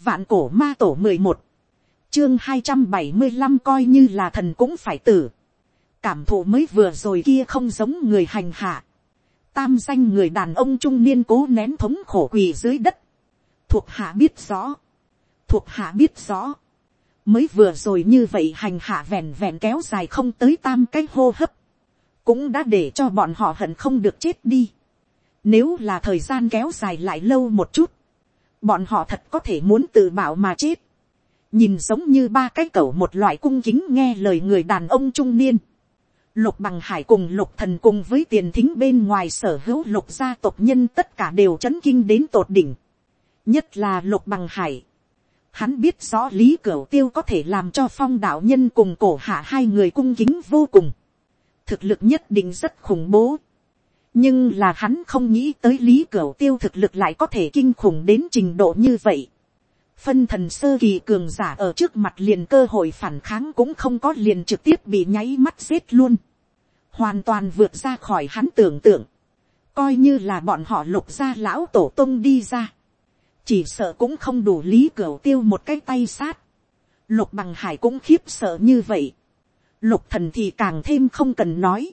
Vạn cổ ma tổ mười một Chương hai trăm bảy mươi 275 coi như là thần cũng phải tử. Cảm thụ mới vừa rồi kia không giống người hành hạ. Tam danh người đàn ông trung niên cố nén thống khổ quỳ dưới đất. Thuộc hạ biết rõ. Thuộc hạ biết rõ. Mới vừa rồi như vậy hành hạ vẹn vẹn kéo dài không tới tam cái hô hấp. Cũng đã để cho bọn họ hận không được chết đi. Nếu là thời gian kéo dài lại lâu một chút bọn họ thật có thể muốn tự bảo mà chết, nhìn giống như ba cái cẩu một loại cung kính nghe lời người đàn ông trung niên. Lục bằng hải cùng lục thần cùng với tiền thính bên ngoài sở hữu lục gia tộc nhân tất cả đều chấn kinh đến tột đỉnh. Nhất là lục bằng hải. Hắn biết rõ lý cửu tiêu có thể làm cho phong đạo nhân cùng cổ hạ hai người cung kính vô cùng. Thực lực nhất định rất khủng bố nhưng là hắn không nghĩ tới lý cửu tiêu thực lực lại có thể kinh khủng đến trình độ như vậy. phân thần sơ kỳ cường giả ở trước mặt liền cơ hội phản kháng cũng không có liền trực tiếp bị nháy mắt giết luôn. hoàn toàn vượt ra khỏi hắn tưởng tượng. coi như là bọn họ lục ra lão tổ tông đi ra. chỉ sợ cũng không đủ lý cửu tiêu một cái tay sát. lục bằng hải cũng khiếp sợ như vậy. lục thần thì càng thêm không cần nói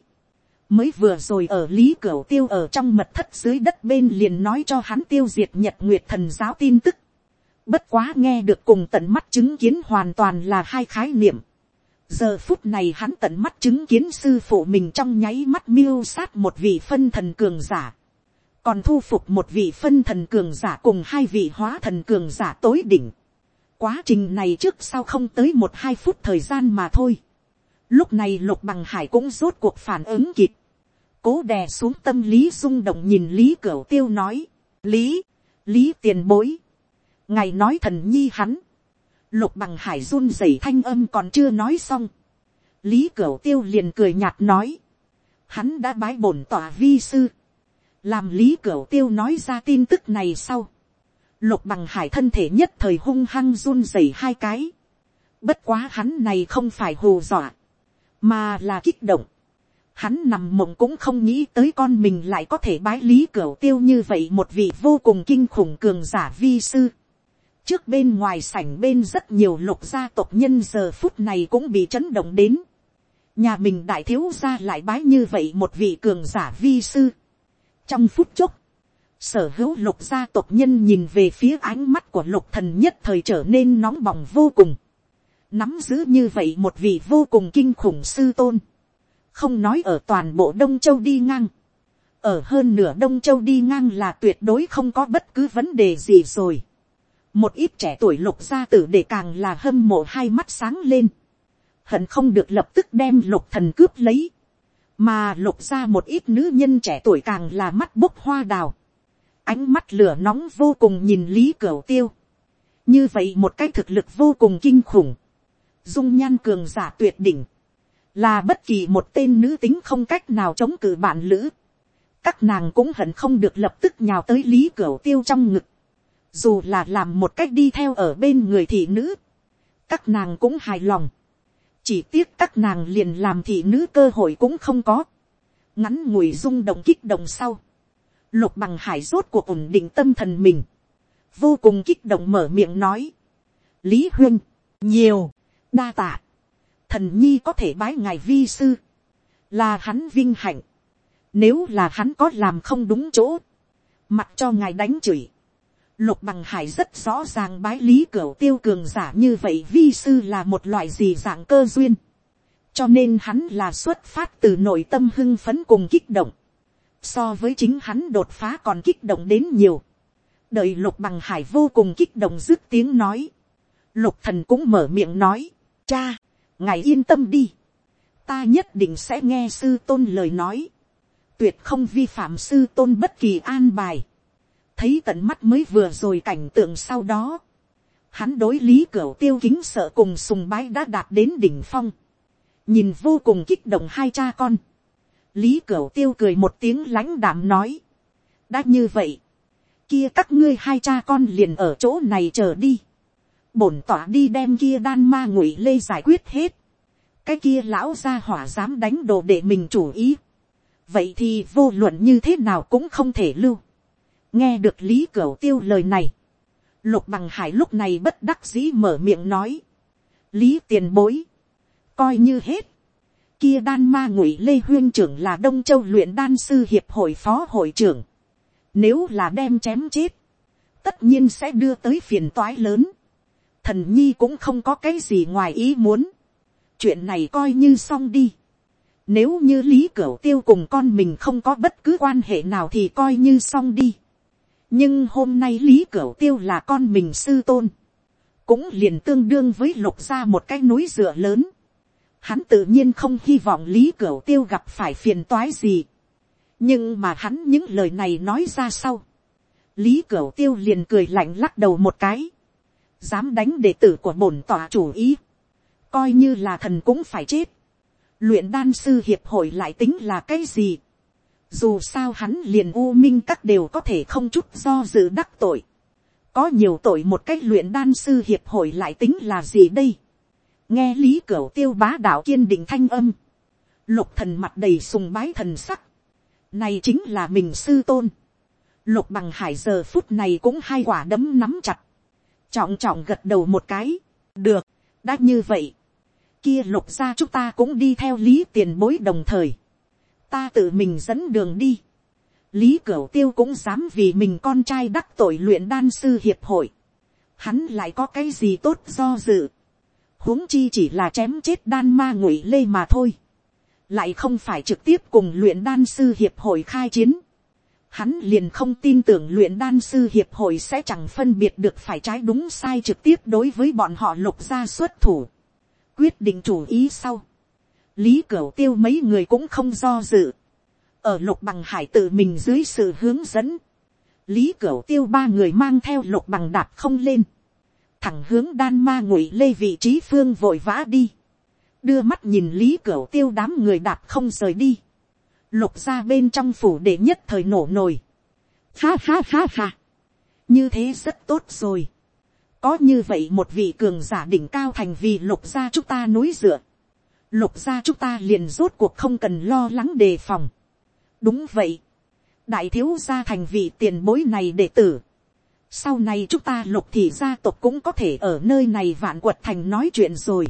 mới vừa rồi ở lý cửu tiêu ở trong mật thất dưới đất bên liền nói cho hắn tiêu diệt nhật nguyệt thần giáo tin tức. Bất quá nghe được cùng tận mắt chứng kiến hoàn toàn là hai khái niệm. Giờ phút này hắn tận mắt chứng kiến sư phụ mình trong nháy mắt miêu sát một vị phân thần cường giả. Còn thu phục một vị phân thần cường giả cùng hai vị hóa thần cường giả tối đỉnh. Quá trình này trước sau không tới một hai phút thời gian mà thôi. Lúc này lục bằng hải cũng rốt cuộc phản ứng kịp. Cố đè xuống tâm lý rung động nhìn lý cửu tiêu nói, lý, lý tiền bối, ngài nói thần nhi hắn, lục bằng hải run rẩy thanh âm còn chưa nói xong, lý cửu tiêu liền cười nhạt nói, hắn đã bái bổn tỏa vi sư, làm lý cửu tiêu nói ra tin tức này sau, lục bằng hải thân thể nhất thời hung hăng run rẩy hai cái, bất quá hắn này không phải hù dọa, mà là kích động, Hắn nằm mộng cũng không nghĩ tới con mình lại có thể bái lý cửa tiêu như vậy một vị vô cùng kinh khủng cường giả vi sư. Trước bên ngoài sảnh bên rất nhiều lục gia tộc nhân giờ phút này cũng bị chấn động đến. Nhà mình đại thiếu gia lại bái như vậy một vị cường giả vi sư. Trong phút chốc, sở hữu lục gia tộc nhân nhìn về phía ánh mắt của lục thần nhất thời trở nên nóng bỏng vô cùng. Nắm giữ như vậy một vị vô cùng kinh khủng sư tôn. Không nói ở toàn bộ đông châu đi ngang, ở hơn nửa đông châu đi ngang là tuyệt đối không có bất cứ vấn đề gì rồi. một ít trẻ tuổi lục gia tử để càng là hâm mộ hai mắt sáng lên, hận không được lập tức đem lục thần cướp lấy, mà lục gia một ít nữ nhân trẻ tuổi càng là mắt bốc hoa đào, ánh mắt lửa nóng vô cùng nhìn lý cửu tiêu, như vậy một cái thực lực vô cùng kinh khủng, dung nhan cường giả tuyệt đỉnh, là bất kỳ một tên nữ tính không cách nào chống cự bạn lữ, các nàng cũng hận không được lập tức nhào tới lý cửa tiêu trong ngực, dù là làm một cách đi theo ở bên người thị nữ, các nàng cũng hài lòng, chỉ tiếc các nàng liền làm thị nữ cơ hội cũng không có, ngắn ngủi rung động kích động sau, lục bằng hải rốt cuộc ổn định tâm thần mình, vô cùng kích động mở miệng nói, lý Huyên nhiều, đa tạ, thần nhi có thể bái ngài vi sư, là hắn vinh hạnh, nếu là hắn có làm không đúng chỗ, mặc cho ngài đánh chửi, lục bằng hải rất rõ ràng bái lý cửa tiêu cường giả như vậy vi sư là một loại gì dạng cơ duyên, cho nên hắn là xuất phát từ nội tâm hưng phấn cùng kích động, so với chính hắn đột phá còn kích động đến nhiều, đợi lục bằng hải vô cùng kích động dứt tiếng nói, lục thần cũng mở miệng nói, cha, ngài yên tâm đi, ta nhất định sẽ nghe sư tôn lời nói, tuyệt không vi phạm sư tôn bất kỳ an bài, thấy tận mắt mới vừa rồi cảnh tượng sau đó, hắn đối lý cửa tiêu kính sợ cùng sùng bái đã đạt đến đỉnh phong, nhìn vô cùng kích động hai cha con, lý cửa tiêu cười một tiếng lãnh đạm nói, đã như vậy, kia các ngươi hai cha con liền ở chỗ này chờ đi, bổn tỏa đi đem kia đan ma ngụy lê giải quyết hết. cái kia lão gia hỏa dám đánh đồ để mình chủ ý. vậy thì vô luận như thế nào cũng không thể lưu. nghe được lý cửu tiêu lời này. Lục bằng hải lúc này bất đắc dĩ mở miệng nói. Lý tiền bối. Coi như hết. Kia đan ma ngụy Lê Huyên trưởng là Đông Châu luyện đan sư hiệp hội phó hội trưởng. Nếu là đem chém chết. Tất nhiên sẽ đưa tới phiền toái lớn. Thần nhi cũng không có cái gì ngoài ý muốn. Chuyện này coi như xong đi. Nếu như Lý Cửu Tiêu cùng con mình không có bất cứ quan hệ nào thì coi như xong đi nhưng hôm nay lý cửu tiêu là con mình sư tôn, cũng liền tương đương với lục ra một cái núi dựa lớn. Hắn tự nhiên không hy vọng lý cửu tiêu gặp phải phiền toái gì. nhưng mà hắn những lời này nói ra sau. lý cửu tiêu liền cười lạnh lắc đầu một cái dám đánh đệ tử của bổn tòa chủ ý. coi như là thần cũng phải chết. luyện đan sư hiệp hội lại tính là cái gì dù sao hắn liền u minh các đều có thể không chút do dự đắc tội. có nhiều tội một cách luyện đan sư hiệp hội lại tính là gì đây. nghe lý cửa tiêu bá đạo kiên định thanh âm. lục thần mặt đầy sùng bái thần sắc. này chính là mình sư tôn. lục bằng hải giờ phút này cũng hai quả đấm nắm chặt trọng trọng gật đầu một cái. được, đã như vậy. kia lục ra chúng ta cũng đi theo lý tiền bối đồng thời ta tự mình dẫn đường đi. lý cửu tiêu cũng dám vì mình con trai đắc tội luyện đan sư hiệp hội. hắn lại có cái gì tốt do dự. huống chi chỉ là chém chết đan ma ngụy lê mà thôi. lại không phải trực tiếp cùng luyện đan sư hiệp hội khai chiến. Hắn liền không tin tưởng luyện đan sư hiệp hội sẽ chẳng phân biệt được phải trái đúng sai trực tiếp đối với bọn họ lục gia xuất thủ. Quyết định chủ ý sau. Lý cửu tiêu mấy người cũng không do dự, ở lục bằng hải tự mình dưới sự hướng dẫn, lý cửu tiêu ba người mang theo lục bằng đạp không lên, thẳng hướng đan ma ngụy lê vị trí phương vội vã đi, đưa mắt nhìn lý cửu tiêu đám người đạp không rời đi, lục ra bên trong phủ để nhất thời nổ nồi, ha ha ha ha, như thế rất tốt rồi, có như vậy một vị cường giả đỉnh cao thành vì lục gia chúng ta núi dựa, lục gia chúng ta liền rốt cuộc không cần lo lắng đề phòng. đúng vậy, đại thiếu gia thành vị tiền bối này đệ tử. sau này chúng ta lục thị gia tộc cũng có thể ở nơi này vạn quật thành nói chuyện rồi.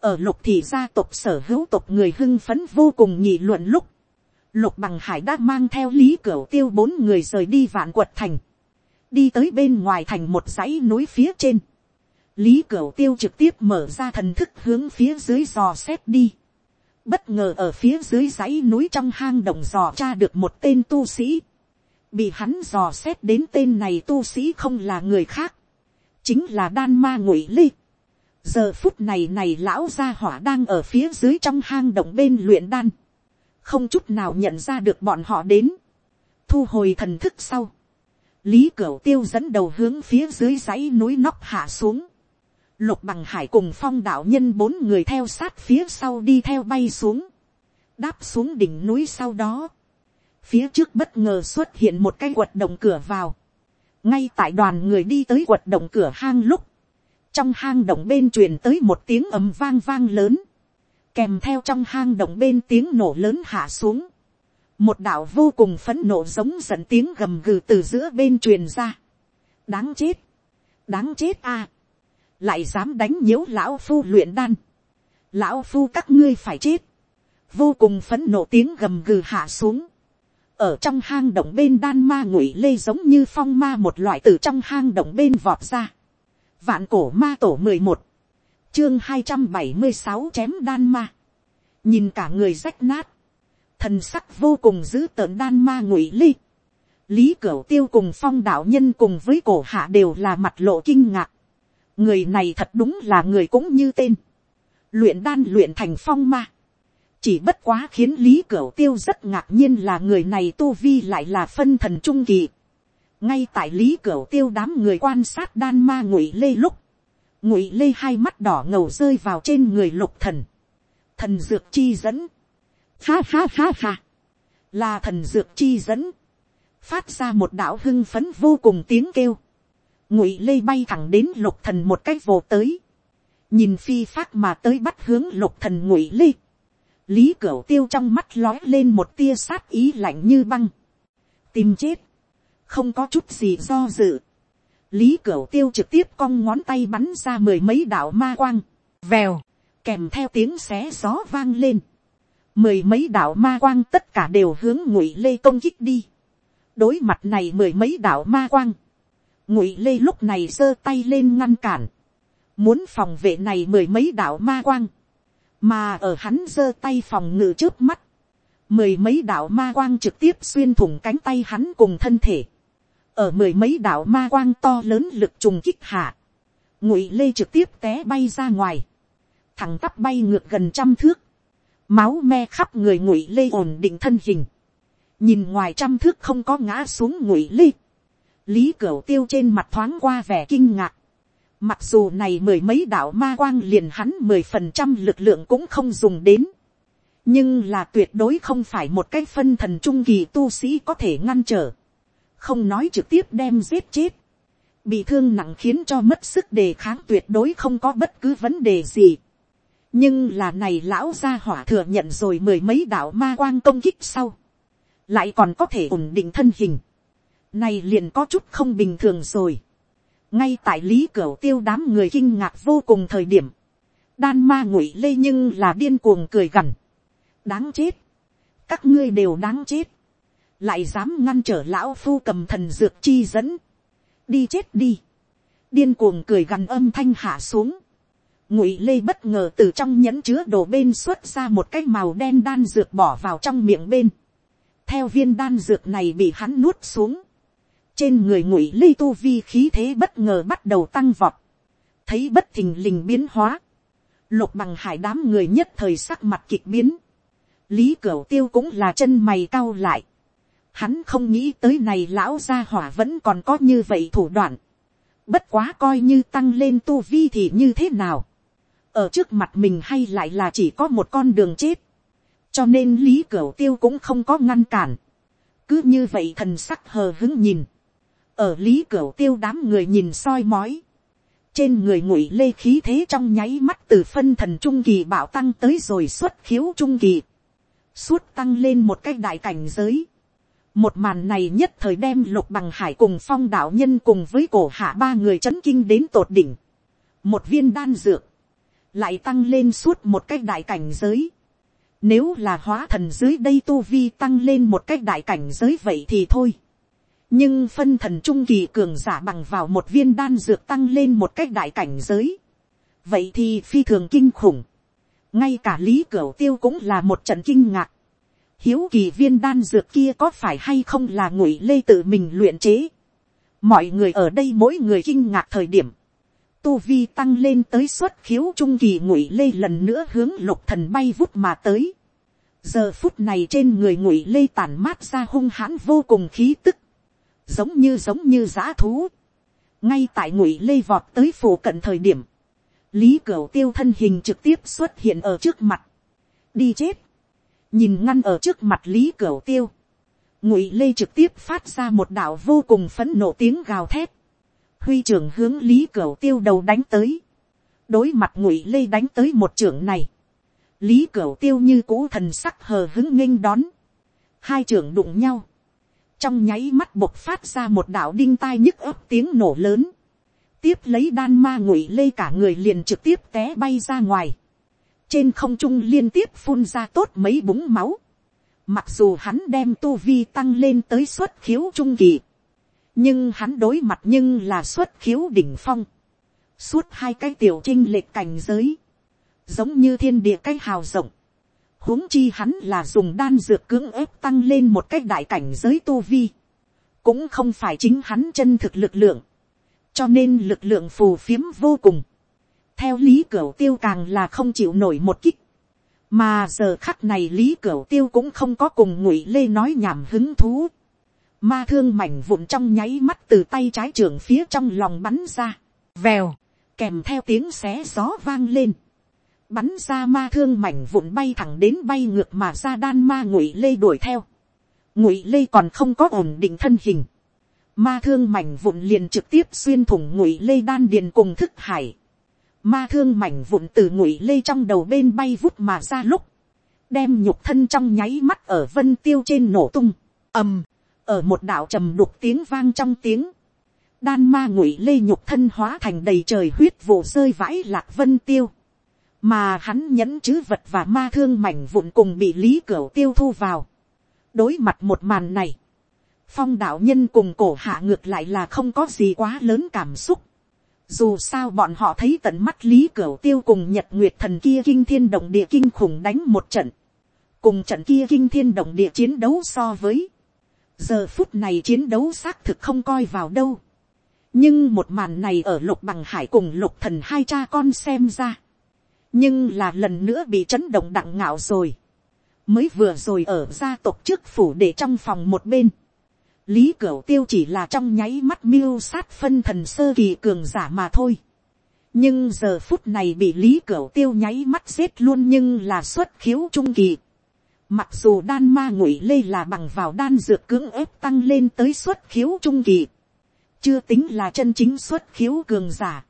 ở lục thị gia tộc sở hữu tộc người hưng phấn vô cùng nhị luận lúc, lục bằng hải đã mang theo lý cửa tiêu bốn người rời đi vạn quật thành, đi tới bên ngoài thành một dãy núi phía trên lý cửu tiêu trực tiếp mở ra thần thức hướng phía dưới dò xét đi. bất ngờ ở phía dưới dãy núi trong hang động dò tra được một tên tu sĩ. bị hắn dò xét đến tên này tu sĩ không là người khác. chính là đan ma ngụy ly giờ phút này này lão gia hỏa đang ở phía dưới trong hang động bên luyện đan không chút nào nhận ra được bọn họ đến. thu hồi thần thức sau. lý cửu tiêu dẫn đầu hướng phía dưới dãy núi nóc hạ xuống Lục bằng hải cùng phong đạo nhân bốn người theo sát phía sau đi theo bay xuống. Đáp xuống đỉnh núi sau đó. Phía trước bất ngờ xuất hiện một cái quật động cửa vào. Ngay tại đoàn người đi tới quật động cửa hang lúc. Trong hang động bên truyền tới một tiếng ầm vang vang lớn. Kèm theo trong hang động bên tiếng nổ lớn hạ xuống. Một đạo vô cùng phấn nộ giống dẫn tiếng gầm gừ từ giữa bên truyền ra. Đáng chết. Đáng chết a lại dám đánh nhiễu lão phu luyện đan, lão phu các ngươi phải chết, vô cùng phấn nộ tiếng gầm gừ hạ xuống, ở trong hang động bên đan ma ngụy lê giống như phong ma một loại từ trong hang động bên vọt ra, vạn cổ ma tổ mười một, chương hai trăm bảy mươi sáu chém đan ma, nhìn cả người rách nát, thần sắc vô cùng dữ tợn đan ma ngụy ly. Lý cửu tiêu cùng phong đạo nhân cùng với cổ hạ đều là mặt lộ kinh ngạc, người này thật đúng là người cũng như tên, luyện đan luyện thành phong ma, chỉ bất quá khiến lý cửu tiêu rất ngạc nhiên là người này tu vi lại là phân thần trung kỳ, ngay tại lý cửu tiêu đám người quan sát đan ma ngụy lê lúc, ngụy lê hai mắt đỏ ngầu rơi vào trên người lục thần, thần dược chi dẫn, ha ha ha ha, là thần dược chi dẫn, phát ra một đạo hưng phấn vô cùng tiếng kêu, ngụy lê bay thẳng đến lục thần một cái vồ tới, nhìn phi phát mà tới bắt hướng lục thần ngụy lê, lý cửu tiêu trong mắt lói lên một tia sát ý lạnh như băng, tìm chết, không có chút gì do dự, lý cửu tiêu trực tiếp cong ngón tay bắn ra mười mấy đạo ma quang, vèo, kèm theo tiếng xé gió vang lên, mười mấy đạo ma quang tất cả đều hướng ngụy lê công kích đi, đối mặt này mười mấy đạo ma quang, ngụy lê lúc này giơ tay lên ngăn cản, muốn phòng vệ này mười mấy đạo ma quang, mà ở hắn giơ tay phòng ngự trước mắt, mười mấy đạo ma quang trực tiếp xuyên thủng cánh tay hắn cùng thân thể, ở mười mấy đạo ma quang to lớn lực trùng kích hạ, ngụy lê trực tiếp té bay ra ngoài, thằng tắp bay ngược gần trăm thước, máu me khắp người ngụy lê ổn định thân hình, nhìn ngoài trăm thước không có ngã xuống ngụy lê, lý cửu tiêu trên mặt thoáng qua vẻ kinh ngạc, mặc dù này mười mấy đạo ma quang liền hắn mười phần trăm lực lượng cũng không dùng đến, nhưng là tuyệt đối không phải một cái phân thần trung kỳ tu sĩ có thể ngăn trở, không nói trực tiếp đem giết chết, bị thương nặng khiến cho mất sức đề kháng tuyệt đối không có bất cứ vấn đề gì. nhưng là này lão gia hỏa thừa nhận rồi mười mấy đạo ma quang công kích sau, lại còn có thể ổn định thân hình, này liền có chút không bình thường rồi. ngay tại lý cửa tiêu đám người kinh ngạc vô cùng thời điểm, đan ma ngụy lê nhưng là điên cuồng cười gằn, đáng chết, các ngươi đều đáng chết, lại dám ngăn trở lão phu cầm thần dược chi dẫn, đi chết đi, điên cuồng cười gằn âm thanh hạ xuống, ngụy lê bất ngờ từ trong nhẫn chứa đồ bên xuất ra một cái màu đen đan dược bỏ vào trong miệng bên, theo viên đan dược này bị hắn nuốt xuống, trên người ngụy lê tu vi khí thế bất ngờ bắt đầu tăng vọt, thấy bất thình lình biến hóa, lục bằng hải đám người nhất thời sắc mặt kịch biến, lý cửu tiêu cũng là chân mày cau lại, Hắn không nghĩ tới này lão gia hỏa vẫn còn có như vậy thủ đoạn. Bất quá coi như tăng lên tu vi thì như thế nào. Ở trước mặt mình hay lại là chỉ có một con đường chết. Cho nên Lý Cửu Tiêu cũng không có ngăn cản. Cứ như vậy thần sắc hờ hứng nhìn. Ở Lý Cửu Tiêu đám người nhìn soi mói. Trên người ngụy lê khí thế trong nháy mắt từ phân thần trung kỳ bảo tăng tới rồi xuất khiếu trung kỳ. Suốt tăng lên một cách đại cảnh giới một màn này nhất thời đem lục bằng hải cùng phong đạo nhân cùng với cổ hạ ba người c h ấ n kinh đến tột đỉnh. một viên đan dược, lại tăng lên suốt một cái đại cảnh giới. nếu là hóa thần dưới đây tu vi tăng lên một cái đại cảnh giới vậy thì thôi. nhưng phân thần trung kỳ cường giả bằng vào một viên đan dược tăng lên một cái đại cảnh giới. vậy thì phi thường kinh khủng. ngay cả lý cửa tiêu cũng là một trận kinh ngạc hiếu kỳ viên đan dược kia có phải hay không là ngụy lê tự mình luyện chế. mọi người ở đây mỗi người kinh ngạc thời điểm, tu vi tăng lên tới suất khiếu trung kỳ ngụy lê lần nữa hướng lục thần bay vút mà tới. giờ phút này trên người ngụy lê tàn mát ra hung hãn vô cùng khí tức, giống như giống như giã thú. ngay tại ngụy lê vọt tới phủ cận thời điểm, lý cửu tiêu thân hình trực tiếp xuất hiện ở trước mặt, đi chết, nhìn ngăn ở trước mặt lý cửu tiêu, ngụy lê trực tiếp phát ra một đạo vô cùng phấn nộ tiếng gào thét, huy trưởng hướng lý cửu tiêu đầu đánh tới, đối mặt ngụy lê đánh tới một trưởng này, lý cửu tiêu như cũ thần sắc hờ hứng nghênh đón, hai trưởng đụng nhau, trong nháy mắt bộc phát ra một đạo đinh tai nhức ấp tiếng nổ lớn, tiếp lấy đan ma ngụy lê cả người liền trực tiếp té bay ra ngoài, trên không trung liên tiếp phun ra tốt mấy búng máu. Mặc dù hắn đem tu vi tăng lên tới xuất khiếu trung kỳ. Nhưng hắn đối mặt nhưng là xuất khiếu đỉnh phong. Suốt hai cái tiểu trinh lệch cảnh giới. Giống như thiên địa cái hào rộng. huống chi hắn là dùng đan dược cưỡng ép tăng lên một cái đại cảnh giới tu vi. Cũng không phải chính hắn chân thực lực lượng. Cho nên lực lượng phù phiếm vô cùng theo lý cửa tiêu càng là không chịu nổi một kích. mà giờ khắc này lý cửa tiêu cũng không có cùng ngụy lê nói nhảm hứng thú. ma thương mảnh vụn trong nháy mắt từ tay trái trưởng phía trong lòng bắn ra. vèo, kèm theo tiếng xé gió vang lên. bắn ra ma thương mảnh vụn bay thẳng đến bay ngược mà ra đan ma ngụy lê đuổi theo. ngụy lê còn không có ổn định thân hình. ma thương mảnh vụn liền trực tiếp xuyên thủng ngụy lê đan điền cùng thức hải ma thương mảnh vụn từ ngụy lê trong đầu bên bay vút mà ra lúc, đem nhục thân trong nháy mắt ở vân tiêu trên nổ tung, ầm, ở một đạo trầm đục tiếng vang trong tiếng, đan ma ngụy lê nhục thân hóa thành đầy trời huyết vụ rơi vãi lạc vân tiêu, mà hắn nhẫn chứ vật và ma thương mảnh vụn cùng bị lý cửa tiêu thu vào. đối mặt một màn này, phong đạo nhân cùng cổ hạ ngược lại là không có gì quá lớn cảm xúc. Dù sao bọn họ thấy tận mắt lý cửu tiêu cùng nhật nguyệt thần kia kinh thiên động địa kinh khủng đánh một trận. Cùng trận kia kinh thiên động địa chiến đấu so với. Giờ phút này chiến đấu xác thực không coi vào đâu. Nhưng một màn này ở lục bằng hải cùng lục thần hai cha con xem ra. Nhưng là lần nữa bị chấn động đặng ngạo rồi. Mới vừa rồi ở gia tộc trước phủ để trong phòng một bên lý cửu tiêu chỉ là trong nháy mắt miêu sát phân thần sơ kỳ cường giả mà thôi. nhưng giờ phút này bị lý cửu tiêu nháy mắt giết luôn nhưng là xuất khiếu trung kỳ. mặc dù đan ma ngụy lê là bằng vào đan dược cưỡng ép tăng lên tới xuất khiếu trung kỳ. chưa tính là chân chính xuất khiếu cường giả.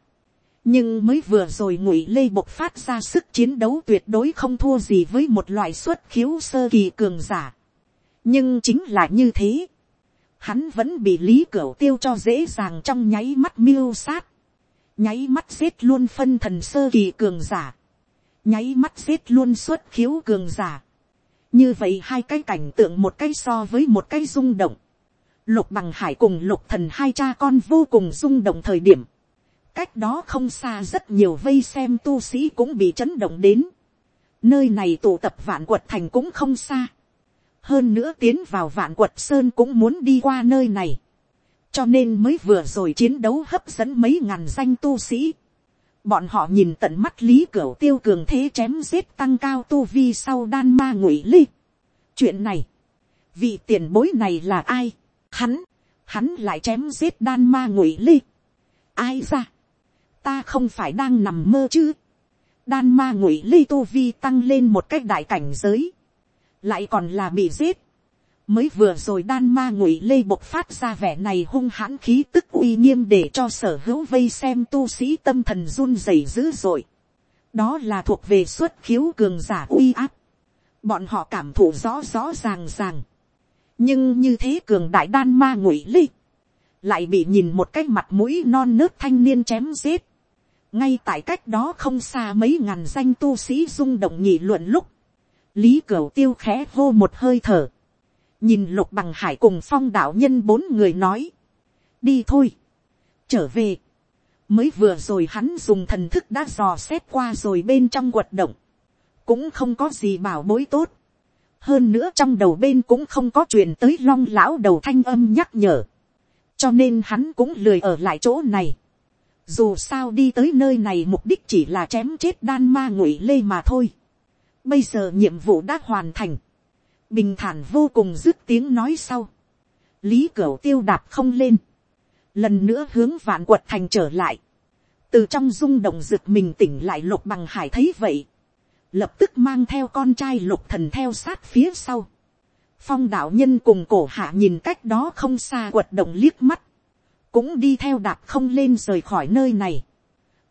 nhưng mới vừa rồi ngụy lê bộc phát ra sức chiến đấu tuyệt đối không thua gì với một loại xuất khiếu sơ kỳ cường giả. nhưng chính là như thế hắn vẫn bị lý cửa tiêu cho dễ dàng trong nháy mắt miêu sát, nháy mắt giết luôn phân thần sơ kỳ cường giả, nháy mắt giết luôn xuất khiếu cường giả. như vậy hai cái cảnh tượng một cái so với một cái rung động, lục bằng hải cùng lục thần hai cha con vô cùng rung động thời điểm, cách đó không xa rất nhiều vây xem tu sĩ cũng bị chấn động đến, nơi này tụ tập vạn quật thành cũng không xa, hơn nữa tiến vào vạn quật sơn cũng muốn đi qua nơi này, cho nên mới vừa rồi chiến đấu hấp dẫn mấy ngàn danh tu sĩ. bọn họ nhìn tận mắt lý cửa tiêu cường thế chém giết tăng cao tu vi sau đan ma ngụy ly. chuyện này, vị tiền bối này là ai, hắn, hắn lại chém giết đan ma ngụy ly. ai ra, ta không phải đang nằm mơ chứ, đan ma ngụy ly tu vi tăng lên một cách đại cảnh giới lại còn là bị giết. mới vừa rồi đan ma ngụy lê bộc phát ra vẻ này hung hãn khí tức uy nghiêm để cho sở hữu vây xem tu sĩ tâm thần run rẩy dữ dội. đó là thuộc về xuất khiếu cường giả uy áp. bọn họ cảm thụ rõ rõ ràng ràng. nhưng như thế cường đại đan ma ngụy lê lại bị nhìn một cái mặt mũi non nớt thanh niên chém giết. ngay tại cách đó không xa mấy ngàn danh tu sĩ rung động nhị luận lúc, lý cửu tiêu khẽ hô một hơi thở, nhìn lục bằng hải cùng phong đạo nhân bốn người nói, đi thôi, trở về, mới vừa rồi hắn dùng thần thức đã dò xét qua rồi bên trong quật động, cũng không có gì bảo bối tốt, hơn nữa trong đầu bên cũng không có chuyện tới long lão đầu thanh âm nhắc nhở, cho nên hắn cũng lười ở lại chỗ này, dù sao đi tới nơi này mục đích chỉ là chém chết đan ma ngụy lê mà thôi, Bây giờ nhiệm vụ đã hoàn thành. Bình thản vô cùng dứt tiếng nói sau. Lý Cửu tiêu đạp không lên. Lần nữa hướng vạn quật thành trở lại. Từ trong rung động rực mình tỉnh lại lục bằng hải thấy vậy. Lập tức mang theo con trai lục thần theo sát phía sau. Phong đạo nhân cùng cổ hạ nhìn cách đó không xa quật động liếc mắt. Cũng đi theo đạp không lên rời khỏi nơi này.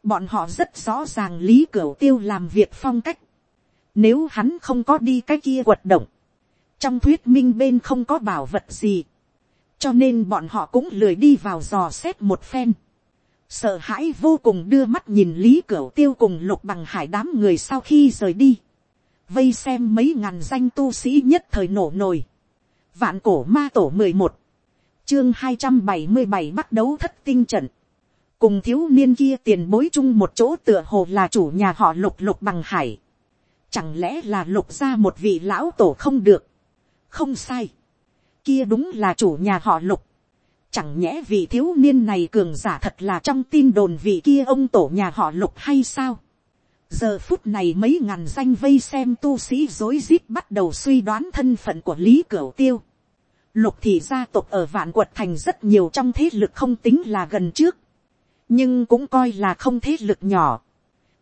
Bọn họ rất rõ ràng Lý Cửu Tiêu làm việc phong cách. Nếu hắn không có đi cái kia quật động. Trong thuyết minh bên không có bảo vật gì. Cho nên bọn họ cũng lười đi vào dò xét một phen. Sợ hãi vô cùng đưa mắt nhìn Lý Cửu Tiêu cùng lục bằng hải đám người sau khi rời đi. Vây xem mấy ngàn danh tu sĩ nhất thời nổ nồi Vạn cổ ma tổ mười một Chương hai trăm bảy mươi bảy bắt đấu thất tinh trận cùng thiếu niên kia tiền bối chung một chỗ tựa hồ là chủ nhà họ lục lục bằng hải. Chẳng lẽ là lục ra một vị lão tổ không được. Không sai. Kia đúng là chủ nhà họ lục. Chẳng nhẽ vị thiếu niên này cường giả thật là trong tin đồn vị kia ông tổ nhà họ lục hay sao. Giờ phút này mấy ngàn danh vây xem tu sĩ dối rít bắt đầu suy đoán thân phận của Lý Cửu Tiêu. Lục thị gia tộc ở vạn quật thành rất nhiều trong thế lực không tính là gần trước. Nhưng cũng coi là không thế lực nhỏ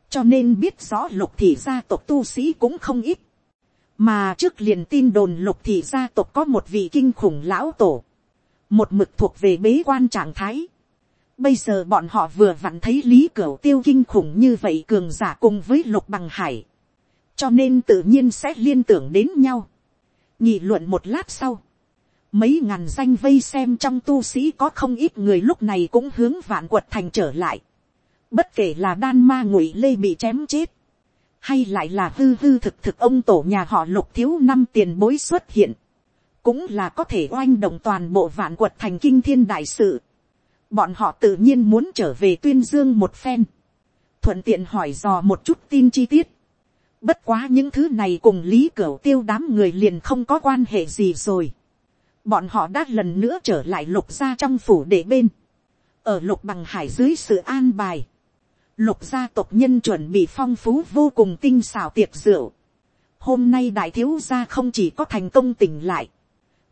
cho nên biết rõ lục thị gia tộc tu sĩ cũng không ít, mà trước liền tin đồn lục thị gia tộc có một vị kinh khủng lão tổ, một mực thuộc về bế quan trạng thái. Bây giờ bọn họ vừa vặn thấy lý cửu tiêu kinh khủng như vậy cường giả cùng với lục bằng hải, cho nên tự nhiên sẽ liên tưởng đến nhau. nhị luận một lát sau, mấy ngàn danh vây xem trong tu sĩ có không ít người lúc này cũng hướng vạn quật thành trở lại. Bất kể là đan ma ngụy lê bị chém chết, hay lại là hư hư thực thực ông tổ nhà họ lục thiếu năm tiền bối xuất hiện, cũng là có thể oanh động toàn bộ vạn quật thành kinh thiên đại sự. Bọn họ tự nhiên muốn trở về tuyên dương một phen, thuận tiện hỏi dò một chút tin chi tiết. Bất quá những thứ này cùng lý cửa tiêu đám người liền không có quan hệ gì rồi. Bọn họ đã lần nữa trở lại lục gia trong phủ để bên. Ở lục bằng hải dưới sự an bài. Lục gia tộc nhân chuẩn bị phong phú vô cùng tinh xảo tiệc rượu. Hôm nay đại thiếu gia không chỉ có thành công tỉnh lại.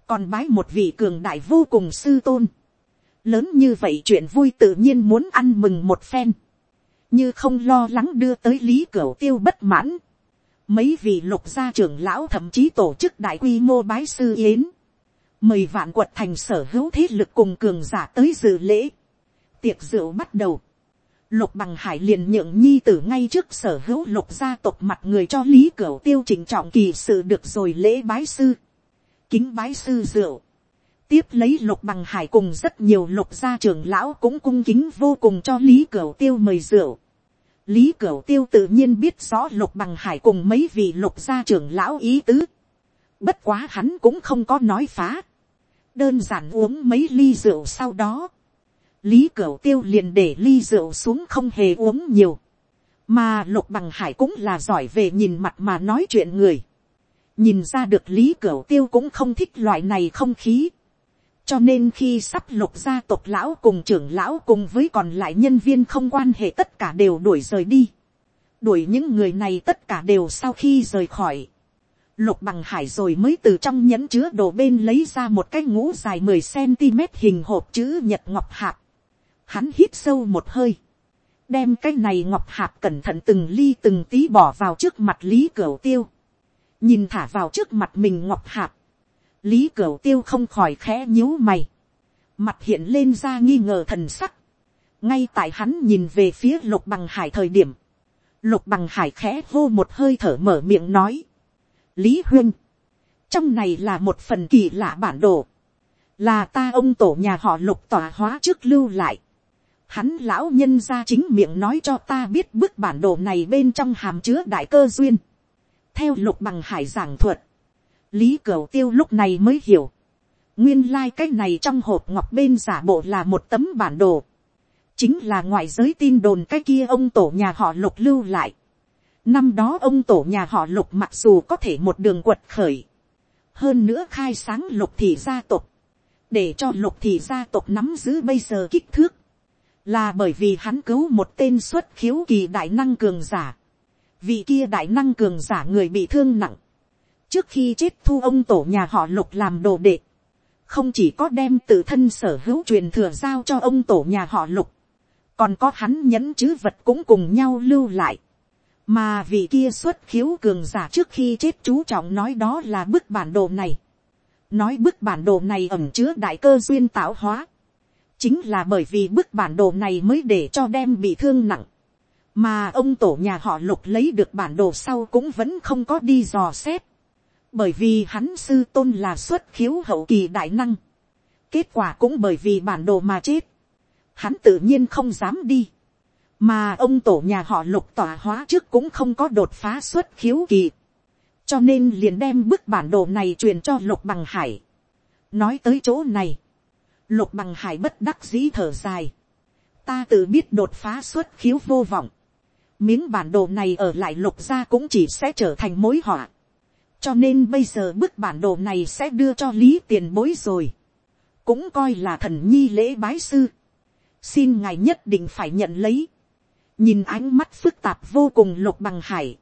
Còn bái một vị cường đại vô cùng sư tôn. Lớn như vậy chuyện vui tự nhiên muốn ăn mừng một phen. Như không lo lắng đưa tới lý cửu tiêu bất mãn mấy vị lục gia trưởng lão thậm chí tổ chức đại quy mô bái sư yến, mời vạn quật thành sở hữu thế lực cùng cường giả tới dự lễ, tiệc rượu bắt đầu, lục bằng hải liền nhượng nhi tử ngay trước sở hữu lục gia tộc mặt người cho lý cửu tiêu chỉnh trọng kỳ sự được rồi lễ bái sư, kính bái sư rượu, tiếp lấy lục bằng hải cùng rất nhiều lục gia trưởng lão cũng cung kính vô cùng cho lý cửu tiêu mời rượu, Lý Cửu Tiêu tự nhiên biết rõ Lục Bằng Hải cùng mấy vị lục gia trưởng lão ý tứ. Bất quá hắn cũng không có nói phá. Đơn giản uống mấy ly rượu sau đó. Lý Cửu Tiêu liền để ly rượu xuống không hề uống nhiều. Mà Lục Bằng Hải cũng là giỏi về nhìn mặt mà nói chuyện người. Nhìn ra được Lý Cửu Tiêu cũng không thích loại này không khí cho nên khi sắp lục gia tộc lão cùng trưởng lão cùng với còn lại nhân viên không quan hệ tất cả đều đuổi rời đi. đuổi những người này tất cả đều sau khi rời khỏi. lục bằng hải rồi mới từ trong nhẫn chứa đồ bên lấy ra một cái ngũ dài mười cm hình hộp chữ nhật ngọc hạt hắn hít sâu một hơi. đem cái này ngọc hạp cẩn thận từng ly từng tí bỏ vào trước mặt lý cửa tiêu. nhìn thả vào trước mặt mình ngọc hạp. Lý cửa tiêu không khỏi khẽ nhíu mày, mặt hiện lên ra nghi ngờ thần sắc, ngay tại hắn nhìn về phía lục bằng hải thời điểm, lục bằng hải khẽ hô một hơi thở mở miệng nói, lý huyên, trong này là một phần kỳ lạ bản đồ, là ta ông tổ nhà họ lục tỏa hóa trước lưu lại, hắn lão nhân ra chính miệng nói cho ta biết bức bản đồ này bên trong hàm chứa đại cơ duyên, theo lục bằng hải giảng thuật, lý cửu tiêu lúc này mới hiểu, nguyên lai、like、cái này trong hộp ngọc bên giả bộ là một tấm bản đồ, chính là ngoại giới tin đồn cái kia ông tổ nhà họ lục lưu lại. năm đó ông tổ nhà họ lục mặc dù có thể một đường quật khởi, hơn nữa khai sáng lục thị gia tộc, để cho lục thị gia tộc nắm giữ bây giờ kích thước, là bởi vì hắn cứu một tên xuất khiếu kỳ đại năng cường giả, vị kia đại năng cường giả người bị thương nặng, trước khi chết thu ông tổ nhà họ lục làm đồ đệ, không chỉ có đem tự thân sở hữu truyền thừa giao cho ông tổ nhà họ lục, còn có hắn nhẫn chứ vật cũng cùng nhau lưu lại, mà vị kia xuất khiếu cường giả trước khi chết chú trọng nói đó là bức bản đồ này, nói bức bản đồ này ẩm chứa đại cơ duyên tạo hóa, chính là bởi vì bức bản đồ này mới để cho đem bị thương nặng, mà ông tổ nhà họ lục lấy được bản đồ sau cũng vẫn không có đi dò xét, bởi vì hắn sư tôn là xuất khiếu hậu kỳ đại năng, kết quả cũng bởi vì bản đồ mà chết, hắn tự nhiên không dám đi, mà ông tổ nhà họ lục tỏa hóa trước cũng không có đột phá xuất khiếu kỳ, cho nên liền đem bức bản đồ này truyền cho lục bằng hải. nói tới chỗ này, lục bằng hải bất đắc dĩ thở dài, ta tự biết đột phá xuất khiếu vô vọng, miếng bản đồ này ở lại lục gia cũng chỉ sẽ trở thành mối họa. Cho nên bây giờ bức bản đồ này sẽ đưa cho lý tiền bối rồi, cũng coi là thần nhi lễ bái sư, xin ngài nhất định phải nhận lấy, nhìn ánh mắt phức tạp vô cùng lục bằng hải,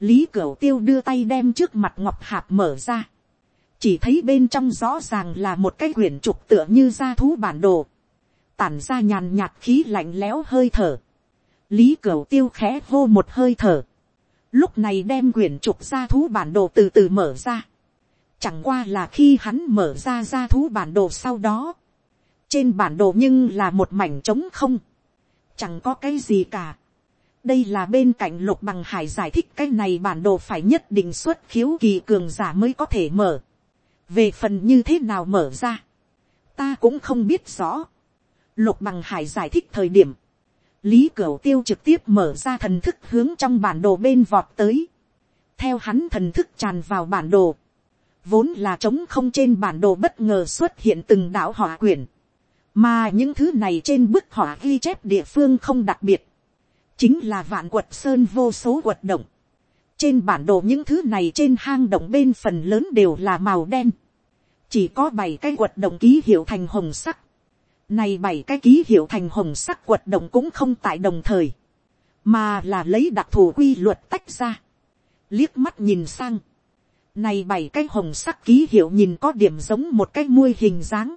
lý cửu tiêu đưa tay đem trước mặt ngọc hạp mở ra, chỉ thấy bên trong rõ ràng là một cái quyển trục tựa như da thú bản đồ, tản ra nhàn nhạt khí lạnh lẽo hơi thở, lý cửu tiêu khẽ hô một hơi thở, lúc này đem quyển trục gia thú bản đồ từ từ mở ra. Chẳng qua là khi hắn mở ra gia thú bản đồ sau đó. Trên bản đồ nhưng là một mảnh trống không. Chẳng có cái gì cả. Đây là bên cạnh lục bằng hải giải thích cái này bản đồ phải nhất định xuất khiếu kỳ cường giả mới có thể mở về phần như thế nào mở ra, ta cũng không biết rõ. lục bằng hải giải thích thời điểm, lý cửu tiêu trực tiếp mở ra thần thức hướng trong bản đồ bên vọt tới, theo hắn thần thức tràn vào bản đồ, vốn là trống không trên bản đồ bất ngờ xuất hiện từng đảo hỏa quyển, mà những thứ này trên bức họa ghi chép địa phương không đặc biệt, chính là vạn quật sơn vô số quật động trên bản đồ những thứ này trên hang động bên phần lớn đều là màu đen, chỉ có bảy cái quật động ký hiệu thành hồng sắc, này bảy cái ký hiệu thành hồng sắc quật động cũng không tại đồng thời, mà là lấy đặc thù quy luật tách ra, liếc mắt nhìn sang, này bảy cái hồng sắc ký hiệu nhìn có điểm giống một cái muôi hình dáng,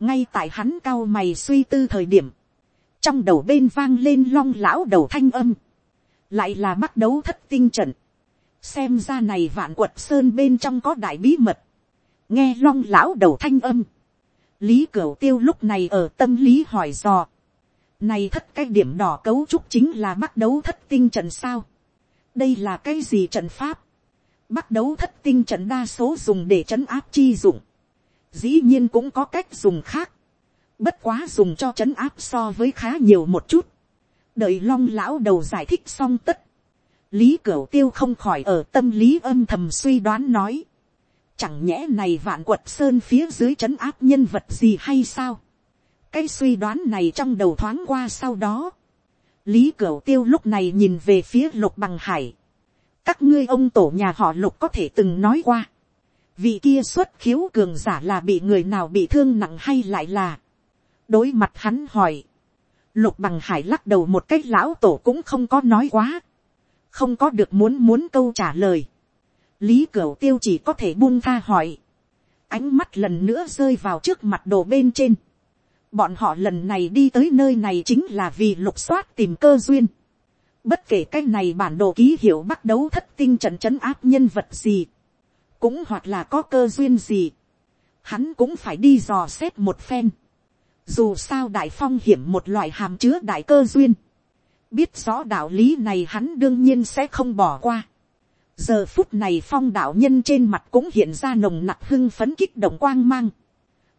ngay tại hắn cao mày suy tư thời điểm, trong đầu bên vang lên long lão đầu thanh âm, lại là bắt đấu thất tinh trận, xem ra này vạn quật sơn bên trong có đại bí mật, nghe long lão đầu thanh âm, lý cửu tiêu lúc này ở tâm lý hỏi dò, này thất cái điểm đỏ cấu trúc chính là bắt đấu thất tinh trận sao, đây là cái gì trận pháp, bắt đấu thất tinh trận đa số dùng để trấn áp chi dụng, dĩ nhiên cũng có cách dùng khác, bất quá dùng cho trấn áp so với khá nhiều một chút, đợi long lão đầu giải thích xong tất, lý cửu tiêu không khỏi ở tâm lý âm thầm suy đoán nói, chẳng nhẽ này vạn quật sơn phía dưới trấn áp nhân vật gì hay sao, cái suy đoán này trong đầu thoáng qua sau đó, lý cửu tiêu lúc này nhìn về phía lục bằng hải, các ngươi ông tổ nhà họ lục có thể từng nói qua, vị kia xuất khiếu cường giả là bị người nào bị thương nặng hay lại là, đối mặt hắn hỏi, lục bằng hải lắc đầu một cách lão tổ cũng không có nói quá, không có được muốn muốn câu trả lời, lý cửu tiêu chỉ có thể buông tha hỏi, ánh mắt lần nữa rơi vào trước mặt đồ bên trên, bọn họ lần này đi tới nơi này chính là vì lục soát tìm cơ duyên, bất kể cái này bản đồ ký hiệu bắt đấu thất tinh trận c áp nhân vật gì, cũng hoặc là có cơ duyên gì, hắn cũng phải đi dò xét một phen. Dù sao đại phong hiểm một loại hàm chứa đại cơ duyên, biết rõ đạo lý này hắn đương nhiên sẽ không bỏ qua. giờ phút này phong đạo nhân trên mặt cũng hiện ra nồng nặc hưng phấn kích động quang mang.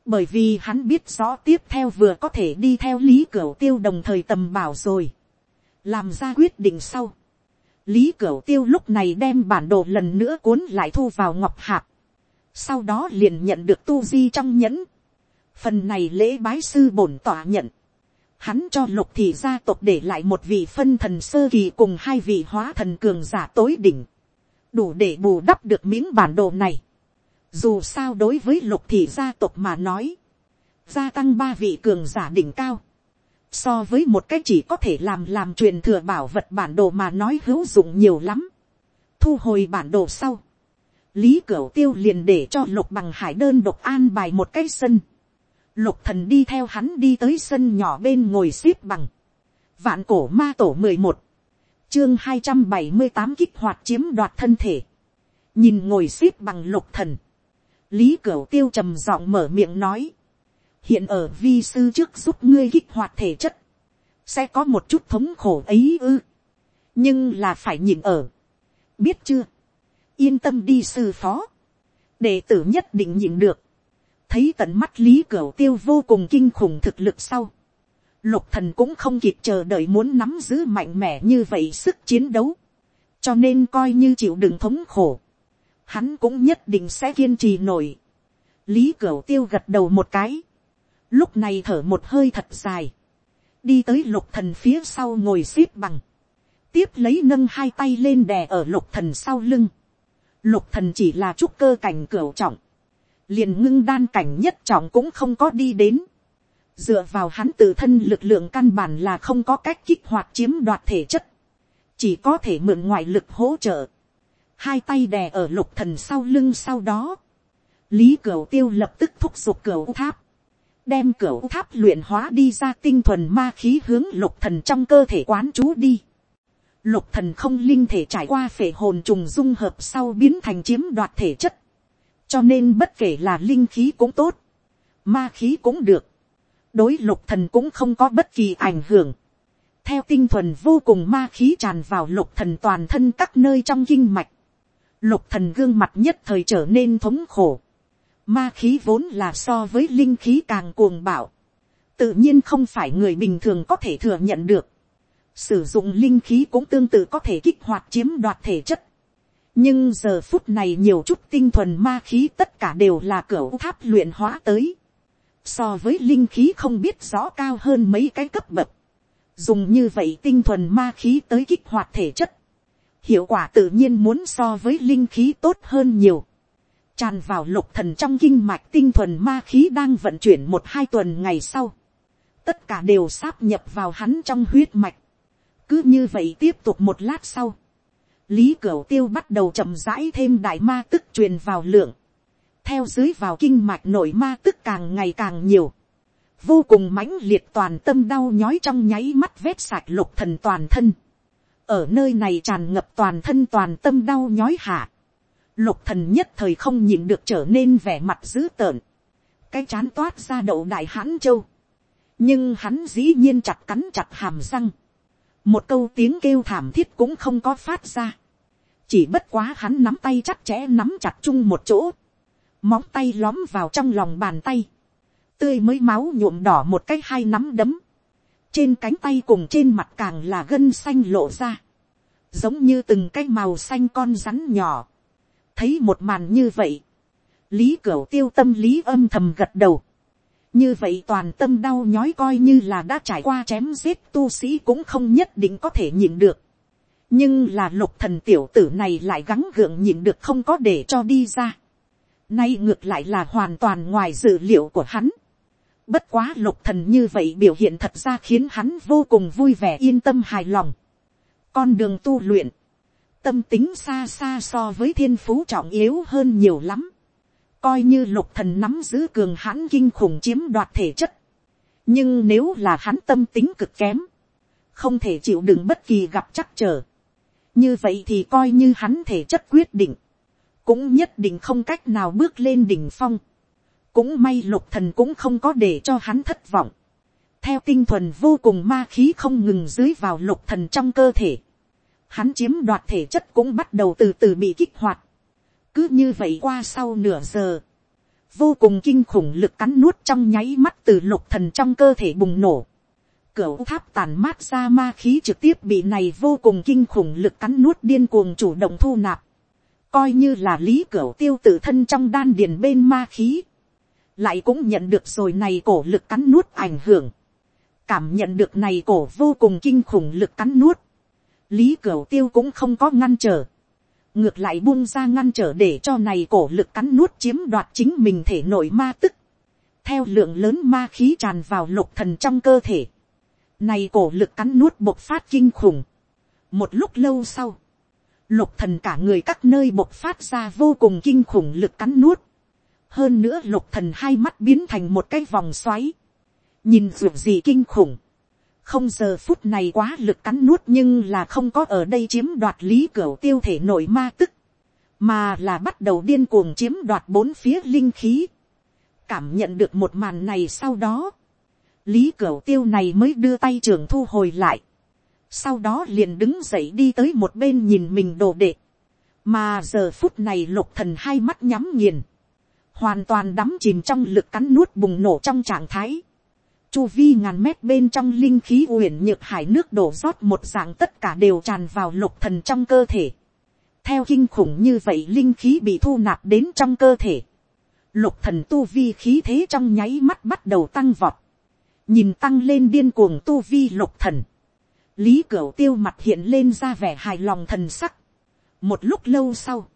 bởi vì hắn biết rõ tiếp theo vừa có thể đi theo lý cửa tiêu đồng thời tầm bảo rồi. làm ra quyết định sau lý cửu tiêu lúc này đem bản đồ lần nữa cuốn lại thu vào ngọc hạp. sau đó liền nhận được tu di trong nhẫn. phần này lễ bái sư bổn tỏa nhận hắn cho lục thị gia tộc để lại một vị phân thần sơ kỳ cùng hai vị hóa thần cường giả tối đỉnh. đủ để bù đắp được miếng bản đồ này. dù sao đối với lục thị gia tộc mà nói, gia tăng ba vị cường giả đỉnh cao so với một cái chỉ có thể làm làm truyền thừa bảo vật bản đồ mà nói hữu dụng nhiều lắm. thu hồi bản đồ sau, lý cửu tiêu liền để cho lục bằng hải đơn độc an bài một cái sân lục thần đi theo hắn đi tới sân nhỏ bên ngồi xếp bằng. vạn cổ ma tổ mười một, chương hai trăm bảy mươi tám kích hoạt chiếm đoạt thân thể. nhìn ngồi xếp bằng lục thần. lý cửu tiêu trầm giọng mở miệng nói. Hiện ở vi sư trước giúp ngươi kích hoạt thể chất, sẽ có một chút thống khổ ấy ư, nhưng là phải nhìn ở, biết chưa, yên tâm đi sư phó, đệ tử nhất định nhìn được, thấy tận mắt lý cửu tiêu vô cùng kinh khủng thực lực sau, lục thần cũng không kịp chờ đợi muốn nắm giữ mạnh mẽ như vậy sức chiến đấu, cho nên coi như chịu đựng thống khổ, hắn cũng nhất định sẽ kiên trì nổi. lý cửu tiêu gật đầu một cái, lúc này thở một hơi thật dài, đi tới lục thần phía sau ngồi xếp bằng, tiếp lấy nâng hai tay lên đè ở lục thần sau lưng, lục thần chỉ là trúc cơ cảnh cửu trọng, liền ngưng đan cảnh nhất trọng cũng không có đi đến, dựa vào hắn tự thân lực lượng căn bản là không có cách kích hoạt chiếm đoạt thể chất, chỉ có thể mượn ngoại lực hỗ trợ, hai tay đè ở lục thần sau lưng sau đó, lý cửu tiêu lập tức thúc giục cửu tháp, đem cửu tháp luyện hóa đi ra tinh thuần ma khí hướng lục thần trong cơ thể quán chú đi. Lục thần không linh thể trải qua phệ hồn trùng dung hợp sau biến thành chiếm đoạt thể chất. Cho nên bất kể là linh khí cũng tốt, ma khí cũng được. Đối lục thần cũng không có bất kỳ ảnh hưởng. Theo tinh thuần vô cùng ma khí tràn vào lục thần toàn thân các nơi trong kinh mạch. Lục thần gương mặt nhất thời trở nên thống khổ Ma khí vốn là so với linh khí càng cuồng bạo. Tự nhiên không phải người bình thường có thể thừa nhận được. Sử dụng linh khí cũng tương tự có thể kích hoạt chiếm đoạt thể chất. Nhưng giờ phút này nhiều chút tinh thuần ma khí tất cả đều là cửa tháp luyện hóa tới. So với linh khí không biết rõ cao hơn mấy cái cấp bậc. Dùng như vậy tinh thuần ma khí tới kích hoạt thể chất. Hiệu quả tự nhiên muốn so với linh khí tốt hơn nhiều tràn vào lục thần trong kinh mạch tinh thuần ma khí đang vận chuyển một hai tuần ngày sau, tất cả đều sáp nhập vào hắn trong huyết mạch, cứ như vậy tiếp tục một lát sau, lý cửu tiêu bắt đầu chậm rãi thêm đại ma tức truyền vào lượng, theo dưới vào kinh mạch nội ma tức càng ngày càng nhiều, vô cùng mãnh liệt toàn tâm đau nhói trong nháy mắt vết sạch lục thần toàn thân, ở nơi này tràn ngập toàn thân toàn tâm đau nhói hạ, lục thần nhất thời không nhìn được trở nên vẻ mặt dữ tợn, cái chán toát ra đậu đại hãn châu, nhưng hắn dĩ nhiên chặt cắn chặt hàm răng, một câu tiếng kêu thảm thiết cũng không có phát ra, chỉ bất quá hắn nắm tay chắc chẽ nắm chặt chung một chỗ, móng tay lóm vào trong lòng bàn tay, tươi mới máu nhuộm đỏ một cái hai nắm đấm, trên cánh tay cùng trên mặt càng là gân xanh lộ ra, giống như từng cái màu xanh con rắn nhỏ, thấy một màn như vậy, lý cửa tiêu tâm lý âm thầm gật đầu, như vậy toàn tâm đau nhói coi như là đã trải qua chém giết tu sĩ cũng không nhất định có thể nhịn được nhưng là lục thần tiểu tử này lại gắng gượng nhịn được không có để cho đi ra. nay ngược lại là hoàn toàn ngoài dự liệu của hắn. bất quá lục thần như vậy biểu hiện thật ra khiến hắn vô cùng vui vẻ yên tâm hài lòng. con đường tu luyện, tâm tính xa xa so với thiên phú trọng yếu hơn nhiều lắm coi như lục thần nắm giữ cường hãn kinh khủng chiếm đoạt thể chất. nhưng nếu là hắn tâm tính cực kém, không thể chịu đựng bất kỳ gặp chắc trở như vậy thì coi như hắn thể chất quyết định, cũng nhất định không cách nào bước lên đỉnh phong. cũng may lục thần cũng không có để cho hắn thất vọng. theo tinh thuần vô cùng ma khí không ngừng dưới vào lục thần trong cơ thể. hắn chiếm đoạt thể chất cũng bắt đầu từ từ bị kích hoạt cứ như vậy qua sau nửa giờ, vô cùng kinh khủng lực cắn nuốt trong nháy mắt từ lục thần trong cơ thể bùng nổ cửa tháp tàn mát ra ma khí trực tiếp bị này vô cùng kinh khủng lực cắn nuốt điên cuồng chủ động thu nạp. Coi như là lý cửa tiêu tự thân trong đan điền bên ma khí. Lại cũng nhận được rồi này cổ lực cắn nuốt ảnh hưởng. Cảm nhận được này cổ vô cùng kinh khủng lực cắn nuốt. Lý cửa tiêu cũng không có ngăn trở ngược lại buông ra ngăn trở để cho này cổ lực cắn nuốt chiếm đoạt chính mình thể nội ma tức, theo lượng lớn ma khí tràn vào lục thần trong cơ thể, này cổ lực cắn nuốt bộc phát kinh khủng, một lúc lâu sau, lục thần cả người các nơi bộc phát ra vô cùng kinh khủng lực cắn nuốt, hơn nữa lục thần hai mắt biến thành một cái vòng xoáy, nhìn dù gì kinh khủng, không giờ phút này quá lực cắn nuốt nhưng là không có ở đây chiếm đoạt lý cửa tiêu thể nội ma tức, mà là bắt đầu điên cuồng chiếm đoạt bốn phía linh khí. cảm nhận được một màn này sau đó, lý cửu tiêu này mới đưa tay trường thu hồi lại, sau đó liền đứng dậy đi tới một bên nhìn mình đồ đệ, mà giờ phút này lục thần hai mắt nhắm nghiền, hoàn toàn đắm chìm trong lực cắn nuốt bùng nổ trong trạng thái chu vi ngàn mét bên trong linh khí uyển nhược hải nước đổ rót một dạng tất cả đều tràn vào lục thần trong cơ thể. theo kinh khủng như vậy linh khí bị thu nạp đến trong cơ thể. lục thần tu vi khí thế trong nháy mắt bắt đầu tăng vọt nhìn tăng lên điên cuồng tu vi lục thần. lý cửu tiêu mặt hiện lên ra vẻ hài lòng thần sắc. một lúc lâu sau,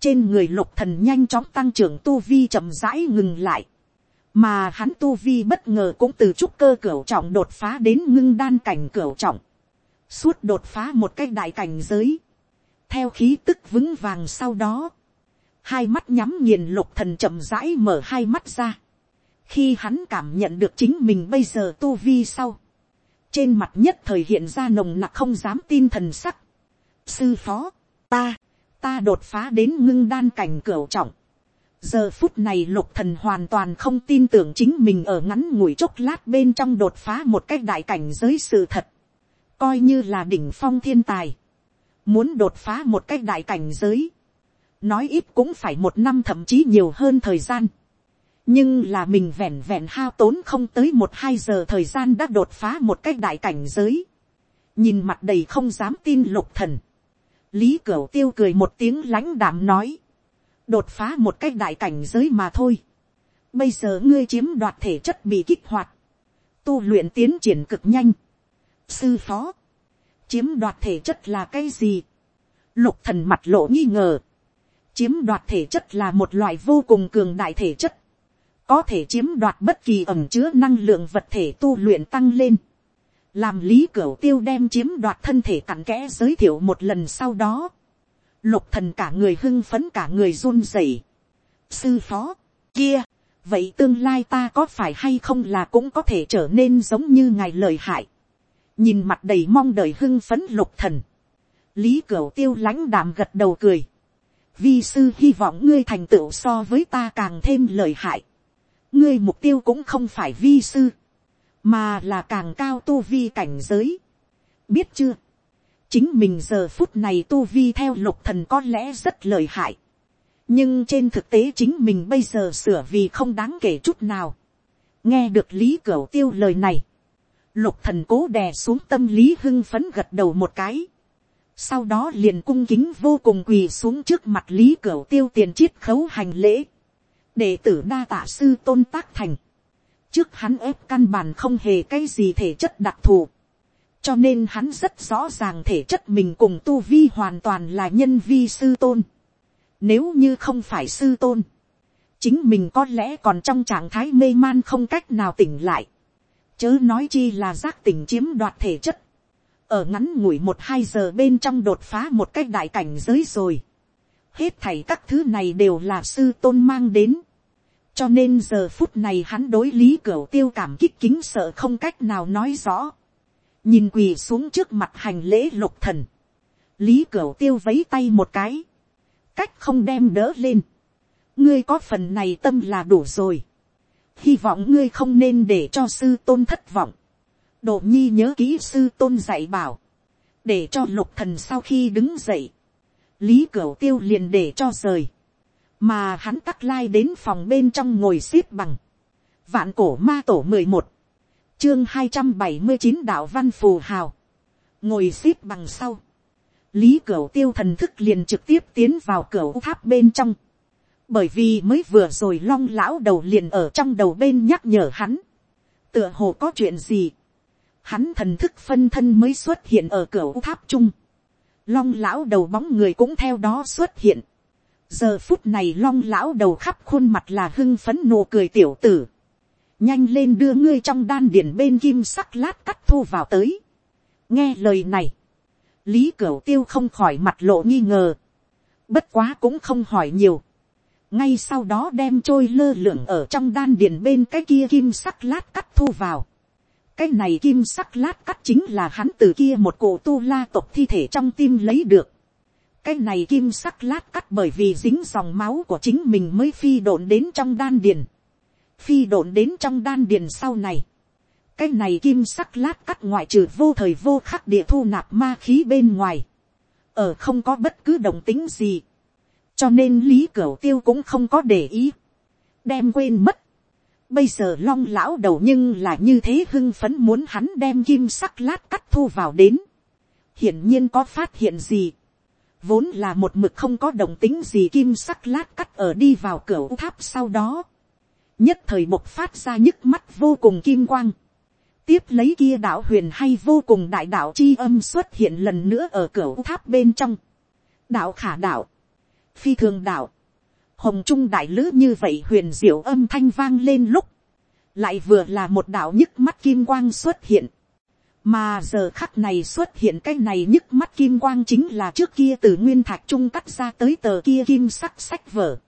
trên người lục thần nhanh chóng tăng trưởng tu vi chậm rãi ngừng lại mà hắn tu vi bất ngờ cũng từ trúc cơ cửu trọng đột phá đến ngưng đan cảnh cửu trọng, suốt đột phá một cái đại cảnh giới, theo khí tức vững vàng sau đó, hai mắt nhắm nghiền lục thần chậm rãi mở hai mắt ra, khi hắn cảm nhận được chính mình bây giờ tu vi sau, trên mặt nhất thời hiện ra nồng nặc không dám tin thần sắc, sư phó, ta, ta đột phá đến ngưng đan cảnh cửa trọng, giờ phút này lục thần hoàn toàn không tin tưởng chính mình ở ngắn ngủi chốc lát bên trong đột phá một cách đại cảnh giới sự thật, coi như là đỉnh phong thiên tài, muốn đột phá một cách đại cảnh giới, nói ít cũng phải một năm thậm chí nhiều hơn thời gian, nhưng là mình vẹn vẹn hao tốn không tới một hai giờ thời gian đã đột phá một cách đại cảnh giới, nhìn mặt đầy không dám tin lục thần, lý cửu tiêu cười một tiếng lãnh đạm nói, đột phá một cách đại cảnh giới mà thôi, bây giờ ngươi chiếm đoạt thể chất bị kích hoạt, tu luyện tiến triển cực nhanh, sư phó, chiếm đoạt thể chất là cái gì, lục thần mặt lộ nghi ngờ, chiếm đoạt thể chất là một loại vô cùng cường đại thể chất, có thể chiếm đoạt bất kỳ ẩm chứa năng lượng vật thể tu luyện tăng lên, làm lý cửu tiêu đem chiếm đoạt thân thể cặn kẽ giới thiệu một lần sau đó, lục thần cả người hưng phấn cả người run rẩy, sư phó, kia, vậy tương lai ta có phải hay không là cũng có thể trở nên giống như ngài lời hại, nhìn mặt đầy mong đợi hưng phấn lục thần, lý cửu tiêu lãnh đạm gật đầu cười, vi sư hy vọng ngươi thành tựu so với ta càng thêm lời hại, ngươi mục tiêu cũng không phải vi sư, mà là càng cao tu vi cảnh giới. biết chưa, chính mình giờ phút này tu vi theo lục thần có lẽ rất lợi hại, nhưng trên thực tế chính mình bây giờ sửa vì không đáng kể chút nào. nghe được lý cửu tiêu lời này, lục thần cố đè xuống tâm lý hưng phấn gật đầu một cái, sau đó liền cung kính vô cùng quỳ xuống trước mặt lý cửu tiêu tiền chiết khấu hành lễ, đệ tử đa tạ sư tôn tác thành, trước hắn ép căn bản không hề cái gì thể chất đặc thù, cho nên hắn rất rõ ràng thể chất mình cùng tu vi hoàn toàn là nhân vi sư tôn. Nếu như không phải sư tôn, chính mình có lẽ còn trong trạng thái mê man không cách nào tỉnh lại. Chớ nói chi là giác tỉnh chiếm đoạt thể chất. Ở ngắn ngủi một hai giờ bên trong đột phá một cách đại cảnh giới rồi. Hết thảy các thứ này đều là sư tôn mang đến. Cho nên giờ phút này hắn đối lý cửa tiêu cảm kích kính sợ không cách nào nói rõ. Nhìn quỳ xuống trước mặt hành lễ lục thần. Lý cửa tiêu vấy tay một cái cách không đem đỡ lên. ngươi có phần này tâm là đủ rồi. hy vọng ngươi không nên để cho sư tôn thất vọng. độ nhi nhớ kỹ sư tôn dạy bảo. để cho lục thần sau khi đứng dậy lý cửu tiêu liền để cho rời. mà hắn tắc lai đến phòng bên trong ngồi xếp bằng. vạn cổ ma tổ mười một chương hai trăm bảy mươi chín đạo văn phù hào. ngồi xếp bằng sau lý cửu tiêu thần thức liền trực tiếp tiến vào cửa tháp bên trong. bởi vì mới vừa rồi long lão đầu liền ở trong đầu bên nhắc nhở hắn. tựa hồ có chuyện gì. hắn thần thức phân thân mới xuất hiện ở cửa tháp chung long lão đầu bóng người cũng theo đó xuất hiện. giờ phút này long lão đầu khắp khuôn mặt là hưng phấn nụ cười tiểu tử. nhanh lên đưa ngươi trong đan điển bên kim sắc lát cắt thu vào tới. nghe lời này lý cửu tiêu không khỏi mặt lộ nghi ngờ, bất quá cũng không hỏi nhiều, ngay sau đó đem trôi lơ lửng ở trong đan điền bên cái kia kim sắc lát cắt thu vào cái này kim sắc lát cắt chính là hắn từ kia một cổ tu la tộc thi thể trong tim lấy được. cái này kim sắc lát cắt bởi vì dính dòng máu của chính mình mới phi độn đến trong đan điền. phi độn đến trong đan điền sau này cái này kim sắc lát cắt ngoại trừ vô thời vô khắc địa thu nạp ma khí bên ngoài, ở không có bất cứ đồng tính gì, cho nên lý cửu tiêu cũng không có để ý, đem quên mất. Bây giờ long lão đầu nhưng là như thế hưng phấn muốn hắn đem kim sắc lát cắt thu vào đến. hiển nhiên có phát hiện gì. vốn là một mực không có đồng tính gì kim sắc lát cắt ở đi vào cửa tháp sau đó. nhất thời bộc phát ra nhức mắt vô cùng kim quang tiếp lấy kia đạo huyền hay vô cùng đại đạo chi âm xuất hiện lần nữa ở cửa tháp bên trong. đạo khả đạo, phi thường đạo, hồng trung đại lữ như vậy huyền diệu âm thanh vang lên lúc, lại vừa là một đạo nhức mắt kim quang xuất hiện. mà giờ khắc này xuất hiện cái này nhức mắt kim quang chính là trước kia từ nguyên thạch trung cắt ra tới tờ kia kim sắc sách vở.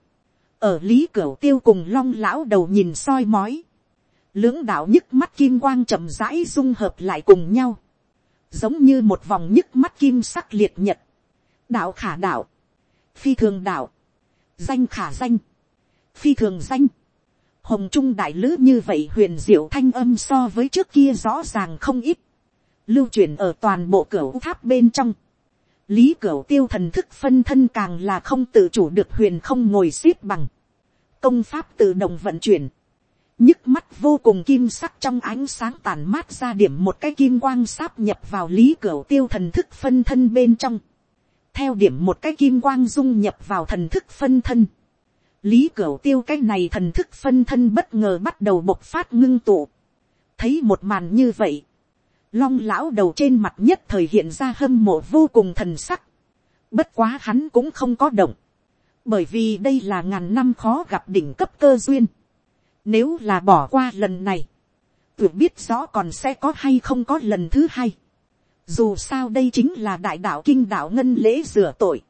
ở lý cửu tiêu cùng long lão đầu nhìn soi mói. Lưỡng đạo nhức mắt kim quang chậm rãi dung hợp lại cùng nhau, giống như một vòng nhức mắt kim sắc liệt nhật, đạo khả đạo, phi thường đạo, danh khả danh, phi thường danh, hồng trung đại lữ như vậy huyền diệu thanh âm so với trước kia rõ ràng không ít, lưu truyền ở toàn bộ cửa tháp bên trong, lý cửa tiêu thần thức phân thân càng là không tự chủ được huyền không ngồi x ế p bằng, công pháp tự động vận chuyển, nhức mắt vô cùng kim sắc trong ánh sáng tàn mát ra điểm một cái kim quang sáp nhập vào lý cửa tiêu thần thức phân thân bên trong, theo điểm một cái kim quang dung nhập vào thần thức phân thân, lý cửa tiêu cái này thần thức phân thân bất ngờ bắt đầu bộc phát ngưng tụ, thấy một màn như vậy, long lão đầu trên mặt nhất thời hiện ra hâm mộ vô cùng thần sắc, bất quá hắn cũng không có động, bởi vì đây là ngàn năm khó gặp đỉnh cấp cơ duyên, nếu là bỏ qua lần này, tuyệt biết rõ còn sẽ có hay không có lần thứ hai. Dù sao đây chính là đại đạo kinh đạo ngân lễ rửa tội.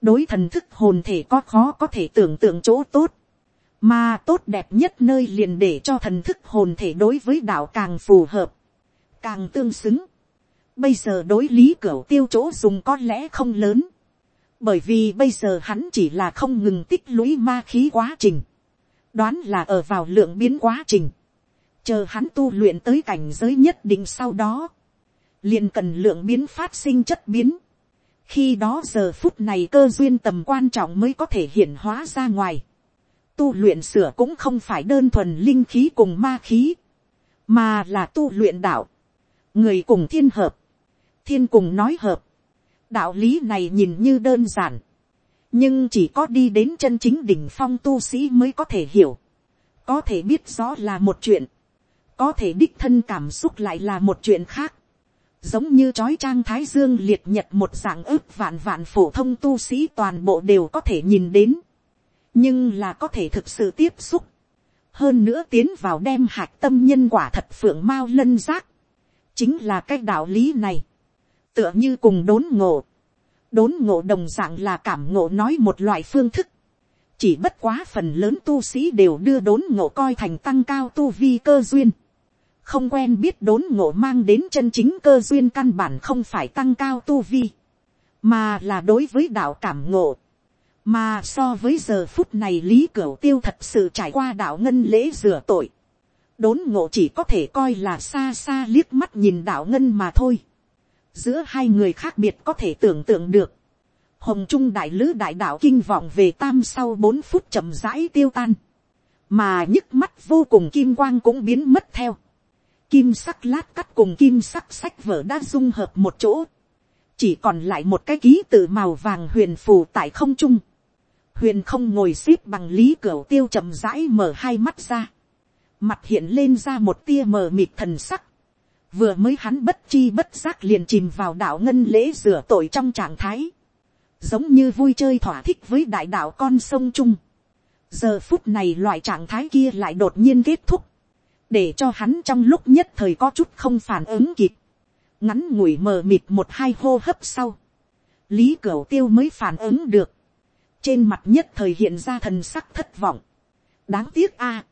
Đối thần thức hồn thể có khó có thể tưởng tượng chỗ tốt. Mà tốt đẹp nhất nơi liền để cho thần thức hồn thể đối với đạo càng phù hợp. Càng tương xứng. Bây giờ đối lý cửa tiêu chỗ dùng có lẽ không lớn. Bởi vì bây giờ hắn chỉ là không ngừng tích lũy ma khí quá trình đoán là ở vào lượng biến quá trình, chờ hắn tu luyện tới cảnh giới nhất định sau đó, liền cần lượng biến phát sinh chất biến, khi đó giờ phút này cơ duyên tầm quan trọng mới có thể hiển hóa ra ngoài, tu luyện sửa cũng không phải đơn thuần linh khí cùng ma khí, mà là tu luyện đạo, người cùng thiên hợp, thiên cùng nói hợp, đạo lý này nhìn như đơn giản, nhưng chỉ có đi đến chân chính đỉnh phong tu sĩ mới có thể hiểu, có thể biết rõ là một chuyện, có thể đích thân cảm xúc lại là một chuyện khác, giống như trói trang thái dương liệt nhật một dạng ức vạn vạn phổ thông tu sĩ toàn bộ đều có thể nhìn đến, nhưng là có thể thực sự tiếp xúc, hơn nữa tiến vào đem hạt tâm nhân quả thật phượng mao lân giác, chính là cái đạo lý này, tựa như cùng đốn ngộ, đốn ngộ đồng dạng là cảm ngộ nói một loại phương thức. Chỉ bất quá phần lớn tu sĩ đều đưa đốn ngộ coi thành tăng cao tu vi cơ duyên. Không quen biết đốn ngộ mang đến chân chính cơ duyên căn bản không phải tăng cao tu vi. Mà là đối với đạo cảm ngộ. Mà so với giờ phút này Lý Cửu Tiêu thật sự trải qua đạo ngân lễ rửa tội. Đốn ngộ chỉ có thể coi là xa xa liếc mắt nhìn đạo ngân mà thôi giữa hai người khác biệt có thể tưởng tượng được. Hồng Trung đại lữ đại đạo kinh vọng về tam sau bốn phút chậm rãi tiêu tan. Mà nhức mắt vô cùng kim quang cũng biến mất theo. Kim sắc lát cắt cùng kim sắc sách vở đã dung hợp một chỗ. Chỉ còn lại một cái ký tự màu vàng huyền phù tại không trung. Huyền không ngồi xếp bằng lý cửa tiêu chậm rãi mở hai mắt ra. Mặt hiện lên ra một tia mờ mịt thần sắc vừa mới hắn bất chi bất giác liền chìm vào đạo ngân lễ rửa tội trong trạng thái, giống như vui chơi thỏa thích với đại đạo con sông trung. giờ phút này loại trạng thái kia lại đột nhiên kết thúc, để cho hắn trong lúc nhất thời có chút không phản ứng kịp, ngắn ngủi mờ mịt một hai hô hấp sau, lý cửu tiêu mới phản ứng được, trên mặt nhất thời hiện ra thần sắc thất vọng, đáng tiếc a,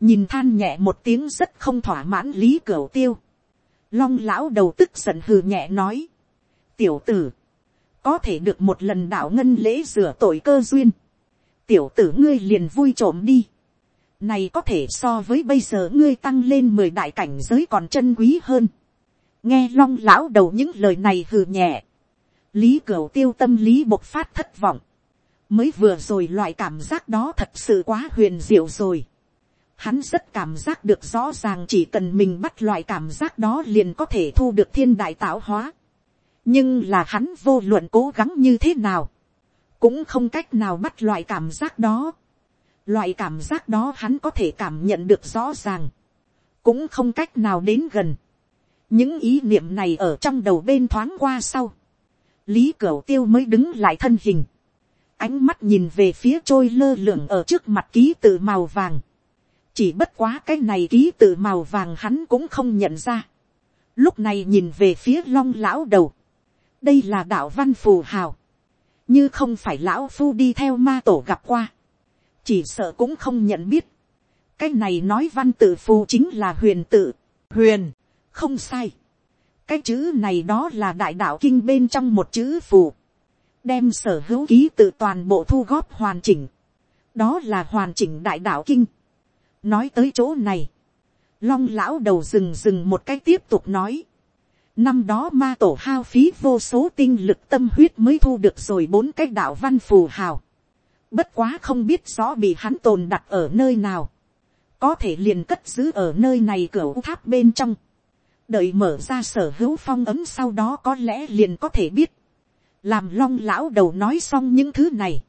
nhìn than nhẹ một tiếng rất không thỏa mãn lý cửu tiêu, Long lão đầu tức giận hừ nhẹ nói. Tiểu tử. Có thể được một lần đạo ngân lễ rửa tội cơ duyên. Tiểu tử ngươi liền vui trộm đi. Này có thể so với bây giờ ngươi tăng lên mười đại cảnh giới còn chân quý hơn. Nghe long lão đầu những lời này hừ nhẹ. Lý cửu tiêu tâm lý bộc phát thất vọng. Mới vừa rồi loại cảm giác đó thật sự quá huyền diệu rồi hắn rất cảm giác được rõ ràng chỉ cần mình bắt loại cảm giác đó liền có thể thu được thiên đại tạo hóa. nhưng là hắn vô luận cố gắng như thế nào, cũng không cách nào bắt loại cảm giác đó loại cảm giác đó hắn có thể cảm nhận được rõ ràng, cũng không cách nào đến gần. những ý niệm này ở trong đầu bên thoáng qua sau, lý cửu tiêu mới đứng lại thân hình, ánh mắt nhìn về phía trôi lơ lửng ở trước mặt ký tự màu vàng, chỉ bất quá cái này ký tự màu vàng hắn cũng không nhận ra. lúc này nhìn về phía long lão đầu. đây là đạo văn phù hào. như không phải lão phu đi theo ma tổ gặp qua chỉ sợ cũng không nhận biết. cái này nói văn tự phù chính là huyền tự. huyền, không sai. cái chữ này đó là đại đạo kinh bên trong một chữ phù. đem sở hữu ký tự toàn bộ thu góp hoàn chỉnh. đó là hoàn chỉnh đại đạo kinh nói tới chỗ này, long lão đầu rừng rừng một cái tiếp tục nói, năm đó ma tổ hao phí vô số tinh lực tâm huyết mới thu được rồi bốn cái đạo văn phù hào, Bất quá không biết rõ bị hắn tồn đặt ở nơi nào. Có thể liền cất giữ ở nơi này cửa tháp bên trong. Đợi mở ra sở hữu phong ấm sau đó có lẽ liền có thể biết. Làm long lão đầu nói xong những thứ này.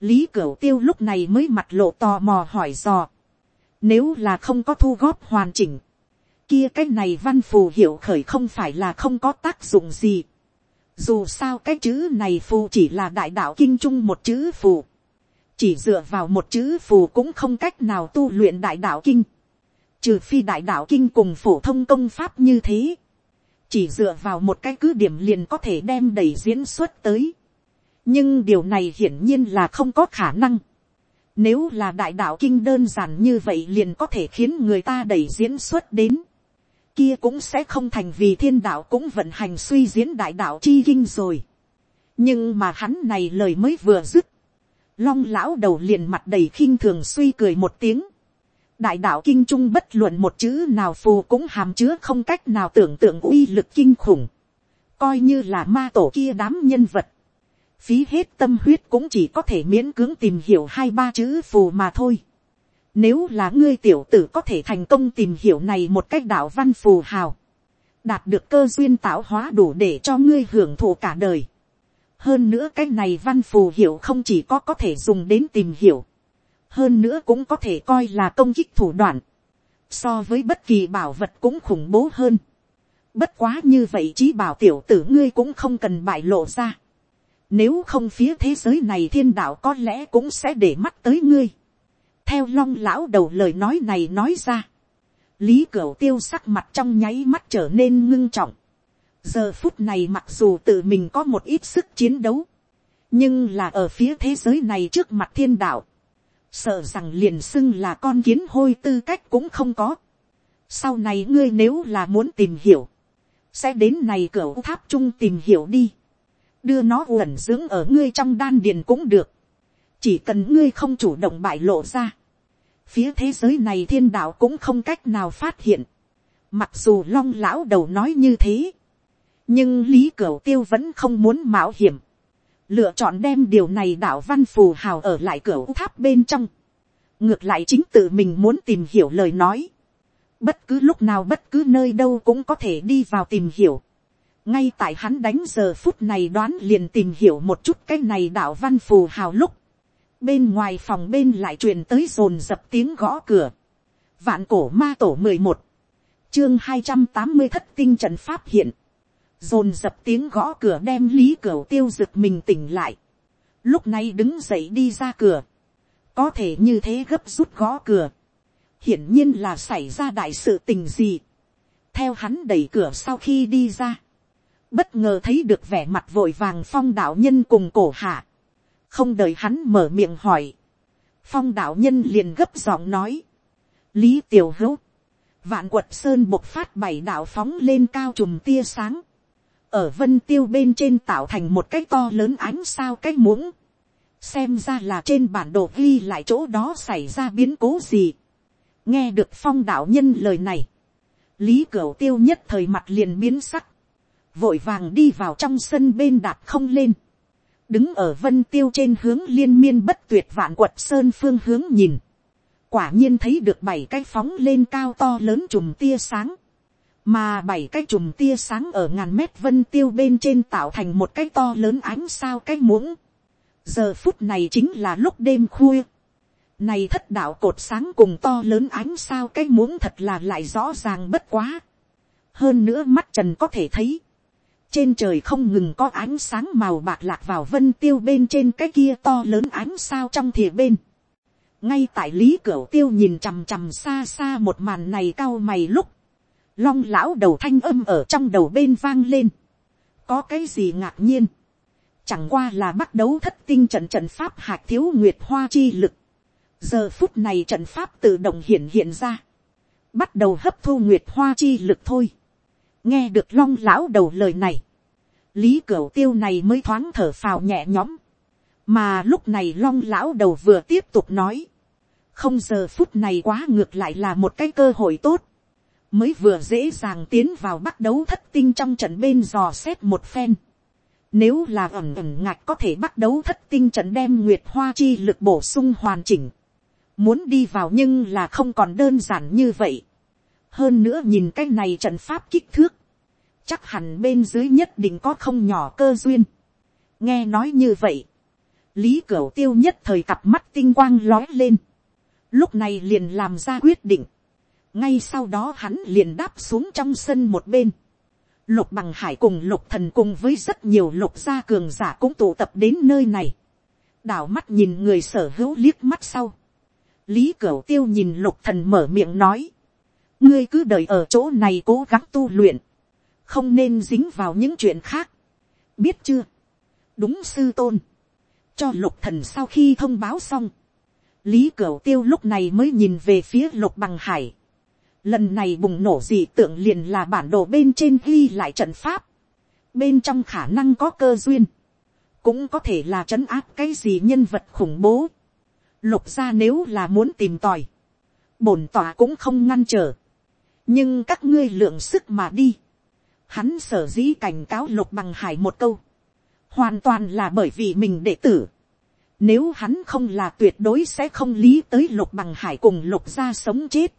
Lý Cửu Tiêu lúc này mới mặt lộ tò mò hỏi dò. Nếu là không có thu góp hoàn chỉnh. Kia cái này văn phù hiệu khởi không phải là không có tác dụng gì. Dù sao cái chữ này phù chỉ là đại đạo kinh trung một chữ phù. Chỉ dựa vào một chữ phù cũng không cách nào tu luyện đại đạo kinh. Trừ phi đại đạo kinh cùng phổ thông công pháp như thế. Chỉ dựa vào một cái cứ điểm liền có thể đem đầy diễn xuất tới nhưng điều này hiển nhiên là không có khả năng. Nếu là đại đạo kinh đơn giản như vậy liền có thể khiến người ta đẩy diễn xuất đến. Kia cũng sẽ không thành vì thiên đạo cũng vận hành suy diễn đại đạo chi kinh rồi. Nhưng mà hắn này lời mới vừa dứt. Long lão đầu liền mặt đầy khinh thường suy cười một tiếng. Đại đạo kinh trung bất luận một chữ nào phù cũng hàm chứa không cách nào tưởng tượng uy lực kinh khủng. Coi như là ma tổ kia đám nhân vật phí hết tâm huyết cũng chỉ có thể miễn cưỡng tìm hiểu hai ba chữ phù mà thôi. Nếu là ngươi tiểu tử có thể thành công tìm hiểu này một cách đạo văn phù hào, đạt được cơ duyên tạo hóa đủ để cho ngươi hưởng thụ cả đời. Hơn nữa cái này văn phù hiểu không chỉ có có thể dùng đến tìm hiểu, hơn nữa cũng có thể coi là công kích thủ đoạn. So với bất kỳ bảo vật cũng khủng bố hơn. Bất quá như vậy chí bảo tiểu tử ngươi cũng không cần bại lộ ra nếu không phía thế giới này thiên đạo có lẽ cũng sẽ để mắt tới ngươi. Theo long lão đầu lời nói này nói ra. Lý cổ tiêu sắc mặt trong nháy mắt trở nên ngưng trọng. Giờ phút này mặc dù tự mình có một ít sức chiến đấu. Nhưng là ở phía thế giới này trước mặt thiên đạo. Sợ rằng liền xưng là con kiến hôi tư cách cũng không có. Sau này ngươi nếu là muốn tìm hiểu. Sẽ đến này cửa tháp trung tìm hiểu đi đưa nó uẩn dưỡng ở ngươi trong đan điền cũng được, chỉ cần ngươi không chủ động bại lộ ra, phía thế giới này thiên đạo cũng không cách nào phát hiện, mặc dù long lão đầu nói như thế, nhưng lý cửu tiêu vẫn không muốn mạo hiểm, lựa chọn đem điều này đạo văn phù hào ở lại cửa tháp bên trong, ngược lại chính tự mình muốn tìm hiểu lời nói, bất cứ lúc nào bất cứ nơi đâu cũng có thể đi vào tìm hiểu, ngay tại hắn đánh giờ phút này đoán liền tìm hiểu một chút cái này đạo văn phù hào lúc, bên ngoài phòng bên lại truyền tới rồn dập tiếng gõ cửa, vạn cổ ma tổ mười một, chương hai trăm tám mươi thất tinh trận pháp hiện, dồn dập tiếng gõ cửa đem lý cửa tiêu rực mình tỉnh lại, lúc này đứng dậy đi ra cửa, có thể như thế gấp rút gõ cửa, hiển nhiên là xảy ra đại sự tình gì, theo hắn đẩy cửa sau khi đi ra, bất ngờ thấy được vẻ mặt vội vàng phong đạo nhân cùng cổ hạ, không đợi hắn mở miệng hỏi, phong đạo nhân liền gấp giọng nói, lý tiểu hữu, vạn quật sơn bộc phát bảy đạo phóng lên cao trùm tia sáng, ở vân tiêu bên trên tạo thành một cái to lớn ánh sao cái muỗng, xem ra là trên bản đồ ghi lại chỗ đó xảy ra biến cố gì, nghe được phong đạo nhân lời này, lý cửu tiêu nhất thời mặt liền biến sắc, vội vàng đi vào trong sân bên đạp không lên, đứng ở vân tiêu trên hướng liên miên bất tuyệt vạn quật sơn phương hướng nhìn, quả nhiên thấy được bảy cái phóng lên cao to lớn chùm tia sáng, mà bảy cái chùm tia sáng ở ngàn mét vân tiêu bên trên tạo thành một cái to lớn ánh sao cái muỗng. giờ phút này chính là lúc đêm khuya. này thất đạo cột sáng cùng to lớn ánh sao cái muỗng thật là lại rõ ràng bất quá. hơn nữa mắt trần có thể thấy trên trời không ngừng có ánh sáng màu bạc lạc vào vân tiêu bên trên cái kia to lớn ánh sao trong thìa bên. ngay tại lý cửa tiêu nhìn chằm chằm xa xa một màn này cao mày lúc, long lão đầu thanh âm ở trong đầu bên vang lên. có cái gì ngạc nhiên, chẳng qua là bắt đấu thất tinh trận trận pháp hạt thiếu nguyệt hoa chi lực. giờ phút này trận pháp tự động hiện hiện ra, bắt đầu hấp thu nguyệt hoa chi lực thôi. Nghe được long lão đầu lời này, lý cửu tiêu này mới thoáng thở phào nhẹ nhõm, mà lúc này long lão đầu vừa tiếp tục nói, không giờ phút này quá ngược lại là một cái cơ hội tốt, mới vừa dễ dàng tiến vào bắt đấu thất tinh trong trận bên dò xét một phen. Nếu là ẩm ẩm ngạch có thể bắt đấu thất tinh trận đem nguyệt hoa chi lực bổ sung hoàn chỉnh. Muốn đi vào nhưng là không còn đơn giản như vậy. Hơn nữa nhìn cái này trận pháp kích thước. Chắc hẳn bên dưới nhất định có không nhỏ cơ duyên. Nghe nói như vậy. Lý Cửu tiêu nhất thời cặp mắt tinh quang lói lên. Lúc này liền làm ra quyết định. Ngay sau đó hắn liền đáp xuống trong sân một bên Lục bằng hải cùng lục thần cùng với rất nhiều lục gia cường giả cũng tụ tập đến nơi này. Đảo mắt nhìn người sở hữu liếc mắt sau. Lý Cửu tiêu nhìn lục thần mở miệng nói. Ngươi cứ đợi ở chỗ này cố gắng tu luyện. Không nên dính vào những chuyện khác. Biết chưa? Đúng sư tôn. Cho lục thần sau khi thông báo xong. Lý Cửu tiêu lúc này mới nhìn về phía lục bằng hải Lần này bùng nổ dị tượng liền là bản đồ bên trên ghi lại trận pháp. Bên trong khả năng có cơ duyên. Cũng có thể là trấn áp cái gì nhân vật khủng bố. Lục ra nếu là muốn tìm tòi. Bổn tỏa cũng không ngăn trở. Nhưng các ngươi lượng sức mà đi. Hắn sở dĩ cảnh cáo lục bằng hải một câu. Hoàn toàn là bởi vì mình đệ tử. Nếu hắn không là tuyệt đối sẽ không lý tới lục bằng hải cùng lục ra sống chết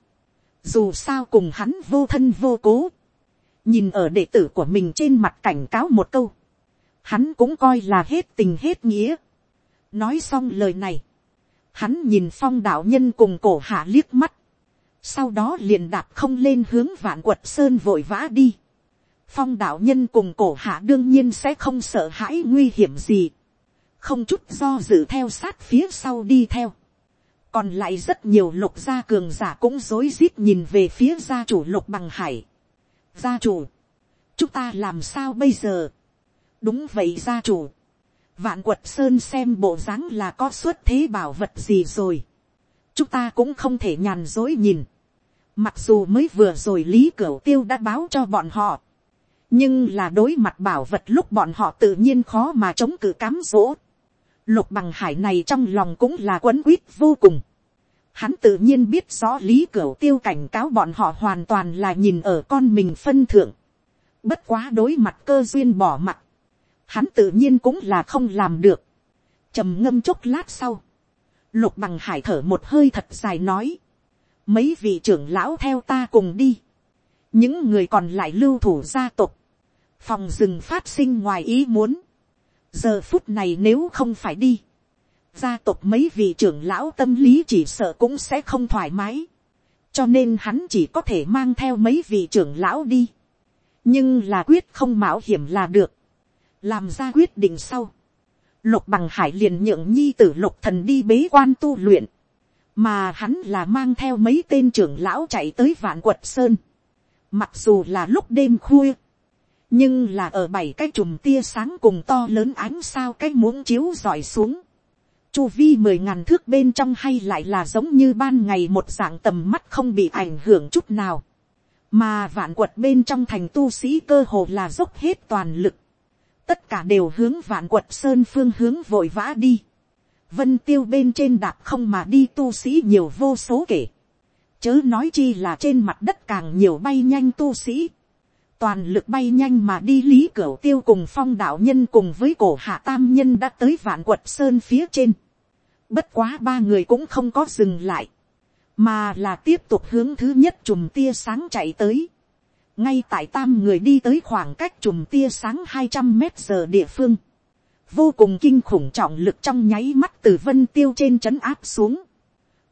dù sao cùng hắn vô thân vô cố, nhìn ở đệ tử của mình trên mặt cảnh cáo một câu, hắn cũng coi là hết tình hết nghĩa. nói xong lời này, hắn nhìn phong đạo nhân cùng cổ hạ liếc mắt, sau đó liền đạp không lên hướng vạn quật sơn vội vã đi. phong đạo nhân cùng cổ hạ đương nhiên sẽ không sợ hãi nguy hiểm gì, không chút do dự theo sát phía sau đi theo còn lại rất nhiều lục gia cường giả cũng rối rít nhìn về phía gia chủ lục bằng hải. gia chủ, chúng ta làm sao bây giờ. đúng vậy gia chủ. vạn quật sơn xem bộ dáng là có xuất thế bảo vật gì rồi. chúng ta cũng không thể nhàn dối nhìn. mặc dù mới vừa rồi lý cửu tiêu đã báo cho bọn họ. nhưng là đối mặt bảo vật lúc bọn họ tự nhiên khó mà chống cự cám dỗ lục bằng hải này trong lòng cũng là quấn quýt vô cùng. Hắn tự nhiên biết rõ lý cửu tiêu cảnh cáo bọn họ hoàn toàn là nhìn ở con mình phân thượng. Bất quá đối mặt cơ duyên bỏ mặt. Hắn tự nhiên cũng là không làm được. trầm ngâm chốc lát sau. Lục bằng hải thở một hơi thật dài nói. Mấy vị trưởng lão theo ta cùng đi. Những người còn lại lưu thủ gia tộc. Phòng rừng phát sinh ngoài ý muốn. Giờ phút này nếu không phải đi gia tộc mấy vị trưởng lão tâm lý chỉ sợ cũng sẽ không thoải mái. cho nên hắn chỉ có thể mang theo mấy vị trưởng lão đi. nhưng là quyết không mạo hiểm là được. làm ra quyết định sau. lục bằng hải liền nhượng nhi tử lục thần đi bế quan tu luyện. mà hắn là mang theo mấy tên trưởng lão chạy tới vạn quật sơn. mặc dù là lúc đêm khuya nhưng là ở bảy cái chùm tia sáng cùng to lớn ánh sao cái muỗng chiếu dọi xuống, chu vi mười ngàn thước bên trong hay lại là giống như ban ngày một dạng tầm mắt không bị ảnh hưởng chút nào. Mà vạn quật bên trong thành tu sĩ cơ hồ là dốc hết toàn lực. Tất cả đều hướng vạn quật sơn phương hướng vội vã đi. Vân tiêu bên trên đạp không mà đi tu sĩ nhiều vô số kể. Chớ nói chi là trên mặt đất càng nhiều bay nhanh tu sĩ. Toàn lực bay nhanh mà đi lý cửa tiêu cùng phong đạo nhân cùng với cổ hạ tam nhân đã tới vạn quật sơn phía trên Bất quá ba người cũng không có dừng lại. Mà là tiếp tục hướng thứ nhất chùm tia sáng chạy tới. Ngay tại tam người đi tới khoảng cách chùm tia sáng hai trăm mét giờ địa phương. Vô cùng kinh khủng trọng lực trong nháy mắt từ vân tiêu trên trấn áp xuống.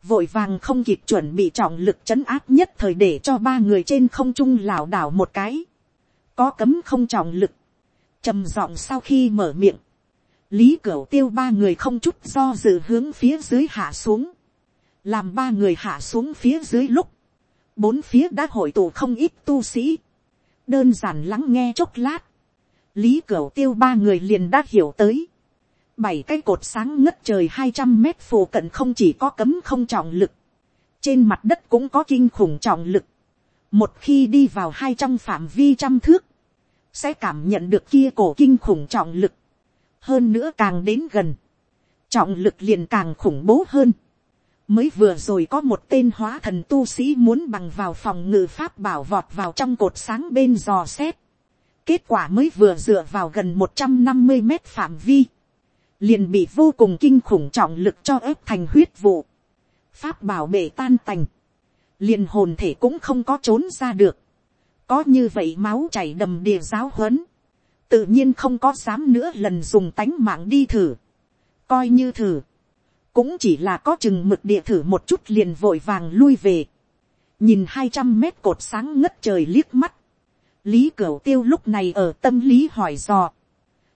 Vội vàng không kịp chuẩn bị trọng lực trấn áp nhất thời để cho ba người trên không trung lảo đảo một cái. Có cấm không trọng lực. trầm giọng sau khi mở miệng lý cửu tiêu ba người không chút do dự hướng phía dưới hạ xuống, làm ba người hạ xuống phía dưới lúc, bốn phía đã hội tụ không ít tu sĩ, đơn giản lắng nghe chốc lát, lý cửu tiêu ba người liền đã hiểu tới, bảy cái cột sáng ngất trời hai trăm mét phù cận không chỉ có cấm không trọng lực, trên mặt đất cũng có kinh khủng trọng lực, một khi đi vào hai trong phạm vi trăm thước, sẽ cảm nhận được kia cổ kinh khủng trọng lực, hơn nữa càng đến gần, trọng lực liền càng khủng bố hơn. mới vừa rồi có một tên hóa thần tu sĩ muốn bằng vào phòng ngự pháp bảo vọt vào trong cột sáng bên dò xét. Kết quả mới vừa dựa vào gần một trăm năm mươi mét phạm vi. Liền bị vô cùng kinh khủng trọng lực cho ép thành huyết vụ. Pháp bảo bể tan tành. Liền hồn thể cũng không có trốn ra được. Có như vậy máu chảy đầm đìa giáo huấn. Tự nhiên không có dám nữa lần dùng tánh mạng đi thử. Coi như thử. Cũng chỉ là có chừng mực địa thử một chút liền vội vàng lui về. Nhìn hai trăm mét cột sáng ngất trời liếc mắt lý cửu tiêu lúc này ở tâm lý hỏi dò.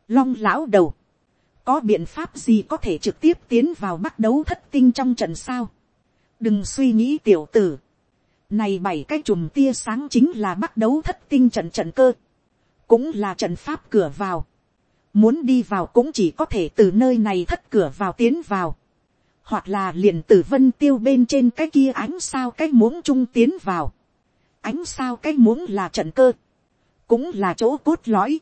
long lão đầu, có biện pháp gì có thể trực tiếp tiến vào bắt đấu thất tinh trong trận sao. đừng suy nghĩ tiểu tử. này bảy cái chùm tia sáng chính là bắt đấu thất tinh trận trận cơ cũng là trận pháp cửa vào. muốn đi vào cũng chỉ có thể từ nơi này thất cửa vào tiến vào. hoặc là liền từ vân tiêu bên trên cái kia ánh sao cái muỗng trung tiến vào. ánh sao cái muỗng là trận cơ cũng là chỗ cốt lõi.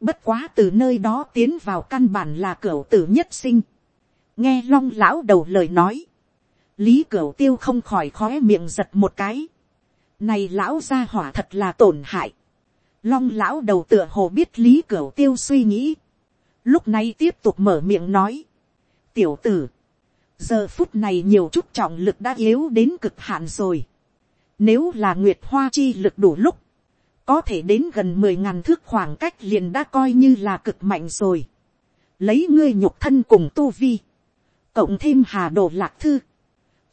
Bất quá từ nơi đó tiến vào căn bản là cửa tử nhất sinh. Nghe long lão đầu lời nói. Lý cửa tiêu không khỏi khóe miệng giật một cái. Này lão gia hỏa thật là tổn hại. Long lão đầu tựa hồ biết lý cửu tiêu suy nghĩ. Lúc này tiếp tục mở miệng nói. Tiểu tử. Giờ phút này nhiều chút trọng lực đã yếu đến cực hạn rồi. Nếu là nguyệt hoa chi lực đủ lúc có thể đến gần mười ngàn thước khoảng cách liền đã coi như là cực mạnh rồi. lấy ngươi nhục thân cùng tu vi, cộng thêm hà đồ lạc thư,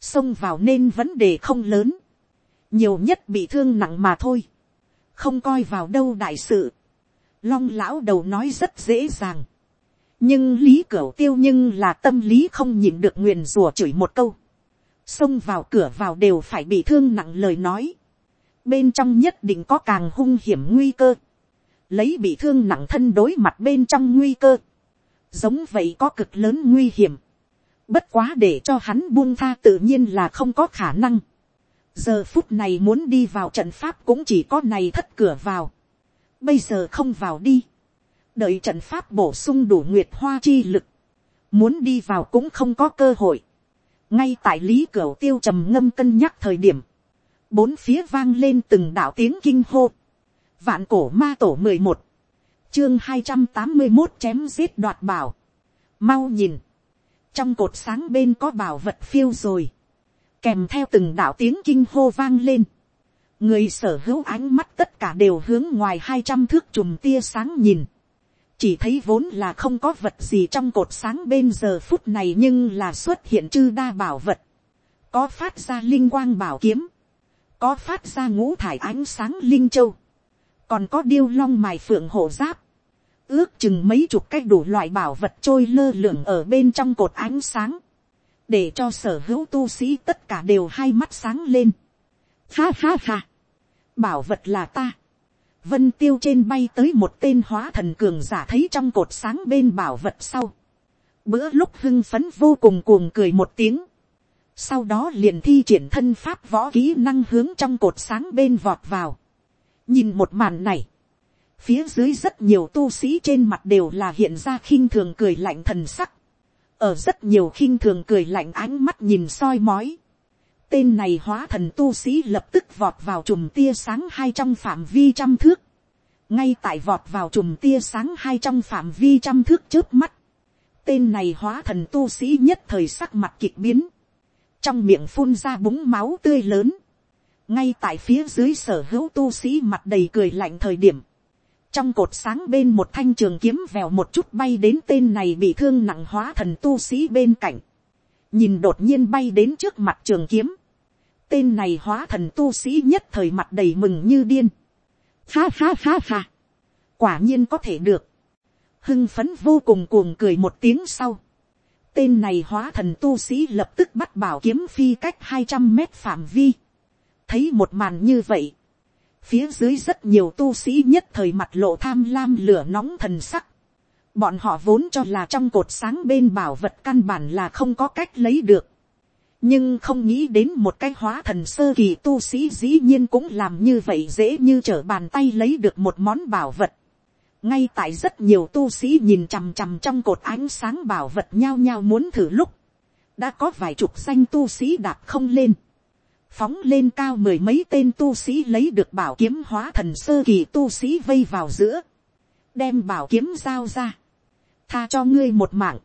xông vào nên vấn đề không lớn, nhiều nhất bị thương nặng mà thôi, không coi vào đâu đại sự. Long lão đầu nói rất dễ dàng, nhưng lý cửa tiêu nhưng là tâm lý không nhịn được nguyền rùa chửi một câu, xông vào cửa vào đều phải bị thương nặng lời nói, bên trong nhất định có càng hung hiểm nguy cơ, lấy bị thương nặng thân đối mặt bên trong nguy cơ, giống vậy có cực lớn nguy hiểm, bất quá để cho hắn buông tha tự nhiên là không có khả năng, giờ phút này muốn đi vào trận pháp cũng chỉ có này thất cửa vào, bây giờ không vào đi, đợi trận pháp bổ sung đủ nguyệt hoa chi lực, muốn đi vào cũng không có cơ hội, ngay tại lý cửa tiêu trầm ngâm cân nhắc thời điểm, bốn phía vang lên từng đạo tiếng kinh hô, vạn cổ ma tổ mười một, chương hai trăm tám mươi một chém giết đoạt bảo, mau nhìn, trong cột sáng bên có bảo vật phiêu rồi, kèm theo từng đạo tiếng kinh hô vang lên, người sở hữu ánh mắt tất cả đều hướng ngoài hai trăm thước chùm tia sáng nhìn, chỉ thấy vốn là không có vật gì trong cột sáng bên giờ phút này nhưng là xuất hiện chư đa bảo vật, có phát ra linh quang bảo kiếm, có phát ra ngũ thải ánh sáng linh châu, còn có điêu long mài phượng hộ giáp, ước chừng mấy chục cách đủ loại bảo vật trôi lơ lửng ở bên trong cột ánh sáng, để cho sở hữu tu sĩ tất cả đều hai mắt sáng lên. Ha ha ha, bảo vật là ta. Vân tiêu trên bay tới một tên hóa thần cường giả thấy trong cột sáng bên bảo vật sau. Bữa lúc hưng phấn vô cùng cuồng cười một tiếng sau đó liền thi triển thân pháp võ kỹ năng hướng trong cột sáng bên vọt vào. nhìn một màn này, phía dưới rất nhiều tu sĩ trên mặt đều là hiện ra khinh thường cười lạnh thần sắc, ở rất nhiều khinh thường cười lạnh ánh mắt nhìn soi mói. tên này hóa thần tu sĩ lập tức vọt vào chùm tia sáng hai trong phạm vi trăm thước, ngay tại vọt vào chùm tia sáng hai trong phạm vi trăm thước trước mắt, tên này hóa thần tu sĩ nhất thời sắc mặt kịch biến, trong miệng phun ra búng máu tươi lớn, ngay tại phía dưới sở hữu tu sĩ mặt đầy cười lạnh thời điểm, trong cột sáng bên một thanh trường kiếm vèo một chút bay đến tên này bị thương nặng hóa thần tu sĩ bên cạnh, nhìn đột nhiên bay đến trước mặt trường kiếm, tên này hóa thần tu sĩ nhất thời mặt đầy mừng như điên, ha ha ha ha, quả nhiên có thể được, hưng phấn vô cùng cuồng cười một tiếng sau, Tên này hóa thần tu sĩ lập tức bắt bảo kiếm phi cách hai trăm mét phạm vi. Thấy một màn như vậy. Phía dưới rất nhiều tu sĩ nhất thời mặt lộ tham lam lửa nóng thần sắc. Bọn họ vốn cho là trong cột sáng bên bảo vật căn bản là không có cách lấy được. Nhưng không nghĩ đến một cái hóa thần sơ kỳ tu sĩ dĩ nhiên cũng làm như vậy dễ như trở bàn tay lấy được một món bảo vật ngay tại rất nhiều tu sĩ nhìn chằm chằm trong cột ánh sáng bảo vật nhao nhao muốn thử lúc, đã có vài chục danh tu sĩ đạp không lên, phóng lên cao mười mấy tên tu sĩ lấy được bảo kiếm hóa thần sơ kỳ tu sĩ vây vào giữa, đem bảo kiếm giao ra, tha cho ngươi một mạng,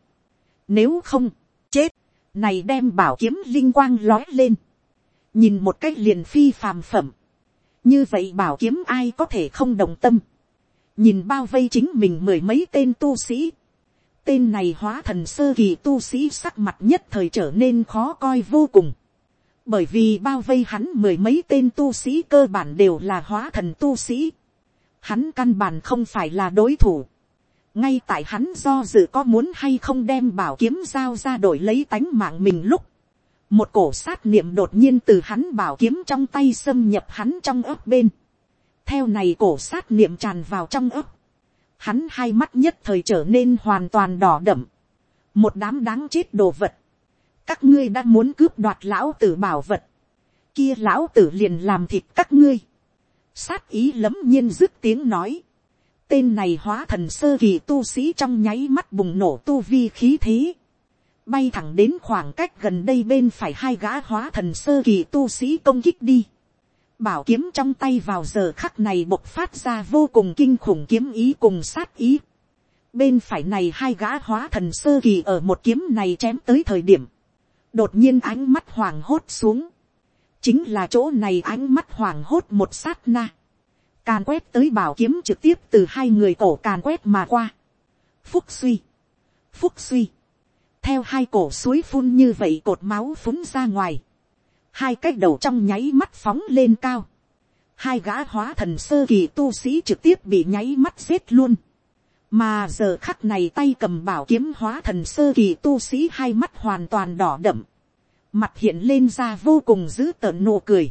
nếu không, chết, này đem bảo kiếm linh quang lói lên, nhìn một cách liền phi phàm phẩm, như vậy bảo kiếm ai có thể không đồng tâm, nhìn bao vây chính mình mười mấy tên tu sĩ, tên này hóa thần sơ kỳ tu sĩ sắc mặt nhất thời trở nên khó coi vô cùng, bởi vì bao vây hắn mười mấy tên tu sĩ cơ bản đều là hóa thần tu sĩ, hắn căn bản không phải là đối thủ, ngay tại hắn do dự có muốn hay không đem bảo kiếm giao ra đổi lấy tánh mạng mình lúc, một cổ sát niệm đột nhiên từ hắn bảo kiếm trong tay xâm nhập hắn trong ấp bên, theo này cổ sát niệm tràn vào trong ấp, hắn hai mắt nhất thời trở nên hoàn toàn đỏ đậm, một đám đáng chết đồ vật, các ngươi đã muốn cướp đoạt lão tử bảo vật, kia lão tử liền làm thịt các ngươi, sát ý lấm nhiên dứt tiếng nói, tên này hóa thần sơ kỳ tu sĩ trong nháy mắt bùng nổ tu vi khí thế, bay thẳng đến khoảng cách gần đây bên phải hai gã hóa thần sơ kỳ tu sĩ công kích đi. Bảo kiếm trong tay vào giờ khắc này bộc phát ra vô cùng kinh khủng kiếm ý cùng sát ý. Bên phải này hai gã hóa thần sơ kỳ ở một kiếm này chém tới thời điểm. Đột nhiên ánh mắt hoàng hốt xuống. Chính là chỗ này ánh mắt hoàng hốt một sát na. Càn quét tới bảo kiếm trực tiếp từ hai người cổ càn quét mà qua. Phúc suy. Phúc suy theo hai cổ suối phun như vậy cột máu phúng ra ngoài, hai cái đầu trong nháy mắt phóng lên cao, hai gã hóa thần sơ kỳ tu sĩ trực tiếp bị nháy mắt giết luôn, mà giờ khắc này tay cầm bảo kiếm hóa thần sơ kỳ tu sĩ hai mắt hoàn toàn đỏ đậm, mặt hiện lên ra vô cùng dữ tợn nụ cười,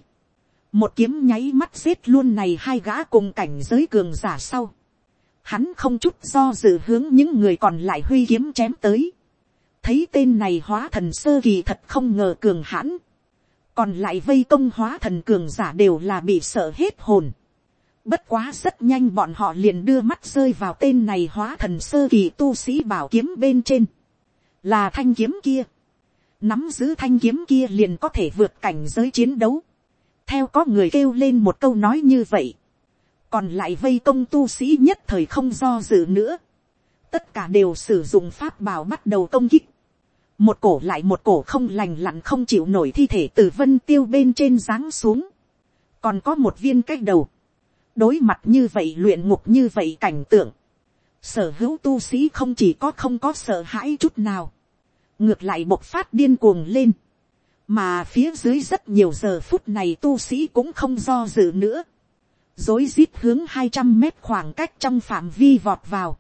một kiếm nháy mắt giết luôn này hai gã cùng cảnh giới cường giả sau, hắn không chút do dự hướng những người còn lại huy kiếm chém tới, thấy tên này hóa thần sơ kỳ thật không ngờ cường hãn, còn lại vây công hóa thần cường giả đều là bị sợ hết hồn. Bất quá rất nhanh bọn họ liền đưa mắt rơi vào tên này hóa thần sơ kỳ tu sĩ bảo kiếm bên trên. Là thanh kiếm kia. Nắm giữ thanh kiếm kia liền có thể vượt cảnh giới chiến đấu. Theo có người kêu lên một câu nói như vậy. Còn lại vây công tu sĩ nhất thời không do dự nữa. Tất cả đều sử dụng pháp bảo bắt đầu công kích một cổ lại một cổ không lành lặn không chịu nổi thi thể từ vân tiêu bên trên ráng xuống, còn có một viên cách đầu, đối mặt như vậy luyện ngục như vậy cảnh tượng, sở hữu tu sĩ không chỉ có không có sợ hãi chút nào, ngược lại bộc phát điên cuồng lên, mà phía dưới rất nhiều giờ phút này tu sĩ cũng không do dự nữa, dối rít hướng hai trăm mét khoảng cách trong phạm vi vọt vào,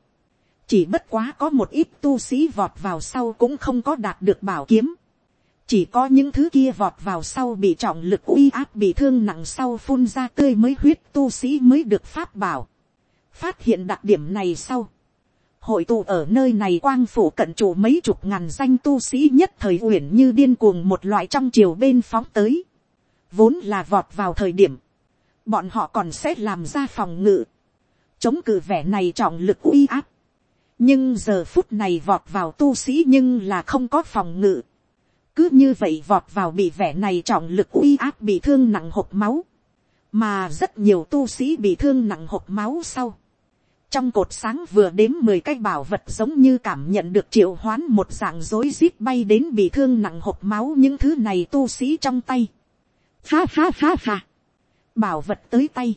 chỉ bất quá có một ít tu sĩ vọt vào sau cũng không có đạt được bảo kiếm chỉ có những thứ kia vọt vào sau bị trọng lực uy áp bị thương nặng sau phun ra tươi mới huyết tu sĩ mới được pháp bảo. phát hiện đặc điểm này sau. hội tụ ở nơi này quang phủ cận chủ mấy chục ngàn danh tu sĩ nhất thời uyển như điên cuồng một loại trong chiều bên phóng tới. vốn là vọt vào thời điểm. bọn họ còn sẽ làm ra phòng ngự. chống cự vẻ này trọng lực uy áp nhưng giờ phút này vọt vào tu sĩ nhưng là không có phòng ngự cứ như vậy vọt vào bị vẻ này trọng lực uy áp bị thương nặng hộp máu. mà rất nhiều tu sĩ bị thương nặng hộp máu sau. trong cột sáng vừa đếm mười cái bảo vật giống như cảm nhận được triệu hoán một dạng rối rít bay đến bị thương nặng hộp máu những thứ này tu sĩ trong tay. ha ha ha ha. bảo vật tới tay.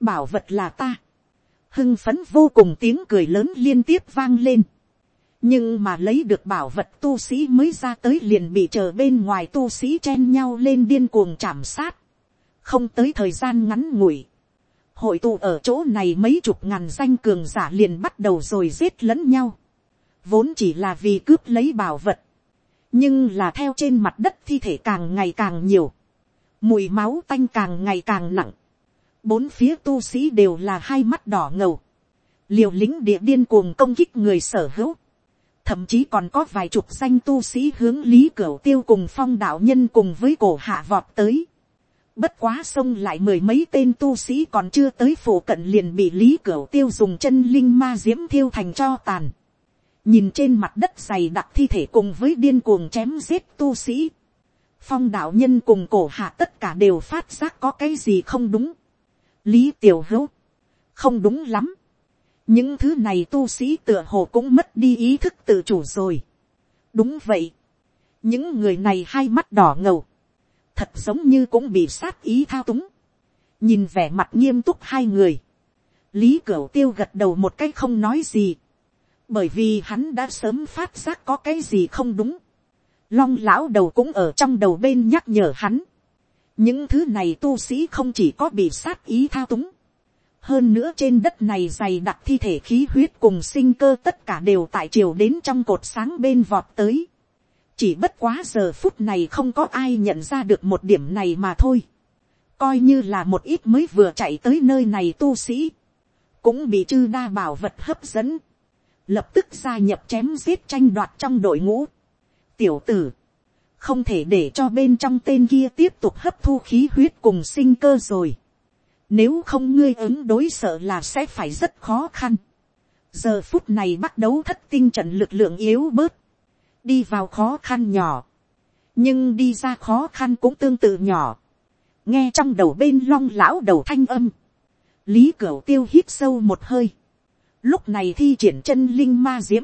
bảo vật là ta hưng phấn vô cùng tiếng cười lớn liên tiếp vang lên nhưng mà lấy được bảo vật tu sĩ mới ra tới liền bị chờ bên ngoài tu sĩ chen nhau lên điên cuồng chạm sát. không tới thời gian ngắn ngủi. hội tụ ở chỗ này mấy chục ngàn danh cường giả liền bắt đầu rồi giết lẫn nhau. vốn chỉ là vì cướp lấy bảo vật. nhưng là theo trên mặt đất thi thể càng ngày càng nhiều. mùi máu tanh càng ngày càng nặng bốn phía tu sĩ đều là hai mắt đỏ ngầu, liều lính địa điên cuồng công kích người sở hữu, thậm chí còn có vài chục danh tu sĩ hướng lý cửu tiêu cùng phong đạo nhân cùng với cổ hạ vọt tới. Bất quá sông lại mười mấy tên tu sĩ còn chưa tới phủ cận liền bị lý cửu tiêu dùng chân linh ma diễm thiêu thành cho tàn. Nhìn trên mặt đất dày đặc thi thể cùng với điên cuồng chém giết tu sĩ. phong đạo nhân cùng cổ hạ tất cả đều phát giác có cái gì không đúng. lý tiểu hữu, không đúng lắm những thứ này tu sĩ tựa hồ cũng mất đi ý thức tự chủ rồi. đúng vậy. những người này hai mắt đỏ ngầu, thật giống như cũng bị sát ý thao túng. nhìn vẻ mặt nghiêm túc hai người, lý cửu tiêu gật đầu một cái không nói gì, bởi vì hắn đã sớm phát giác có cái gì không đúng long lão đầu cũng ở trong đầu bên nhắc nhở hắn. những thứ này tu sĩ không chỉ có bị sát ý thao túng hơn nữa trên đất này dày đặc thi thể khí huyết cùng sinh cơ tất cả đều tại chiều đến trong cột sáng bên vọt tới. chỉ bất quá giờ phút này không có ai nhận ra được một điểm này mà thôi. coi như là một ít mới vừa chạy tới nơi này tu sĩ. cũng bị chư đa bảo vật hấp dẫn. lập tức gia nhập chém giết tranh đoạt trong đội ngũ tiểu tử, không thể để cho bên trong tên kia tiếp tục hấp thu khí huyết cùng sinh cơ rồi. Nếu không ngươi ứng đối sợ là sẽ phải rất khó khăn. Giờ phút này bắt đấu thất tinh trận lực lượng yếu bớt. Đi vào khó khăn nhỏ. Nhưng đi ra khó khăn cũng tương tự nhỏ. Nghe trong đầu bên long lão đầu thanh âm. Lý Cửu tiêu hít sâu một hơi. Lúc này thi triển chân linh ma diễm.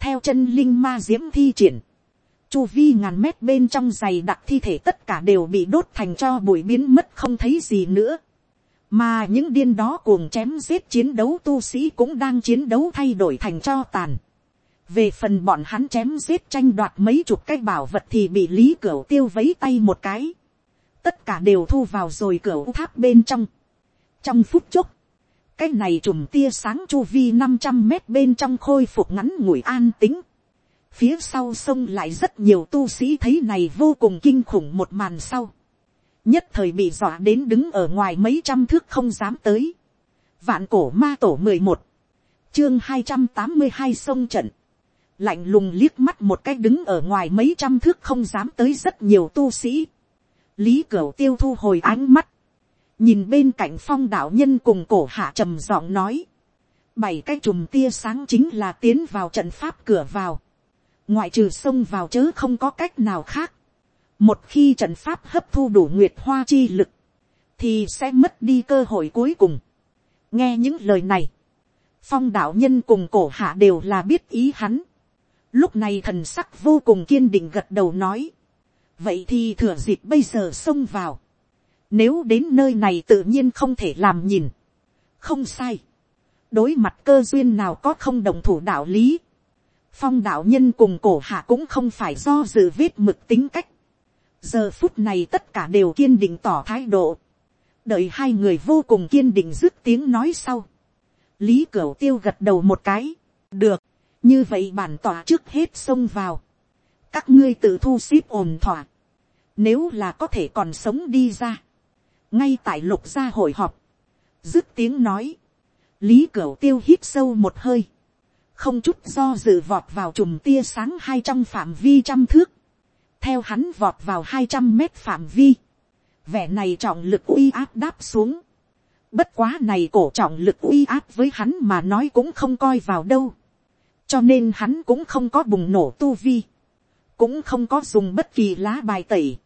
Theo chân linh ma diễm thi triển chu vi ngàn mét bên trong giày đặc thi thể tất cả đều bị đốt thành cho bụi biến mất không thấy gì nữa mà những điên đó cuồng chém giết chiến đấu tu sĩ cũng đang chiến đấu thay đổi thành cho tàn. về phần bọn hắn chém giết tranh đoạt mấy chục cái bảo vật thì bị lý cửa tiêu vấy tay một cái. tất cả đều thu vào rồi cửa tháp bên trong. trong phút chốc, cái này trùm tia sáng chu vi năm trăm mét bên trong khôi phục ngắn ngủi an tính Phía sau sông lại rất nhiều tu sĩ thấy này vô cùng kinh khủng một màn sau. Nhất thời bị dọa đến đứng ở ngoài mấy trăm thước không dám tới. Vạn cổ ma tổ mười một, Chương hai trăm tám mươi hai sông trận. Lạnh lùng liếc mắt một cái đứng ở ngoài mấy trăm thước không dám tới rất nhiều tu sĩ. Lý Cửu tiêu thu hồi ánh mắt. Nhìn bên cạnh phong đạo nhân cùng cổ hạ trầm giọng nói. Bảy cái chùm tia sáng chính là tiến vào trận pháp cửa vào ngoại trừ xông vào chớ không có cách nào khác một khi trận pháp hấp thu đủ nguyệt hoa chi lực, thì sẽ mất đi cơ hội cuối cùng. nghe những lời này, phong đạo nhân cùng cổ hạ đều là biết ý hắn. lúc này thần sắc vô cùng kiên định gật đầu nói. vậy thì thừa dịp bây giờ xông vào. nếu đến nơi này tự nhiên không thể làm nhìn. không sai. đối mặt cơ duyên nào có không đồng thủ đạo lý phong đạo nhân cùng cổ hạ cũng không phải do dự viết mực tính cách giờ phút này tất cả đều kiên định tỏ thái độ. đợi hai người vô cùng kiên định dứt tiếng nói sau. lý cửu tiêu gật đầu một cái. được, như vậy bản tỏa trước hết xông vào. các ngươi tự thu xếp ổn thỏa. nếu là có thể còn sống đi ra. ngay tại lục gia hội họp. dứt tiếng nói. lý cửu tiêu hít sâu một hơi không chút do dự vọt vào chùm tia sáng hai trong phạm vi trăm thước, theo hắn vọt vào hai trăm mét phạm vi, vẻ này trọng lực uy áp đáp xuống, bất quá này cổ trọng lực uy áp với hắn mà nói cũng không coi vào đâu, cho nên hắn cũng không có bùng nổ tu vi, cũng không có dùng bất kỳ lá bài tẩy,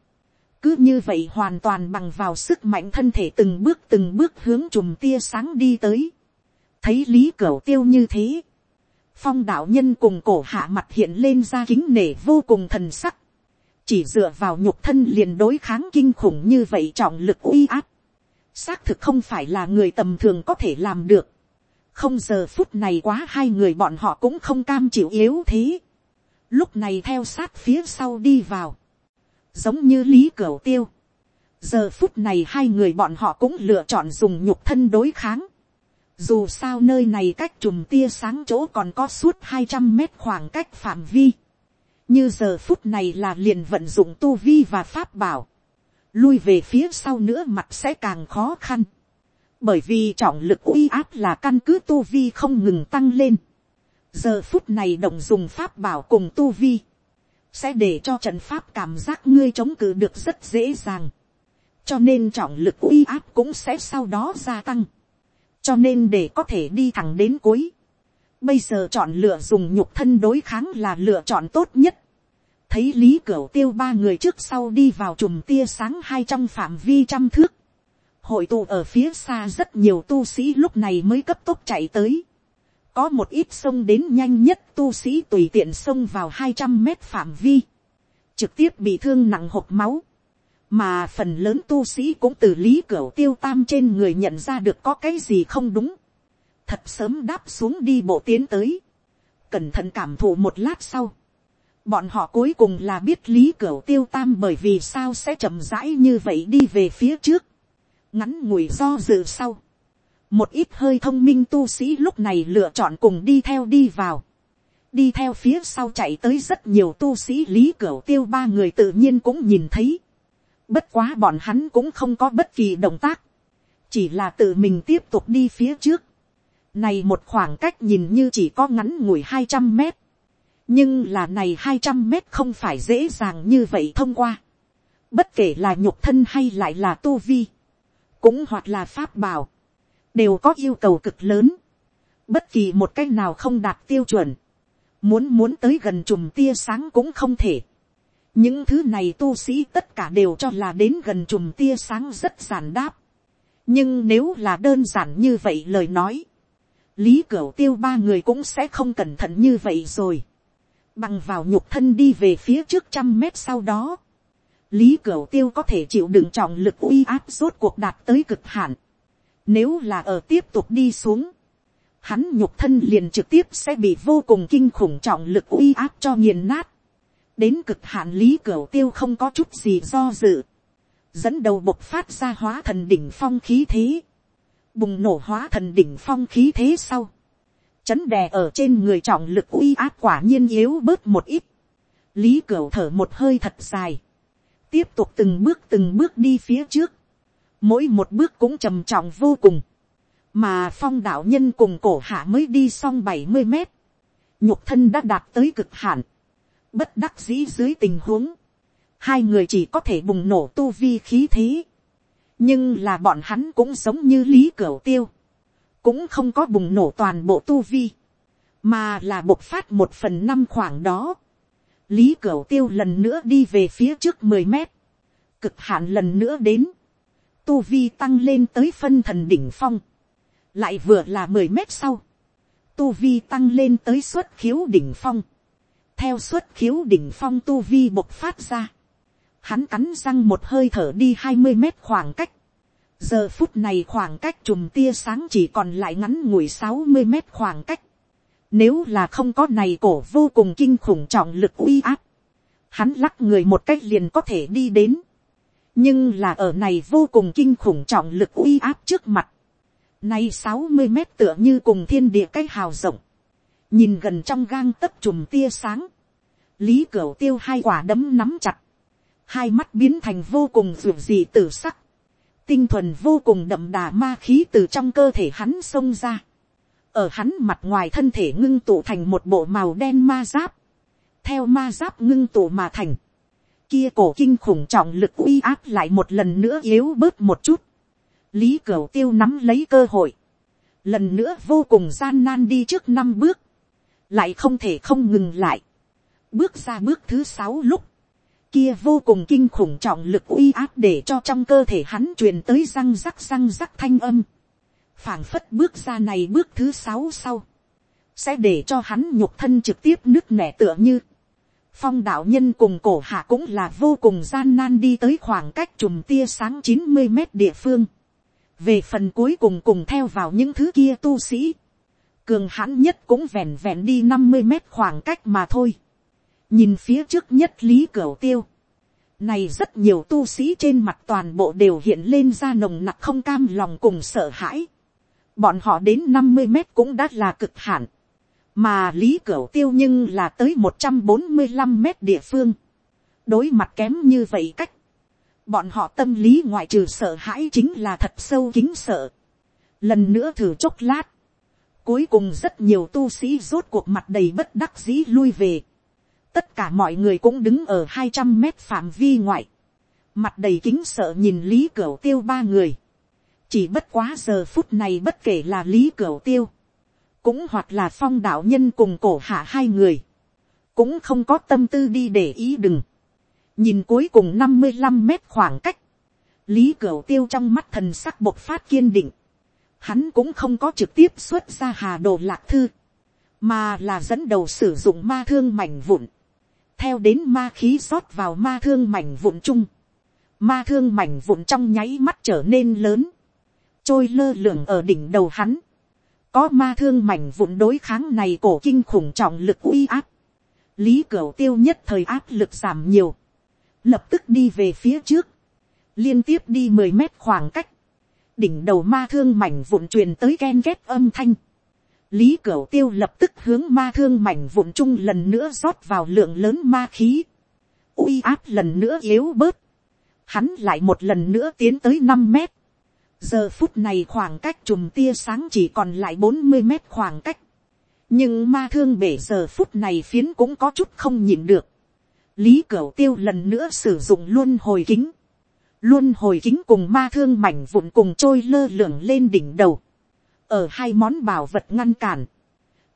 cứ như vậy hoàn toàn bằng vào sức mạnh thân thể từng bước từng bước hướng chùm tia sáng đi tới, thấy lý cửu tiêu như thế, phong đạo nhân cùng cổ hạ mặt hiện lên ra kính nể vô cùng thần sắc, chỉ dựa vào nhục thân liền đối kháng kinh khủng như vậy trọng lực uy áp, xác thực không phải là người tầm thường có thể làm được, không giờ phút này quá hai người bọn họ cũng không cam chịu yếu thế, lúc này theo sát phía sau đi vào, giống như lý cửu tiêu, giờ phút này hai người bọn họ cũng lựa chọn dùng nhục thân đối kháng, dù sao nơi này cách chùm tia sáng chỗ còn có suốt hai trăm mét khoảng cách phạm vi. Như giờ phút này là liền vận dụng tu vi và pháp bảo. Lui về phía sau nữa mặt sẽ càng khó khăn. Bởi vì trọng lực uy áp là căn cứ tu vi không ngừng tăng lên. Giờ phút này động dùng pháp bảo cùng tu vi. Sẽ để cho trận pháp cảm giác ngươi chống cự được rất dễ dàng. Cho nên trọng lực uy áp cũng sẽ sau đó gia tăng cho nên để có thể đi thẳng đến cuối, bây giờ chọn lựa dùng nhục thân đối kháng là lựa chọn tốt nhất. thấy lý cửu tiêu ba người trước sau đi vào chùm tia sáng hai trong phạm vi trăm thước, hội tụ ở phía xa rất nhiều tu sĩ lúc này mới cấp tốc chạy tới, có một ít sông đến nhanh nhất tu sĩ tùy tiện xông vào hai trăm mét phạm vi, trực tiếp bị thương nặng hộp máu, mà phần lớn tu sĩ cũng từ lý cửa tiêu tam trên người nhận ra được có cái gì không đúng, thật sớm đáp xuống đi bộ tiến tới, cẩn thận cảm thụ một lát sau, bọn họ cuối cùng là biết lý cửa tiêu tam bởi vì sao sẽ chậm rãi như vậy đi về phía trước, ngắn ngủi do dự sau, một ít hơi thông minh tu sĩ lúc này lựa chọn cùng đi theo đi vào, đi theo phía sau chạy tới rất nhiều tu sĩ lý cửa tiêu ba người tự nhiên cũng nhìn thấy, bất quá bọn hắn cũng không có bất kỳ động tác, chỉ là tự mình tiếp tục đi phía trước, này một khoảng cách nhìn như chỉ có ngắn ngủi hai trăm mét. Nhưng là này hai trăm mét không phải dễ dàng như vậy thông qua. Bất kể là nhục thân hay lại là tu vi. Cũng hoặc là pháp bảo. Đều có yêu cầu cực lớn. Bất kỳ một cách nào không đạt tiêu chuẩn. Muốn muốn tới gần chùm tia sáng cũng không thể. Những thứ này tu sĩ tất cả đều cho là đến gần chùm tia sáng rất giản đáp. Nhưng nếu là đơn giản như vậy lời nói lý cửu tiêu ba người cũng sẽ không cẩn thận như vậy rồi. bằng vào nhục thân đi về phía trước trăm mét sau đó. lý cửu tiêu có thể chịu đựng trọng lực uy áp rốt cuộc đạt tới cực hạn. nếu là ở tiếp tục đi xuống, hắn nhục thân liền trực tiếp sẽ bị vô cùng kinh khủng trọng lực uy áp cho nghiền nát. đến cực hạn lý cửu tiêu không có chút gì do dự. dẫn đầu bộc phát ra hóa thần đỉnh phong khí thế bùng nổ hóa thần đỉnh phong khí thế sau, chấn đè ở trên người trọng lực uy áp quả nhiên yếu bớt một ít, lý cửu thở một hơi thật dài, tiếp tục từng bước từng bước đi phía trước, mỗi một bước cũng trầm trọng vô cùng, mà phong đạo nhân cùng cổ hạ mới đi xong bảy mươi mét, nhục thân đã đạt tới cực hạn, bất đắc dĩ dưới tình huống, hai người chỉ có thể bùng nổ tu vi khí thế, nhưng là bọn hắn cũng giống như lý cửu tiêu, cũng không có bùng nổ toàn bộ tu vi, mà là bộc phát một phần năm khoảng đó. lý cửu tiêu lần nữa đi về phía trước mười mét, cực hạn lần nữa đến, tu vi tăng lên tới phân thần đỉnh phong, lại vừa là mười mét sau, tu vi tăng lên tới suất khiếu đỉnh phong, theo suất khiếu đỉnh phong tu vi bộc phát ra, hắn cắn răng một hơi thở đi hai mươi mét khoảng cách. giờ phút này khoảng cách chùm tia sáng chỉ còn lại ngắn ngủi sáu mươi mét khoảng cách. nếu là không có này cổ vô cùng kinh khủng trọng lực uy áp, hắn lắc người một cách liền có thể đi đến. nhưng là ở này vô cùng kinh khủng trọng lực uy áp trước mặt. nay sáu mươi mét tựa như cùng thiên địa cái hào rộng. Nhìn gần trong gang tấc chùm tia sáng. Lý Cửu tiêu hai quả đấm nắm chặt hai mắt biến thành vô cùng ruột dị tử sắc, tinh thuần vô cùng đậm đà ma khí từ trong cơ thể hắn xông ra, ở hắn mặt ngoài thân thể ngưng tụ thành một bộ màu đen ma giáp, theo ma giáp ngưng tụ mà thành, kia cổ kinh khủng trọng lực uy áp lại một lần nữa yếu bớt một chút, lý cửu tiêu nắm lấy cơ hội, lần nữa vô cùng gian nan đi trước năm bước, lại không thể không ngừng lại, bước ra bước thứ sáu lúc, kia vô cùng kinh khủng trọng lực uy áp để cho trong cơ thể hắn truyền tới răng rắc răng rắc thanh âm. phảng phất bước ra này bước thứ sáu sau. Sẽ để cho hắn nhục thân trực tiếp nứt nẻ tựa như. Phong đạo nhân cùng cổ hạ cũng là vô cùng gian nan đi tới khoảng cách chùm tia sáng chín mươi mét địa phương. Về phần cuối cùng cùng theo vào những thứ kia tu sĩ. Cường hãn nhất cũng vẹn vẹn đi năm mươi mét khoảng cách mà thôi nhìn phía trước nhất lý cửa tiêu, này rất nhiều tu sĩ trên mặt toàn bộ đều hiện lên ra nồng nặc không cam lòng cùng sợ hãi. Bọn họ đến năm mươi mét cũng đã là cực hạn. Mà Lý Cửu Tiêu nhưng là tới một trăm bốn mươi 145 mét địa phương. Đối mặt kém như vậy cách. Bọn họ tâm lý ngoại trừ sợ hãi chính là thật sâu kính sợ. Lần nữa thử chốc lát. Cuối cùng rất nhiều tu sĩ rốt cuộc mặt đầy bất đắc dĩ lui về tất cả mọi người cũng đứng ở hai trăm mét phạm vi ngoại, mặt đầy kính sợ nhìn lý cửa tiêu ba người, chỉ bất quá giờ phút này bất kể là lý cửa tiêu, cũng hoặc là phong đạo nhân cùng cổ hạ hai người, cũng không có tâm tư đi để ý đừng, nhìn cuối cùng năm mươi năm mét khoảng cách, lý cửa tiêu trong mắt thần sắc bộc phát kiên định, hắn cũng không có trực tiếp xuất ra hà đồ lạc thư, mà là dẫn đầu sử dụng ma thương mảnh vụn, theo đến ma khí rót vào ma thương mảnh vụn chung, ma thương mảnh vụn trong nháy mắt trở nên lớn, trôi lơ lửng ở đỉnh đầu hắn, có ma thương mảnh vụn đối kháng này cổ kinh khủng trọng lực uy áp, lý cửu tiêu nhất thời áp lực giảm nhiều, lập tức đi về phía trước, liên tiếp đi mười mét khoảng cách, đỉnh đầu ma thương mảnh vụn truyền tới ghen ghép âm thanh, lý cửu tiêu lập tức hướng ma thương mảnh vụn chung lần nữa rót vào lượng lớn ma khí, uy áp lần nữa yếu bớt, hắn lại một lần nữa tiến tới năm mét, giờ phút này khoảng cách chùm tia sáng chỉ còn lại bốn mươi mét khoảng cách, nhưng ma thương bể giờ phút này phiến cũng có chút không nhịn được, lý cửu tiêu lần nữa sử dụng luôn hồi kính, luôn hồi kính cùng ma thương mảnh vụn cùng trôi lơ lửng lên đỉnh đầu, ở hai món bảo vật ngăn cản,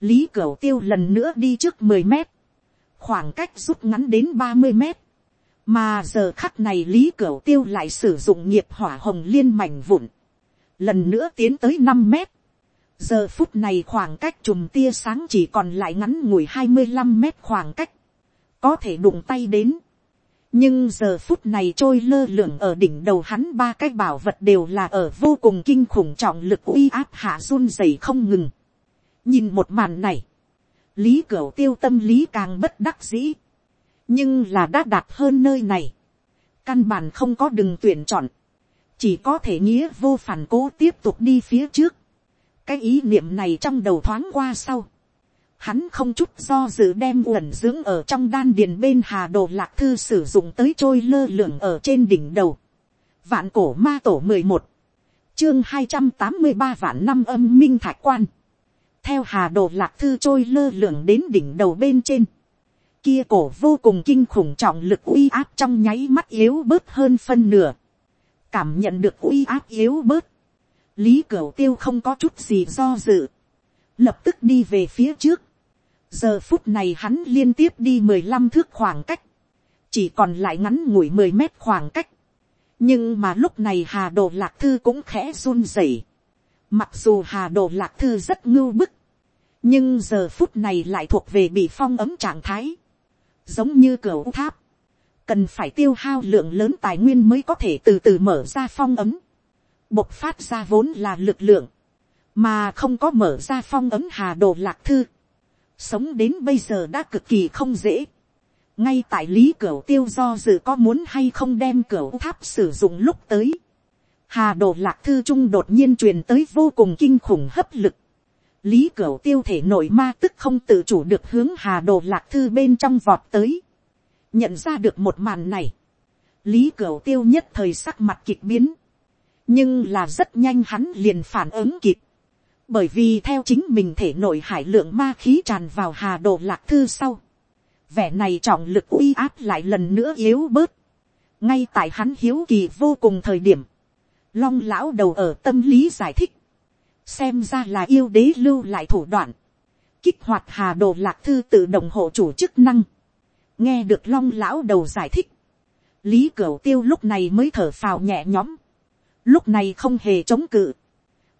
lý cửu tiêu lần nữa đi trước mười mét, khoảng cách rút ngắn đến ba mươi mét, mà giờ khắc này lý cửu tiêu lại sử dụng nghiệp hỏa hồng liên mảnh vụn, lần nữa tiến tới năm mét, giờ phút này khoảng cách chùm tia sáng chỉ còn lại ngắn ngủi hai mươi năm mét khoảng cách, có thể đụng tay đến, nhưng giờ phút này trôi lơ lửng ở đỉnh đầu hắn ba cái bảo vật đều là ở vô cùng kinh khủng trọng lực uy áp hạ run rẩy không ngừng. nhìn một màn này, lý cửu tiêu tâm lý càng bất đắc dĩ, nhưng là đã đạt hơn nơi này, căn bản không có đừng tuyển chọn, chỉ có thể nghĩa vô phản cố tiếp tục đi phía trước, cái ý niệm này trong đầu thoáng qua sau, hắn không chút do dự đem uẩn dưỡng ở trong đan điền bên hà đồ lạc thư sử dụng tới trôi lơ lửng ở trên đỉnh đầu. Vạn cổ ma tổ mười một chương hai trăm tám mươi ba vạn năm âm minh thạch quan. Theo hà đồ lạc thư trôi lơ lửng đến đỉnh đầu bên trên. Kia cổ vô cùng kinh khủng trọng lực uy áp trong nháy mắt yếu bớt hơn phân nửa. Cảm nhận được uy áp yếu bớt. Lý Cửu Tiêu không có chút gì do dự. Lập tức đi về phía trước giờ phút này hắn liên tiếp đi mười lăm thước khoảng cách, chỉ còn lại ngắn ngủi mười mét khoảng cách. nhưng mà lúc này hà đồ lạc thư cũng khẽ run rẩy. mặc dù hà đồ lạc thư rất ngưu bức, nhưng giờ phút này lại thuộc về bị phong ấm trạng thái, giống như cửa tháp, cần phải tiêu hao lượng lớn tài nguyên mới có thể từ từ mở ra phong ấm, bộc phát ra vốn là lực lượng, mà không có mở ra phong ấm hà đồ lạc thư, sống đến bây giờ đã cực kỳ không dễ. ngay tại lý cửa tiêu do dự có muốn hay không đem cửa tháp sử dụng lúc tới. hà đồ lạc thư trung đột nhiên truyền tới vô cùng kinh khủng hấp lực. lý cửa tiêu thể nội ma tức không tự chủ được hướng hà đồ lạc thư bên trong vọt tới. nhận ra được một màn này. lý cửa tiêu nhất thời sắc mặt kịch biến. nhưng là rất nhanh hắn liền phản ứng kịp bởi vì theo chính mình thể nội hải lượng ma khí tràn vào hà đồ lạc thư sau, vẻ này trọng lực uy áp lại lần nữa yếu bớt, ngay tại hắn hiếu kỳ vô cùng thời điểm, long lão đầu ở tâm lý giải thích, xem ra là yêu đế lưu lại thủ đoạn, kích hoạt hà đồ lạc thư tự động hộ chủ chức năng, nghe được long lão đầu giải thích, lý cửu tiêu lúc này mới thở phào nhẹ nhõm, lúc này không hề chống cự,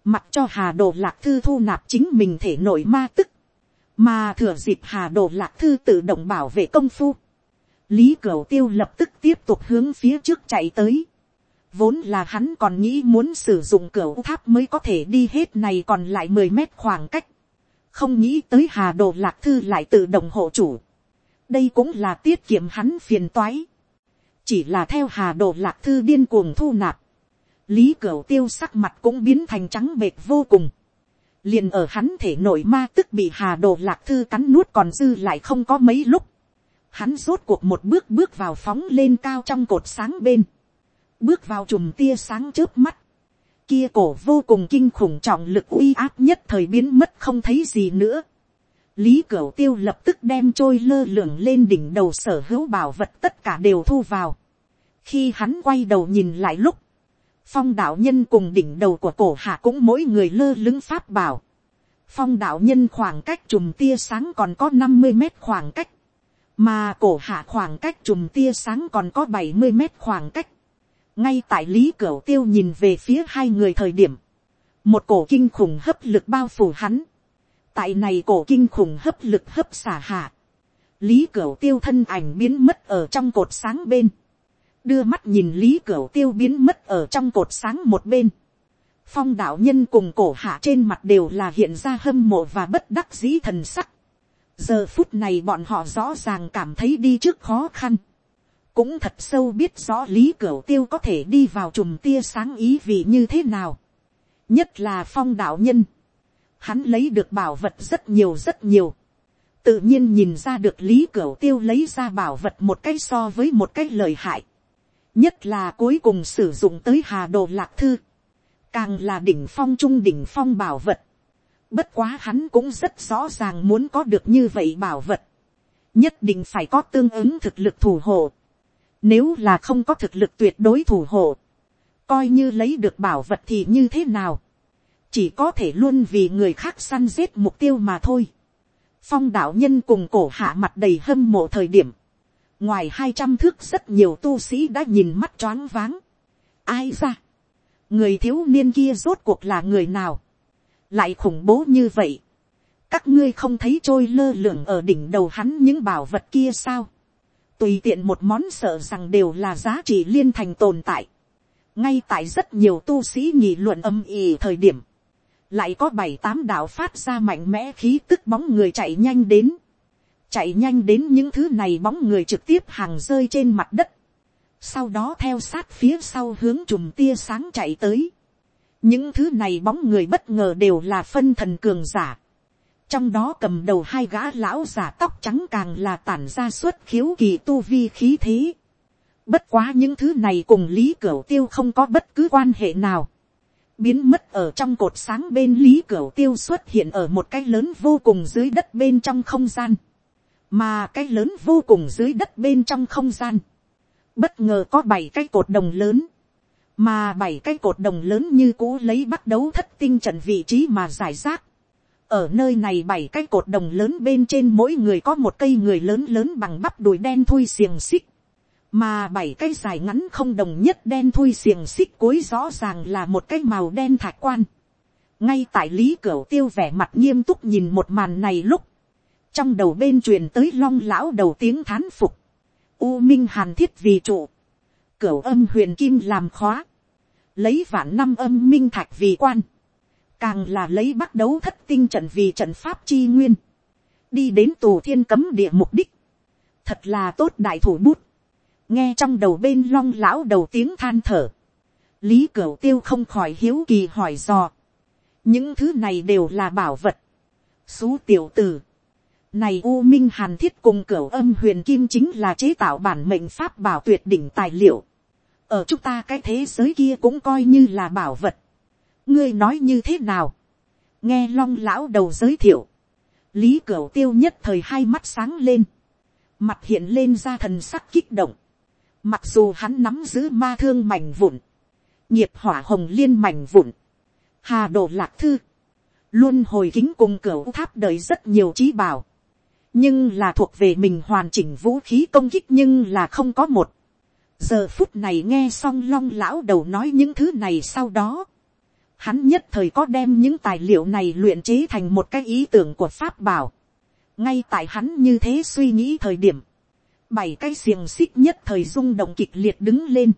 mặc cho hà đồ lạc thư thu nạp chính mình thể nội ma tức, mà thừa dịp hà đồ lạc thư tự động bảo vệ công phu, lý cửu tiêu lập tức tiếp tục hướng phía trước chạy tới, vốn là hắn còn nghĩ muốn sử dụng cửa tháp mới có thể đi hết này còn lại mười mét khoảng cách, không nghĩ tới hà đồ lạc thư lại tự động hộ chủ, đây cũng là tiết kiệm hắn phiền toái, chỉ là theo hà đồ lạc thư điên cuồng thu nạp, lý cửu tiêu sắc mặt cũng biến thành trắng bệt vô cùng. liền ở hắn thể nội ma tức bị hà đồ lạc thư cắn nuốt còn dư lại không có mấy lúc. hắn rốt cuộc một bước bước vào phóng lên cao trong cột sáng bên. bước vào chùm tia sáng trước mắt. kia cổ vô cùng kinh khủng trọng lực uy áp nhất thời biến mất không thấy gì nữa. Lý Cửu Tiêu lập tức đem trôi lơ lửng lên đỉnh đầu sở hữu bảo vật tất cả đều thu vào. Khi hắn quay đầu nhìn lại lúc, phong đạo nhân cùng đỉnh đầu của cổ hạ cũng mỗi người lơ lứng pháp bảo. phong đạo nhân khoảng cách chùm tia sáng còn có năm mươi mét khoảng cách. mà cổ hạ khoảng cách chùm tia sáng còn có bảy mươi mét khoảng cách, ngay tại lý cửa tiêu nhìn về phía hai người thời điểm, một cổ kinh khủng hấp lực bao phủ hắn, tại này cổ kinh khủng hấp lực hấp xả hạ, lý cửa tiêu thân ảnh biến mất ở trong cột sáng bên, đưa mắt nhìn lý cửu tiêu biến mất ở trong cột sáng một bên, phong đạo nhân cùng cổ hạ trên mặt đều là hiện ra hâm mộ và bất đắc dĩ thần sắc. giờ phút này bọn họ rõ ràng cảm thấy đi trước khó khăn, cũng thật sâu biết rõ lý cửu tiêu có thể đi vào chùm tia sáng ý vị như thế nào, nhất là phong đạo nhân, hắn lấy được bảo vật rất nhiều rất nhiều, tự nhiên nhìn ra được lý cửu tiêu lấy ra bảo vật một cái so với một cái lời hại, nhất là cuối cùng sử dụng tới hà đồ lạc thư, càng là đỉnh phong trung đỉnh phong bảo vật. Bất quá hắn cũng rất rõ ràng muốn có được như vậy bảo vật. Nhất định phải có tương ứng thực lực thủ hộ. Nếu là không có thực lực tuyệt đối thủ hộ. Coi như lấy được bảo vật thì như thế nào. Chỉ có thể luôn vì người khác săn giết mục tiêu mà thôi. Phong đạo nhân cùng cổ hạ mặt đầy hâm mộ thời điểm. Ngoài hai trăm thước rất nhiều tu sĩ đã nhìn mắt choáng váng. Ai ra? người thiếu niên kia rốt cuộc là người nào, lại khủng bố như vậy, các ngươi không thấy trôi lơ lửng ở đỉnh đầu hắn những bảo vật kia sao, tùy tiện một món sợ rằng đều là giá trị liên thành tồn tại, ngay tại rất nhiều tu sĩ nghị luận âm ỉ thời điểm, lại có bảy tám đạo phát ra mạnh mẽ khí tức bóng người chạy nhanh đến, chạy nhanh đến những thứ này bóng người trực tiếp hàng rơi trên mặt đất, sau đó theo sát phía sau hướng chùm tia sáng chạy tới. những thứ này bóng người bất ngờ đều là phân thần cường giả. trong đó cầm đầu hai gã lão giả tóc trắng càng là tản ra suốt khiếu kỳ tu vi khí thế. bất quá những thứ này cùng lý cửu tiêu không có bất cứ quan hệ nào. biến mất ở trong cột sáng bên lý cửu tiêu xuất hiện ở một cái lớn vô cùng dưới đất bên trong không gian mà cái lớn vô cùng dưới đất bên trong không gian bất ngờ có bảy cái cột đồng lớn, mà bảy cái cột đồng lớn như cũ lấy bắt đấu thất tinh trận vị trí mà giải rác. ở nơi này bảy cái cột đồng lớn bên trên mỗi người có một cây người lớn lớn bằng bắp đùi đen thui xiềng xích, mà bảy cái dài ngắn không đồng nhất đen thui xiềng xích cuối rõ ràng là một cái màu đen thạch quan. ngay tại lý cửu tiêu vẻ mặt nghiêm túc nhìn một màn này lúc, trong đầu bên truyền tới long lão đầu tiếng thán phục, U Minh Hàn Thiết vì trụ. cửa âm huyền kim làm khóa. Lấy vạn năm âm minh thạch vì quan. Càng là lấy bắt đấu thất tinh trận vì trận pháp chi nguyên. Đi đến tù thiên cấm địa mục đích. Thật là tốt đại thủ bút. Nghe trong đầu bên long lão đầu tiếng than thở. Lý Cửu Tiêu không khỏi hiếu kỳ hỏi dò. Những thứ này đều là bảo vật. Xú tiểu tử này U Minh Hàn Thiết cùng cửu âm huyền kim chính là chế tạo bản mệnh pháp bảo tuyệt đỉnh tài liệu. Ở chúng ta cái thế giới kia cũng coi như là bảo vật. Ngươi nói như thế nào? Nghe long lão đầu giới thiệu. Lý cửu tiêu nhất thời hai mắt sáng lên. Mặt hiện lên ra thần sắc kích động. Mặc dù hắn nắm giữ ma thương mảnh vụn. Nghiệp hỏa hồng liên mảnh vụn. Hà đồ lạc thư. Luôn hồi kính cùng cửu tháp đời rất nhiều trí bảo nhưng là thuộc về mình hoàn chỉnh vũ khí công kích nhưng là không có một. giờ phút này nghe xong long lão đầu nói những thứ này sau đó, hắn nhất thời có đem những tài liệu này luyện chế thành một cái ý tưởng của pháp bảo. ngay tại hắn như thế suy nghĩ thời điểm, bảy cái xiềng xích nhất thời rung động kịch liệt đứng lên,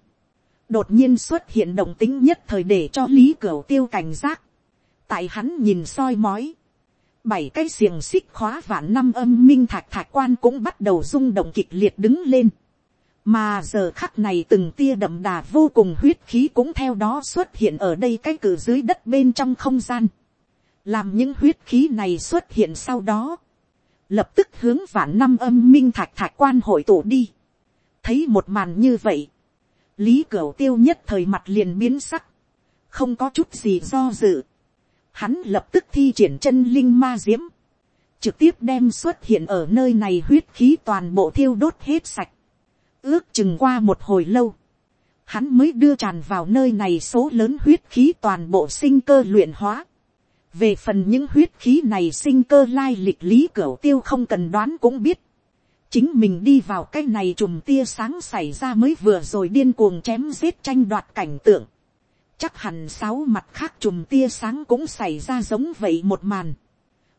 đột nhiên xuất hiện động tính nhất thời để cho lý cửa tiêu cảnh giác, tại hắn nhìn soi mói, bảy cái xiềng xích khóa vạn năm âm minh thạch thạch quan cũng bắt đầu rung động kịch liệt đứng lên. mà giờ khắc này từng tia đậm đà vô cùng huyết khí cũng theo đó xuất hiện ở đây cái cử dưới đất bên trong không gian. làm những huyết khí này xuất hiện sau đó. lập tức hướng vạn năm âm minh thạch thạch quan hội tụ đi. thấy một màn như vậy. lý cửu tiêu nhất thời mặt liền biến sắc. không có chút gì do dự hắn lập tức thi triển chân linh ma diễm, trực tiếp đem xuất hiện ở nơi này huyết khí toàn bộ thiêu đốt hết sạch, ước chừng qua một hồi lâu, hắn mới đưa tràn vào nơi này số lớn huyết khí toàn bộ sinh cơ luyện hóa. về phần những huyết khí này sinh cơ lai lịch lý cửa tiêu không cần đoán cũng biết, chính mình đi vào cái này chùm tia sáng xảy ra mới vừa rồi điên cuồng chém giết tranh đoạt cảnh tượng chắc hẳn sáu mặt khác chùm tia sáng cũng xảy ra giống vậy một màn.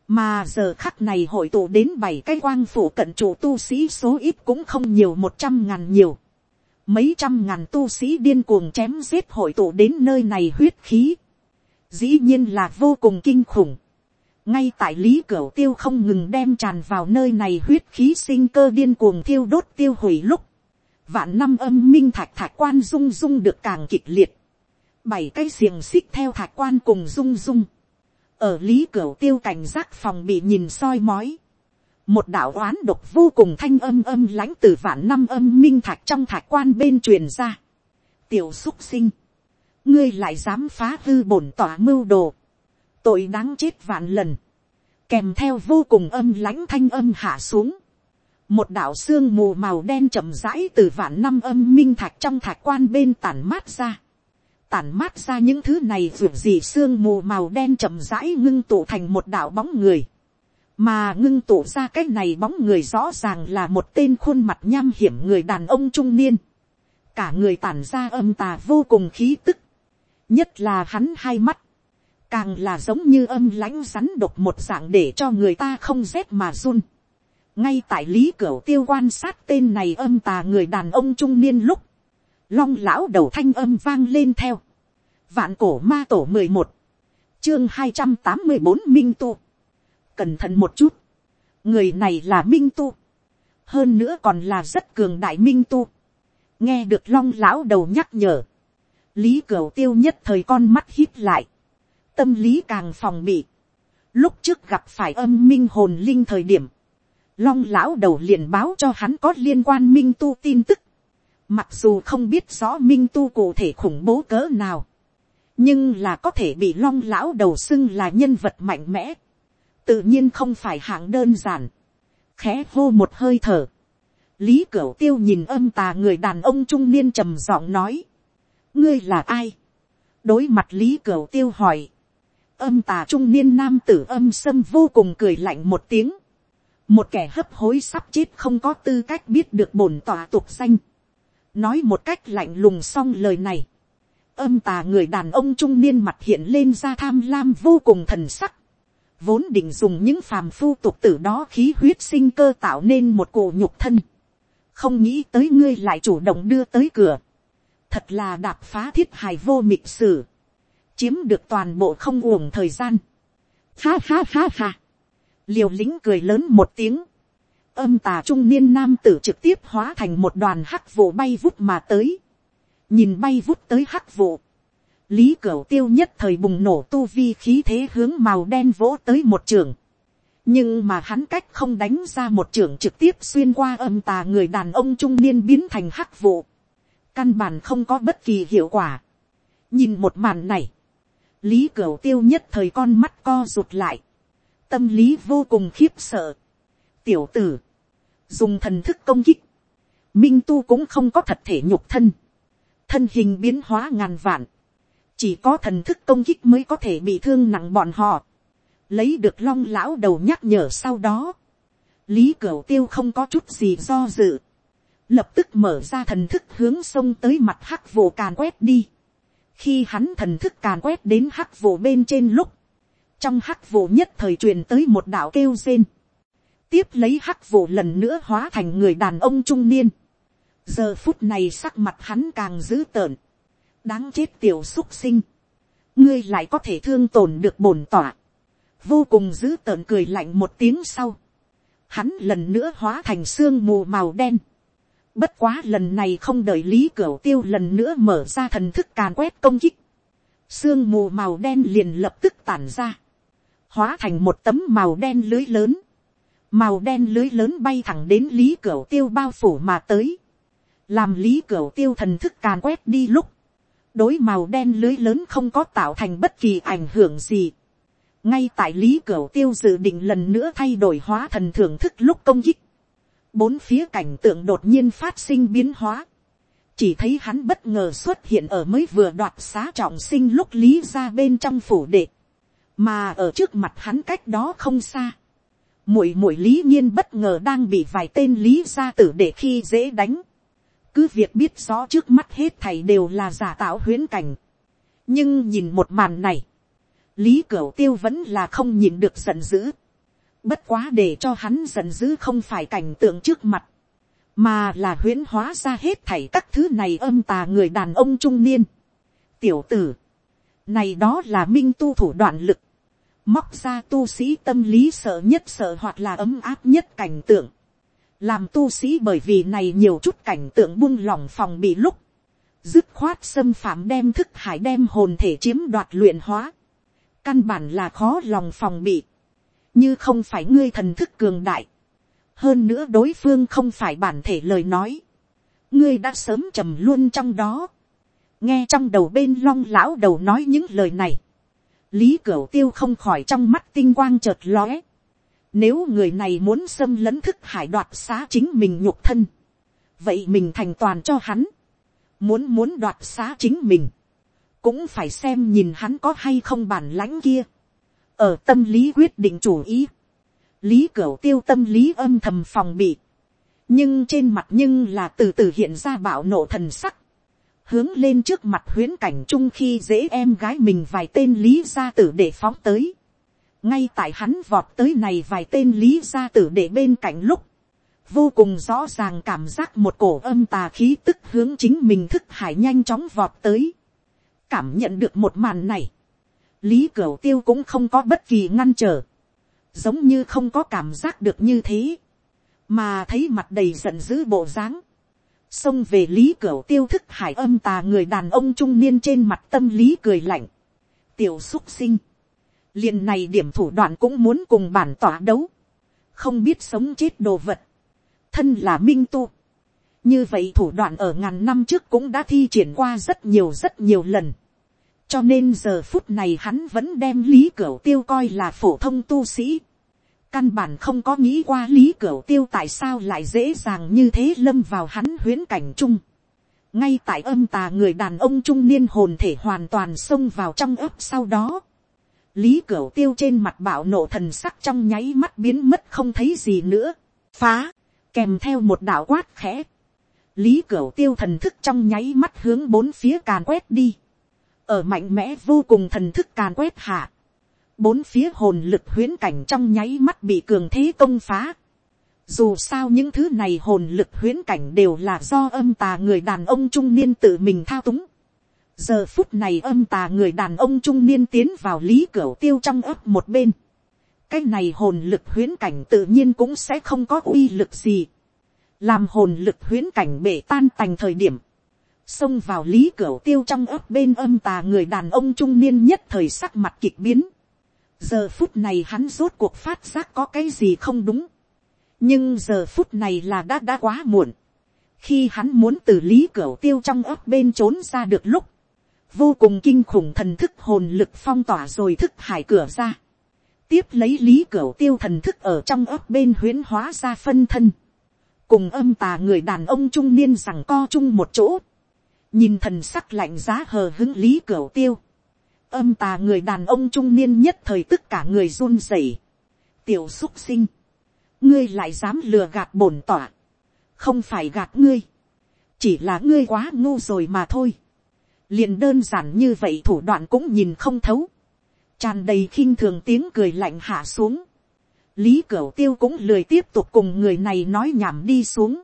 mà giờ khắc này hội tụ đến bảy cái quang phủ cận chủ tu sĩ số ít cũng không nhiều một trăm ngàn nhiều. mấy trăm ngàn tu sĩ điên cuồng chém giết hội tụ đến nơi này huyết khí. dĩ nhiên là vô cùng kinh khủng ngay tại lý cửa tiêu không ngừng đem tràn vào nơi này huyết khí sinh cơ điên cuồng thiêu đốt tiêu hủy lúc, vạn năm âm minh thạch thạch quan rung rung được càng kịch liệt, bảy cái xiềng xích theo thạch quan cùng rung rung, ở lý cửa tiêu cảnh giác phòng bị nhìn soi mói, một đạo oán độc vô cùng thanh âm âm lãnh từ vạn năm âm minh thạch trong thạch quan bên truyền ra, tiểu xúc sinh, ngươi lại dám phá hư bổn tỏa mưu đồ, tội đáng chết vạn lần, kèm theo vô cùng âm lãnh thanh âm hạ xuống, một đạo xương mù màu đen chậm rãi từ vạn năm âm minh thạch trong thạch quan bên tản mát ra, tản mát ra những thứ này ruột gì xương mù màu đen chậm rãi ngưng tụ thành một đạo bóng người, mà ngưng tụ ra cái này bóng người rõ ràng là một tên khuôn mặt nham hiểm người đàn ông trung niên, cả người tản ra âm tà vô cùng khí tức, nhất là hắn hai mắt, càng là giống như âm lãnh rắn độc một dạng để cho người ta không rét mà run. ngay tại lý cửa tiêu quan sát tên này âm tà người đàn ông trung niên lúc, long lão đầu thanh âm vang lên theo, vạn cổ ma tổ mười một, chương hai trăm tám mươi bốn minh tu, cẩn thận một chút, người này là minh tu, hơn nữa còn là rất cường đại minh tu, nghe được long lão đầu nhắc nhở, lý cửu tiêu nhất thời con mắt hít lại, tâm lý càng phòng bị. Lúc trước gặp phải âm minh hồn linh thời điểm, long lão đầu liền báo cho hắn có liên quan minh tu tin tức. Mặc dù không biết rõ minh tu cụ thể khủng bố cỡ nào, nhưng là có thể bị long lão đầu xưng là nhân vật mạnh mẽ. Tự nhiên không phải hạng đơn giản. Khẽ hô một hơi thở. Lý Cửu Tiêu nhìn âm tà người đàn ông trung niên trầm giọng nói. Ngươi là ai? Đối mặt Lý Cửu Tiêu hỏi âm tà trung niên nam tử âm sâm vô cùng cười lạnh một tiếng. Một kẻ hấp hối sắp chết không có tư cách biết được bổn tòa tục danh. Nói một cách lạnh lùng xong lời này. Âm tà người đàn ông trung niên mặt hiện lên ra tham lam vô cùng thần sắc. Vốn định dùng những phàm phu tục tử đó khí huyết sinh cơ tạo nên một cổ nhục thân. Không nghĩ tới ngươi lại chủ động đưa tới cửa. Thật là đạp phá thiết hài vô mịch sử chiếm được toàn bộ không uổng thời gian. Ha ha ha ha. Liều lĩnh cười lớn một tiếng. Âm tà trung niên nam tử trực tiếp hóa thành một đoàn hắc vụ bay vút mà tới. Nhìn bay vút tới hắc vụ. Lý Cửu tiêu nhất thời bùng nổ tu vi khí thế hướng màu đen vỗ tới một trường. Nhưng mà hắn cách không đánh ra một trường trực tiếp xuyên qua âm tà người đàn ông trung niên biến thành hắc vụ. Căn bản không có bất kỳ hiệu quả. Nhìn một màn này lý cửu tiêu nhất thời con mắt co rụt lại, tâm lý vô cùng khiếp sợ. tiểu tử, dùng thần thức công kích, minh tu cũng không có thật thể nhục thân, thân hình biến hóa ngàn vạn, chỉ có thần thức công kích mới có thể bị thương nặng bọn họ, lấy được long lão đầu nhắc nhở sau đó, lý cửu tiêu không có chút gì do dự, lập tức mở ra thần thức hướng sông tới mặt hắc vụ càn quét đi. Khi hắn thần thức càn quét đến hắc vụ bên trên lúc, trong hắc vụ nhất thời truyền tới một đạo kêu rên, tiếp lấy hắc vụ lần nữa hóa thành người đàn ông trung niên, giờ phút này sắc mặt hắn càng dữ tợn, đáng chết tiểu xúc sinh, ngươi lại có thể thương tổn được bổn tỏa, vô cùng dữ tợn cười lạnh một tiếng sau, hắn lần nữa hóa thành xương mù màu đen, Bất quá lần này không đợi Lý Cửu Tiêu lần nữa mở ra thần thức càn quét công kích. Sương mù màu đen liền lập tức tản ra. Hóa thành một tấm màu đen lưới lớn. Màu đen lưới lớn bay thẳng đến Lý cửa Tiêu bao phủ mà tới. Làm Lý cửa Tiêu thần thức càn quét đi lúc. Đối màu đen lưới lớn không có tạo thành bất kỳ ảnh hưởng gì. Ngay tại Lý cửa Tiêu dự định lần nữa thay đổi hóa thần thưởng thức lúc công kích bốn phía cảnh tượng đột nhiên phát sinh biến hóa. chỉ thấy hắn bất ngờ xuất hiện ở mới vừa đoạt xá trọng sinh lúc lý ra bên trong phủ đệ. mà ở trước mặt hắn cách đó không xa muội muội lý nhiên bất ngờ đang bị vài tên lý gia tử để khi dễ đánh. cứ việc biết rõ trước mắt hết thầy đều là giả tạo huyễn cảnh. nhưng nhìn một màn này, lý cửu tiêu vẫn là không nhìn được giận dữ. bất quá để cho hắn giận dữ không phải cảnh tượng trước mặt, mà là huyễn hóa ra hết thảy các thứ này âm tà người đàn ông trung niên. tiểu tử, này đó là minh tu thủ đoạn lực, móc ra tu sĩ tâm lý sợ nhất sợ hoặc là ấm áp nhất cảnh tượng, làm tu sĩ bởi vì này nhiều chút cảnh tượng buông lỏng phòng bị lúc, dứt khoát xâm phạm đem thức hải đem hồn thể chiếm đoạt luyện hóa, căn bản là khó lòng phòng bị, như không phải ngươi thần thức cường đại, hơn nữa đối phương không phải bản thể lời nói, ngươi đã sớm trầm luôn trong đó, nghe trong đầu bên long lão đầu nói những lời này, lý cửu tiêu không khỏi trong mắt tinh quang chợt lóe. Nếu người này muốn xâm lấn thức hải đoạt xá chính mình nhục thân, vậy mình thành toàn cho hắn. Muốn muốn đoạt xá chính mình, cũng phải xem nhìn hắn có hay không bản lãnh kia. Ở tâm lý quyết định chủ ý, lý cửu tiêu tâm lý âm thầm phòng bị. Nhưng trên mặt nhưng là từ từ hiện ra bạo nộ thần sắc hướng lên trước mặt huyễn cảnh chung khi dễ em gái mình vài tên lý gia tử để phóng tới. ngay tại hắn vọt tới này vài tên lý gia tử để bên cạnh lúc, vô cùng rõ ràng cảm giác một cổ âm tà khí tức hướng chính mình thức hải nhanh chóng vọt tới. cảm nhận được một màn này, lý cửu tiêu cũng không có bất kỳ ngăn trở, giống như không có cảm giác được như thế, mà thấy mặt đầy giận dữ bộ dáng, xông về lý cửa tiêu thức hải âm tà người đàn ông trung niên trên mặt tâm lý cười lạnh. tiểu xúc sinh. liền này điểm thủ đoạn cũng muốn cùng bản tỏa đấu. không biết sống chết đồ vật. thân là minh tu. như vậy thủ đoạn ở ngàn năm trước cũng đã thi triển qua rất nhiều rất nhiều lần. cho nên giờ phút này hắn vẫn đem lý cửa tiêu coi là phổ thông tu sĩ Căn bản không có nghĩ qua lý cửu tiêu tại sao lại dễ dàng như thế lâm vào hắn huyễn cảnh chung. Ngay tại âm tà người đàn ông trung niên hồn thể hoàn toàn xông vào trong ấp sau đó. Lý cửu tiêu trên mặt bạo nộ thần sắc trong nháy mắt biến mất không thấy gì nữa. Phá, kèm theo một đạo quát khẽ. Lý cửu tiêu thần thức trong nháy mắt hướng bốn phía càn quét đi. Ở mạnh mẽ vô cùng thần thức càn quét hạ bốn phía hồn lực huyễn cảnh trong nháy mắt bị cường thế công phá. Dù sao những thứ này hồn lực huyễn cảnh đều là do âm tà người đàn ông trung niên tự mình thao túng. Giờ phút này âm tà người đàn ông trung niên tiến vào lý cửa tiêu trong ấp một bên. Cái này hồn lực huyễn cảnh tự nhiên cũng sẽ không có uy lực gì. Làm hồn lực huyễn cảnh bể tan tành thời điểm. Xông vào lý cửa tiêu trong ấp bên âm tà người đàn ông trung niên nhất thời sắc mặt kịch biến giờ phút này hắn rốt cuộc phát giác có cái gì không đúng. nhưng giờ phút này là đã đã quá muộn. khi hắn muốn từ lý cửa tiêu trong ấp bên trốn ra được lúc, vô cùng kinh khủng thần thức hồn lực phong tỏa rồi thức hải cửa ra. tiếp lấy lý cửa tiêu thần thức ở trong ấp bên huyến hóa ra phân thân. cùng âm tà người đàn ông trung niên rằng co chung một chỗ. nhìn thần sắc lạnh giá hờ hứng lý cửa tiêu âm tà người đàn ông trung niên nhất thời tức cả người run rẩy. tiểu xúc sinh, ngươi lại dám lừa gạt bổn tỏa, không phải gạt ngươi, chỉ là ngươi quá ngu rồi mà thôi. liền đơn giản như vậy thủ đoạn cũng nhìn không thấu, tràn đầy khinh thường tiếng cười lạnh hạ xuống. lý cửu tiêu cũng lười tiếp tục cùng người này nói nhảm đi xuống.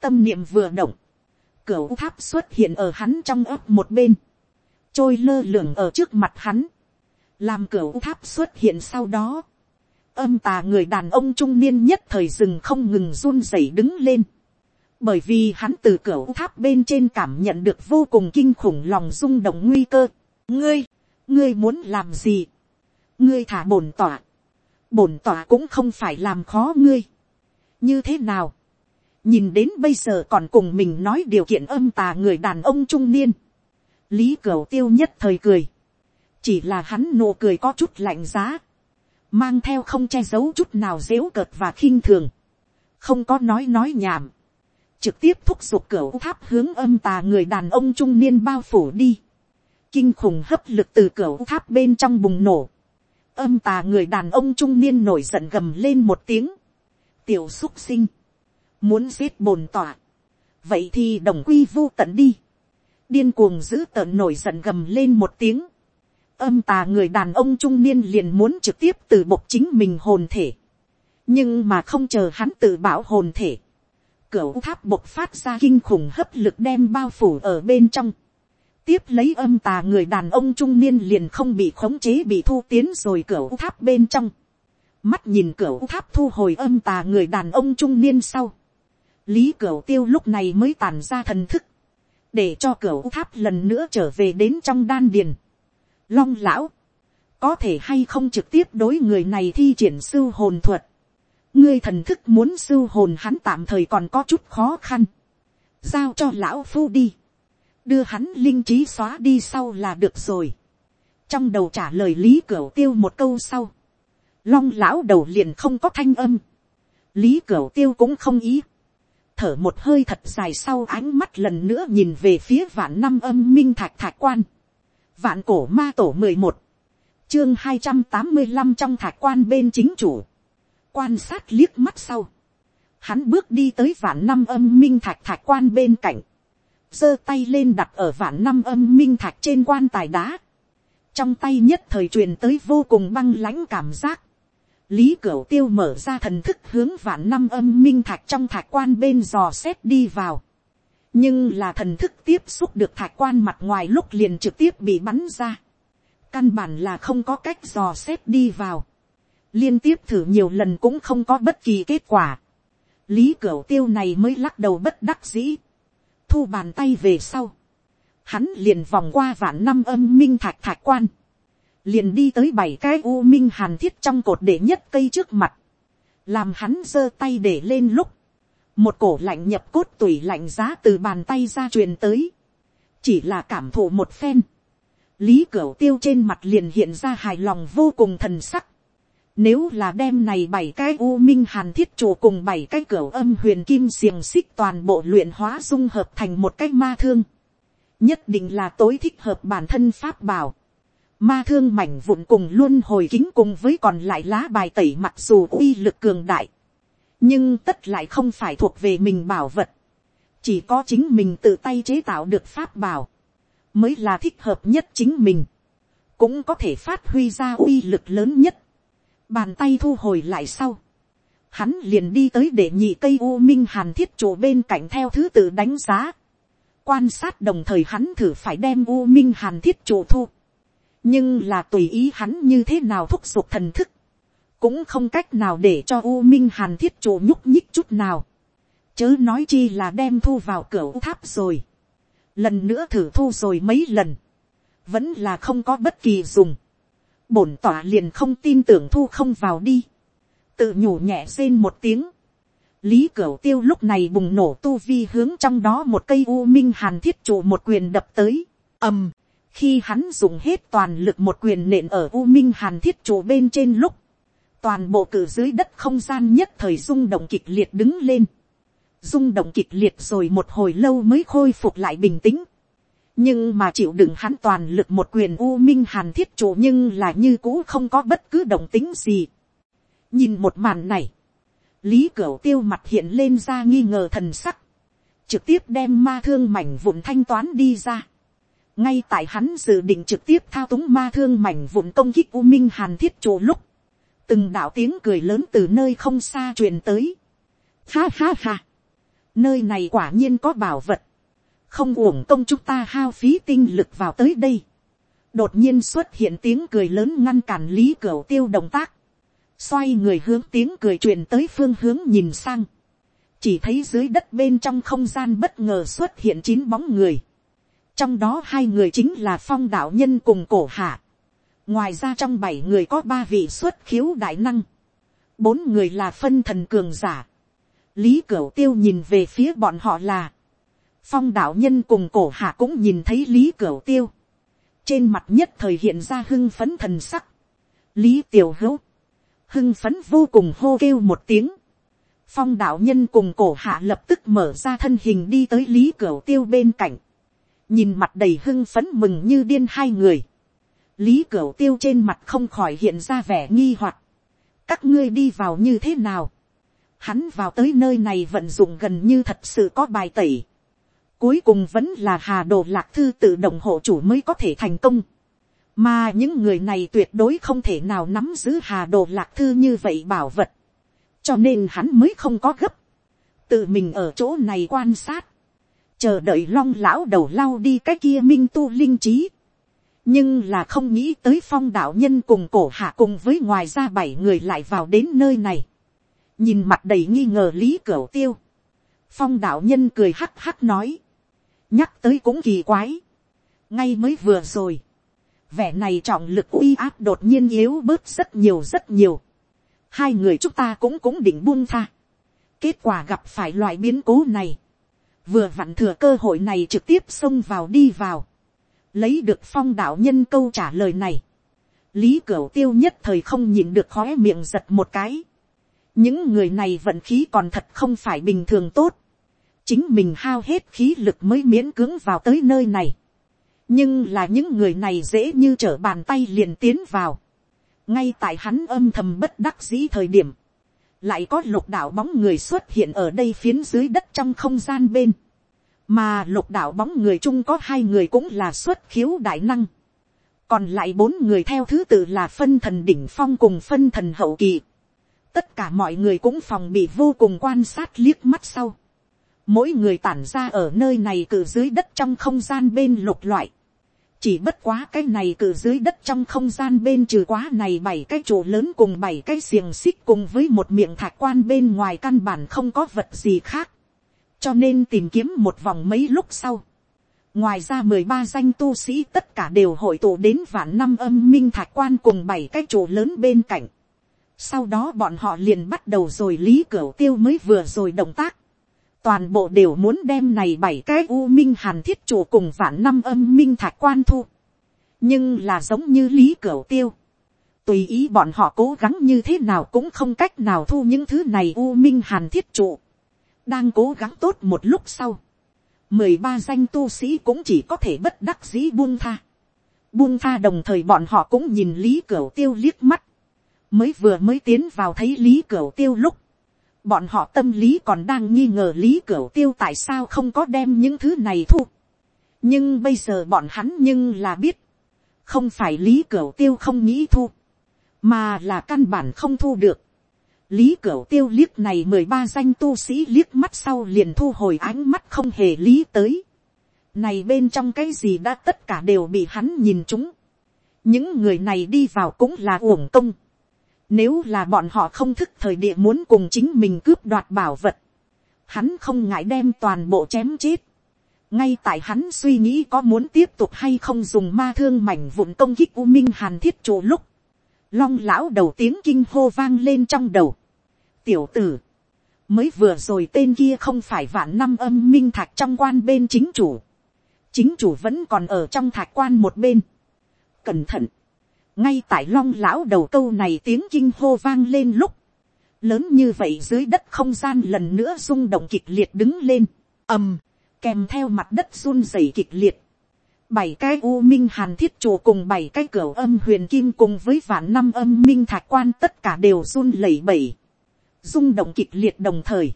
tâm niệm vừa động, cửu tháp xuất hiện ở hắn trong ấp một bên trôi lơ lửng ở trước mặt hắn, làm cửa tháp xuất hiện sau đó, âm tà người đàn ông trung niên nhất thời rừng không ngừng run rẩy đứng lên, bởi vì hắn từ cửa tháp bên trên cảm nhận được vô cùng kinh khủng lòng rung động nguy cơ. ngươi, ngươi muốn làm gì, ngươi thả bổn tỏa, bổn tỏa cũng không phải làm khó ngươi, như thế nào, nhìn đến bây giờ còn cùng mình nói điều kiện âm tà người đàn ông trung niên, lý cửu tiêu nhất thời cười, chỉ là hắn nụ cười có chút lạnh giá, mang theo không che giấu chút nào dếu cợt và khinh thường, không có nói nói nhảm, trực tiếp thúc giục cửa tháp hướng âm tà người đàn ông trung niên bao phủ đi, kinh khủng hấp lực từ cửa tháp bên trong bùng nổ, âm tà người đàn ông trung niên nổi giận gầm lên một tiếng, tiểu xúc sinh, muốn giết bồn tỏa, vậy thì đồng quy vô tận đi, điên cuồng giữ tợn nổi giận gầm lên một tiếng, âm tà người đàn ông trung niên liền muốn trực tiếp từ bộc chính mình hồn thể, nhưng mà không chờ hắn tự bảo hồn thể, cửa tháp bộc phát ra kinh khủng hấp lực đem bao phủ ở bên trong, tiếp lấy âm tà người đàn ông trung niên liền không bị khống chế bị thu tiến rồi cửa tháp bên trong, mắt nhìn cửa tháp thu hồi âm tà người đàn ông trung niên sau, lý cửa tiêu lúc này mới tàn ra thần thức, để cho cửa tháp lần nữa trở về đến trong đan điền. Long lão, có thể hay không trực tiếp đối người này thi triển sưu hồn thuật. ngươi thần thức muốn sưu hồn hắn tạm thời còn có chút khó khăn. giao cho lão phu đi. đưa hắn linh trí xóa đi sau là được rồi. trong đầu trả lời lý cửu tiêu một câu sau. long lão đầu liền không có thanh âm. lý cửu tiêu cũng không ý thở một hơi thật dài sau ánh mắt lần nữa nhìn về phía vạn năm âm minh thạch thạch quan. Vạn cổ ma tổ mười một chương hai trăm tám mươi năm trong thạch quan bên chính chủ. Quan sát liếc mắt sau. Hắn bước đi tới vạn năm âm minh thạch thạch quan bên cạnh. giơ tay lên đặt ở vạn năm âm minh thạch trên quan tài đá. Trong tay nhất thời truyền tới vô cùng băng lãnh cảm giác Lý Cửu Tiêu mở ra thần thức hướng vạn năm âm minh thạch trong thạch quan bên dò xét đi vào. Nhưng là thần thức tiếp xúc được thạch quan mặt ngoài lúc liền trực tiếp bị bắn ra. Căn bản là không có cách dò xét đi vào. Liên tiếp thử nhiều lần cũng không có bất kỳ kết quả. Lý Cửu Tiêu này mới lắc đầu bất đắc dĩ. Thu bàn tay về sau. Hắn liền vòng qua vạn năm âm minh thạch thạch quan liền đi tới bảy cái u minh hàn thiết trong cột để nhất cây trước mặt, làm hắn giơ tay để lên lúc, một cổ lạnh nhập cốt tủy lạnh giá từ bàn tay ra truyền tới, chỉ là cảm thụ một phen, lý cửa tiêu trên mặt liền hiện ra hài lòng vô cùng thần sắc, nếu là đem này bảy cái u minh hàn thiết chủ cùng bảy cái cửa âm huyền kim xiềng xích toàn bộ luyện hóa dung hợp thành một cái ma thương. Nhất định là tối thích hợp bản thân pháp bảo ma thương mảnh vụn cùng luôn hồi kính cùng với còn lại lá bài tẩy mặc dù uy lực cường đại, nhưng tất lại không phải thuộc về mình bảo vật, chỉ có chính mình tự tay chế tạo được pháp bảo, mới là thích hợp nhất chính mình, cũng có thể phát huy ra uy lực lớn nhất, bàn tay thu hồi lại sau, hắn liền đi tới để nhị cây u minh hàn thiết chỗ bên cạnh theo thứ tự đánh giá, quan sát đồng thời hắn thử phải đem u minh hàn thiết chỗ thu, nhưng là tùy ý hắn như thế nào thúc giục thần thức, cũng không cách nào để cho u minh hàn thiết chủ nhúc nhích chút nào, chớ nói chi là đem thu vào cửa tháp rồi, lần nữa thử thu rồi mấy lần, vẫn là không có bất kỳ dùng, bổn tỏa liền không tin tưởng thu không vào đi, tự nhủ nhẹ xên một tiếng, lý cửu tiêu lúc này bùng nổ tu vi hướng trong đó một cây u minh hàn thiết trụ một quyền đập tới, ầm, khi hắn dùng hết toàn lực một quyền nện ở u minh hàn thiết trụ bên trên lúc, toàn bộ cử dưới đất không gian nhất thời rung động kịch liệt đứng lên, rung động kịch liệt rồi một hồi lâu mới khôi phục lại bình tĩnh, nhưng mà chịu đựng hắn toàn lực một quyền u minh hàn thiết trụ nhưng là như cũ không có bất cứ động tính gì. nhìn một màn này, lý cửu tiêu mặt hiện lên ra nghi ngờ thần sắc, trực tiếp đem ma thương mảnh vụn thanh toán đi ra ngay tại hắn dự định trực tiếp thao túng ma thương mảnh vụn công kích u minh hàn thiết trụ lúc, từng đạo tiếng cười lớn từ nơi không xa truyền tới. Ha ha ha, nơi này quả nhiên có bảo vật, không uổng công chúng ta hao phí tinh lực vào tới đây. đột nhiên xuất hiện tiếng cười lớn ngăn cản lý cửa tiêu động tác, xoay người hướng tiếng cười truyền tới phương hướng nhìn sang, chỉ thấy dưới đất bên trong không gian bất ngờ xuất hiện chín bóng người, trong đó hai người chính là phong đạo nhân cùng cổ hạ. ngoài ra trong bảy người có ba vị xuất khiếu đại năng, bốn người là phân thần cường giả. lý cửu tiêu nhìn về phía bọn họ là, phong đạo nhân cùng cổ hạ cũng nhìn thấy lý cửu tiêu. trên mặt nhất thời hiện ra hưng phấn thần sắc. lý tiểu hữu, hưng phấn vô cùng hô kêu một tiếng. phong đạo nhân cùng cổ hạ lập tức mở ra thân hình đi tới lý cửu tiêu bên cạnh nhìn mặt đầy hưng phấn mừng như điên hai người, lý cửu tiêu trên mặt không khỏi hiện ra vẻ nghi hoặc, các ngươi đi vào như thế nào, hắn vào tới nơi này vận dụng gần như thật sự có bài tẩy, cuối cùng vẫn là hà đồ lạc thư tự động hộ chủ mới có thể thành công, mà những người này tuyệt đối không thể nào nắm giữ hà đồ lạc thư như vậy bảo vật, cho nên hắn mới không có gấp, tự mình ở chỗ này quan sát, chờ đợi long lão đầu lau đi cái kia minh tu linh trí, nhưng là không nghĩ tới phong đạo nhân cùng cổ hạ cùng với ngoài ra bảy người lại vào đến nơi này, nhìn mặt đầy nghi ngờ lý cửu tiêu, phong đạo nhân cười hắc hắc nói, nhắc tới cũng kỳ quái, ngay mới vừa rồi, vẻ này trọng lực uy áp đột nhiên yếu bớt rất nhiều rất nhiều, hai người chúng ta cũng cũng định buông tha, kết quả gặp phải loại biến cố này, vừa vặn thừa cơ hội này trực tiếp xông vào đi vào, lấy được phong đạo nhân câu trả lời này, lý cửu tiêu nhất thời không nhìn được khóe miệng giật một cái, những người này vận khí còn thật không phải bình thường tốt, chính mình hao hết khí lực mới miễn cưỡng vào tới nơi này, nhưng là những người này dễ như trở bàn tay liền tiến vào, ngay tại hắn âm thầm bất đắc dĩ thời điểm, lại có lục đạo bóng người xuất hiện ở đây phiến dưới đất trong không gian bên, mà lục đạo bóng người chung có hai người cũng là xuất khiếu đại năng, còn lại bốn người theo thứ tự là phân thần đỉnh phong cùng phân thần hậu kỳ, tất cả mọi người cũng phòng bị vô cùng quan sát liếc mắt sau, mỗi người tản ra ở nơi này cử dưới đất trong không gian bên lục loại, chỉ bất quá cái này cử dưới đất trong không gian bên trừ quá này bảy cái trụ lớn cùng bảy cái xiềng xích cùng với một miệng thạch quan bên ngoài căn bản không có vật gì khác. cho nên tìm kiếm một vòng mấy lúc sau. ngoài ra mười ba danh tu sĩ tất cả đều hội tụ đến vạn năm âm minh thạch quan cùng bảy cái trụ lớn bên cạnh. sau đó bọn họ liền bắt đầu rồi lý cửa tiêu mới vừa rồi động tác toàn bộ đều muốn đem này bảy cái u minh hàn thiết chủ cùng vạn năm âm minh thạch quan thu. nhưng là giống như lý cửu tiêu. tùy ý bọn họ cố gắng như thế nào cũng không cách nào thu những thứ này u minh hàn thiết trụ. đang cố gắng tốt một lúc sau. mười ba danh tu sĩ cũng chỉ có thể bất đắc dĩ buông tha. buông tha đồng thời bọn họ cũng nhìn lý cửu tiêu liếc mắt. mới vừa mới tiến vào thấy lý cửu tiêu lúc bọn họ tâm lý còn đang nghi ngờ lý cửu tiêu tại sao không có đem những thứ này thu. nhưng bây giờ bọn hắn nhưng là biết, không phải lý cửu tiêu không nghĩ thu, mà là căn bản không thu được. lý cửu tiêu liếc này mười ba danh tu sĩ liếc mắt sau liền thu hồi ánh mắt không hề lý tới. này bên trong cái gì đã tất cả đều bị hắn nhìn chúng. những người này đi vào cũng là uổng công nếu là bọn họ không thức thời địa muốn cùng chính mình cướp đoạt bảo vật. Hắn không ngại đem toàn bộ chém chết. Ngay tại hắn suy nghĩ có muốn tiếp tục hay không dùng ma thương mảnh vụn công kích U Minh Hàn thiết trụ lúc. Long lão đầu tiếng kinh hô vang lên trong đầu. Tiểu tử. Mới vừa rồi tên kia không phải vạn năm âm minh thạch trong quan bên chính chủ. Chính chủ vẫn còn ở trong thạch quan một bên. Cẩn thận ngay tại long lão đầu câu này tiếng kinh hô vang lên lúc, lớn như vậy dưới đất không gian lần nữa rung động kịch liệt đứng lên, ầm, kèm theo mặt đất run rẩy kịch liệt, bảy cái u minh hàn thiết chùa cùng bảy cái cửa âm huyền kim cùng với vạn năm âm minh thạch quan tất cả đều run lẩy bẩy, rung động kịch liệt đồng thời,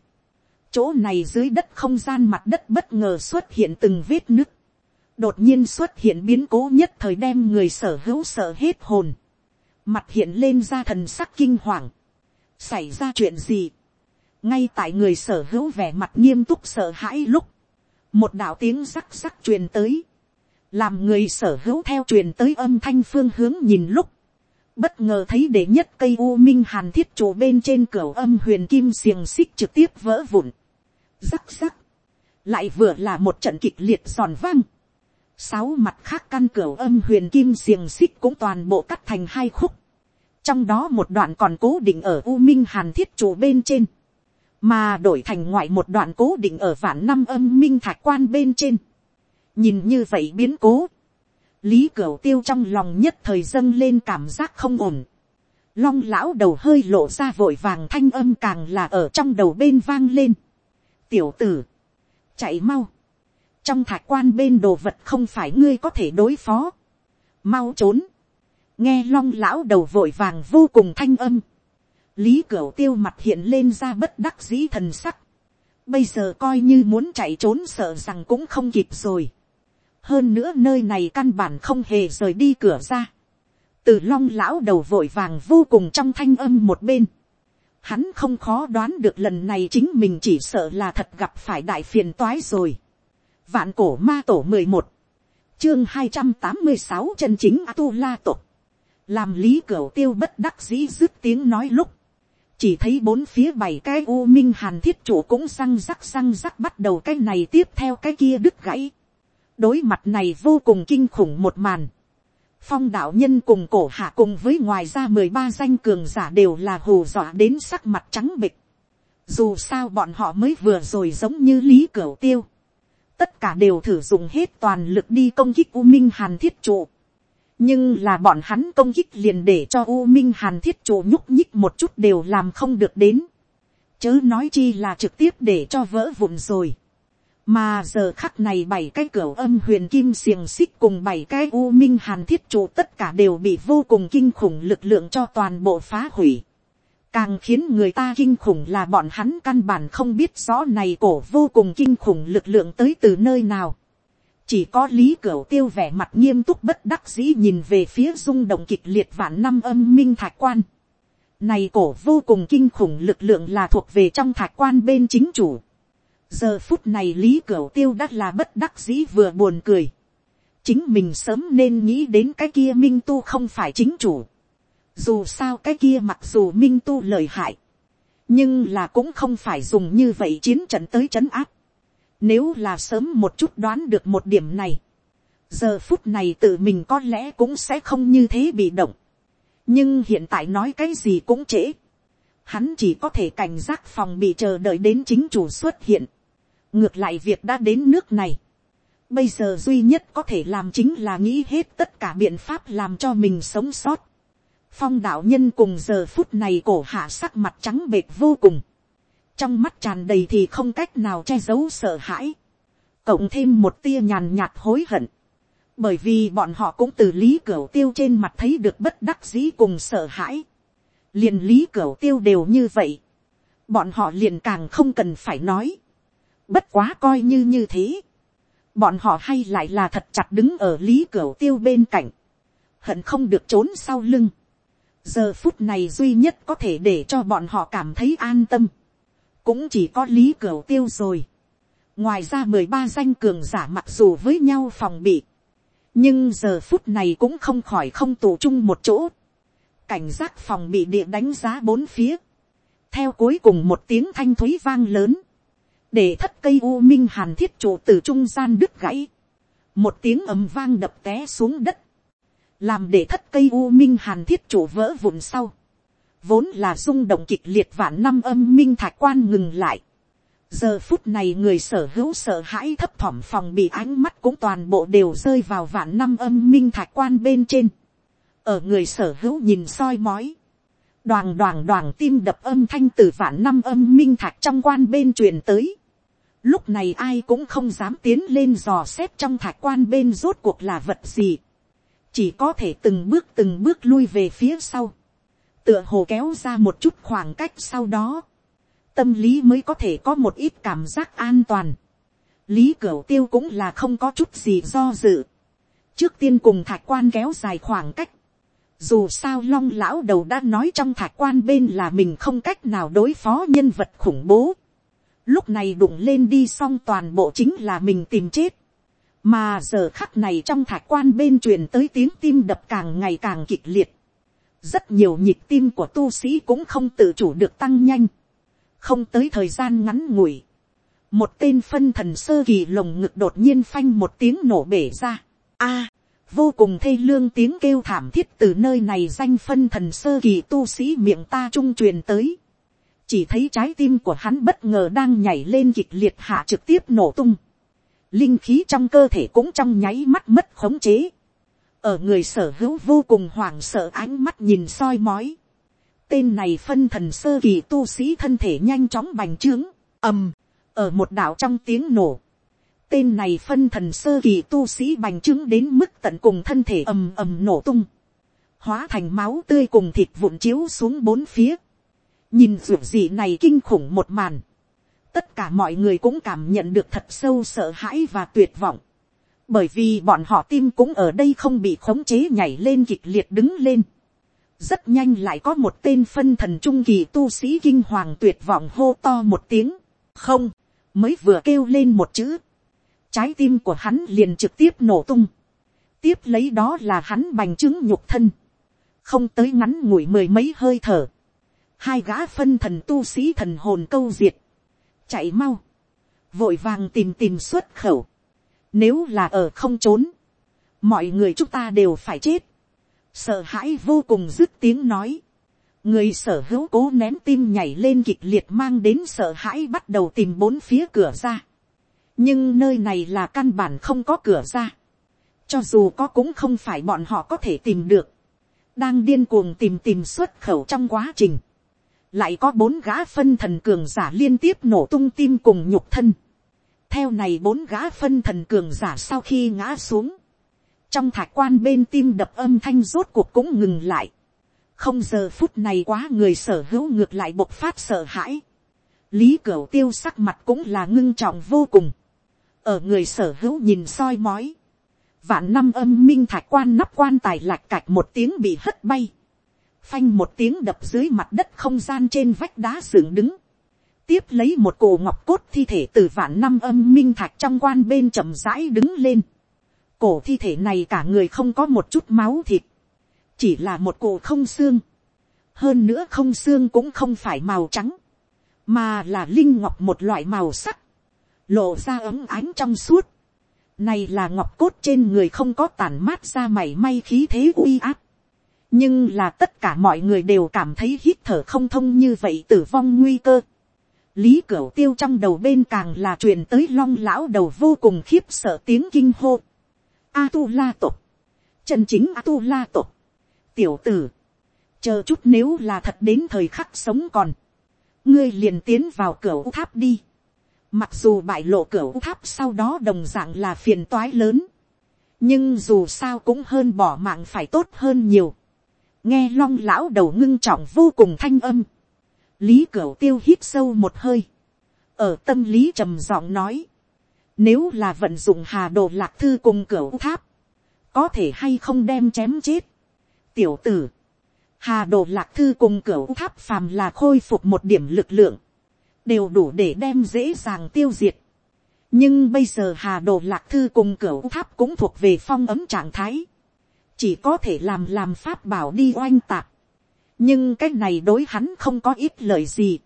chỗ này dưới đất không gian mặt đất bất ngờ xuất hiện từng vết nứt, đột nhiên xuất hiện biến cố nhất thời đem người sở hữu sợ hết hồn, mặt hiện lên ra thần sắc kinh hoàng, xảy ra chuyện gì, ngay tại người sở hữu vẻ mặt nghiêm túc sợ hãi lúc, một đạo tiếng sắc sắc truyền tới, làm người sở hữu theo truyền tới âm thanh phương hướng nhìn lúc, bất ngờ thấy để nhất cây u minh hàn thiết trụ bên trên cửa âm huyền kim xiềng xích trực tiếp vỡ vụn, rắc rắc, lại vừa là một trận kịch liệt giòn vang, sáu mặt khác căn cửa âm huyền kim xiềng xích cũng toàn bộ cắt thành hai khúc. Trong đó một đoạn còn cố định ở U Minh Hàn thiết chủ bên trên. Mà đổi thành ngoại một đoạn cố định ở vạn năm âm minh thạch quan bên trên. Nhìn như vậy biến cố. Lý Cửu Tiêu trong lòng nhất thời dâng lên cảm giác không ổn. Long lão đầu hơi lộ ra vội vàng thanh âm càng là ở trong đầu bên vang lên. Tiểu tử. Chạy mau trong thạch quan bên đồ vật không phải ngươi có thể đối phó. mau trốn. nghe long lão đầu vội vàng vô cùng thanh âm, lý cửu tiêu mặt hiện lên ra bất đắc dĩ thần sắc, bây giờ coi như muốn chạy trốn sợ rằng cũng không kịp rồi, hơn nữa nơi này căn bản không hề rời đi cửa ra, từ long lão đầu vội vàng vô cùng trong thanh âm một bên, hắn không khó đoán được lần này chính mình chỉ sợ là thật gặp phải đại phiền toái rồi vạn cổ ma tổ mười một, chương hai trăm tám mươi sáu chân chính a tu la tộc, làm lý cửa tiêu bất đắc dĩ dứt tiếng nói lúc, chỉ thấy bốn phía bảy cái u minh hàn thiết chủ cũng răng rắc răng rắc bắt đầu cái này tiếp theo cái kia đứt gãy. đối mặt này vô cùng kinh khủng một màn phong đạo nhân cùng cổ hạ cùng với ngoài ra mười ba danh cường giả đều là hù dọa đến sắc mặt trắng bịch. Dù sao bọn họ mới vừa rồi giống như lý cửu tiêu. Tất cả đều thử dùng hết toàn lực đi công kích U Minh Hàn Thiết Trụ. Nhưng là bọn hắn công kích liền để cho U Minh Hàn Thiết Trụ nhúc nhích một chút đều làm không được đến. Chớ nói chi là trực tiếp để cho vỡ vụn rồi mà giờ khắc này bảy cái cửa âm huyền kim xiềng xích cùng bảy cái u minh hàn thiết trụ tất cả đều bị vô cùng kinh khủng lực lượng cho toàn bộ phá hủy. Càng khiến người ta kinh khủng là bọn hắn căn bản không biết rõ này cổ vô cùng kinh khủng lực lượng tới từ nơi nào. Chỉ có lý cửu tiêu vẻ mặt nghiêm túc bất đắc dĩ nhìn về phía rung động kịch liệt vạn năm âm minh thạch quan. Này cổ vô cùng kinh khủng lực lượng là thuộc về trong thạch quan bên chính chủ giờ phút này lý cửu tiêu đã là bất đắc dĩ vừa buồn cười. chính mình sớm nên nghĩ đến cái kia minh tu không phải chính chủ dù sao cái kia mặc dù minh tu lời hại, nhưng là cũng không phải dùng như vậy chiến trận tới c h ấ n áp. nếu là sớm một chút đoán được một điểm này, giờ phút này tự mình có lẽ cũng sẽ không như thế bị động. nhưng hiện tại nói cái gì cũng trễ hắn chỉ có thể cảnh giác phòng bị chờ đợi đến chính chủ xuất hiện ngược lại việc đã đến nước này, bây giờ duy nhất có thể làm chính là nghĩ hết tất cả biện pháp làm cho mình sống sót phong đạo nhân cùng giờ phút này cổ hạ sắc mặt trắng bệt vô cùng, trong mắt tràn đầy thì không cách nào che giấu sợ hãi, cộng thêm một tia nhàn nhạt hối hận, bởi vì bọn họ cũng từ lý cửa tiêu trên mặt thấy được bất đắc dĩ cùng sợ hãi, liền lý cửa tiêu đều như vậy, bọn họ liền càng không cần phải nói, Bất quá coi như như thế. Bọn họ hay lại là thật chặt đứng ở lý cửa tiêu bên cạnh. Hận không được trốn sau lưng. Giờ phút này duy nhất có thể để cho bọn họ cảm thấy an tâm. Cũng chỉ có lý cửa tiêu rồi. Ngoài ra mười ba danh cường giả mặc dù với nhau phòng bị. Nhưng giờ phút này cũng không khỏi không tụ chung một chỗ. Cảnh giác phòng bị địa đánh giá bốn phía. Theo cuối cùng một tiếng thanh thúy vang lớn để thất cây u minh hàn thiết trụ từ trung gian đứt gãy, một tiếng ầm vang đập té xuống đất, làm để thất cây u minh hàn thiết chủ vỡ vụn sau, vốn là rung động kịch liệt vạn năm âm minh thạch quan ngừng lại. giờ phút này người sở hữu sợ hãi thấp thỏm phòng bị ánh mắt cũng toàn bộ đều rơi vào vạn năm âm minh thạch quan bên trên. ở người sở hữu nhìn soi mói, đoàn đoàn đoàn tim đập âm thanh từ vạn năm âm minh thạch trong quan bên truyền tới Lúc này ai cũng không dám tiến lên dò xét trong thạch quan bên rốt cuộc là vật gì. Chỉ có thể từng bước từng bước lui về phía sau. Tựa hồ kéo ra một chút khoảng cách sau đó. Tâm lý mới có thể có một ít cảm giác an toàn. Lý Cửu Tiêu cũng là không có chút gì do dự. Trước tiên cùng thạch quan kéo dài khoảng cách. Dù sao long lão đầu đã nói trong thạch quan bên là mình không cách nào đối phó nhân vật khủng bố lúc này đụng lên đi xong toàn bộ chính là mình tìm chết mà giờ khắc này trong thạch quan bên truyền tới tiếng tim đập càng ngày càng kịch liệt. rất nhiều nhịp tim của tu sĩ cũng không tự chủ được tăng nhanh. không tới thời gian ngắn ngủi. một tên phân thần sơ kỳ lồng ngực đột nhiên phanh một tiếng nổ bể ra. a, vô cùng thê lương tiếng kêu thảm thiết từ nơi này danh phân thần sơ kỳ tu sĩ miệng ta trung truyền tới chỉ thấy trái tim của hắn bất ngờ đang nhảy lên kịch liệt hạ trực tiếp nổ tung. Linh khí trong cơ thể cũng trong nháy mắt mất khống chế. Ở người sở hữu vô cùng hoảng sợ ánh mắt nhìn soi mói. Tên này phân thần sơ kỳ tu sĩ thân thể nhanh chóng bành trướng, ầm, ở một đảo trong tiếng nổ. Tên này phân thần sơ kỳ tu sĩ bành trướng đến mức tận cùng thân thể ầm ầm nổ tung hóa thành máu tươi cùng thịt vụn chiếu xuống bốn phía, nhìn ruột gì này kinh khủng một màn, tất cả mọi người cũng cảm nhận được thật sâu sợ hãi và tuyệt vọng, bởi vì bọn họ tim cũng ở đây không bị khống chế nhảy lên kịch liệt đứng lên, rất nhanh lại có một tên phân thần trung kỳ tu sĩ kinh hoàng tuyệt vọng hô to một tiếng, không, mới vừa kêu lên một chữ, trái tim của hắn liền trực tiếp nổ tung, tiếp lấy đó là hắn bành trướng nhục thân, không tới ngắn ngủi mười mấy hơi thở, hai gã phân thần tu sĩ thần hồn câu diệt, chạy mau, vội vàng tìm tìm xuất khẩu, nếu là ở không trốn, mọi người chúng ta đều phải chết, sợ hãi vô cùng dứt tiếng nói, người sở hữu cố nén tim nhảy lên kịch liệt mang đến sợ hãi bắt đầu tìm bốn phía cửa ra, nhưng nơi này là căn bản không có cửa ra, cho dù có cũng không phải bọn họ có thể tìm được, đang điên cuồng tìm tìm xuất khẩu trong quá trình, lại có bốn gã phân thần cường giả liên tiếp nổ tung tim cùng nhục thân. theo này bốn gã phân thần cường giả sau khi ngã xuống, trong thạch quan bên tim đập âm thanh rốt cuộc cũng ngừng lại. không giờ phút này quá người sở hữu ngược lại bộc phát sợ hãi. lý cửu tiêu sắc mặt cũng là ngưng trọng vô cùng. ở người sở hữu nhìn soi mói. vạn năm âm minh thạch quan nắp quan tài lạch cạch một tiếng bị hất bay phanh một tiếng đập dưới mặt đất không gian trên vách đá sưởng đứng, tiếp lấy một cổ ngọc cốt thi thể từ vạn năm âm minh thạch trong quan bên chậm rãi đứng lên, cổ thi thể này cả người không có một chút máu thịt, chỉ là một cổ không xương, hơn nữa không xương cũng không phải màu trắng, mà là linh ngọc một loại màu sắc, lộ ra ấm ánh trong suốt, này là ngọc cốt trên người không có tàn mát ra mảy may khí thế uy áp, nhưng là tất cả mọi người đều cảm thấy hít thở không thông như vậy tử vong nguy cơ. lý cửu tiêu trong đầu bên càng là truyền tới long lão đầu vô cùng khiếp sợ tiếng kinh hô. a tu la tục, chân chính a tu la tục, tiểu tử, chờ chút nếu là thật đến thời khắc sống còn, ngươi liền tiến vào cửa tháp đi. Mặc dù bại lộ cửa tháp sau đó đồng dạng là phiền toái lớn. Nhưng dù sao cũng hơn bỏ mạng phải tốt hơn nhiều nghe long lão đầu ngưng trọng vô cùng thanh âm, lý cửu tiêu hít sâu một hơi, ở tâm lý trầm giọng nói, nếu là vận dụng hà đồ lạc thư cùng cửu tháp, có thể hay không đem chém chết. tiểu tử, hà đồ lạc thư cùng cửu tháp phàm là khôi phục một điểm lực lượng, đều đủ để đem dễ dàng tiêu diệt. nhưng bây giờ hà đồ lạc thư cùng cửu tháp cũng thuộc về phong ấm trạng thái chỉ có thể làm làm pháp bảo đi oanh tạc. nhưng cái này đối hắn không có ít lời gì.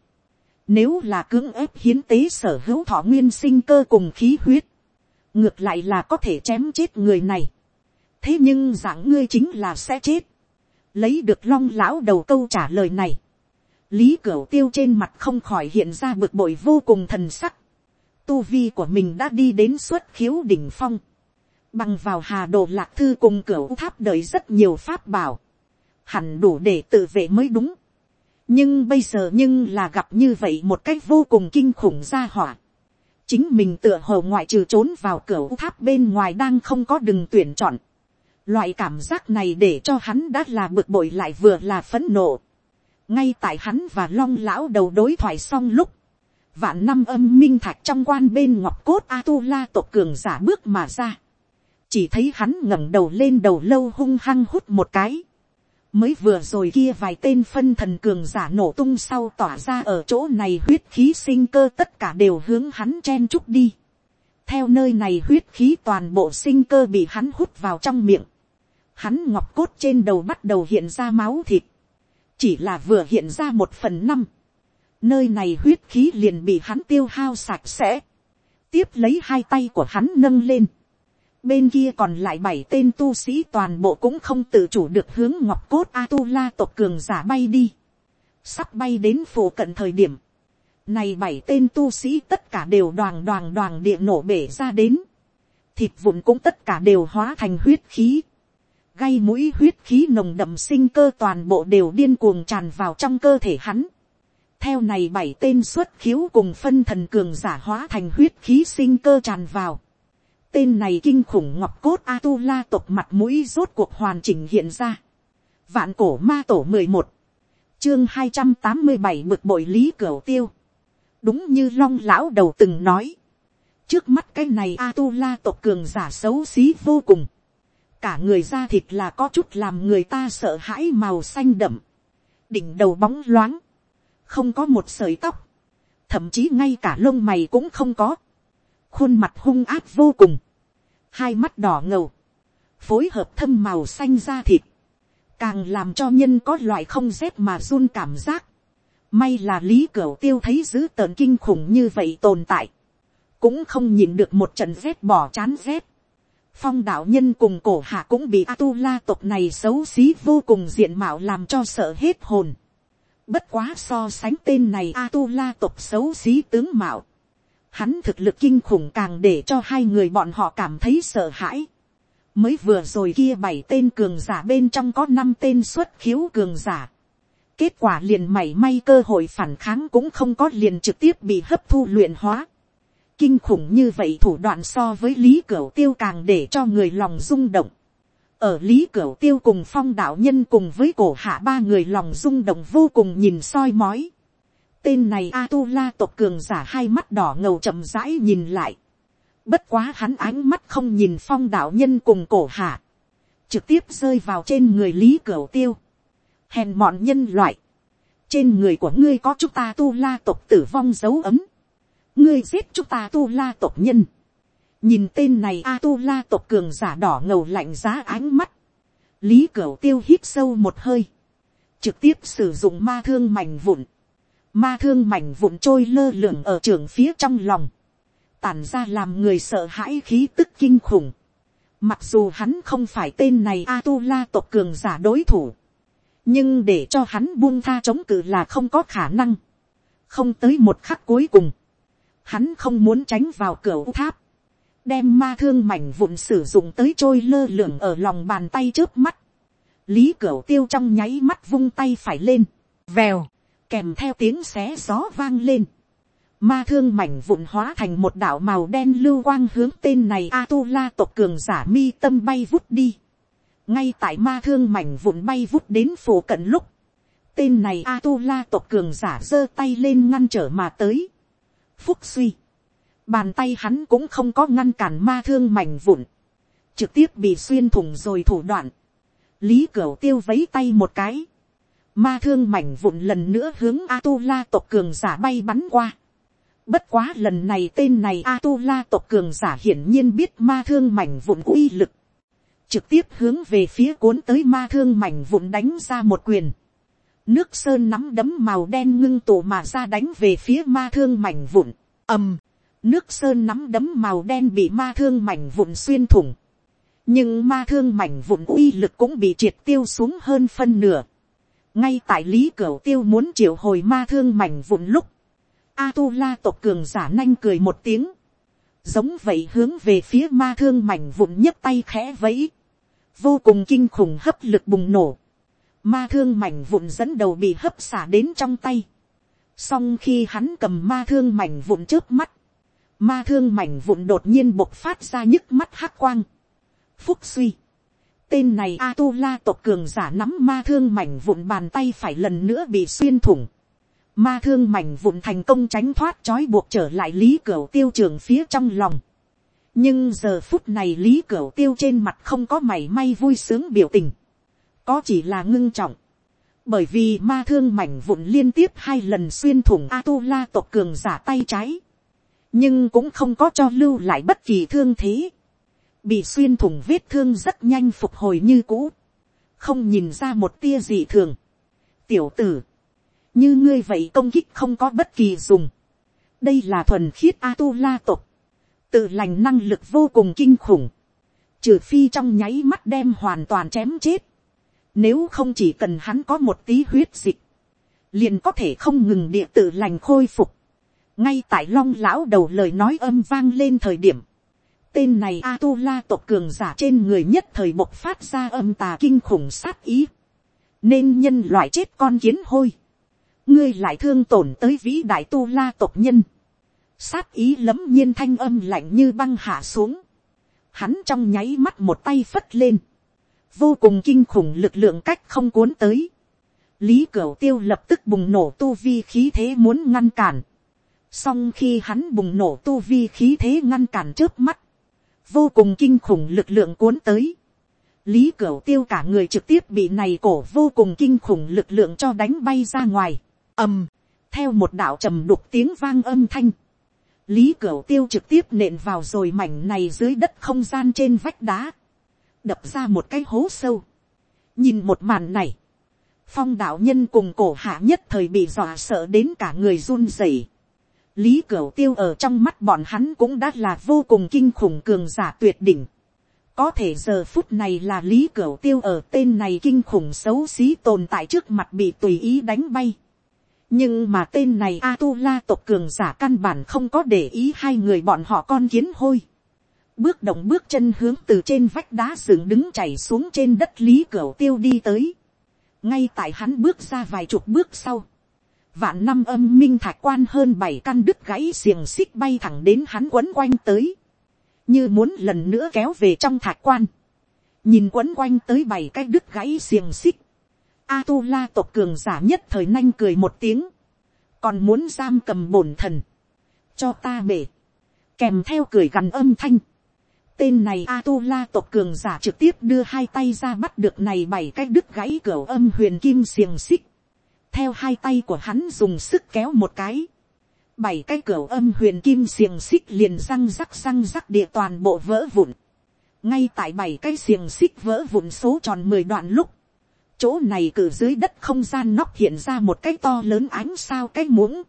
nếu là cưỡng ép hiến tế sở hữu thọ nguyên sinh cơ cùng khí huyết, ngược lại là có thể chém chết người này. thế nhưng dạng ngươi chính là sẽ chết. lấy được long lão đầu câu trả lời này. lý cửu tiêu trên mặt không khỏi hiện ra bực bội vô cùng thần sắc. tu vi của mình đã đi đến suất khiếu đỉnh phong Bằng vào hà đồ lạc thư cùng cửa tháp đợi rất nhiều pháp bảo. Hẳn đủ để tự vệ mới đúng. Nhưng bây giờ nhưng là gặp như vậy một cách vô cùng kinh khủng ra hỏa. Chính mình tựa hồ ngoại trừ trốn vào cửa tháp bên ngoài đang không có đừng tuyển chọn. Loại cảm giác này để cho hắn đã là bực bội lại vừa là phấn nộ. Ngay tại hắn và long lão đầu đối thoại xong lúc, vạn năm âm minh thạch trong quan bên ngọc cốt a tu la tộc cường giả bước mà ra chỉ thấy hắn ngẩng đầu lên đầu lâu hung hăng hút một cái. mới vừa rồi kia vài tên phân thần cường giả nổ tung sau tỏa ra ở chỗ này huyết khí sinh cơ tất cả đều hướng hắn chen chúc đi. theo nơi này huyết khí toàn bộ sinh cơ bị hắn hút vào trong miệng. hắn ngọc cốt trên đầu bắt đầu hiện ra máu thịt. chỉ là vừa hiện ra một phần năm. nơi này huyết khí liền bị hắn tiêu hao sạch sẽ. tiếp lấy hai tay của hắn nâng lên bên kia còn lại bảy tên tu sĩ toàn bộ cũng không tự chủ được hướng ngọc cốt a tu la tộc cường giả bay đi. sắp bay đến phủ cận thời điểm. này bảy tên tu sĩ tất cả đều đoàn đoàn đoàn địa nổ bể ra đến. thịt vụn cũng tất cả đều hóa thành huyết khí. gây mũi huyết khí nồng đậm sinh cơ toàn bộ đều điên cuồng tràn vào trong cơ thể hắn. theo này bảy tên xuất khiếu cùng phân thần cường giả hóa thành huyết khí sinh cơ tràn vào Tên này kinh khủng ngọc cốt A-tu-la tộc mặt mũi rốt cuộc hoàn chỉnh hiện ra. Vạn cổ ma tổ mười một Chương hai trăm tám mươi bảy bực bội lý cửu tiêu. Đúng như long lão đầu từng nói. Trước mắt cái này A-tu-la tộc cường giả xấu xí vô cùng. Cả người da thịt là có chút làm người ta sợ hãi màu xanh đậm. Đỉnh đầu bóng loáng. Không có một sợi tóc. Thậm chí ngay cả lông mày cũng không có. Khuôn mặt hung áp vô cùng. Hai mắt đỏ ngầu. Phối hợp thâm màu xanh da thịt càng làm cho nhân có loại không rét mà run cảm giác. May là lý cửu tiêu thấy dữ tợn kinh khủng như vậy tồn tại. Cũng không nhìn được một trận rét bỏ chán rét. Phong đạo nhân cùng cổ hạ cũng bị A-tu-la tộc này xấu xí vô cùng diện mạo làm cho sợ hết hồn. Bất quá so sánh tên này A-tu-la tộc xấu xí tướng mạo. Hắn thực lực kinh khủng càng để cho hai người bọn họ cảm thấy sợ hãi mới vừa rồi kia bảy tên cường giả bên trong có năm tên xuất khiếu cường giả. kết quả liền mảy may cơ hội phản kháng cũng không có liền trực tiếp bị hấp thu luyện hóa. kinh khủng như vậy thủ đoạn so với lý cửu tiêu càng để cho người lòng rung động. ở lý cửu tiêu cùng phong đạo nhân cùng với cổ hạ ba người lòng rung động vô cùng nhìn soi mói tên này a tu la tộc cường giả hai mắt đỏ ngầu chậm rãi nhìn lại Bất quá hắn ánh mắt không nhìn phong đạo nhân cùng cổ hạ. Trực tiếp rơi vào trên người Lý Cửu Tiêu. Hèn mọn nhân loại. Trên người của ngươi có chúng ta tu la tộc tử vong dấu ấm. Ngươi giết chúng ta tu la tộc nhân. Nhìn tên này A tu la tộc cường giả đỏ ngầu lạnh giá ánh mắt. Lý Cửu Tiêu hít sâu một hơi. Trực tiếp sử dụng ma thương mảnh vụn. Ma thương mảnh vụn trôi lơ lửng ở trường phía trong lòng tản ra làm người sợ hãi khí tức kinh khủng. Mặc dù hắn không phải tên này A-tu-la tộc cường giả đối thủ. Nhưng để cho hắn buông tha chống cự là không có khả năng. Không tới một khắc cuối cùng. Hắn không muốn tránh vào cửa tháp. Đem ma thương mảnh vụn sử dụng tới trôi lơ lửng ở lòng bàn tay trước mắt. Lý cửa tiêu trong nháy mắt vung tay phải lên. Vèo. Kèm theo tiếng xé gió vang lên Ma thương mảnh vụn hóa thành một đạo màu đen lưu quang hướng tên này A-tu-la tộc cường giả mi tâm bay vút đi. Ngay tại ma thương mảnh vụn bay vút đến phố cận lúc. Tên này A-tu-la tộc cường giả giơ tay lên ngăn trở mà tới. Phúc suy. Bàn tay hắn cũng không có ngăn cản ma thương mảnh vụn. Trực tiếp bị xuyên thủng rồi thủ đoạn. Lý Cửu tiêu vấy tay một cái. Ma thương mảnh vụn lần nữa hướng A-tu-la tộc cường giả bay bắn qua Bất quá lần này tên này A-tu-la tộc cường giả hiển nhiên biết ma thương mảnh vụn uy lực. Trực tiếp hướng về phía cuốn tới ma thương mảnh vụn đánh ra một quyền. Nước sơn nắm đấm màu đen ngưng tụ mà ra đánh về phía ma thương mảnh vụn. ầm, nước sơn nắm đấm màu đen bị ma thương mảnh vụn xuyên thủng. Nhưng ma thương mảnh vụn uy lực cũng bị triệt tiêu xuống hơn phân nửa. Ngay tại lý cửu tiêu muốn triệu hồi ma thương mảnh vụn lúc A tu la tộc cường giả nanh cười một tiếng. Giống vậy hướng về phía ma thương mảnh vụn nhấp tay khẽ vẫy. Vô cùng kinh khủng hấp lực bùng nổ. Ma thương mảnh vụn dẫn đầu bị hấp xả đến trong tay. Song khi hắn cầm ma thương mảnh vụn trước mắt. Ma thương mảnh vụn đột nhiên bộc phát ra nhức mắt hắc quang. Phúc suy. Tên này A tu la tộc cường giả nắm ma thương mảnh vụn bàn tay phải lần nữa bị xuyên thủng ma thương mảnh vụn thành công tránh thoát trói buộc trở lại lý Cửu tiêu trường phía trong lòng. nhưng giờ phút này lý Cửu tiêu trên mặt không có mảy may vui sướng biểu tình. có chỉ là ngưng trọng. bởi vì ma thương mảnh vụn liên tiếp hai lần xuyên thủng a tu la tộc cường giả tay trái. nhưng cũng không có cho lưu lại bất kỳ thương thế bị xuyên thủng vết thương rất nhanh phục hồi như cũ. không nhìn ra một tia gì thường. tiểu tử như ngươi vậy công kích không có bất kỳ dùng. đây là thuần khiết a tu la tộc, tự lành năng lực vô cùng kinh khủng, trừ phi trong nháy mắt đem hoàn toàn chém chết, nếu không chỉ cần hắn có một tí huyết dịch, liền có thể không ngừng địa tự lành khôi phục, ngay tại long lão đầu lời nói âm vang lên thời điểm, tên này a tu la tộc cường giả trên người nhất thời bộc phát ra âm tà kinh khủng sát ý, nên nhân loại chết con kiến hôi, ngươi lại thương tổn tới vĩ đại tu la tộc nhân, sát ý lấm nhiên thanh âm lạnh như băng hạ xuống, hắn trong nháy mắt một tay phất lên, vô cùng kinh khủng lực lượng cách không cuốn tới, lý cửu tiêu lập tức bùng nổ tu vi khí thế muốn ngăn cản, song khi hắn bùng nổ tu vi khí thế ngăn cản trước mắt, vô cùng kinh khủng lực lượng cuốn tới, lý cửu tiêu cả người trực tiếp bị này cổ vô cùng kinh khủng lực lượng cho đánh bay ra ngoài, ầm, theo một đạo trầm đục tiếng vang âm thanh, lý cửu tiêu trực tiếp nện vào rồi mảnh này dưới đất không gian trên vách đá, đập ra một cái hố sâu. nhìn một màn này, phong đạo nhân cùng cổ hạ nhất thời bị dọa sợ đến cả người run rẩy lý cửu tiêu ở trong mắt bọn hắn cũng đã là vô cùng kinh khủng cường giả tuyệt đỉnh. có thể giờ phút này là lý cửu tiêu ở tên này kinh khủng xấu xí tồn tại trước mặt bị tùy ý đánh bay nhưng mà tên này a tu la tộc cường giả căn bản không có để ý hai người bọn họ con kiến hôi. bước động bước chân hướng từ trên vách đá dựng đứng chảy xuống trên đất lý cửa tiêu đi tới. ngay tại hắn bước ra vài chục bước sau vạn năm âm minh thạch quan hơn bảy căn đứt gãy xiềng xích bay thẳng đến hắn quấn quanh tới. như muốn lần nữa kéo về trong thạch quan. nhìn quấn quanh tới bảy cái đứt gãy xiềng xích A tu la tộc cường giả nhất thời nanh cười một tiếng. Còn muốn giam cầm bổn thần. Cho ta bể. Kèm theo cười gằn âm thanh. Tên này A tu la tộc cường giả trực tiếp đưa hai tay ra bắt được này bảy cái đứt gãy cửa âm huyền kim xiềng xích. Theo hai tay của hắn dùng sức kéo một cái. Bảy cái cửa âm huyền kim xiềng xích liền răng rắc răng rắc địa toàn bộ vỡ vụn. Ngay tại bảy cái xiềng xích vỡ vụn số tròn mười đoạn lúc, chỗ này cử dưới đất không gian nóc hiện ra một cái to lớn ánh sao cái muỗng.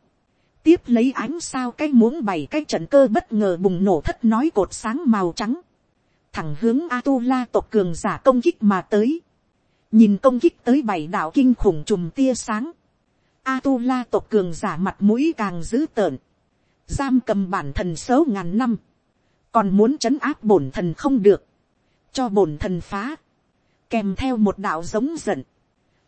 tiếp lấy ánh sao cái muỗng bảy cái trận cơ bất ngờ bùng nổ thất nói cột sáng màu trắng. thẳng hướng Atula tộc cường giả công kích mà tới nhìn công kích tới bảy đạo kinh khủng trùm tia sáng. Atula tộc cường giả mặt mũi càng dữ tợn. giam cầm bản thần sáu ngàn năm. còn muốn trấn áp bổn thần không được. cho bổn thần phá kèm theo một đạo giống giận,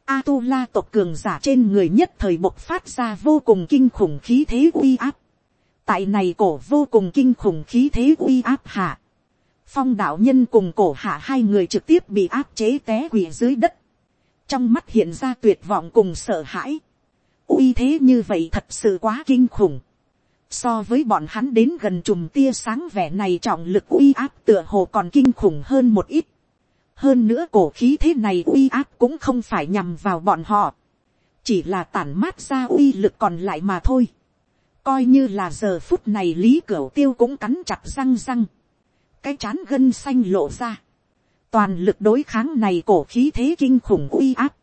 a tu la tộc cường giả trên người nhất thời bộc phát ra vô cùng kinh khủng khí thế uy áp, tại này cổ vô cùng kinh khủng khí thế uy áp hạ, phong đạo nhân cùng cổ hạ hai người trực tiếp bị áp chế té quỳ dưới đất, trong mắt hiện ra tuyệt vọng cùng sợ hãi, uy thế như vậy thật sự quá kinh khủng, so với bọn hắn đến gần chùm tia sáng vẻ này trọng lực uy áp tựa hồ còn kinh khủng hơn một ít, hơn nữa cổ khí thế này uy áp cũng không phải nhằm vào bọn họ, chỉ là tản mát ra uy lực còn lại mà thôi. coi như là giờ phút này lý cửu tiêu cũng cắn chặt răng răng, cái chán gân xanh lộ ra, toàn lực đối kháng này cổ khí thế kinh khủng uy áp,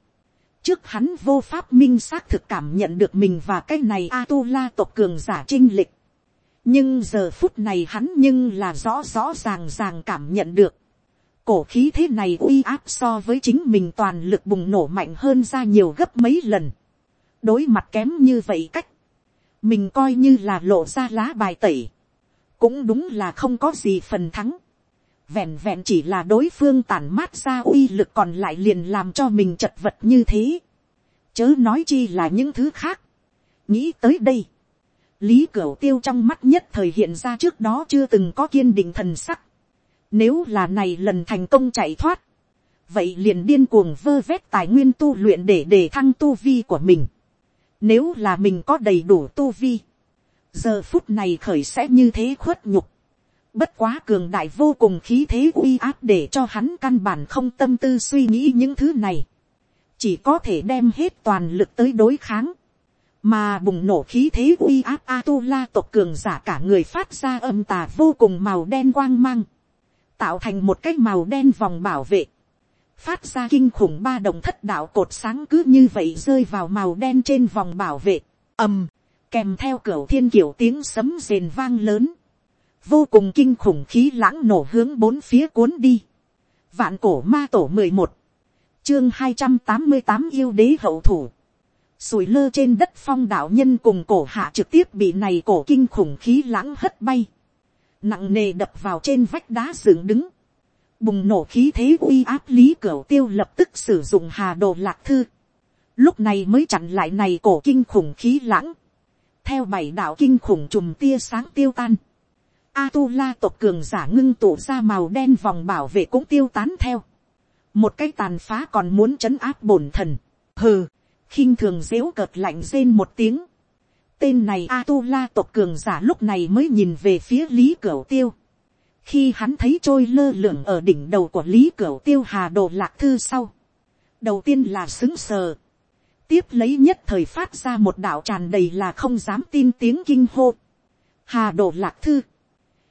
trước hắn vô pháp minh xác thực cảm nhận được mình và cái này a tu la tộc cường giả trinh lịch, nhưng giờ phút này hắn nhưng là rõ rõ ràng ràng cảm nhận được, cổ khí thế này uy áp so với chính mình toàn lực bùng nổ mạnh hơn ra nhiều gấp mấy lần. đối mặt kém như vậy cách, mình coi như là lộ ra lá bài tẩy, cũng đúng là không có gì phần thắng. vẹn vẹn chỉ là đối phương tản mát ra uy lực còn lại liền làm cho mình chật vật như thế. chớ nói chi là những thứ khác. nghĩ tới đây, lý cửu tiêu trong mắt nhất thời hiện ra trước đó chưa từng có kiên định thần sắc nếu là này lần thành công chạy thoát, vậy liền điên cuồng vơ vét tài nguyên tu luyện để để thăng tu vi của mình. Nếu là mình có đầy đủ tu vi, giờ phút này khởi sẽ như thế khuất nhục. Bất quá cường đại vô cùng khí thế uy áp để cho hắn căn bản không tâm tư suy nghĩ những thứ này. Chỉ có thể đem hết toàn lực tới đối kháng. Mà bùng nổ khí thế uy áp Atula tộc cường giả cả người phát ra âm tà vô cùng màu đen quang mang tạo thành một cái màu đen vòng bảo vệ, phát ra kinh khủng ba đồng thất đạo cột sáng cứ như vậy rơi vào màu đen trên vòng bảo vệ, ầm, kèm theo cửa thiên kiểu tiếng sấm rền vang lớn, vô cùng kinh khủng khí lãng nổ hướng bốn phía cuốn đi, vạn cổ ma tổ mười một, chương hai trăm tám mươi tám yêu đế hậu thủ, sùi lơ trên đất phong đạo nhân cùng cổ hạ trực tiếp bị này cổ kinh khủng khí lãng hất bay, nặng nề đập vào trên vách đá dựng đứng, bùng nổ khí thế uy áp lý cửa tiêu lập tức sử dụng hà đồ lạc thư, lúc này mới chặn lại này cổ kinh khủng khí lãng, theo bảy đạo kinh khủng trùm tia sáng tiêu tan, A tu la tộc cường giả ngưng tụ ra màu đen vòng bảo vệ cũng tiêu tán theo, một cái tàn phá còn muốn trấn áp bổn thần, hừ, khinh thường dễu cợt lạnh rên một tiếng, tên này a tu la tộc cường giả lúc này mới nhìn về phía lý cửu tiêu, khi hắn thấy trôi lơ lửng ở đỉnh đầu của lý cửu tiêu hà đồ lạc thư sau, đầu tiên là xứng sờ, tiếp lấy nhất thời phát ra một đạo tràn đầy là không dám tin tiếng kinh hô, hà đồ lạc thư,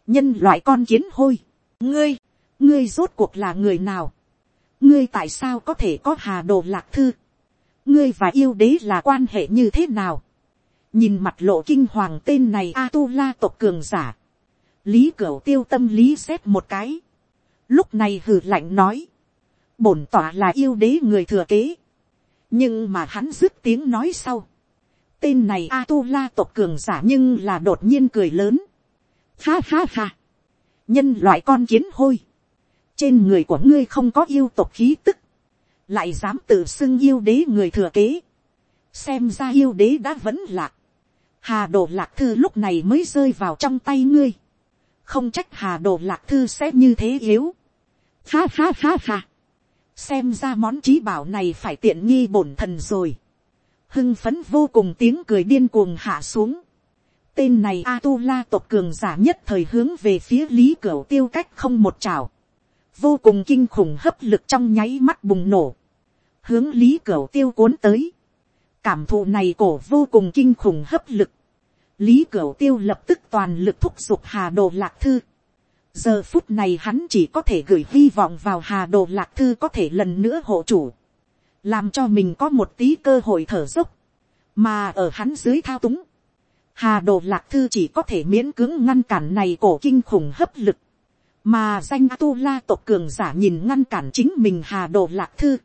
nhân loại con kiến hôi, ngươi, ngươi rốt cuộc là người nào, ngươi tại sao có thể có hà đồ lạc thư, ngươi và yêu đế là quan hệ như thế nào, nhìn mặt lộ kinh hoàng tên này a tu la tộc cường giả, lý cửu tiêu tâm lý xét một cái, lúc này hừ lạnh nói, bổn tỏa là yêu đế người thừa kế, nhưng mà hắn dứt tiếng nói sau, tên này a tu la tộc cường giả nhưng là đột nhiên cười lớn, ha ha ha, nhân loại con kiến hôi, trên người của ngươi không có yêu tộc khí tức, lại dám tự xưng yêu đế người thừa kế, xem ra yêu đế đã vẫn lạc, hà đồ lạc thư lúc này mới rơi vào trong tay ngươi, không trách hà đồ lạc thư sẽ như thế yếu, ha ha ha ha, xem ra món trí bảo này phải tiện nghi bổn thần rồi, hưng phấn vô cùng tiếng cười điên cuồng hạ xuống, tên này a tu la tộc cường giả nhất thời hướng về phía lý cửa tiêu cách không một trào, vô cùng kinh khủng hấp lực trong nháy mắt bùng nổ, hướng lý cửa tiêu cuốn tới, cảm thụ này cổ vô cùng kinh khủng hấp lực, lý cửa tiêu lập tức toàn lực thúc giục hà đồ lạc thư, giờ phút này hắn chỉ có thể gửi hy vọng vào hà đồ lạc thư có thể lần nữa hộ chủ, làm cho mình có một tí cơ hội thở dốc, mà ở hắn dưới thao túng, hà đồ lạc thư chỉ có thể miễn cưỡng ngăn cản này cổ kinh khủng hấp lực, mà danh tu la tộc cường giả nhìn ngăn cản chính mình hà đồ lạc thư,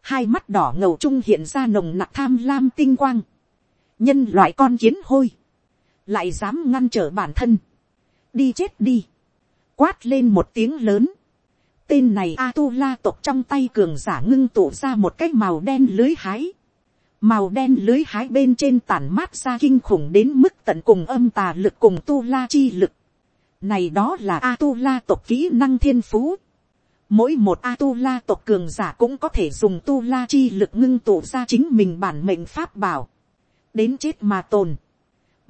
hai mắt đỏ ngầu trung hiện ra nồng nặc tham lam tinh quang, nhân loại con kiến hôi, lại dám ngăn trở bản thân, đi chết đi, quát lên một tiếng lớn, tên này a tu la tộc trong tay cường giả ngưng tụ ra một cái màu đen lưới hái, màu đen lưới hái bên trên tản mát ra kinh khủng đến mức tận cùng âm tà lực cùng tu la chi lực, này đó là a tu la tộc kỹ năng thiên phú, mỗi một a tu la tộc cường giả cũng có thể dùng tu la chi lực ngưng tụ ra chính mình bản mệnh pháp bảo, đến chết mà tồn,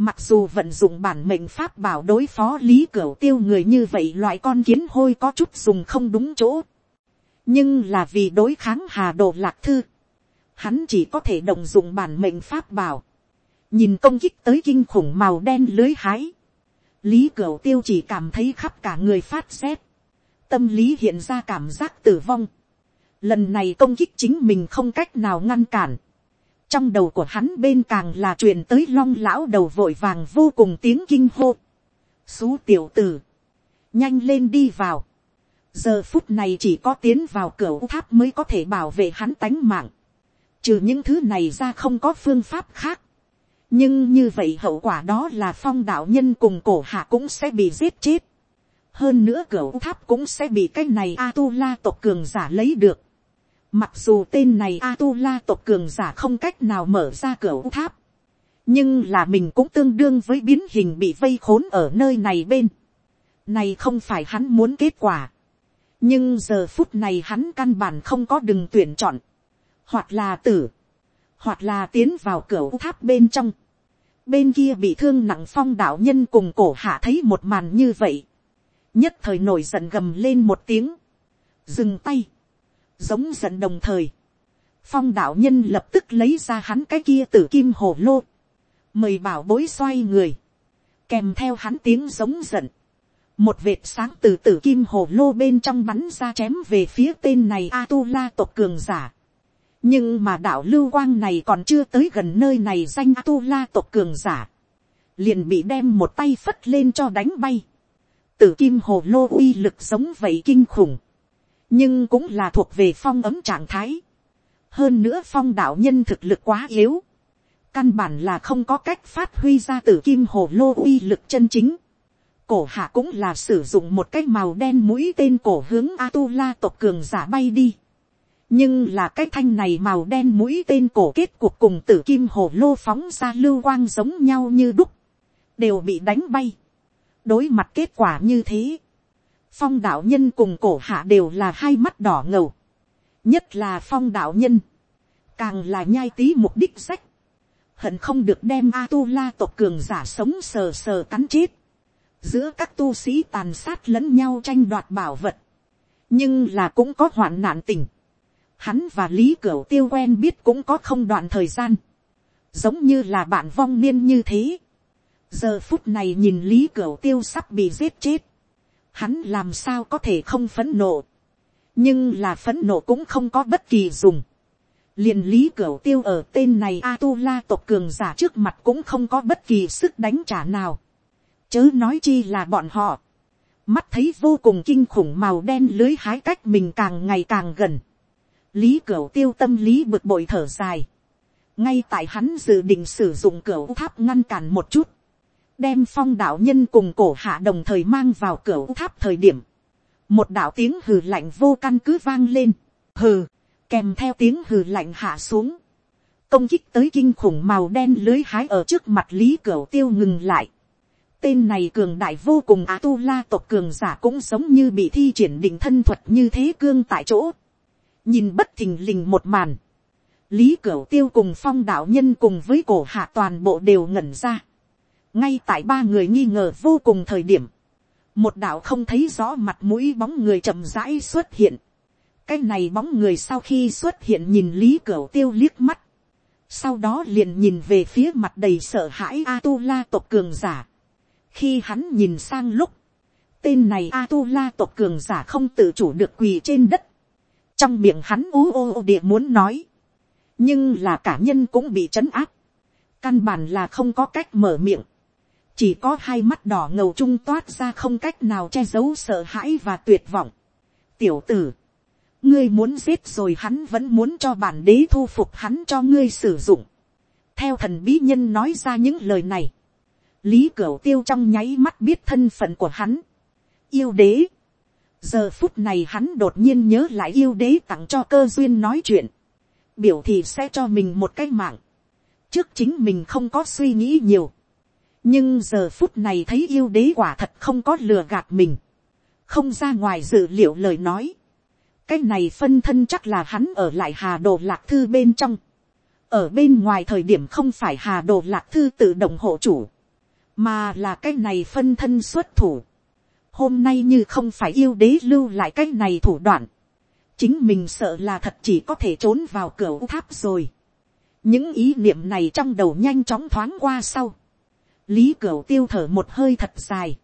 Mặc dù vận dụng bản mệnh pháp bảo đối phó lý cửu tiêu người như vậy, loại con kiến hôi có chút dùng không đúng chỗ. Nhưng là vì đối kháng hà đồ lạc thư. Hắn chỉ có thể động dụng bản mệnh pháp bảo. Nhìn công kích tới kinh khủng màu đen lưới hái. Lý cửu tiêu chỉ cảm thấy khắp cả người phát rét. Tâm lý hiện ra cảm giác tử vong. Lần này công kích chính mình không cách nào ngăn cản trong đầu của hắn bên càng là truyền tới long lão đầu vội vàng vô cùng tiếng kinh hô. xú tiểu tử, nhanh lên đi vào. giờ phút này chỉ có tiến vào cửa tháp mới có thể bảo vệ hắn tánh mạng. trừ những thứ này ra không có phương pháp khác. nhưng như vậy hậu quả đó là phong đạo nhân cùng cổ hạ cũng sẽ bị giết chết. hơn nữa cửa tháp cũng sẽ bị cái này a tu la tộc cường giả lấy được Mặc dù tên này A-tu-la tộc cường giả không cách nào mở ra cửa tháp. Nhưng là mình cũng tương đương với biến hình bị vây khốn ở nơi này bên. Này không phải hắn muốn kết quả. Nhưng giờ phút này hắn căn bản không có đừng tuyển chọn. Hoặc là tử. Hoặc là tiến vào cửa tháp bên trong. Bên kia bị thương nặng phong đạo nhân cùng cổ hạ thấy một màn như vậy. Nhất thời nổi giận gầm lên một tiếng. Dừng tay giống giận đồng thời, phong đạo nhân lập tức lấy ra hắn cái kia t kim hồ lô, mời bảo bối xoay người, kèm theo hắn tiếng giống giận, một vệt sáng từ tử kim hồ lô bên trong bắn ra chém về phía tên này a tu la tộc cường giả. nhưng mà đạo lưu quang này còn chưa tới gần nơi này danh a tu la tộc cường giả, liền bị đem một tay phất lên cho đánh bay. tử kim hồ lô uy lực giống vậy kinh khủng, nhưng cũng là thuộc về phong ấm trạng thái. hơn nữa phong đạo nhân thực lực quá yếu. căn bản là không có cách phát huy ra từ kim hồ lô uy lực chân chính. cổ hạ cũng là sử dụng một cái màu đen mũi tên cổ hướng Atula tộc cường giả bay đi. nhưng là cái thanh này màu đen mũi tên cổ kết cuộc cùng tử kim hồ lô phóng ra lưu quang giống nhau như đúc. đều bị đánh bay. đối mặt kết quả như thế phong đạo nhân cùng cổ hạ đều là hai mắt đỏ ngầu. nhất là phong đạo nhân, càng là nhai tí mục đích sách, hận không được đem a tu la tộc cường giả sống sờ sờ cắn chết, giữa các tu sĩ tàn sát lẫn nhau tranh đoạt bảo vật, nhưng là cũng có hoạn nạn tình, hắn và lý cửu tiêu quen biết cũng có không đoạn thời gian, giống như là bạn vong niên như thế. giờ phút này nhìn lý cửu tiêu sắp bị giết chết, hắn làm sao có thể không phấn nộ, nhưng là phấn nộ cũng không có bất kỳ dùng. liền lý cửu tiêu ở tên này a tu la tộc cường giả trước mặt cũng không có bất kỳ sức đánh trả nào, chớ nói chi là bọn họ, mắt thấy vô cùng kinh khủng màu đen lưới hái cách mình càng ngày càng gần, lý cửu tiêu tâm lý bực bội thở dài, ngay tại hắn dự định sử dụng cửu tháp ngăn cản một chút, đem phong đạo nhân cùng cổ hạ đồng thời mang vào cửa tháp thời điểm, một đạo tiếng hừ lạnh vô căn cứ vang lên, hừ, kèm theo tiếng hừ lạnh hạ xuống, công kích tới kinh khủng màu đen lưới hái ở trước mặt lý cửa tiêu ngừng lại. Tên này cường đại vô cùng á tu la tộc cường giả cũng giống như bị thi triển định thân thuật như thế cương tại chỗ. Nhìn bất thình lình một màn. Lý Cửu Tiêu cùng phong đạo nhân cùng với cổ hạ toàn bộ đều ngẩn ra. Ngay tại ba người nghi ngờ vô cùng thời điểm. Một đạo không thấy rõ mặt mũi bóng người chậm rãi xuất hiện. Cái này bóng người sau khi xuất hiện nhìn Lý cửa Tiêu liếc mắt. Sau đó liền nhìn về phía mặt đầy sợ hãi A-tu-la tộc cường giả. Khi hắn nhìn sang lúc. Tên này A-tu-la tộc cường giả không tự chủ được quỳ trên đất. Trong miệng hắn ú ô ô địa muốn nói nhưng là cả nhân cũng bị trấn áp, căn bản là không có cách mở miệng, chỉ có hai mắt đỏ ngầu trung toát ra không cách nào che giấu sợ hãi và tuyệt vọng. tiểu tử, ngươi muốn giết rồi hắn vẫn muốn cho bản đế thu phục hắn cho ngươi sử dụng. theo thần bí nhân nói ra những lời này, lý cửu tiêu trong nháy mắt biết thân phận của hắn. yêu đế, giờ phút này hắn đột nhiên nhớ lại yêu đế tặng cho cơ duyên nói chuyện biểu thì sẽ cho mình một cái mạng. trước chính mình không có suy nghĩ nhiều nhưng giờ phút này thấy yêu đế quả thật không có lừa gạt mình. không ra ngoài dự liệu lời nói. cái này phân thân chắc là hắn ở lại hà đồ lạc thư bên trong. ở bên ngoài thời điểm không phải hà đồ lạc thư tự động hộ chủ. mà là cái này phân thân xuất thủ. hôm nay như không phải yêu đế lưu lại cái này thủ đoạn chính mình sợ là thật chỉ có thể trốn vào cửa tháp rồi. những ý niệm này trong đầu nhanh chóng thoáng qua sau lý cửu tiêu thở một hơi thật dài.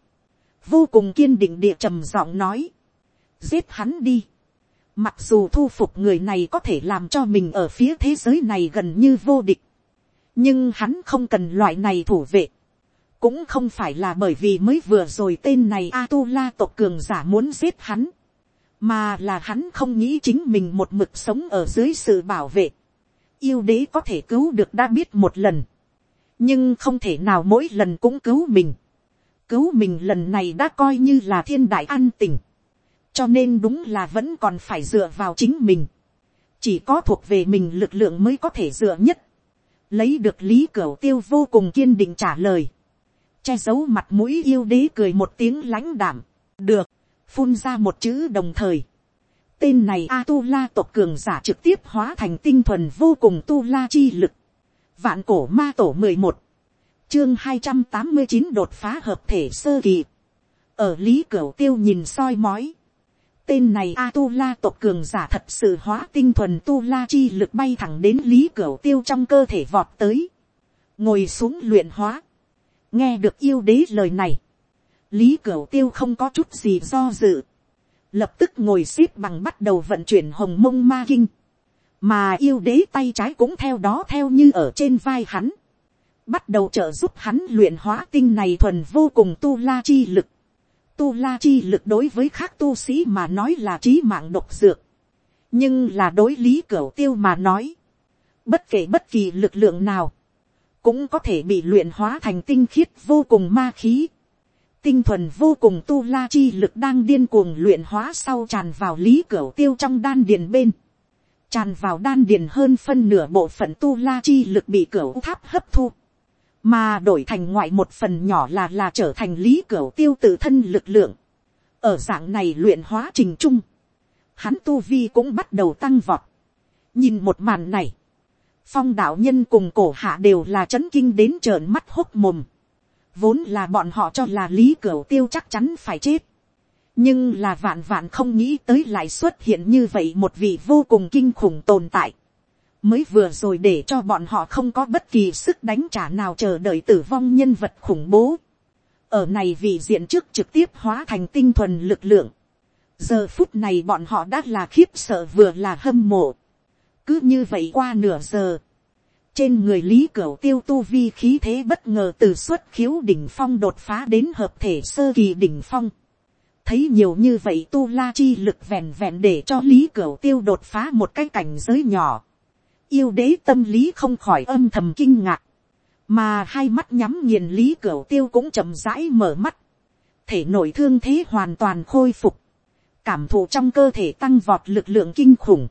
vô cùng kiên định địa trầm giọng nói. giết hắn đi. mặc dù thu phục người này có thể làm cho mình ở phía thế giới này gần như vô địch. nhưng hắn không cần loại này thủ vệ. cũng không phải là bởi vì mới vừa rồi tên này a tu la tộc cường giả muốn giết hắn mà là hắn không nghĩ chính mình một mực sống ở dưới sự bảo vệ. yêu đế có thể cứu được đã biết một lần, nhưng không thể nào mỗi lần cũng cứu mình. cứu mình lần này đã coi như là thiên đại an tình, cho nên đúng là vẫn còn phải dựa vào chính mình. chỉ có thuộc về mình lực lượng mới có thể dựa nhất. lấy được lý cửa tiêu vô cùng kiên định trả lời. che giấu mặt mũi yêu đế cười một tiếng lãnh đảm. được phun ra một chữ đồng thời. Tên này A Tu La tộc cường giả trực tiếp hóa thành tinh thuần vô cùng Tu La chi lực. Vạn cổ ma tổ mười một Chương hai trăm tám mươi chín đột phá hợp thể sơ kỳ. Ở Lý Cửu Tiêu nhìn soi mói. Tên này A Tu La tộc cường giả thật sự hóa tinh thuần Tu La chi lực bay thẳng đến Lý Cửu Tiêu trong cơ thể vọt tới. Ngồi xuống luyện hóa. Nghe được yêu đế lời này lý cửu tiêu không có chút gì do dự, lập tức ngồi x ế p bằng bắt đầu vận chuyển hồng mông ma kinh, mà yêu đế tay trái cũng theo đó theo như ở trên vai hắn, bắt đầu trợ giúp hắn luyện hóa tinh này thuần vô cùng tu la chi lực. Tu la chi lực đối với khác tu sĩ mà nói là trí mạng độc dược, nhưng là đối lý cửa tiêu mà nói, bất kể bất kỳ lực lượng nào, cũng có thể bị luyện hóa thành tinh khiết vô cùng ma khí tinh thuần vô cùng tu la chi lực đang điên cuồng luyện hóa sau tràn vào lý cửa tiêu trong đan điền bên. Tràn vào đan điền hơn phân nửa bộ phận tu la chi lực bị cửa tháp hấp thu. Mà đổi thành ngoại một phần nhỏ là là trở thành lý cửa tiêu tự thân lực lượng. Ở dạng này luyện hóa trình trung. hắn tu vi cũng bắt đầu tăng vọt. nhìn một màn này, phong đạo nhân cùng cổ hạ đều là c h ấ n kinh đến trợn mắt hốc mồm. vốn là bọn họ cho là lý cửa tiêu chắc chắn phải chết nhưng là vạn vạn không nghĩ tới lại xuất hiện như vậy một vị vô cùng kinh khủng tồn tại. mới vừa rồi để cho bọn họ không có bất kỳ sức đánh trả nào chờ đợi tử vong nhân vật khủng bố. ở này vị diện trước trực tiếp hóa thành tinh thuần lực lượng. giờ phút này bọn họ đã là khiếp sợ vừa là hâm mộ cứ như vậy qua nửa giờ, trên người lý cửu tiêu tu vi khí thế bất ngờ từ xuất khiếu đỉnh phong đột phá đến hợp thể sơ kỳ đỉnh phong thấy nhiều như vậy tu la chi lực vẹn vẹn để cho lý cửu tiêu đột phá một cái cảnh giới nhỏ. yêu đế tâm lý không khỏi âm thầm kinh ngạc, mà hai mắt nhắm nghiền lý cửu tiêu cũng chậm rãi mở mắt, thể nội thương thế hoàn toàn khôi phục, cảm thụ trong cơ thể tăng vọt lực lượng kinh khủng,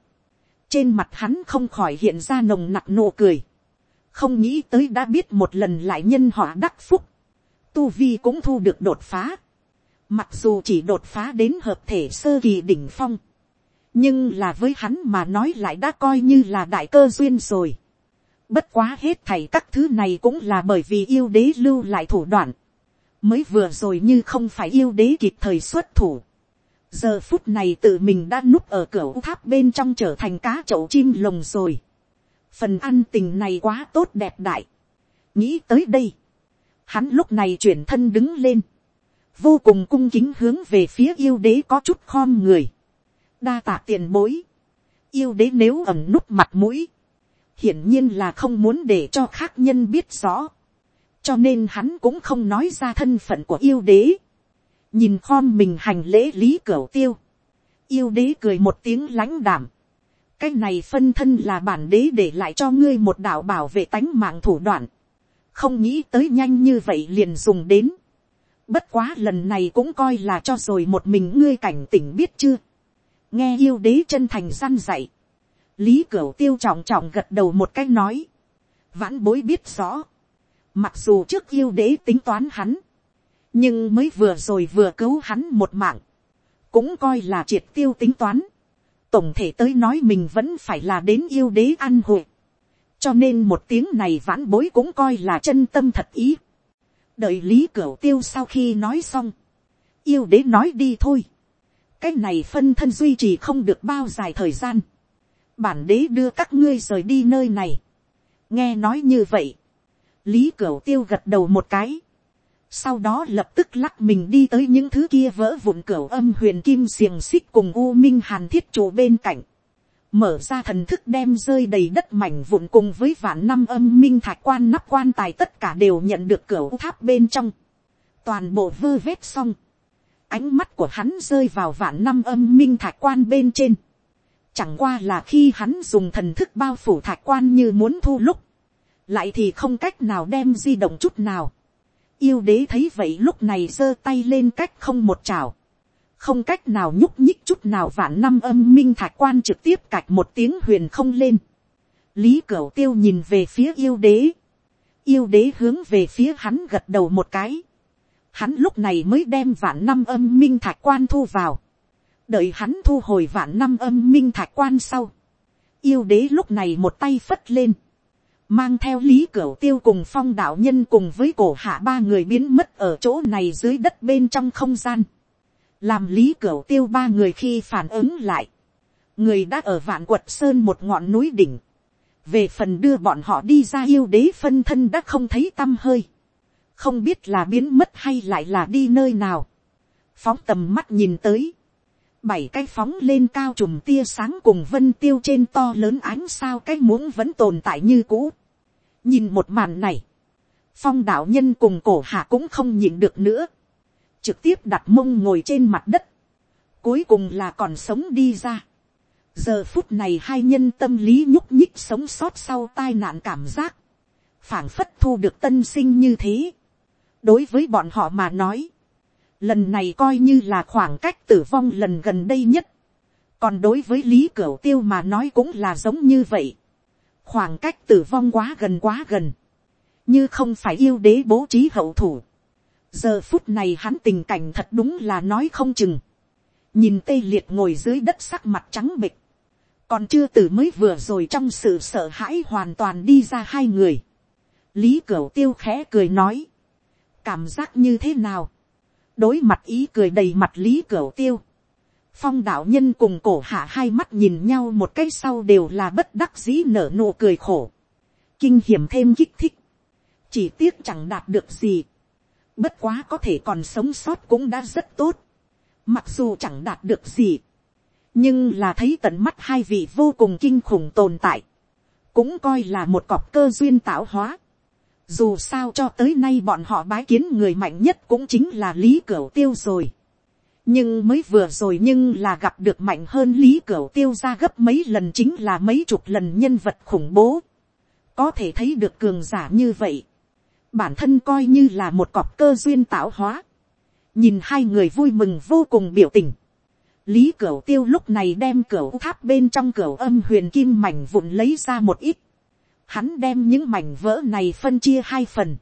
trên mặt hắn không khỏi hiện ra nồng nặc nụ cười, không nghĩ tới đã biết một lần lại nhân họa đắc phúc, tu vi cũng thu được đột phá, mặc dù chỉ đột phá đến hợp thể sơ kỳ đỉnh phong, nhưng là với hắn mà nói lại đã coi như là đại cơ duyên rồi. Bất quá hết thảy các thứ này cũng là bởi vì yêu đế lưu lại thủ đoạn. Mới vừa rồi như không phải yêu đế kịp thời xuất thủ giờ phút này tự mình đã núp ở cửa tháp bên trong trở thành cá chậu chim lồng rồi. phần ăn tình này quá tốt đẹp đại. nghĩ tới đây, hắn lúc này chuyển thân đứng lên, vô cùng cung kính hướng về phía yêu đế có chút khom người, đa tạ tiền bối, yêu đế nếu ẩm núp mặt mũi, hiển nhiên là không muốn để cho khác nhân biết rõ, cho nên hắn cũng không nói ra thân phận của yêu đế, nhìn khom mình hành lễ lý cửa tiêu, yêu đế cười một tiếng lãnh đảm, cái này phân thân là bản đế để lại cho ngươi một đạo bảo vệ tánh mạng thủ đoạn, không nghĩ tới nhanh như vậy liền dùng đến, bất quá lần này cũng coi là cho rồi một mình ngươi cảnh tỉnh biết chưa, nghe yêu đế chân thành gian dạy, lý cửu tiêu trọng trọng gật đầu một cách nói, vãn bối biết rõ, mặc dù trước yêu đế tính toán hắn, nhưng mới vừa rồi vừa cứu hắn một mạng, cũng coi là triệt tiêu tính toán. tổng thể tới nói mình vẫn phải là đến yêu đế ăn hội. cho nên một tiếng này vãn bối cũng coi là chân tâm thật ý đợi lý cửu tiêu sau khi nói xong, yêu đế nói đi thôi. cái này phân thân duy trì không được bao dài thời gian. bản đế đưa các ngươi rời đi nơi này. nghe nói như vậy, lý cửu tiêu gật đầu một cái sau đó lập tức lắc mình đi tới những thứ kia vỡ vụn cửa âm huyền kim xiềng xích cùng u minh hàn thiết trụ bên cạnh, mở ra thần thức đem rơi đầy đất mảnh vụn cùng với vạn năm âm minh thạch quan nắp quan tài tất cả đều nhận được cửa tháp bên trong, toàn bộ vơ vét xong, ánh mắt của hắn rơi vào vạn năm âm minh thạch quan bên trên, chẳng qua là khi hắn dùng thần thức bao phủ thạch quan như muốn thu lúc, lại thì không cách nào đem di động chút nào, Yêu đế thấy vậy lúc này giơ tay lên cách không một chảo. Không cách nào nhúc nhích chút nào vạn năm âm minh thạch quan trực tiếp cạch một tiếng huyền không lên. Lý Cửu tiêu nhìn về phía yêu đế. Yêu đế hướng về phía hắn gật đầu một cái. Hắn lúc này mới đem vạn năm âm minh thạch quan thu vào. Đợi hắn thu hồi vạn năm âm minh thạch quan sau. Yêu đế lúc này một tay phất lên mang theo lý cửu tiêu cùng phong đạo nhân cùng với cổ hạ ba người biến mất ở chỗ này dưới đất bên trong không gian làm lý cửu tiêu ba người khi phản ứng lại. người đã ở vạn quật sơn một ngọn núi đỉnh. về phần đưa bọn họ đi ra yêu đế phân thân đã không thấy t â m hơi. không biết là biến mất hay lại là đi nơi nào. phóng tầm mắt nhìn tới. bảy cái phóng lên cao trùm tia sáng cùng vân tiêu trên to lớn ánh sao cái muỗng vẫn tồn tại như cũ nhìn một màn này, phong đạo nhân cùng cổ hạ cũng không nhìn được nữa, trực tiếp đặt mông ngồi trên mặt đất, cuối cùng là còn sống đi ra. giờ phút này hai nhân tâm lý nhúc nhích sống sót sau tai nạn cảm giác, phảng phất thu được tân sinh như thế. đối với bọn họ mà nói, lần này coi như là khoảng cách tử vong lần gần đây nhất, còn đối với lý cửu tiêu mà nói cũng là giống như vậy khoảng cách tử vong quá gần quá gần, như không phải yêu đế bố trí hậu thủ giờ phút này hắn tình cảnh thật đúng là nói không chừng, nhìn tê liệt ngồi dưới đất sắc mặt trắng bịch, còn chưa từ mới vừa rồi trong sự sợ hãi hoàn toàn đi ra hai người, lý cửu tiêu khẽ cười nói, cảm giác như thế nào, đối mặt ý cười đầy mặt lý cửu tiêu, phong đạo nhân cùng cổ hạ hai mắt nhìn nhau một cái sau đều là bất đắc dĩ nở nụ cười khổ, kinh hiểm thêm kích thích, chỉ tiếc chẳng đạt được gì, bất quá có thể còn sống sót cũng đã rất tốt, mặc dù chẳng đạt được gì, nhưng là thấy tận mắt hai vị vô cùng kinh khủng tồn tại, cũng coi là một cọc cơ duyên tạo hóa. Dù sao cho tới nay bọn họ bái kiến người mạnh nhất cũng chính là lý cửu tiêu rồi. nhưng mới vừa rồi nhưng là gặp được mạnh hơn lý cửu tiêu ra gấp mấy lần chính là mấy chục lần nhân vật khủng bố. có thể thấy được cường giả như vậy bản thân coi như là một cọc cơ duyên tạo hóa. nhìn hai người vui mừng vô cùng biểu tình Lý Cửu Tiêu lúc này đem cửu tháp bên trong cửu âm huyền kim mảnh vụn lấy ra một ít. Hắn đem những mảnh vỡ này phân chia hai phần.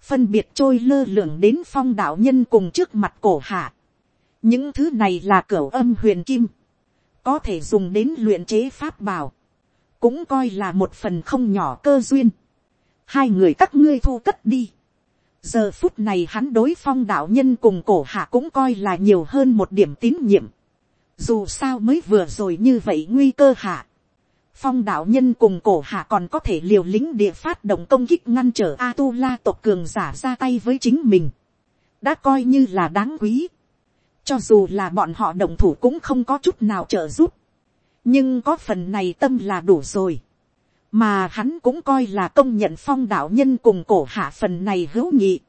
Phân biệt trôi lơ lửng đến phong đạo nhân cùng trước mặt cổ hạ. Những thứ này là cửu âm huyền kim. Có thể dùng đến luyện chế pháp bảo. Cũng coi là một phần không nhỏ cơ duyên. Hai người các ngươi thu cất đi giờ phút này hắn đối phong đạo nhân cùng cổ hạ cũng coi là nhiều hơn một điểm tín nhiệm. Dù sao mới vừa rồi như vậy nguy cơ hạ. Phong đạo nhân cùng cổ hạ còn có thể liều lĩnh địa phát động công kích ngăn trở A-tu-la tộc cường giả ra tay với chính mình. Đã coi như là đáng quý. Cho dù là bọn họ đồng thủ cũng không có chút nào trợ giúp. Nhưng có phần này tâm là đủ rồi. Mà hắn cũng coi là công nhận phong đạo nhân cùng cổ hạ phần này hữu nhị.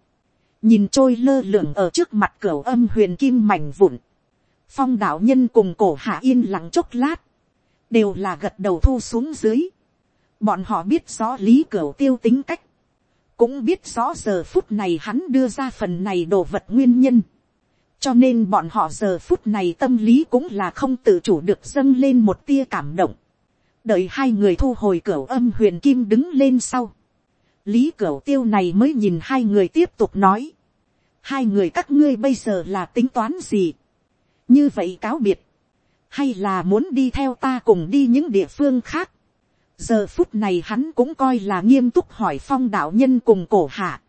Nhìn trôi lơ lửng ở trước mặt cửa âm huyền kim mảnh vụn phong đạo nhân cùng cổ hạ yên lặng chốc lát, đều là gật đầu thu xuống dưới. bọn họ biết rõ lý cửa tiêu tính cách, cũng biết rõ giờ phút này hắn đưa ra phần này đồ vật nguyên nhân. cho nên bọn họ giờ phút này tâm lý cũng là không tự chủ được dâng lên một tia cảm động đợi hai người thu hồi cửa âm huyền kim đứng lên sau. lý cửa tiêu này mới nhìn hai người tiếp tục nói. hai người các ngươi bây giờ là tính toán gì như vậy cáo biệt, hay là muốn đi theo ta cùng đi những địa phương khác. giờ phút này hắn cũng coi là nghiêm túc hỏi phong đạo nhân cùng cổ hạ,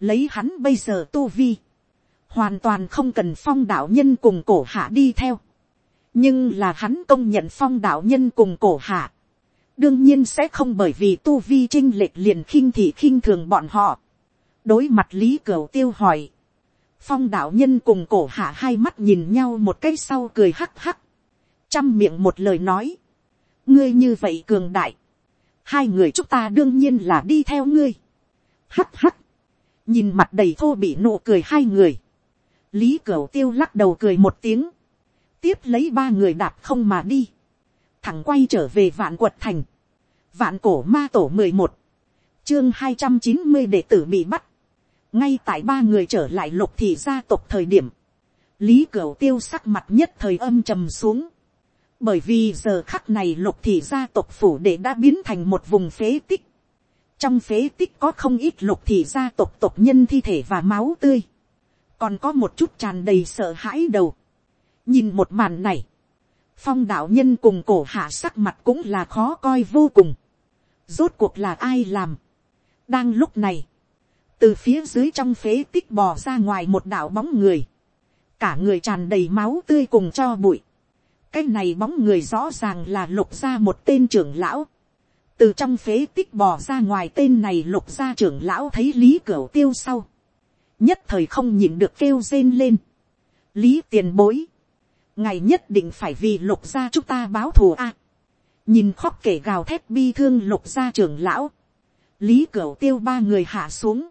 lấy hắn bây giờ tu vi, hoàn toàn không cần phong đạo nhân cùng cổ hạ đi theo, nhưng là hắn công nhận phong đạo nhân cùng cổ hạ, đương nhiên sẽ không bởi vì tu vi chinh lệch liền khinh thị khinh thường bọn họ. đối mặt lý cửu tiêu hỏi, phong đạo nhân cùng cổ hạ hai mắt nhìn nhau một cái sau cười hắc hắc, chăm miệng một lời nói, ngươi như vậy cường đại, hai người chúng ta đương nhiên là đi theo ngươi, hắc hắc, nhìn mặt đầy thô bị nụ cười hai người, lý cửu tiêu lắc đầu cười một tiếng, tiếp lấy ba người đạp không mà đi, thẳng quay trở về vạn quật thành, vạn cổ ma tổ mười một, chương hai trăm chín mươi đệ tử bị bắt, ngay tại ba người trở lại lục thị gia tộc thời điểm, lý cửu tiêu sắc mặt nhất thời âm trầm xuống, bởi vì giờ khắc này lục thị gia tộc phủ đệ đã biến thành một vùng phế tích, trong phế tích có không ít lục thị gia tộc tộc nhân thi thể và máu tươi, còn có một chút tràn đầy sợ hãi đầu nhìn một màn này, phong đạo nhân cùng cổ hạ sắc mặt cũng là khó coi vô cùng. rốt cuộc là ai làm. đang lúc này, từ phía dưới trong phế tích bò ra ngoài một đạo bóng người, cả người tràn đầy máu tươi cùng cho bụi, cái này bóng người rõ ràng là lục ra một tên trưởng lão, từ trong phế tích bò ra ngoài tên này lục ra trưởng lão thấy lý cửu tiêu sau, nhất thời không nhìn được kêu rên lên, lý tiền bối, ngày nhất định phải vì lục gia chúng ta báo thù a, nhìn khóc kể gào thét bi thương lục gia trưởng lão, lý cửu tiêu ba người hạ xuống,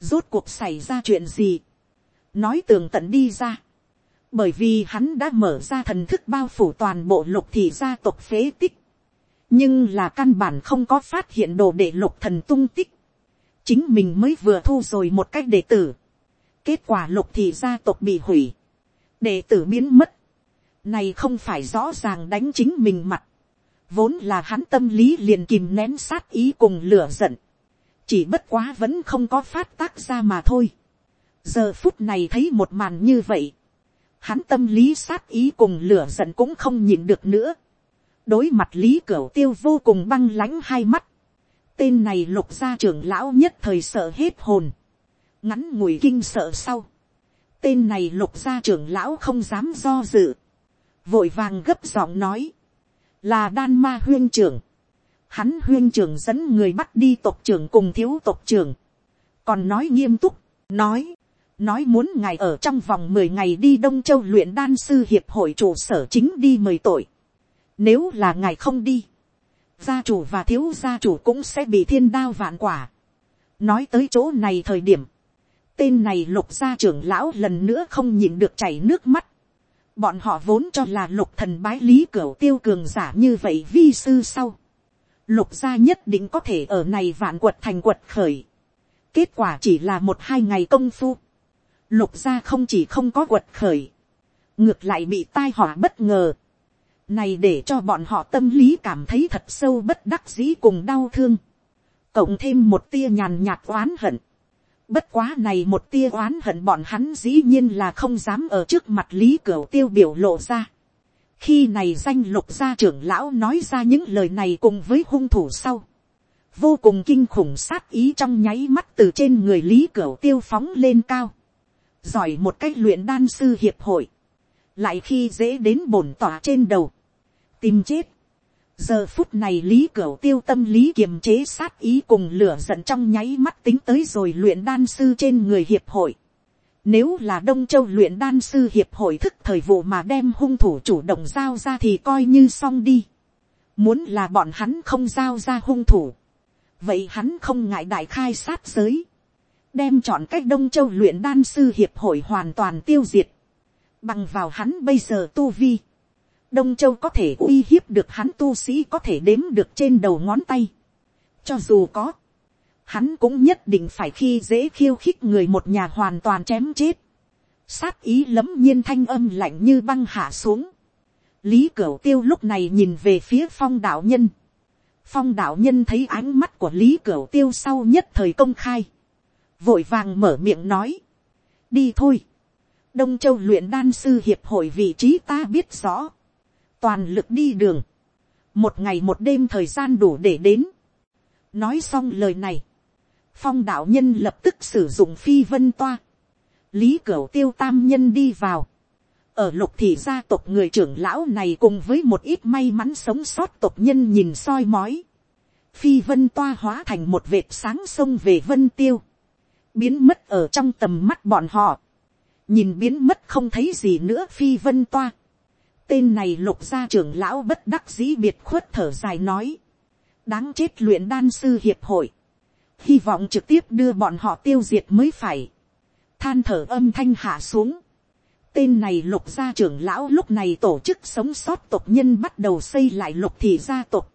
rốt cuộc xảy ra chuyện gì, nói tường tận đi ra, bởi vì hắn đã mở ra thần thức bao phủ toàn bộ lục thị gia tộc phế tích, nhưng là căn bản không có phát hiện đồ để lục thần tung tích, chính mình mới vừa thu rồi một cách đệ tử, kết quả lục thị gia tộc bị hủy, đệ tử biến mất, này không phải rõ ràng đánh chính mình mặt, vốn là hắn tâm lý liền kìm nén sát ý cùng lửa giận, chỉ bất quá vẫn không có phát tác ra mà thôi. giờ phút này thấy một màn như vậy, hắn tâm lý sát ý cùng lửa giận cũng không nhìn được nữa. đối mặt lý cửu tiêu vô cùng băng lãnh hai mắt. tên này lục gia trưởng lão nhất thời sợ hết hồn. ngắn ngủi kinh sợ sau. tên này lục gia trưởng lão không dám do dự vội vàng gấp giọng nói. là đan ma huyên trưởng. hắn huyên trưởng dẫn người bắt đi tộc trưởng cùng thiếu tộc trưởng. còn nói nghiêm túc, nói nói muốn ngài ở trong vòng mười ngày đi đông châu luyện đan sư hiệp hội trụ sở chính đi mời tội. Nếu là ngài không đi, gia chủ và thiếu gia chủ cũng sẽ bị thiên đao vạn quả. nói tới chỗ này thời điểm, tên này lục gia trưởng lão lần nữa không nhìn được chảy nước mắt bọn họ vốn cho là lục thần bái lý cửu tiêu cường giả như vậy vi sư sau. lục gia nhất định có thể ở này vạn quật thành quật khởi. kết quả chỉ là một hai ngày công phu lục gia không chỉ không có quật khởi, ngược lại bị tai họa bất ngờ. Này để cho bọn họ tâm lý cảm thấy thật sâu bất đắc dĩ cùng đau thương. Cộng thêm một tia nhàn nhạt oán hận. Bất quá này một tia oán hận bọn hắn dĩ nhiên là không dám ở trước mặt lý cửu tiêu biểu lộ ra. Khi này danh lục gia trưởng lão nói ra những lời này cùng với hung thủ sau. Vô cùng kinh khủng sát ý trong nháy mắt từ trên người lý cửu tiêu phóng lên cao giỏi một cách luyện đan sư hiệp hội, lại khi dễ đến bổn tỏa trên đầu, tìm chết giờ phút này lý cửu tiêu tâm lý kiềm chế sát ý cùng lửa giận trong nháy mắt tính tới rồi luyện đan sư trên người hiệp hội. Nếu là Đông Châu luyện đan sư hiệp hội thức thời vụ mà đem hung thủ chủ động giao ra thì coi như xong đi. Muốn là bọn hắn không giao ra hung thủ. Vậy hắn không ngại đại khai sát giới đem chọn cách đông châu luyện đan sư hiệp hội hoàn toàn tiêu diệt, bằng vào hắn bây giờ tu vi, đông châu có thể uy hiếp được hắn tu sĩ có thể đếm được trên đầu ngón tay, cho dù có, hắn cũng nhất định phải khi dễ khiêu khích người một nhà hoàn toàn chém chết, sát ý lấm nhiên thanh âm lạnh như băng hạ xuống, lý cửu tiêu lúc này nhìn về phía phong đạo nhân, phong đạo nhân thấy ánh mắt của lý cửu tiêu sau nhất thời công khai, vội vàng mở miệng nói, đi thôi, đông châu luyện đan sư hiệp hội vị trí ta biết rõ, toàn lực đi đường, một ngày một đêm thời gian đủ để đến. nói xong lời này, phong đạo nhân lập tức sử dụng phi vân toa, lý cửu tiêu tam nhân đi vào, ở lục thị gia tộc người trưởng lão này cùng với một ít may mắn sống sót tộc nhân nhìn soi mói, phi vân toa hóa thành một vệt sáng sông về vân tiêu, biến mất ở trong tầm mắt bọn họ, nhìn biến mất không thấy gì nữa phi vân toa tên này lục gia trưởng lão bất đắc dĩ biệt khuất thở dài nói, đáng chết luyện đan sư hiệp hội, hy vọng trực tiếp đưa bọn họ tiêu diệt mới phải, than thở âm thanh hạ xuống, tên này lục gia trưởng lão lúc này tổ chức sống sót tộc nhân bắt đầu xây lại lục thị gia tộc,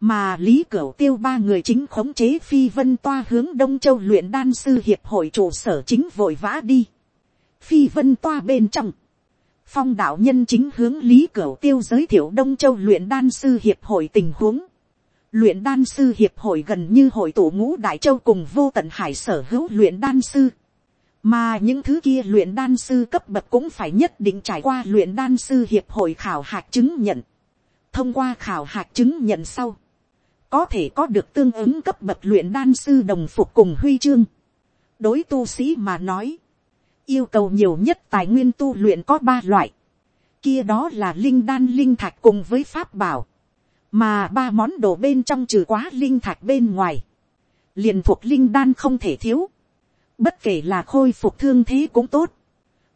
mà lý cửu tiêu ba người chính khống chế phi vân toa hướng đông châu luyện đan sư hiệp hội trụ sở chính vội vã đi. phi vân toa bên trong, phong đạo nhân chính hướng lý cửu tiêu giới thiệu đông châu luyện đan sư hiệp hội tình huống. luyện đan sư hiệp hội gần như hội tổ ngũ đại châu cùng vô tận hải sở hữu luyện đan sư. mà những thứ kia luyện đan sư cấp bậc cũng phải nhất định trải qua luyện đan sư hiệp hội khảo hạch chứng nhận. thông qua khảo hạch chứng nhận sau có thể có được tương ứng cấp bậc luyện đan sư đồng phục cùng huy chương. đối tu sĩ mà nói, yêu cầu nhiều nhất tài nguyên tu luyện có ba loại, kia đó là linh đan linh thạch cùng với pháp bảo, mà ba món đồ bên trong trừ quá linh thạch bên ngoài, liền thuộc linh đan không thể thiếu, bất kể là khôi phục thương thế cũng tốt,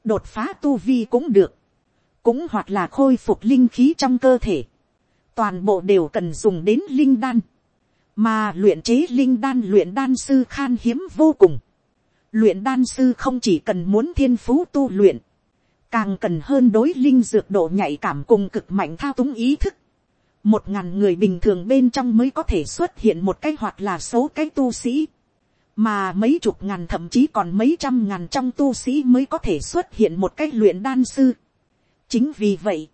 đột phá tu vi cũng được, cũng hoặc là khôi phục linh khí trong cơ thể, toàn bộ đều cần dùng đến linh đan, mà luyện chế linh đan luyện đan sư khan hiếm vô cùng. Luyện đan sư không chỉ cần muốn thiên phú tu luyện, càng cần hơn đối linh dược độ nhạy cảm cùng cực mạnh thao túng ý thức. Một ngàn người bình thường bên trong mới có thể xuất hiện một cái hoặc là số cái tu sĩ. Mà mấy chục ngàn thậm chí còn mấy trăm ngàn trong tu sĩ mới có thể xuất hiện một cái luyện đan sư. Chính vì vậy,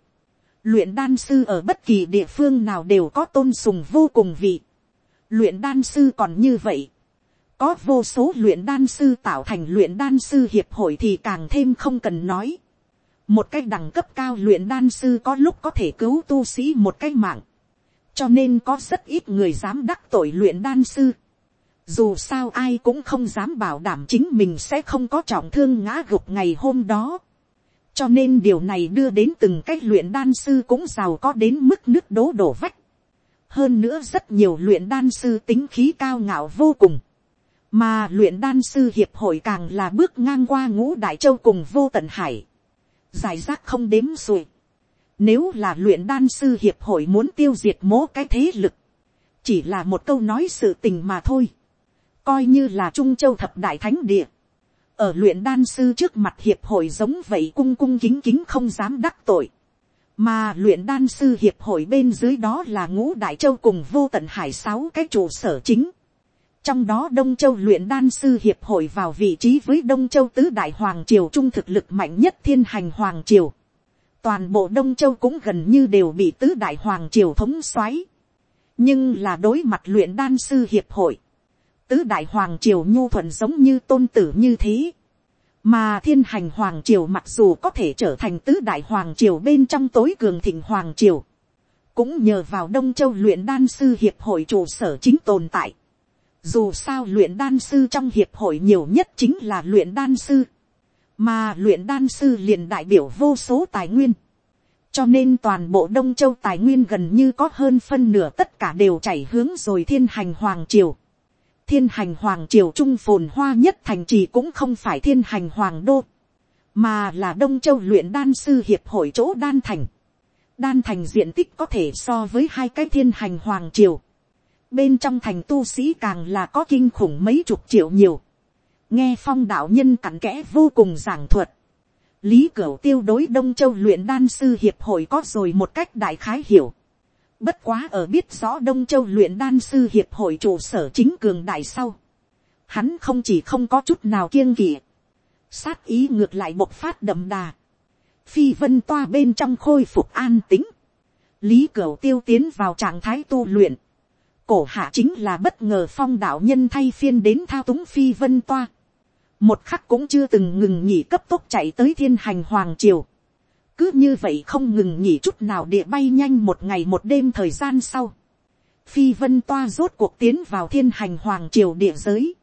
luyện đan sư ở bất kỳ địa phương nào đều có tôn sùng vô cùng vị. luyện đan sư còn như vậy có vô số luyện đan sư tạo thành luyện đan sư hiệp hội thì càng thêm không cần nói. một cái đẳng cấp cao luyện đan sư có lúc có thể cứu tu sĩ một cái mạng, cho nên có rất ít người dám đắc tội luyện đan sư. Dù sao ai cũng không dám bảo đảm chính mình sẽ không có trọng thương ngã gục ngày hôm đó. Cho nên điều này đưa đến từng cách luyện đan sư cũng giàu có đến mức nước đố đổ vách. Hơn nữa rất nhiều luyện đan sư tính khí cao ngạo vô cùng. Mà luyện đan sư hiệp hội càng là bước ngang qua ngũ đại châu cùng vô tận hải. Giải rác không đếm xuể. Nếu là luyện đan sư hiệp hội muốn tiêu diệt mố cái thế lực. Chỉ là một câu nói sự tình mà thôi. Coi như là Trung Châu thập đại thánh địa. Ở luyện đan sư trước mặt hiệp hội giống vậy cung cung kính kính không dám đắc tội. Mà luyện đan sư hiệp hội bên dưới đó là ngũ đại châu cùng vô tận hải sáu cái trụ sở chính trong đó đông châu luyện đan sư hiệp hội vào vị trí với đông châu tứ đại hoàng triều trung thực lực mạnh nhất thiên hành hoàng triều. toàn bộ đông châu cũng gần như đều bị tứ đại hoàng triều thống xoáy. nhưng là đối mặt luyện đan sư hiệp hội. tứ đại hoàng triều nhu thuận giống như tôn tử như thế. mà thiên hành hoàng triều mặc dù có thể trở thành tứ đại hoàng triều bên trong tối cường thịnh hoàng triều. cũng nhờ vào đông châu luyện đan sư hiệp hội trụ sở chính tồn tại dù sao luyện đan sư trong hiệp hội nhiều nhất chính là luyện đan sư. Mà luyện đan sư liền đại biểu vô số tài nguyên. Cho nên toàn bộ Đông Châu tài nguyên gần như có hơn phân nửa tất cả đều chảy hướng rồi thiên hành Hoàng Triều. Thiên hành Hoàng Triều trung phồn hoa nhất thành trì cũng không phải thiên hành Hoàng Đô. Mà là Đông Châu luyện đan sư hiệp hội chỗ đan thành. Đan thành diện tích có thể so với hai cái thiên hành Hoàng Triều bên trong thành tu sĩ càng là có kinh khủng mấy chục triệu nhiều. nghe phong đạo nhân cặn kẽ vô cùng giảng thuật. lý cửu tiêu đối đông châu luyện đan sư hiệp hội có rồi một cách đại khái hiểu. bất quá ở biết rõ đông châu luyện đan sư hiệp hội trụ sở chính cường đại sau. hắn không chỉ không có chút nào kiêng kỵ. sát ý ngược lại bộc phát đậm đà. phi vân toa bên trong khôi phục an tính. lý cửu tiêu tiến vào trạng thái tu luyện cổ hạ chính là bất ngờ phong đạo nhân thay phiên đến thao túng phi vân toa. một khắc cũng chưa từng ngừng nghỉ cấp tốc chạy tới thiên hành hoàng triều. cứ như vậy không ngừng nghỉ chút nào địa bay nhanh một ngày một đêm thời gian sau. phi vân toa rốt cuộc tiến vào thiên hành hoàng triều địa giới.